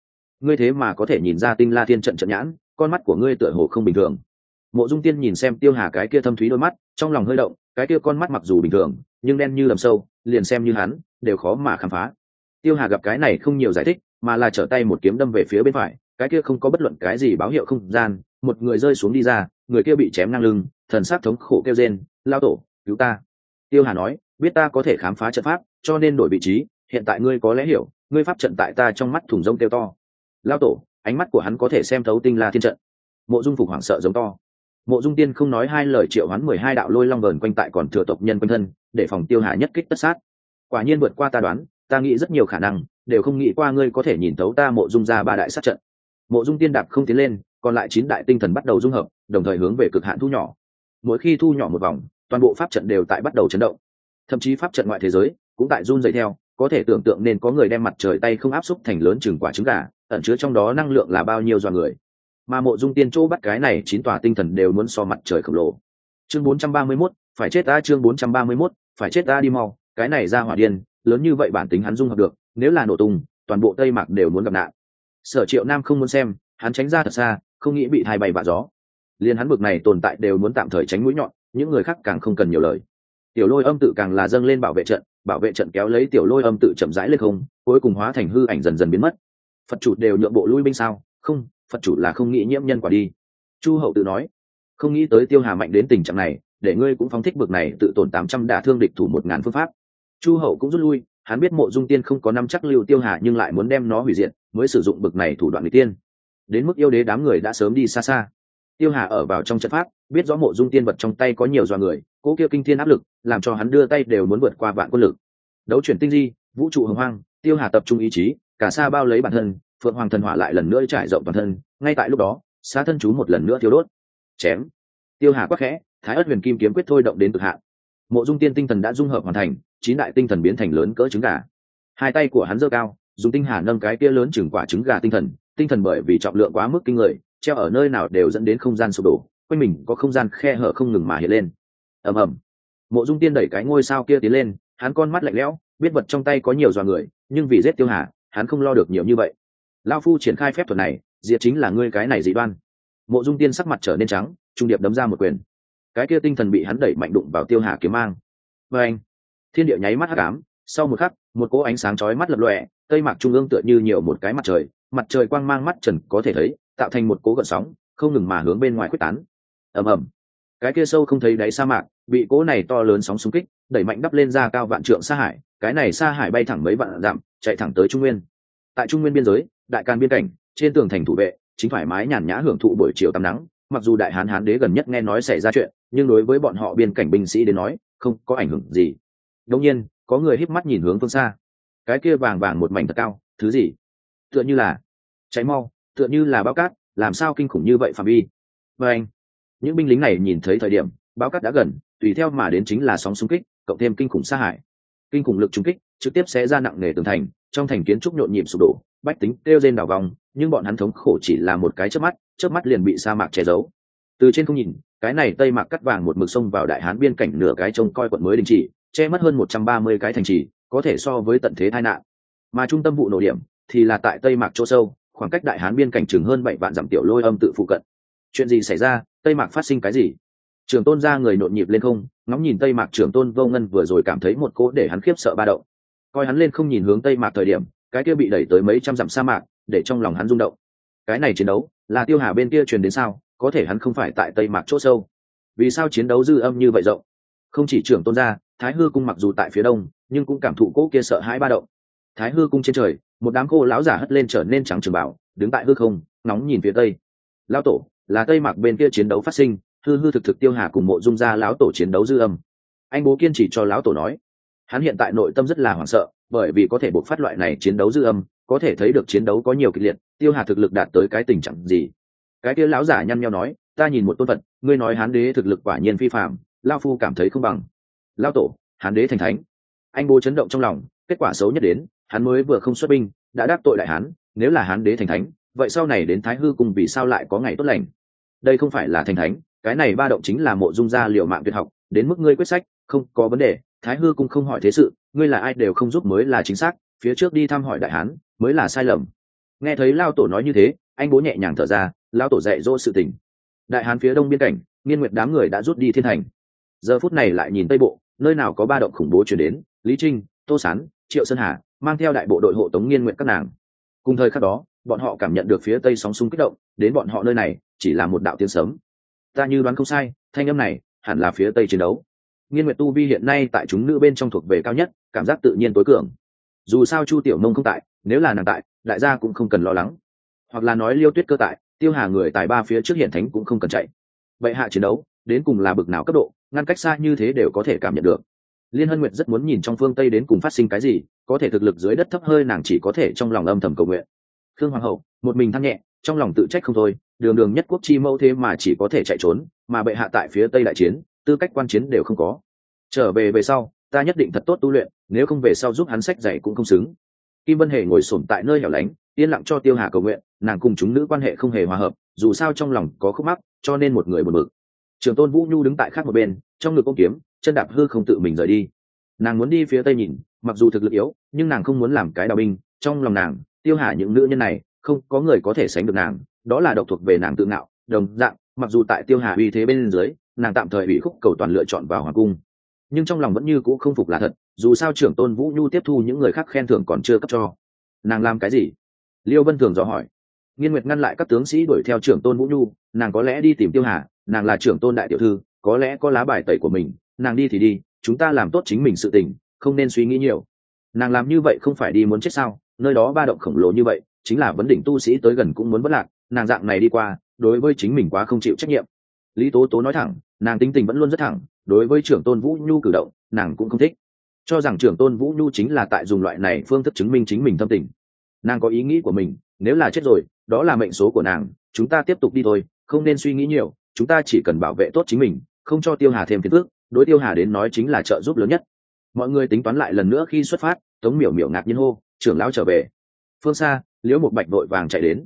ngươi thế mà có thể nhìn ra tinh la thiên trận trận nhãn, con mắt của ngươi tựa hồ không bình thường mộ dung tiên nhìn xem tiêu hà cái kia thâm thúy đôi mắt, trong lòng hơi động, cái kia con mắt mặc dù bình thường, nhưng đen như đầm sâu, liền xem như hắn, đều khó mà khám phá. Tiêu hà gặp cái này không nhiều giải thích, mà là trở tay một kiếm đâm về phía bên phải, cái kia không có bất luận cái gì báo hiệu không gian, một người rơi xuống đi ra, người kia bị chém ngang lưng, thần sát thống khổ kêu rên, lao tổ, cứu ta. Tiêu hà nói, biết ta có thể khám phá trận pháp, cho nên đổi vị trí, hiện tại ngươi có lẽ hiểu, ngươi pháp trận tại ta trong mắt thủng rông kêu to. Lao tổ, ánh mắt của hắn có thể xem thấu tinh la thiên trận. Mộ dung phục hoảng sợ giống to mộ dung tiên không nói hai lời triệu hoán mười hai đạo lôi long vờn quanh tại còn thừa tộc nhân quanh thân, để phòng tiêu hà nhất kích tất sát. Quả nhiên vượt qua ta đoán, ta nghĩ rất nhiều khả năng, đều không nghĩ qua ngươi có thể nhìn thấu ta mộ dung ra ba đại sát trận. Mộ dung tiên đạp không tiến lên, còn lại chín đại tinh thần bắt đầu dung hợp, đồng thời hướng về cực hạn thu nhỏ. Mỗi khi thu nhỏ một vòng, toàn bộ pháp trận đều tại bắt đầu chấn động. Thậm chí pháp trận ngoại thế giới cũng tại run dậy theo, có thể tưởng tượng nên có người đem mặt trời tay không áp xúc thành lớn chừng quả trứng gà, ẩn chứa trong đó năng lượng là bao nhiêu do người mà mộ dung tiên chỗ bắt cái này chín tòa tinh thần đều muốn so mặt trời khổng lồ. Chương 431, phải chết ta chương 431, phải chết ta đi mau cái này ra hỏa điên lớn như vậy bản tính hắn dung hợp được nếu là nổ tung toàn bộ tây mạc đều muốn gặp nạn. Sở triệu nam không muốn xem hắn tránh ra thật xa không nghĩ bị hai bay vạ gió. Liền hắn bực này tồn tại đều muốn tạm thời tránh mũi nhọn những người khác càng không cần nhiều lời. Tiểu lôi âm tự càng là dâng lên bảo vệ trận bảo vệ trận kéo lấy tiểu lôi âm tự chậm rãi lên không cuối cùng hóa thành hư ảnh dần dần biến mất. Phật chủ đều nhượng bộ lui binh sao? Không phật chủ là không nghĩ nhiễm nhân quả đi. Chu hậu tự nói, không nghĩ tới tiêu hà mạnh đến tình trạng này, để ngươi cũng phóng thích bực này tự tổn tám trăm đả thương địch thủ một ngàn phương pháp. Chu hậu cũng rút lui, hắn biết mộ dung tiên không có năm chắc lưu tiêu hà nhưng lại muốn đem nó hủy diệt, mới sử dụng bực này thủ đoạn người tiên. Đến mức yêu đế đám người đã sớm đi xa xa. Tiêu hà ở vào trong trận pháp, biết rõ mộ dung tiên vật trong tay có nhiều dọa người, cố kia kinh thiên áp lực, làm cho hắn đưa tay đều muốn vượt qua vạn quân lực. Đấu chuyển tinh di, vũ trụ hồng hoang, tiêu hà tập trung ý chí, cả xa bao lấy bản thân phượng hoàng thần hỏa lại lần nữa trải rộng toàn thân, ngay tại lúc đó, xá thân chú một lần nữa thiếu đốt. Chém. Tiêu hà quắc khẽ, thái ớt huyền kim kiếm quyết thôi động đến cực hạn. Mộ dung tiên tinh thần đã dung hợp hoàn thành, chín đại tinh thần biến thành lớn cỡ trứng gà. Hai tay của hắn giơ cao, dùng tinh hà nâng cái kia lớn chừng quả trứng gà tinh thần tinh thần bởi vì trọng lượng quá mức kinh người, treo ở nơi nào đều dẫn đến không gian sụp đổ, quanh mình có không gian khe hở không ngừng mà hiện lên. Ầm ầm. Mộ dung tiên đẩy cái ngôi sao kia tiến lên, hắn con mắt lạnh lẽo, biết vật trong tay có nhiều dọa người, nhưng vì giết tiêu hà, hắn không lo được nhiều như vậy lao phu triển khai phép thuật này, diệt chính là ngươi cái này dị đoan. Mộ dung tiên sắc mặt trở nên trắng, trung điệp đấm ra một quyền. Cái kia tinh thần bị hắn đẩy mạnh đụng vào tiêu hà kiếm mang. Vê anh thiên địa nháy mắt hắc ám, sau một khắc, một cỗ ánh sáng chói mắt lập lòe, tây mạc trung ương tựa như nhiều một cái mặt trời mặt trời quang mang mắt trần có thể thấy, tạo thành một cỗ gợn sóng, không ngừng mà hướng bên ngoài quyết tán. Ầm ầm. Cái kia sâu không thấy đáy sa mạc, bị cỗ này to lớn sóng xung kích, đẩy mạnh đắp lên ra cao vạn trượng sa hải, cái này sa hải bay thẳng mấy vạn dặm, chạy thẳng tới trung nguyên. Tại trung nguyên biên giới đại can biên cảnh, trên tường thành thủ vệ, chính thoải mái nhàn nhã hưởng thụ buổi chiều tắm nắng, mặc dù đại hán hán đế gần nhất nghe nói xảy ra chuyện, nhưng đối với bọn họ biên cảnh binh sĩ đến nói, không có ảnh hưởng gì. Đông nhiên, có người híp mắt nhìn hướng phương xa. Cái kia vàng vàng một mảnh thật cao, thứ gì? Tựa như là cháy mau, tựa như là bao cát, làm sao kinh khủng như vậy phạm vi? Và anh, những binh lính này nhìn thấy thời điểm bao cát đã gần, tùy theo mà đến chính là sóng xung kích, cộng thêm kinh khủng xa hải. Kinh khủng lực trung kích, trực tiếp sẽ ra nặng nề tường thành, trong thành kiến trúc nhộn nhịp sụp đổ bách tính kêu rên đảo vòng, nhưng bọn hắn thống khổ chỉ là một cái chớp mắt chớp mắt liền bị sa mạc che giấu. Từ trên không nhìn, cái này tây mạc cắt vàng một mực sông vào đại hán biên cảnh nửa cái trông coi quận mới đình chỉ, che mất hơn một trăm ba mươi cái thành trì, có thể so với tận thế tai nạn. Mà trung tâm vụ nổ điểm thì là tại tây mạc chỗ sâu, khoảng cách đại hán biên cảnh chừng hơn bảy vạn dặm tiểu lôi âm tự phụ cận. Chuyện gì xảy ra? Tây mạc phát sinh cái gì? Trường tôn ra người nhộn nhịp lên không, ngóng nhìn tây mạc trường tôn vô ngân vừa rồi cảm thấy một cỗ để hắn khiếp sợ ba động. Coi hắn lên không nhìn hướng tây mạc thời điểm cái kia bị đẩy tới mấy trăm dặm sa mạc, để trong lòng hắn rung động. Cái này chiến đấu, là tiêu hà bên kia truyền đến sao? Có thể hắn không phải tại tây mạc chỗ sâu. Vì sao chiến đấu dư âm như vậy rộng? Không chỉ trưởng tôn gia, thái hư cung mặc dù tại phía đông, nhưng cũng cảm thụ cỗ kia sợ hãi ba động. Thái hư cung trên trời, một đám cô lão giả hất lên trở nên trắng trường bảo, đứng tại hư không nóng nhìn phía tây. Lão tổ, là tây mạc bên kia chiến đấu phát sinh, hư hư thực thực tiêu hà cùng mộ dung gia lão tổ chiến đấu dư âm. Anh bố kiên chỉ cho lão tổ nói. Hắn hiện tại nội tâm rất là hoảng sợ bởi vì có thể buộc phát loại này chiến đấu dư âm, có thể thấy được chiến đấu có nhiều kịch liệt, tiêu hà thực lực đạt tới cái tình trạng gì. Cái kia lão giả nhăn nheo nói, ta nhìn một tôn phật, ngươi nói hán đế thực lực quả nhiên phi phạm lao phu cảm thấy không bằng. Lao tổ, hán đế thành thánh. Anh bố chấn động trong lòng, kết quả xấu nhất đến, hắn mới vừa không xuất binh, đã đắc tội đại hán, nếu là hán đế thành thánh, vậy sau này đến thái hư cùng vì sao lại có ngày tốt lành? Đây không phải là thành thánh, cái này ba động chính là mộ dung gia liệu mạng tuyệt học, đến mức ngươi quyết sách, không có vấn đề, thái hư cung không hỏi thế sự ngươi là ai đều không giúp mới là chính xác, phía trước đi thăm hỏi đại hán, mới là sai lầm. Nghe thấy lao tổ nói như thế, anh bố nhẹ nhàng thở ra, lao tổ dạy dỗ sự tình. Đại hán phía đông biên cảnh, nghiên nguyệt đám người đã rút đi thiên thành. Giờ phút này lại nhìn tây bộ, nơi nào có ba động khủng bố chuyển đến, lý trinh, tô sán, triệu sơn hà, mang theo đại bộ đội hộ tống nghiên nguyện các nàng. Cùng thời khắc đó, bọn họ cảm nhận được phía tây sóng súng kích động, đến bọn họ nơi này, chỉ là một đạo tiếng sớm ta như đoán không sai, thanh âm này hẳn là phía tây chiến đấu nghiên nguyệt tu vi hiện nay tại chúng nữ bên trong thuộc về cao nhất, cảm giác tự nhiên tối cường. Dù sao chu tiểu nông không tại, nếu là nàng tại, đại gia cũng không cần lo lắng. Hoặc là nói liêu tuyết cơ tại, tiêu hà người tại ba phía trước hiện thánh cũng không cần chạy. Vậy hạ chiến đấu, đến cùng là bực nào cấp độ, ngăn cách xa như thế đều có thể cảm nhận được. Liên hân nguyệt rất muốn nhìn trong phương tây đến cùng phát sinh cái gì, có thể thực lực dưới đất thấp hơi nàng chỉ có thể trong lòng âm thầm cầu nguyện. Khương hoàng hậu, một mình thăng nhẹ, trong lòng tự trách không thôi, đường đường nhất quốc chi mẫu thế mà chỉ có thể chạy trốn, mà bệ hạ tại phía tây đại chiến tư cách quan chiến đều không có. Trở về về sau, ta nhất định thật tốt tu luyện, nếu không về sau giúp hắn sách dạy cũng không xứng. Kim vân hề ngồi sổm tại nơi hẻo lánh, yên lặng cho tiêu hà cầu nguyện, nàng cùng chúng nữ quan hệ không hề hòa hợp, dù sao trong lòng có khúc mắc, cho nên một người một mực trường tôn vũ nhu đứng tại khác một bên, trong ngực ôm kiếm, chân đạp hư không tự mình rời đi. Nàng muốn đi phía tây nhìn, mặc dù thực lực yếu, nhưng nàng không muốn làm cái đào binh, trong lòng nàng, tiêu hà những nữ nhân này, không có người có thể sánh được nàng, đó là độc thuộc về nàng tự ngạo, đồng dạng, mặc dù tại tiêu hà uy thế bên dưới nàng tạm thời bị khúc cầu toàn lựa chọn vào hoàng cung. Nhưng trong lòng vẫn như cũ không phục là thật, dù sao trưởng tôn vũ nhu tiếp thu những người khác khen thưởng còn chưa cấp cho. Nàng làm cái gì? Liêu vân thường dò hỏi. Nghiên nguyệt ngăn lại các tướng sĩ đuổi theo trưởng tôn vũ nhu, nàng có lẽ đi tìm tiêu hà, nàng là trưởng tôn đại tiểu thư, có lẽ có lá bài tẩy của mình, nàng đi thì đi, chúng ta làm tốt chính mình sự tình, không nên suy nghĩ nhiều. Nàng làm như vậy không phải đi muốn chết sao? Nơi đó ba động khổng lồ như vậy, chính là vấn đỉnh tu sĩ tới gần cũng muốn bất lạc, nàng dạng này đi qua, đối với chính mình quá không chịu trách nhiệm lý tố tố nói thẳng, nàng tính tình vẫn luôn rất thẳng, đối với trưởng tôn vũ nhu cử động, nàng cũng không thích. Cho rằng trưởng tôn vũ nhu chính là tại dùng loại này phương thức chứng minh chính mình thâm tình. Nàng có ý nghĩ của mình, nếu là chết rồi, đó là mệnh số của nàng, chúng ta tiếp tục đi thôi, không nên suy nghĩ nhiều, chúng ta chỉ cần bảo vệ tốt chính mình, không cho tiêu hà thêm phiền phước đối tiêu hà đến nói chính là trợ giúp lớn nhất. Mọi người tính toán lại lần nữa khi xuất phát, tống miểu miểu ngạc nhiên hô, trưởng lão trở về. Phương xa, liễu một bạch vội vàng chạy đến.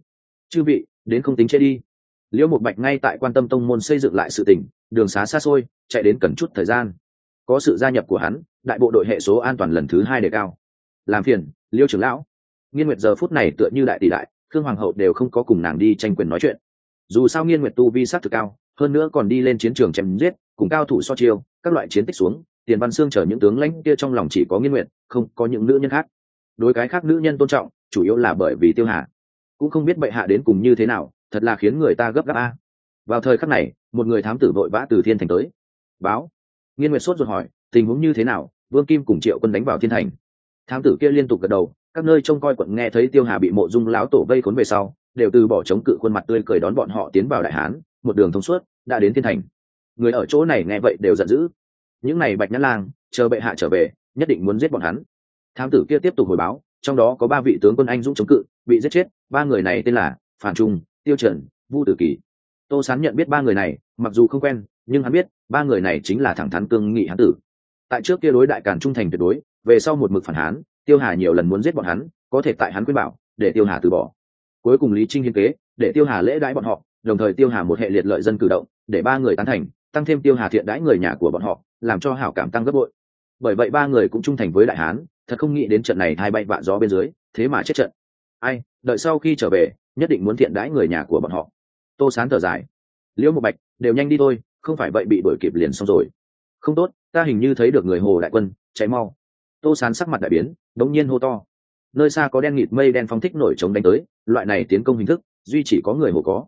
Chư vị, đến không tính chết đi liễu một bạch ngay tại quan tâm tông môn xây dựng lại sự tỉnh, đường xá xa xôi, chạy đến cần chút thời gian. Có sự gia nhập của hắn, đại bộ đội hệ số an toàn lần thứ hai đề cao. Làm phiền liêu trưởng lão. Nghiên nguyệt giờ phút này tựa như đại tỷ đại, khương hoàng hậu đều không có cùng nàng đi tranh quyền nói chuyện. Dù sao nghiên nguyệt tu vi sát thực cao, hơn nữa còn đi lên chiến trường chém giết, cùng cao thủ so chiêu, các loại chiến tích xuống, tiền văn xương chở những tướng lãnh kia trong lòng chỉ có nghiên nguyệt, không có những nữ nhân khác. Đối cái khác nữ nhân tôn trọng, chủ yếu là bởi vì tiêu hà. Cũng không biết bệ hạ đến cùng như thế nào thật là khiến người ta gấp gáp a. Vào thời khắc này, một người thám tử vội vã từ thiên thành tới. Báo. Nghiên nguyệt sốt ruột hỏi, tình huống như thế nào? Vương kim cùng triệu quân đánh vào thiên thành. Thám tử kia liên tục gật đầu, các nơi trông coi quận nghe thấy tiêu hà bị mộ dung lão tổ vây khốn về sau, đều từ bỏ chống cự khuôn mặt tươi cười đón bọn họ tiến vào đại hán, một đường thông suốt, đã đến thiên thành. Người ở chỗ này nghe vậy đều giận dữ. Những này bạch nhã lang, chờ bệ hạ trở về, nhất định muốn giết bọn hắn. Thám tử kia tiếp tục hồi báo, trong đó có ba vị tướng quân anh dũng chống cự, bị giết chết, ba người này tên là phản trung tiêu trần, vu tử kỳ. Tô sán nhận biết ba người này, mặc dù không quen, nhưng hắn biết, ba người này chính là thẳng thắn cương nghị hán tử. Tại trước kia đối đại càn trung thành tuyệt đối, về sau một mực phản hán, tiêu hà nhiều lần muốn giết bọn hắn, có thể tại hắn khuyên bảo, để tiêu hà từ bỏ. Cuối cùng lý trinh hiên kế, để tiêu hà lễ đãi bọn họ, đồng thời tiêu hà một hệ liệt lợi dân cử động, để ba người tán thành, tăng thêm tiêu hà thiện đãi người nhà của bọn họ, làm cho hảo cảm tăng gấp bội. Bởi vậy ba người cũng trung thành với đại hán, thật không nghĩ đến trận này hai bay vạ gió bên dưới, thế mà chết trận. Ai, đợi sau khi trở về nhất định muốn thiện đãi người nhà của bọn họ. Tô sán thở dài. Liễu một bạch, đều nhanh đi thôi, không phải vậy bị đuổi kịp liền xong rồi. Không tốt, ta hình như thấy được người hồ đại quân cháy mau. Tô sán sắc mặt đại biến, đống nhiên hô to. Nơi xa có đen nghịt mây đen phong thích nổi trống đánh tới, loại này tiến công hình thức, duy chỉ có người hồ có.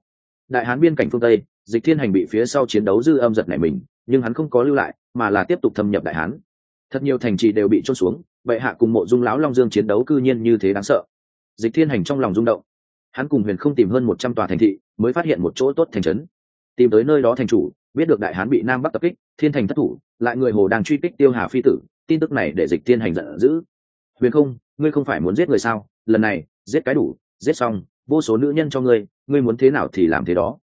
Đại hán biên cảnh phương tây, dịch thiên hành bị phía sau chiến đấu dư âm giật này mình, nhưng hắn không có lưu lại, mà là tiếp tục thâm nhập đại hán. Thật nhiều thành trì đều bị trôn xuống, bệ hạ cùng mộ dung lão long dương chiến đấu cư nhiên như thế đáng sợ. Dịch thiên hành trong lòng rung động hắn cùng huyền không tìm hơn một trăm tòa thành thị, mới phát hiện một chỗ tốt thành trấn. Tìm tới nơi đó thành chủ, biết được đại hán bị nam bắc tập kích, thiên thành thất thủ, lại người hồ đang truy kích tiêu hà phi tử, tin tức này để dịch thiên hành giận dữ. Huyền không, ngươi không phải muốn giết người sao? Lần này, giết cái đủ, giết xong, vô số nữ nhân cho ngươi ngươi muốn thế nào thì làm thế đó.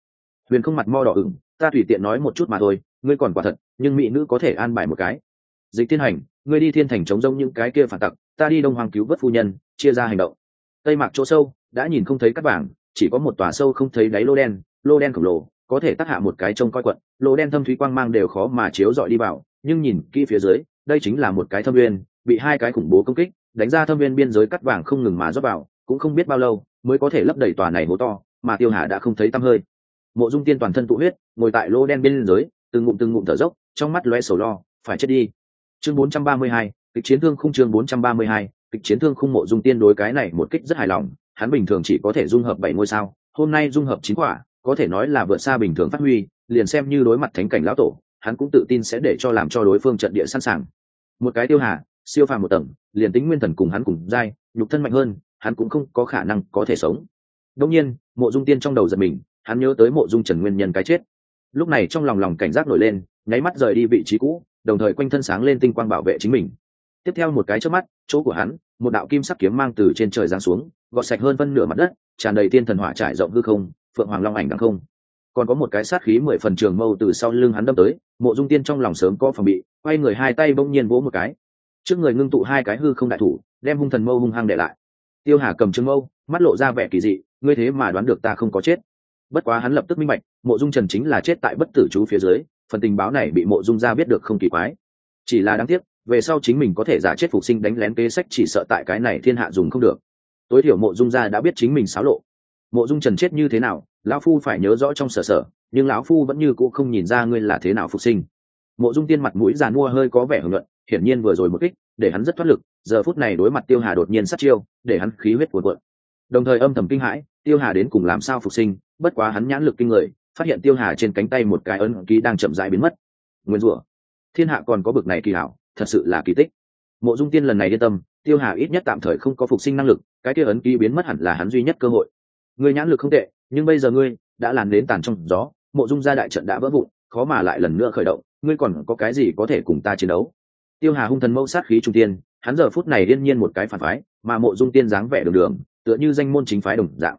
Huyền không mặt mo đỏ ửng, ta tùy tiện nói một chút mà thôi, ngươi còn quả thật, nhưng mỹ nữ có thể an bài một cái. Dịch thiên hành, ngươi đi thiên thành chống rông những cái kia phản tặc, ta đi đông hoàng cứu vớt phu nhân, chia ra hành động. Tây mạc chỗ sâu đã nhìn không thấy cắt vàng chỉ có một tòa sâu không thấy đáy lô đen lô đen khổng lồ có thể tác hạ một cái trông coi quận. Lô đen thâm thúy quang mang đều khó mà chiếu dọi đi vào nhưng nhìn kỹ phía dưới đây chính là một cái thâm viên bị hai cái khủng bố công kích đánh ra thâm viên biên giới cắt vàng không ngừng mà rót vào cũng không biết bao lâu mới có thể lấp đầy tòa này hố to mà tiêu hà đã không thấy tăm hơi. Mộ dung tiên toàn thân tụ huyết ngồi tại lô đen bên giới, từng ngụm từng ngụm thở dốc trong mắt loe sầu lo phải chết đi. Chương 432, kịch chiến thương khung chương 432, kịch chiến thương khung mộ dung tiên đối cái này một kích rất hài lòng hắn bình thường chỉ có thể dung hợp bảy ngôi sao, hôm nay dung hợp chín quả, có thể nói là vượt xa bình thường phát huy, liền xem như đối mặt thánh cảnh lão tổ, hắn cũng tự tin sẽ để cho làm cho đối phương trận địa sẵn sàng. Một cái tiêu hà, siêu phàm một tầng, liền tính nguyên thần cùng hắn cùng dai nhục thân mạnh hơn, hắn cũng không có khả năng có thể sống. Đông nhiên, mộ dung tiên trong đầu giật mình, hắn nhớ tới mộ dung trần nguyên nhân cái chết. Lúc này trong lòng lòng cảnh giác nổi lên, nháy mắt rời đi vị trí cũ, đồng thời quanh thân sáng lên tinh quang bảo vệ chính mình. Tiếp theo một cái trước mắt, chỗ của hắn một đạo kim sắc kiếm mang từ trên trời giáng xuống, gọt sạch hơn phân nửa mặt đất, tràn đầy thiên thần hỏa trải rộng hư không, phượng hoàng long ảnh đằng không. Còn có một cái sát khí mười phần trường mâu từ sau lưng hắn đâm tới, mộ dung tiên trong lòng sớm có phòng bị, quay người hai tay bỗng nhiên vỗ một cái. Trước người ngưng tụ hai cái hư không đại thủ, đem hung thần mâu hung hăng để lại. Tiêu hà cầm trương mâu, mắt lộ ra vẻ kỳ dị, ngươi thế mà đoán được ta không có chết. Bất quá hắn lập tức minh bạch, mộ dung trần chính là chết tại bất tử chú phía dưới, phần tình báo này bị mộ dung ra biết được không kỳ quái. Chỉ là đáng tiếc về sau chính mình có thể giả chết phục sinh đánh lén kế sách chỉ sợ tại cái này thiên hạ dùng không được. Tối thiểu mộ dung gia đã biết chính mình xáo lộ. Mộ dung trần chết như thế nào, lão phu phải nhớ rõ trong sở sở, nhưng lão phu vẫn như cũ không nhìn ra ngươi là thế nào phục sinh. Mộ dung tiên mặt mũi già mua hơi có vẻ hưởng luận, hiển nhiên vừa rồi một kích, để hắn rất thoát lực, giờ phút này đối mặt tiêu hà đột nhiên sát chiêu, để hắn khí huyết cuộn cuộn. Đồng thời âm thầm kinh hãi, tiêu hà đến cùng làm sao phục sinh, bất quá hắn nhãn lực kinh người, phát hiện tiêu hà trên cánh tay một cái ấn ký đang chậm rãi biến mất. Nguyên rủa, thiên hạ còn có bực này kỳ hảo thật sự là kỳ tích. Mộ dung tiên lần này yên tâm, tiêu hà ít nhất tạm thời không có phục sinh năng lực, cái kia ấn ký biến mất hẳn là hắn duy nhất cơ hội. Ngươi nhãn lực không tệ, nhưng bây giờ ngươi đã làm đến tàn trong gió, mộ dung gia đại trận đã vỡ vụn, khó mà lại lần nữa khởi động, ngươi còn có cái gì có thể cùng ta chiến đấu? Tiêu hà hung thần mâu sát khí trung tiên, hắn giờ phút này điên nhiên một cái phản phái, mà mộ dung tiên dáng vẻ đường đường, tựa như danh môn chính phái đồng dạng.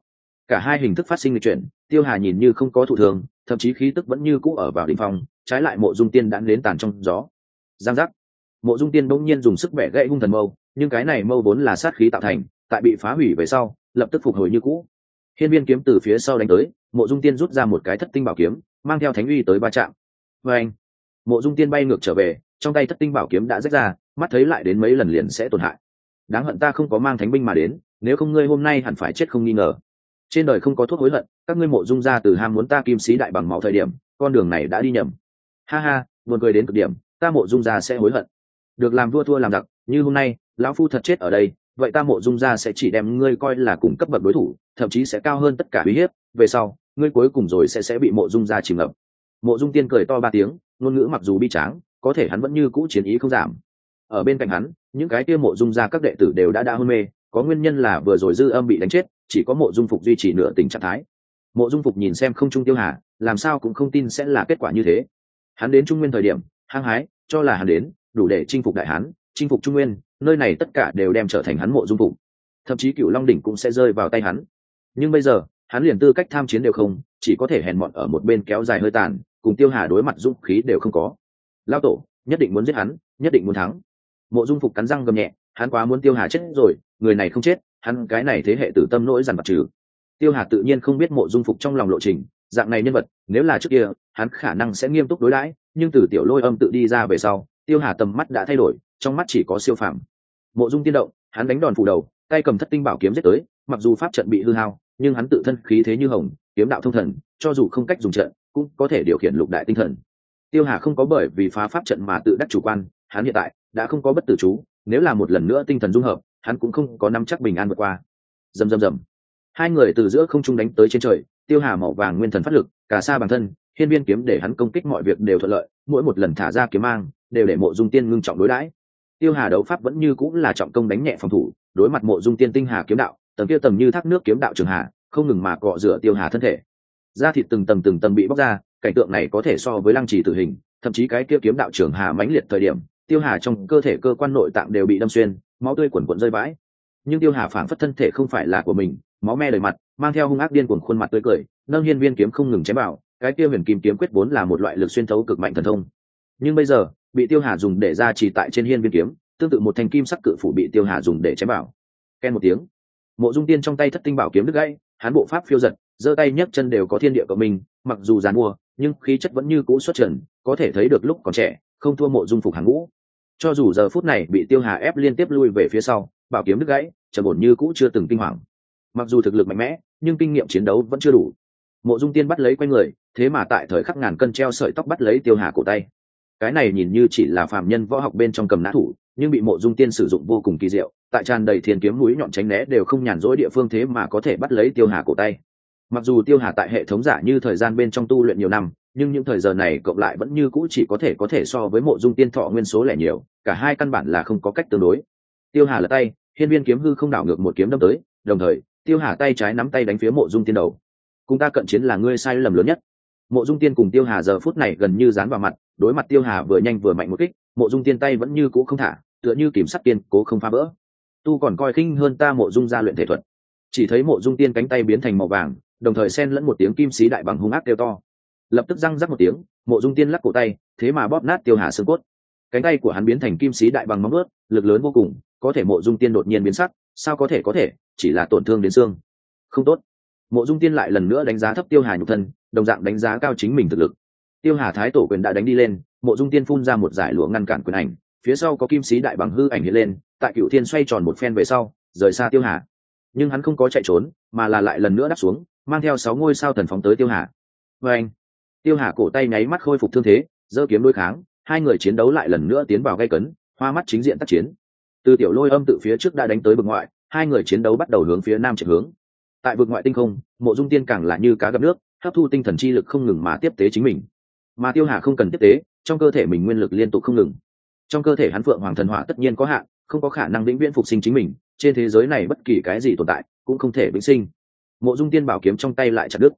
Cả hai hình thức phát sinh lịch chuyển, tiêu hà nhìn như không có thụ thường thậm chí khí tức vẫn như cũ ở vào đ ỉ n h phong, trái lại mộ dung tiên đã đến tàn trong gió. Giang giác mộ dung tiên bỗng nhiên dùng sức bẻ gãy hung thần mâu, nhưng cái này mâu vốn là sát khí tạo thành, tại bị phá hủy về sau, lập tức phục hồi như cũ. Hiên viên kiếm từ phía sau đánh tới, mộ dung tiên rút ra một cái thất tinh bảo kiếm, mang theo thánh uy tới ba trạm. Vê anh mộ dung tiên bay ngược trở về, trong tay thất tinh bảo kiếm đã rách ra, mắt thấy lại đến mấy lần liền sẽ tổn hại. Đáng hận ta không có mang thánh binh mà đến, nếu không ngươi hôm nay hẳn phải chết không nghi ngờ. Trên đời không có thuốc hối hận, các ngươi mộ dung ra từ ham muốn ta kim sĩ đại bằng máu thời điểm, con đường này đã đi nhầm. Ha ha, buồn cười đến cực điểm, ta mộ dung ra sẽ hối hận được làm vua thua làm giặc, như hôm nay, lão phu thật chết ở đây, vậy ta mộ dung ra sẽ chỉ đem ngươi coi là cùng cấp bậc đối thủ, thậm chí sẽ cao hơn tất cả uy hiếp, về sau, ngươi cuối cùng rồi sẽ sẽ bị mộ dung ra chìm ngập. Mộ dung tiên cười to ba tiếng, ngôn ngữ mặc dù bi tráng, có thể hắn vẫn như cũ chiến ý không giảm. Ở bên cạnh hắn, những cái kia mộ dung ra các đệ tử đều đã đã hôn mê, có nguyên nhân là vừa rồi dư âm bị đánh chết, chỉ có mộ dung phục duy trì nửa tình trạng thái. Mộ dung phục nhìn xem không trung tiêu hà, làm sao cũng không tin sẽ là kết quả như thế. Hắn đến trung nguyên thời điểm, hăng hái, cho là hắn đến đủ để chinh phục đại hán, chinh phục trung nguyên, nơi này tất cả đều đem trở thành hắn mộ dung phục. Thậm chí cựu long đỉnh cũng sẽ rơi vào tay hắn. Nhưng bây giờ, hắn liền tư cách tham chiến đều không, chỉ có thể hèn mọn ở một bên kéo dài hơi tàn, cùng tiêu hà đối mặt dũng khí đều không có. Lao tổ, nhất định muốn giết hắn, nhất định muốn thắng. Mộ dung phục cắn răng gầm nhẹ, hắn quá muốn tiêu hà chết rồi, người này không chết, hắn cái này thế hệ tử tâm nỗi dằn mặt trừ. Tiêu hà tự nhiên không biết mộ dung phục trong lòng lộ trình, dạng này nhân vật, nếu là trước kia, hắn khả năng sẽ nghiêm túc đối đãi, nhưng từ tiểu lôi âm tự đi ra về sau tiêu hà tầm mắt đã thay đổi, trong mắt chỉ có siêu phàm. Mộ dung tiên động, hắn đánh đòn phủ đầu, tay cầm thất tinh bảo kiếm giết tới, mặc dù pháp trận bị hư hao, nhưng hắn tự thân khí thế như hồng, kiếm đạo thông thần, cho dù không cách dùng trận, cũng có thể điều khiển lục đại tinh thần. Tiêu hà không có bởi vì phá pháp trận mà tự đắc chủ quan, hắn hiện tại đã không có bất tử chú, nếu là một lần nữa tinh thần dung hợp, hắn cũng không có năm chắc bình an vượt qua. Rầm rầm rầm. Hai người từ giữa không trung đánh tới trên trời, tiêu hà màu vàng nguyên thần phát lực, cả xa bản thân, hiên viên kiếm để hắn công kích mọi việc đều thuận lợi, mỗi một lần thả ra kiếm mang đều để mộ dung tiên ngưng trọng đối đãi. Tiêu hà đấu pháp vẫn như cũng là trọng công đánh nhẹ phòng thủ, đối mặt mộ dung tiên tinh hà kiếm đạo, tầng kia tầng như thác nước kiếm đạo trường hà, không ngừng mà cọ rửa tiêu hà thân thể. Da thịt từng tầng từng tầng bị bóc ra, cảnh tượng này có thể so với lăng trì tử hình, thậm chí cái kia kiếm đạo trường hà mãnh liệt thời điểm, tiêu hà trong cơ thể cơ quan nội tạng đều bị đâm xuyên, máu tươi quần quần rơi vãi. Nhưng tiêu hà phảng phất thân thể không phải là của mình, máu me đầy mặt, mang theo hung ác điên cuồng khuôn mặt tươi cười, nâng hiên viên kiếm không ngừng chém vào, cái kia huyền kim kiếm quyết vốn là một loại lực xuyên thấu cực mạnh thần thông. Nhưng bây giờ bị tiêu hà dùng để ra chỉ tại trên hiên viên kiếm, tương tự một thanh kim sắc cự phủ bị tiêu hà dùng để chém bảo ken một tiếng. Mộ dung tiên trong tay thất tinh bảo kiếm đứt gãy, hắn bộ pháp phiêu giật, giơ tay nhấc chân đều có thiên địa của mình mặc dù dàn mua, nhưng khí chất vẫn như cũ xuất trần, có thể thấy được lúc còn trẻ, không thua mộ dung phục hàng ngũ. Cho dù giờ phút này bị tiêu hà ép liên tiếp lui về phía sau, bảo kiếm đứt gãy, trầm ổn như cũ chưa từng kinh hoàng. Mặc dù thực lực mạnh mẽ, nhưng kinh nghiệm chiến đấu vẫn chưa đủ. Mộ dung tiên bắt lấy quanh người, thế mà tại thời khắc ngàn cân treo sợi tóc bắt lấy tiêu hà cổ tay cái này nhìn như chỉ là phàm nhân võ học bên trong cầm nã thủ, nhưng bị mộ dung tiên sử dụng vô cùng kỳ diệu, tại tràn đầy thiên kiếm mũi nhọn tránh né đều không nhàn rỗi địa phương thế mà có thể bắt lấy tiêu hà cổ tay. Mặc dù tiêu hà tại hệ thống giả như thời gian bên trong tu luyện nhiều năm, nhưng những thời giờ này cộng lại vẫn như cũ chỉ có thể có thể so với mộ dung tiên thọ nguyên số lẻ nhiều, cả hai căn bản là không có cách tương đối. Tiêu hà lật tay, hiên viên kiếm hư không đảo ngược một kiếm đâm tới, đồng thời, tiêu hà tay trái nắm tay đánh phía mộ dung tiên đầu. Cùng ta cận chiến là ngươi sai lầm lớn nhất mộ dung tiên cùng tiêu hà giờ phút này gần như dán vào mặt, đối mặt tiêu hà vừa nhanh vừa mạnh một kích, mộ dung tiên tay vẫn như cũ không thả, tựa như kìm sắt tiên cố không phá vỡ. Tu còn coi khinh hơn ta mộ dung gia luyện thể thuật. Chỉ thấy mộ dung tiên cánh tay biến thành màu vàng, đồng thời xen lẫn một tiếng kim xí đại bằng hung ác kêu to. Lập tức răng rắc một tiếng, mộ dung tiên lắc cổ tay, thế mà bóp nát tiêu hà xương cốt. Cánh tay của hắn biến thành kim xí đại bằng móng ướt lực lớn vô cùng, có thể mộ dung tiên đột nhiên biến sắc, sao có thể có thể, chỉ là tổn thương đến xương. Không tốt. Mộ dung tiên lại lần nữa đánh giá thấp tiêu hà nhục thân đồng dạng đánh giá cao chính mình thực lực. Tiêu hà thái tổ quyền đã đánh đi lên, mộ dung tiên phun ra một giải lụa ngăn cản quyền ảnh, phía sau có kim sĩ đại bằng hư ảnh hiện lên, tại cựu thiên xoay tròn một phen về sau, rời xa tiêu hà. Nhưng hắn không có chạy trốn, mà là lại lần nữa đáp xuống, mang theo sáu ngôi sao thần phóng tới tiêu hà. Và anh, tiêu hà cổ tay nháy mắt khôi phục thương thế, giơ kiếm đối kháng, hai người chiến đấu lại lần nữa tiến vào gây cấn, hoa mắt chính diện tác chiến. Từ tiểu lôi âm tự phía trước đã đánh tới bực ngoại, hai người chiến đấu bắt đầu hướng phía nam chuyển hướng. Tại vực ngoại tinh không, mộ dung tiên càng là như cá gặp nước hấp thu tinh thần chi lực không ngừng mà tiếp tế chính mình. Mà tiêu hà không cần tiếp tế, trong cơ thể mình nguyên lực liên tục không ngừng. Trong cơ thể hắn phượng hoàng thần hỏa tất nhiên có hạn, không có khả năng vĩnh viễn phục sinh chính mình, trên thế giới này bất kỳ cái gì tồn tại cũng không thể vĩnh sinh. Mộ dung tiên bảo kiếm trong tay lại chặt đứt.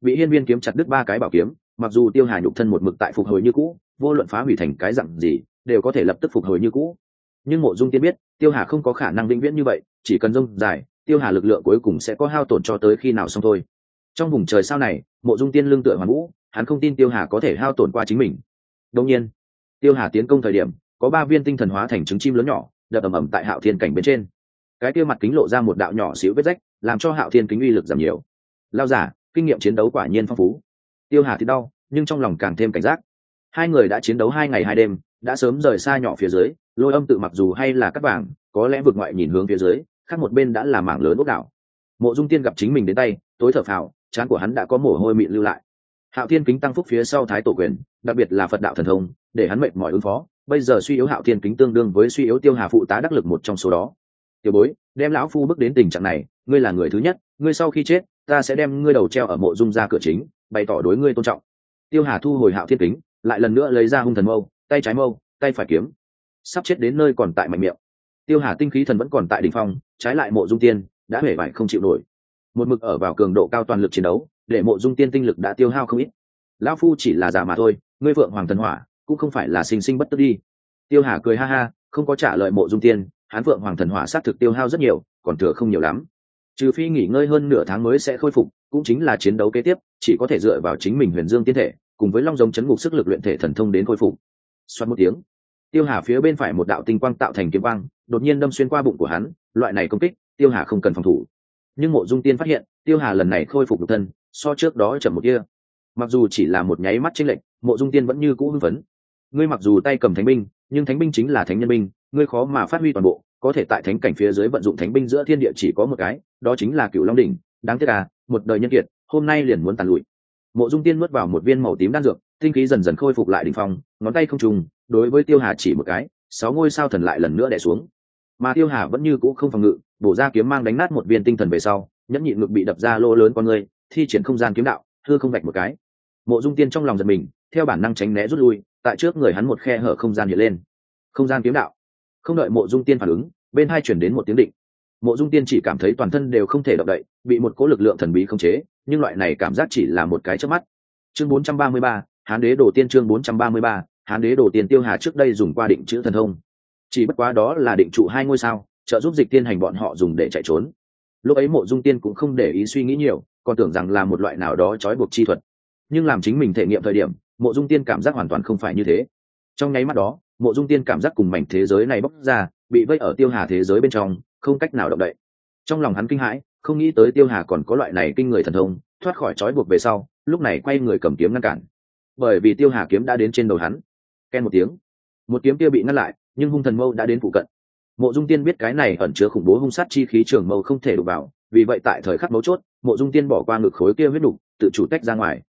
Bị hiên viên kiếm chặt đứt ba cái bảo kiếm, mặc dù tiêu hà nhục thân một mực tại phục hồi như cũ, vô luận phá hủy thành cái dặn gì, đều có thể lập tức phục hồi như cũ. Nhưng mộ dung tiên biết, tiêu hà không có khả năng vĩnh viễn như vậy, chỉ cần rông dài, tiêu hà lực lượng cuối cùng sẽ có hao tổn cho tới khi nào xong thôi. Trong vùng trời sao này mộ dung tiên lương tựa hoàn vũ, hắn không tin tiêu hà có thể hao tổn qua chính mình. Đông nhiên, tiêu hà tiến công thời điểm, có ba viên tinh thần hóa thành trứng chim lớn nhỏ, đập ầm ầm tại hạo thiên cảnh bên trên. Cái kia mặt kính lộ ra một đạo nhỏ xíu vết rách, làm cho hạo thiên kính uy lực giảm nhiều. Lao giả, kinh nghiệm chiến đấu quả nhiên phong phú. Tiêu hà thì đau, nhưng trong lòng càng thêm cảnh giác. Hai người đã chiến đấu hai ngày hai đêm, đã sớm rời xa nhỏ phía dưới, lôi âm tự mặc dù hay là các bảng có lẽ vượt ngoại nhìn hướng phía dưới, khác một bên đã là mảng lớn ốc đảo. Mộ dung tiên gặp chính mình đến tay, tối thở phào trán của hắn đã có mồ hôi mịn lưu lại. Hạo thiên kính tăng phúc phía sau thái tổ quyền, đặc biệt là phật đạo thần thông, để hắn mệnh mọi ứng phó. Bây giờ suy yếu hạo thiên kính tương đương với suy yếu tiêu hà phụ tá đắc lực một trong số đó. Tiểu bối, đem lão phu bước đến tình trạng này, ngươi là người thứ nhất, ngươi sau khi chết, ta sẽ đem ngươi đầu treo ở mộ dung ra cửa chính, bày tỏ đối ngươi tôn trọng. Tiêu hà thu hồi hạo thiên kính, lại lần nữa lấy ra hung thần mâu, tay trái mâu, tay phải kiếm. Sắp chết đến nơi còn tại mạnh miệng. Tiêu hà tinh khí thần vẫn còn tại đ ỉ n h phong, trái lại mộ dung tiên, đã hể vải không chịu nổi một mực ở vào cường độ cao toàn lực chiến đấu, để mộ dung tiên tinh lực đã tiêu hao không ít. Lão phu chỉ là giả mà thôi, ngươi vượng hoàng thần hỏa, cũng không phải là sinh sinh bất tức đi. Tiêu hà cười ha ha, không có trả lời mộ dung tiên hán vượng hoàng thần hỏa s á t thực tiêu hao rất nhiều, còn thừa không nhiều lắm. Trừ phi nghỉ ngơi hơn nửa tháng mới sẽ khôi phục, cũng chính là chiến đấu kế tiếp, chỉ có thể dựa vào chính mình huyền dương tiên thể, cùng với long giống chấn ngục sức lực luyện thể thần thông đến khôi phục. Xoắn một tiếng, tiêu hà phía bên phải một đạo tinh quang tạo thành kiếm quang, đột nhiên đâm xuyên qua bụng của hắn, loại này công kích, tiêu hà không cần phòng thủ nhưng mộ dung tiên phát hiện, tiêu hà lần này khôi phục được thân, so trước đó chậm một kia. Mặc dù chỉ là một nháy mắt chênh lệch, mộ dung tiên vẫn như cũ hưng phấn. Ngươi mặc dù tay cầm thánh binh, nhưng thánh binh chính là thánh nhân binh, ngươi khó mà phát huy toàn bộ, có thể tại thánh cảnh phía dưới vận dụng thánh binh giữa thiên địa chỉ có một cái, đó chính là cựu long đỉnh, đáng tiếc à một đời nhân kiệt, hôm nay liền muốn tàn lụi. Mộ dung tiên nuốt vào một viên màu tím đan dược, tinh khí dần dần khôi phục lại đ ỉ n h phong, ngón tay không trùng, đối với tiêu hà chỉ một cái, sáu ngôi sao thần lại lần nữa đẻ xuống mà tiêu hà vẫn như cũ không phòng ngự bổ ra kiếm mang đánh nát một viên tinh thần về sau nhẫn nhịn ngực bị đập ra lỗ lớn con người thi triển không gian kiếm đạo hư không vạch một cái. Mộ dung tiên trong lòng giật mình theo bản năng tránh né rút lui tại trước người hắn một khe hở không gian hiện lên. Không gian kiếm đạo. Không đợi mộ dung tiên phản ứng bên hai chuyển đến một tiếng định. Mộ dung tiên chỉ cảm thấy toàn thân đều không thể động đậy bị một cỗ lực lượng thần bí khống chế nhưng loại này cảm giác chỉ là một cái trước mắt. Chương 433, hán đế đồ tiên chương 433, hán đế đồ tiên tiêu hà trước đây dùng qua định chữ thần thông chỉ bất quá đó là định trụ hai ngôi sao, trợ giúp dịch tiên hành bọn họ dùng để chạy trốn. Lúc ấy mộ dung tiên cũng không để ý suy nghĩ nhiều, còn tưởng rằng là một loại nào đó trói buộc chi thuật. Nhưng làm chính mình thể nghiệm thời điểm, mộ dung tiên cảm giác hoàn toàn không phải như thế. Trong nháy mắt đó, mộ dung tiên cảm giác cùng mảnh thế giới này bốc ra, bị vây ở tiêu hà thế giới bên trong, không cách nào động đậy. Trong lòng hắn kinh hãi, không nghĩ tới tiêu hà còn có loại này kinh người thần thông, thoát khỏi trói buộc về sau, lúc này quay người cầm kiếm ngăn cản. Bởi vì tiêu hà kiếm đã đến trên đầu hắn. Ken một tiếng. Một kiếm kia bị ngăn lại nhưng hung thần mâu đã đến phụ cận. Mộ dung tiên biết cái này ẩn chứa khủng bố hung sát chi khí trường mâu không thể đụng vào, vì vậy tại thời khắc mấu chốt, mộ dung tiên bỏ qua ngực khối kia huyết đục tự chủ tách ra ngoài.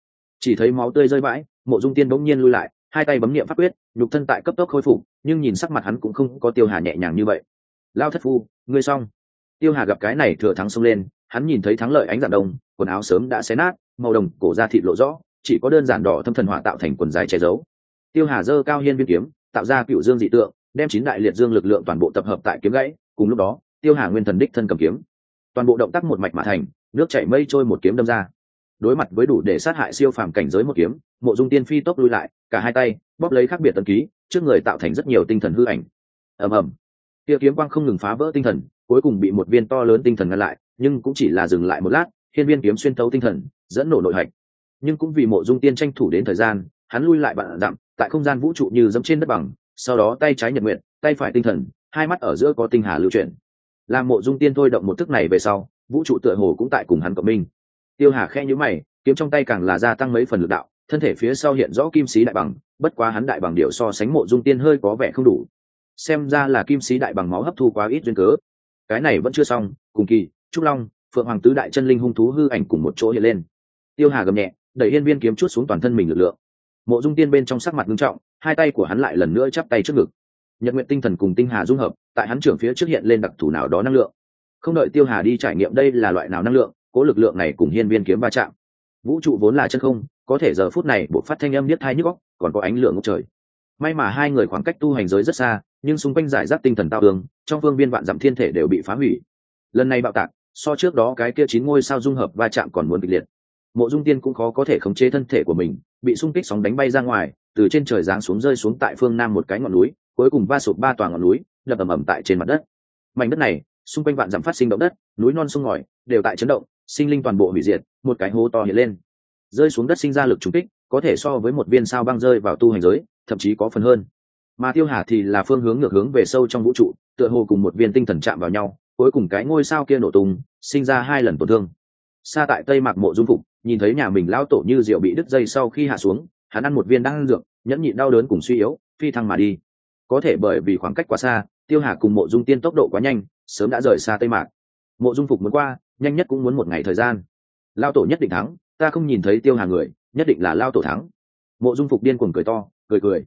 Chỉ thấy máu tươi rơi vãi, mộ dung tiên bỗng nhiên lui lại, hai tay bấm nghiệm pháp quyết, nhục thân tại cấp tốc khôi phục, nhưng nhìn sắc mặt hắn cũng không có tiêu hà nhẹ nhàng như vậy. Lao thất phu, ngươi xong. Tiêu hà gặp cái này thừa thắng xông lên, hắn nhìn thấy thắng lợi ánh dạng đông, quần áo sớm đã xé nát, màu đồng cổ ra thịt lộ rõ, chỉ có đơn giản đỏ thâm thần hỏa tạo thành quần dài che giấu. Tiêu hà dơ cao hiên viên kiếm, tạo ra cựu dương dị tượng đem chín đại liệt dương lực lượng toàn bộ tập hợp tại kiếm gãy, cùng lúc đó, tiêu hà nguyên thần đích thân cầm kiếm. Toàn bộ động tác một mạch mà thành, nước chảy mây trôi một kiếm đâm ra. Đối mặt với đủ để sát hại siêu phàm cảnh giới một kiếm, mộ dung tiên phi tốc lui lại, cả hai tay, bóp lấy khác biệt tân ký, trước người tạo thành rất nhiều tinh thần hư ảnh. Ầm ầm. Tia kiếm quang không ngừng phá vỡ tinh thần, cuối cùng bị một viên to lớn tinh thần ngăn lại, nhưng cũng chỉ là dừng lại một lát, hiên viên kiếm xuyên thấu tinh thần, dẫn nổ nội hạch. Nhưng cũng vì mộ dung tiên tranh thủ đến thời gian, hắn lui lại bạn dặm, tại không gian vũ trụ như dẫm trên đất bằng sau đó tay trái nhật nguyện, tay phải tinh thần, hai mắt ở giữa có tinh hà lưu chuyển. Làm mộ dung tiên thôi động một thức này về sau, vũ trụ tựa hồ cũng tại cùng hắn cộng minh. Tiêu hà khe nhữ mày, kiếm trong tay càng là gia tăng mấy phần lực đạo, thân thể phía sau hiện rõ kim sĩ đại bằng, bất quá hắn đại bằng điệu so sánh mộ dung tiên hơi có vẻ không đủ. Xem ra là kim sĩ đại bằng máu hấp thu quá ít duyên cớ. Cái này vẫn chưa xong, cùng kỳ, trúc long, phượng hoàng tứ đại chân linh hung thú hư ảnh cùng một chỗ hiện lên. Tiêu hà gầm nhẹ, đẩy hiên viên kiếm chút xuống toàn thân mình lực lượng mộ dung tiên bên trong sắc mặt nghiêm trọng, hai tay của hắn lại lần nữa chắp tay trước ngực. Nhật nguyện tinh thần cùng tinh hà dung hợp, tại hắn trưởng phía trước hiện lên đặc thù nào đó năng lượng. Không đợi tiêu hà đi trải nghiệm đây là loại nào năng lượng, cố lực lượng này cùng hiên viên kiếm va chạm. Vũ trụ vốn là chân không, có thể giờ phút này bộ phát thanh âm niết thai nhức góc còn có ánh lượng ngốc trời. May mà hai người khoảng cách tu hành giới rất xa, nhưng xung quanh giải rác tinh thần tao tường trong phương viên vạn dặm thiên thể đều bị phá hủy. Lần này bạo tạc, so trước đó cái kia chín ngôi sao dung hợp va chạm còn muốn kịch liệt. Mộ dung tiên cũng khó có thể khống chế thân thể của mình bị xung kích sóng đánh bay ra ngoài, từ trên trời giáng xuống rơi xuống tại phương nam một cái ngọn núi, cuối cùng va sụp ba tòa ngọn núi, đập ầm ầm tại trên mặt đất. Mảnh đất này, xung quanh vạn dặm phát sinh động đất, núi non sông ngòi, đều tại chấn động, sinh linh toàn bộ hủy diệt, một cái hố to hiện lên. Rơi xuống đất sinh ra lực trúng kích, có thể so với một viên sao băng rơi vào tu hành giới, thậm chí có phần hơn. Mà tiêu hà thì là phương hướng ngược hướng về sâu trong vũ trụ, tựa hồ cùng một viên tinh thần chạm vào nhau, cuối cùng cái ngôi sao kia nổ tung, sinh ra hai lần tổn thương. Xa tại tây mạc mộ dung phục nhìn thấy nhà mình lao tổ như rượu bị đứt dây sau khi hạ xuống, hắn ăn một viên đang dược, nhẫn nhịn đau đớn cùng suy yếu, phi thăng mà đi. Có thể bởi vì khoảng cách quá xa, tiêu hà cùng mộ dung tiên tốc độ quá nhanh, sớm đã rời xa tây mạc. Mộ dung phục muốn qua, nhanh nhất cũng muốn một ngày thời gian. Lao tổ nhất định thắng, ta không nhìn thấy tiêu hà người, nhất định là lao tổ thắng. Mộ dung phục điên cuồng cười to, cười cười.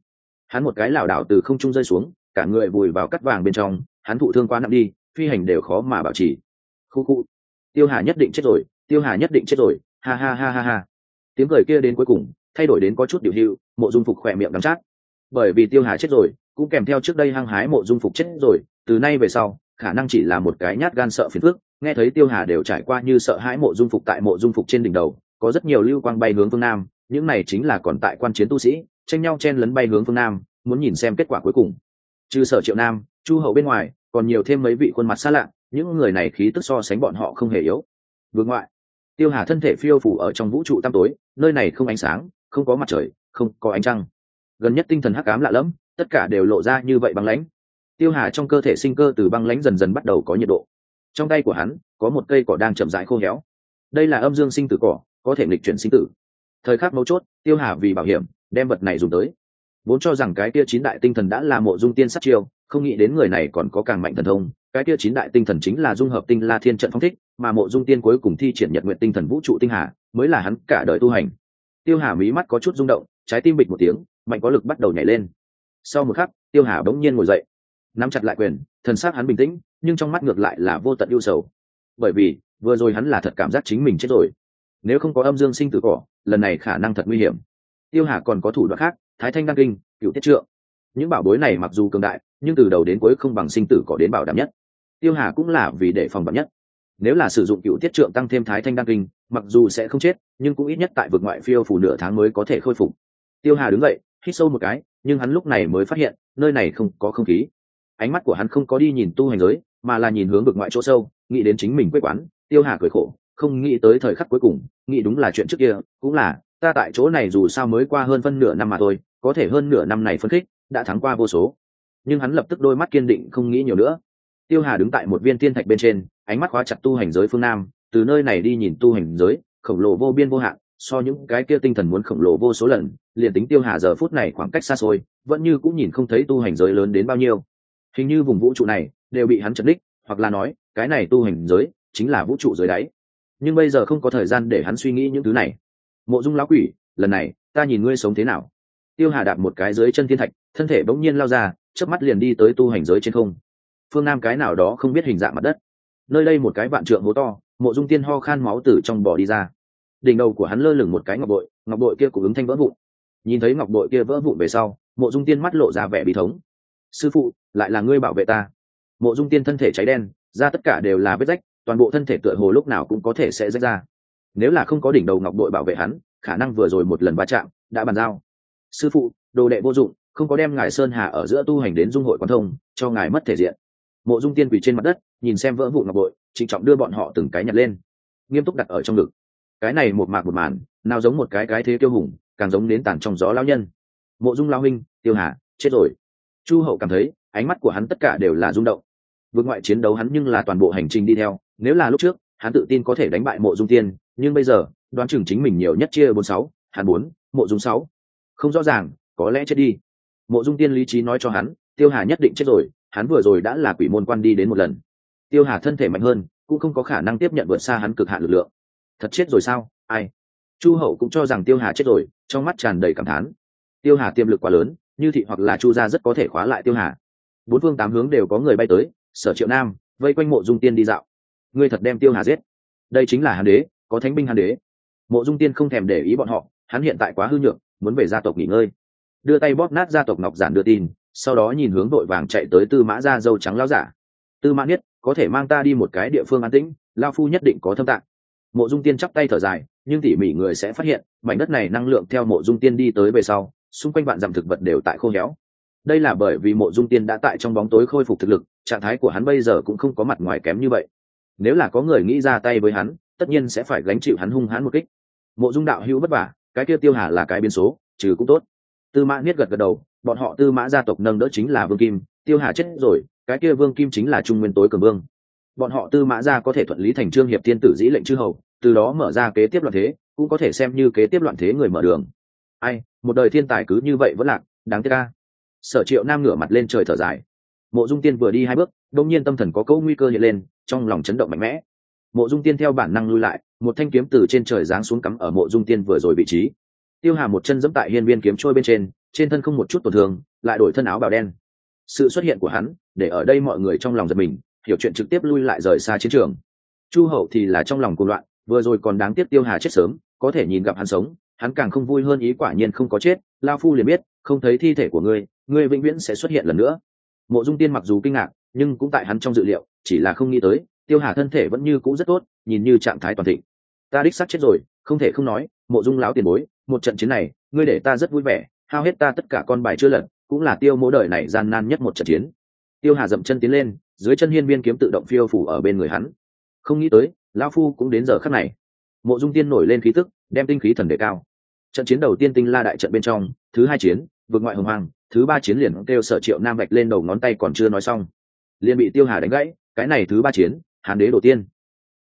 Hắn một cái lảo đảo từ không trung rơi xuống, cả người vùi vào cắt vàng bên trong, hắn thụ thương quá nặng đi, phi hành đều khó mà bảo trì. Khu khu. Tiêu hà nhất định chết rồi, tiêu hà nhất định chết rồi ha ha ha ha ha. Tiếng cười kia đến cuối cùng, thay đổi đến có chút điều hưu, mộ dung phục khỏe miệng đắm chát. Bởi vì tiêu hà chết rồi, cũng kèm theo trước đây hăng hái mộ dung phục chết rồi, từ nay về sau, khả năng chỉ là một cái nhát gan sợ phiền phước nghe thấy tiêu hà đều trải qua như sợ hãi mộ dung phục tại mộ dung phục trên đỉnh đầu, có rất nhiều lưu quang bay hướng phương nam, những này chính là còn tại quan chiến tu sĩ, tranh nhau chen lấn bay hướng phương nam, muốn nhìn xem kết quả cuối cùng. Trừ sở triệu nam, chu hậu bên ngoài, còn nhiều thêm mấy vị khuôn mặt xa lạ, những người này khí tức so sánh bọn họ không hề yếu. Vương ngoại tiêu hà thân thể phiêu phủ ở trong vũ trụ tăm tối, nơi này không ánh sáng, không có mặt trời, không có ánh trăng. Gần nhất tinh thần hắc ám lạ lẫm, tất cả đều lộ ra như vậy băng lãnh. Tiêu hà trong cơ thể sinh cơ từ băng lãnh dần dần bắt đầu có nhiệt độ. Trong tay của hắn, có một cây cỏ đang chậm rãi khô héo. Đây là âm dương sinh tử cỏ, có thể nghịch chuyển sinh tử. Thời khắc mấu chốt, tiêu hà vì bảo hiểm, đem vật này dùng tới. Vốn cho rằng cái kia chín đại tinh thần đã là mộ dung tiên sát chiêu, không nghĩ đến người này còn có càng mạnh thần thông, cái kia chín đại tinh thần chính là dung hợp tinh la thiên trận phong thích mà mộ dung tiên cuối cùng thi triển nhật nguyện tinh thần vũ trụ tinh hà mới là hắn cả đời tu hành. Tiêu hà mí mắt có chút rung động, trái tim bịch một tiếng, mạnh có lực bắt đầu nhảy lên. Sau một khắc, tiêu hà bỗng nhiên ngồi dậy, nắm chặt lại quyền, thần s á c hắn bình tĩnh, nhưng trong mắt ngược lại là vô tận ưu sầu. Bởi vì, vừa rồi hắn là thật cảm giác chính mình chết rồi. Nếu không có âm dương sinh tử cỏ, lần này khả năng thật nguy hiểm. Tiêu hà còn có thủ đoạn khác, thái thanh đăng kinh, cựu tiết trượng. Những bảo bối này mặc dù cường đại, nhưng từ đầu đến cuối không bằng sinh tử cỏ đến bảo đảm nhất. Tiêu hà cũng là vì để phòng bảo nhất nếu là sử dụng cựu tiết trượng tăng thêm thái thanh đăng kinh, mặc dù sẽ không chết, nhưng cũng ít nhất tại vực ngoại phiêu phủ nửa tháng mới có thể khôi phục. Tiêu hà đứng dậy, hít sâu một cái, nhưng hắn lúc này mới phát hiện, nơi này không có không khí. Ánh mắt của hắn không có đi nhìn tu hành giới, mà là nhìn hướng vực ngoại chỗ sâu, nghĩ đến chính mình quê quán. Tiêu hà cười khổ, không nghĩ tới thời khắc cuối cùng, nghĩ đúng là chuyện trước kia, cũng là, ta tại chỗ này dù sao mới qua hơn phân nửa năm mà thôi, có thể hơn nửa năm này phân khích, đã thắng qua vô số. Nhưng hắn lập tức đôi mắt kiên định, không nghĩ nhiều nữa. Tiêu hà đứng tại một viên tiên thạch bên trên ánh mắt khóa chặt tu hành giới phương nam, từ nơi này đi nhìn tu hành giới, khổng lồ vô biên vô hạn, so những cái kia tinh thần muốn khổng lồ vô số lần, liền tính tiêu hà giờ phút này khoảng cách xa xôi, vẫn như cũng nhìn không thấy tu hành giới lớn đến bao nhiêu. Hình như vùng vũ trụ này đều bị hắn chật đích hoặc là nói, cái này tu hành giới chính là vũ trụ dưới đáy. Nhưng bây giờ không có thời gian để hắn suy nghĩ những thứ này. Mộ dung lão quỷ, lần này, ta nhìn ngươi sống thế nào? Tiêu hà đạp một cái dưới chân thiên thạch, thân thể bỗng nhiên lao ra, chớp mắt liền đi tới tu hành giới trên không. Phương nam cái nào đó không biết hình dạng mặt đất nơi đây một cái vạn trượng hố to, mộ dung tiên ho khan máu từ trong bò đi ra. Đỉnh đầu của hắn lơ lửng một cái ngọc bội ngọc bội kia cũng ứng thanh vỡ vụn. Nhìn thấy ngọc bội kia vỡ vụn về sau, mộ dung tiên mắt lộ ra vẻ bí thống. Sư phụ, lại là ngươi bảo vệ ta. Mộ dung tiên thân thể cháy đen ra tất cả đều là vết rách, toàn bộ thân thể tựa hồ lúc nào cũng có thể sẽ rách ra. Nếu là không có đỉnh đầu ngọc bội bảo vệ hắn, khả năng vừa rồi một lần va chạm đã bàn giao. Sư phụ, đồ đệ vô dụng, không có đem ngài sơn hà ở giữa tu hành đến dung hội quán thông, cho ngài mất thể diện mộ dung tiên quỳ trên mặt đất, nhìn xem vỡ vụ ngọc bội, trịnh trọng đưa bọn họ từng cái nhặt lên. Nghiêm túc đặt ở trong ngực. Cái này một mạc một màn, nào giống một cái cái thế tiêu hùng, càng giống đến tàn trong gió lao nhân. Mộ dung lao huynh, tiêu hà, chết rồi. Chu hậu cảm thấy, ánh mắt của hắn tất cả đều là rung động. Vượt ngoại chiến đấu hắn nhưng là toàn bộ hành trình đi theo, nếu là lúc trước, hắn tự tin có thể đánh bại mộ dung tiên, nhưng bây giờ, đoán chừng chính mình nhiều nhất chia bốn sáu, hắn bốn, mộ dung sáu. Không rõ ràng, có lẽ chết đi. Mộ dung tiên lý trí nói cho hắn, tiêu hà nhất định chết rồi hắn vừa rồi đã là quỷ môn quan đi đến một lần. Tiêu hà thân thể mạnh hơn, cũng không có khả năng tiếp nhận vượt xa hắn cực hạn lực lượng. Thật chết rồi sao? Ai? Chu hậu cũng cho rằng tiêu hà chết rồi, trong mắt tràn đầy cảm thán. Tiêu hà tiềm lực quá lớn, như thị hoặc là chu gia rất có thể khóa lại tiêu hà. Bốn phương tám hướng đều có người bay tới, sở triệu nam, vây quanh mộ dung tiên đi dạo. Ngươi thật đem tiêu hà giết. Đây chính là hàn đế, có thánh binh hàn đế. Mộ dung tiên không thèm để ý bọn họ, hắn hiện tại quá hư nhược, muốn về gia tộc nghỉ ngơi. Đưa tay bóp nát gia tộc ngọc giản đưa tin sau đó nhìn hướng đội vàng chạy tới tư mã ra dâu trắng lao giả. Tư mã nhất, có thể mang ta đi một cái địa phương an tĩnh lao phu nhất định có thâm tạng. Mộ dung tiên chắp tay thở dài, nhưng tỉ mỉ người sẽ phát hiện, mảnh đất này năng lượng theo mộ dung tiên đi tới về sau, xung quanh bạn dặm thực vật đều tại khô héo. Đây là bởi vì mộ dung tiên đã tại trong bóng tối khôi phục thực lực, trạng thái của hắn bây giờ cũng không có mặt ngoài kém như vậy. Nếu là có người nghĩ ra tay với hắn, tất nhiên sẽ phải gánh chịu hắn hung hãn một kích. Mộ dung đạo hữu vất vả cái kia tiêu hà là cái biến số, trừ cũng tốt. Tư mã niết gật gật đầu bọn họ tư mã gia tộc nâng đỡ chính là vương kim, tiêu hà chết rồi, cái kia vương kim chính là trung nguyên tối cường vương. Bọn họ tư mã gia có thể thuận lý thành trương hiệp thiên tử dĩ lệnh chư hầu, từ đó mở ra kế tiếp loạn thế, cũng có thể xem như kế tiếp loạn thế người mở đường. Ai, một đời thiên tài cứ như vậy vẫn lạc, đáng tiếc ca sở triệu nam ngửa mặt lên trời thở dài. Mộ dung tiên vừa đi hai bước, đông nhiên tâm thần có cấu nguy cơ hiện lên, trong lòng chấn động mạnh mẽ. Mộ dung tiên theo bản năng lui lại, một thanh kiếm từ trên trời giáng xuống cắm ở mộ dung tiên vừa rồi vị trí tiêu hà một chân dẫm tại hiên viên kiếm trôi bên trên trên thân không một chút tổn thương, lại đổi thân áo bào đen. Sự xuất hiện của hắn, để ở đây mọi người trong lòng giật mình, hiểu chuyện trực tiếp lui lại rời xa chiến trường. Chu hậu thì là trong lòng cuồng loạn, vừa rồi còn đáng tiếc tiêu hà chết sớm, có thể nhìn gặp hắn sống, hắn càng không vui hơn ý quả nhiên không có chết, lao phu liền biết, không thấy thi thể của ngươi ngươi vĩnh viễn sẽ xuất hiện lần nữa. Mộ dung tiên mặc dù kinh ngạc, nhưng cũng tại hắn trong dự liệu, chỉ là không nghĩ tới, tiêu hà thân thể vẫn như cũ rất tốt, nhìn như trạng thái toàn thịnh. Ta đích xác chết rồi, không thể không nói, mộ dung lão tiền bối một trận chiến này, ngươi để ta rất vui vẻ, hao hết ta tất cả con bài chưa lật, cũng là tiêu mỗi đời này gian nan nhất một trận chiến. Tiêu hà dậm chân tiến lên, dưới chân hiên viên kiếm tự động phiêu phủ ở bên người hắn. Không nghĩ tới, lão phu cũng đến giờ khắc này. Mộ dung tiên nổi lên khí tức, đem tinh khí thần đề cao. Trận chiến đầu tiên tinh la đại trận bên trong, thứ hai chiến, vượt ngoại hồng hoàng thứ ba chiến liền kêu sở triệu nam bạch lên đầu ngón tay còn chưa nói xong. Liền bị tiêu hà đánh gãy, cái này thứ ba chiến, hán đế đầu tiên.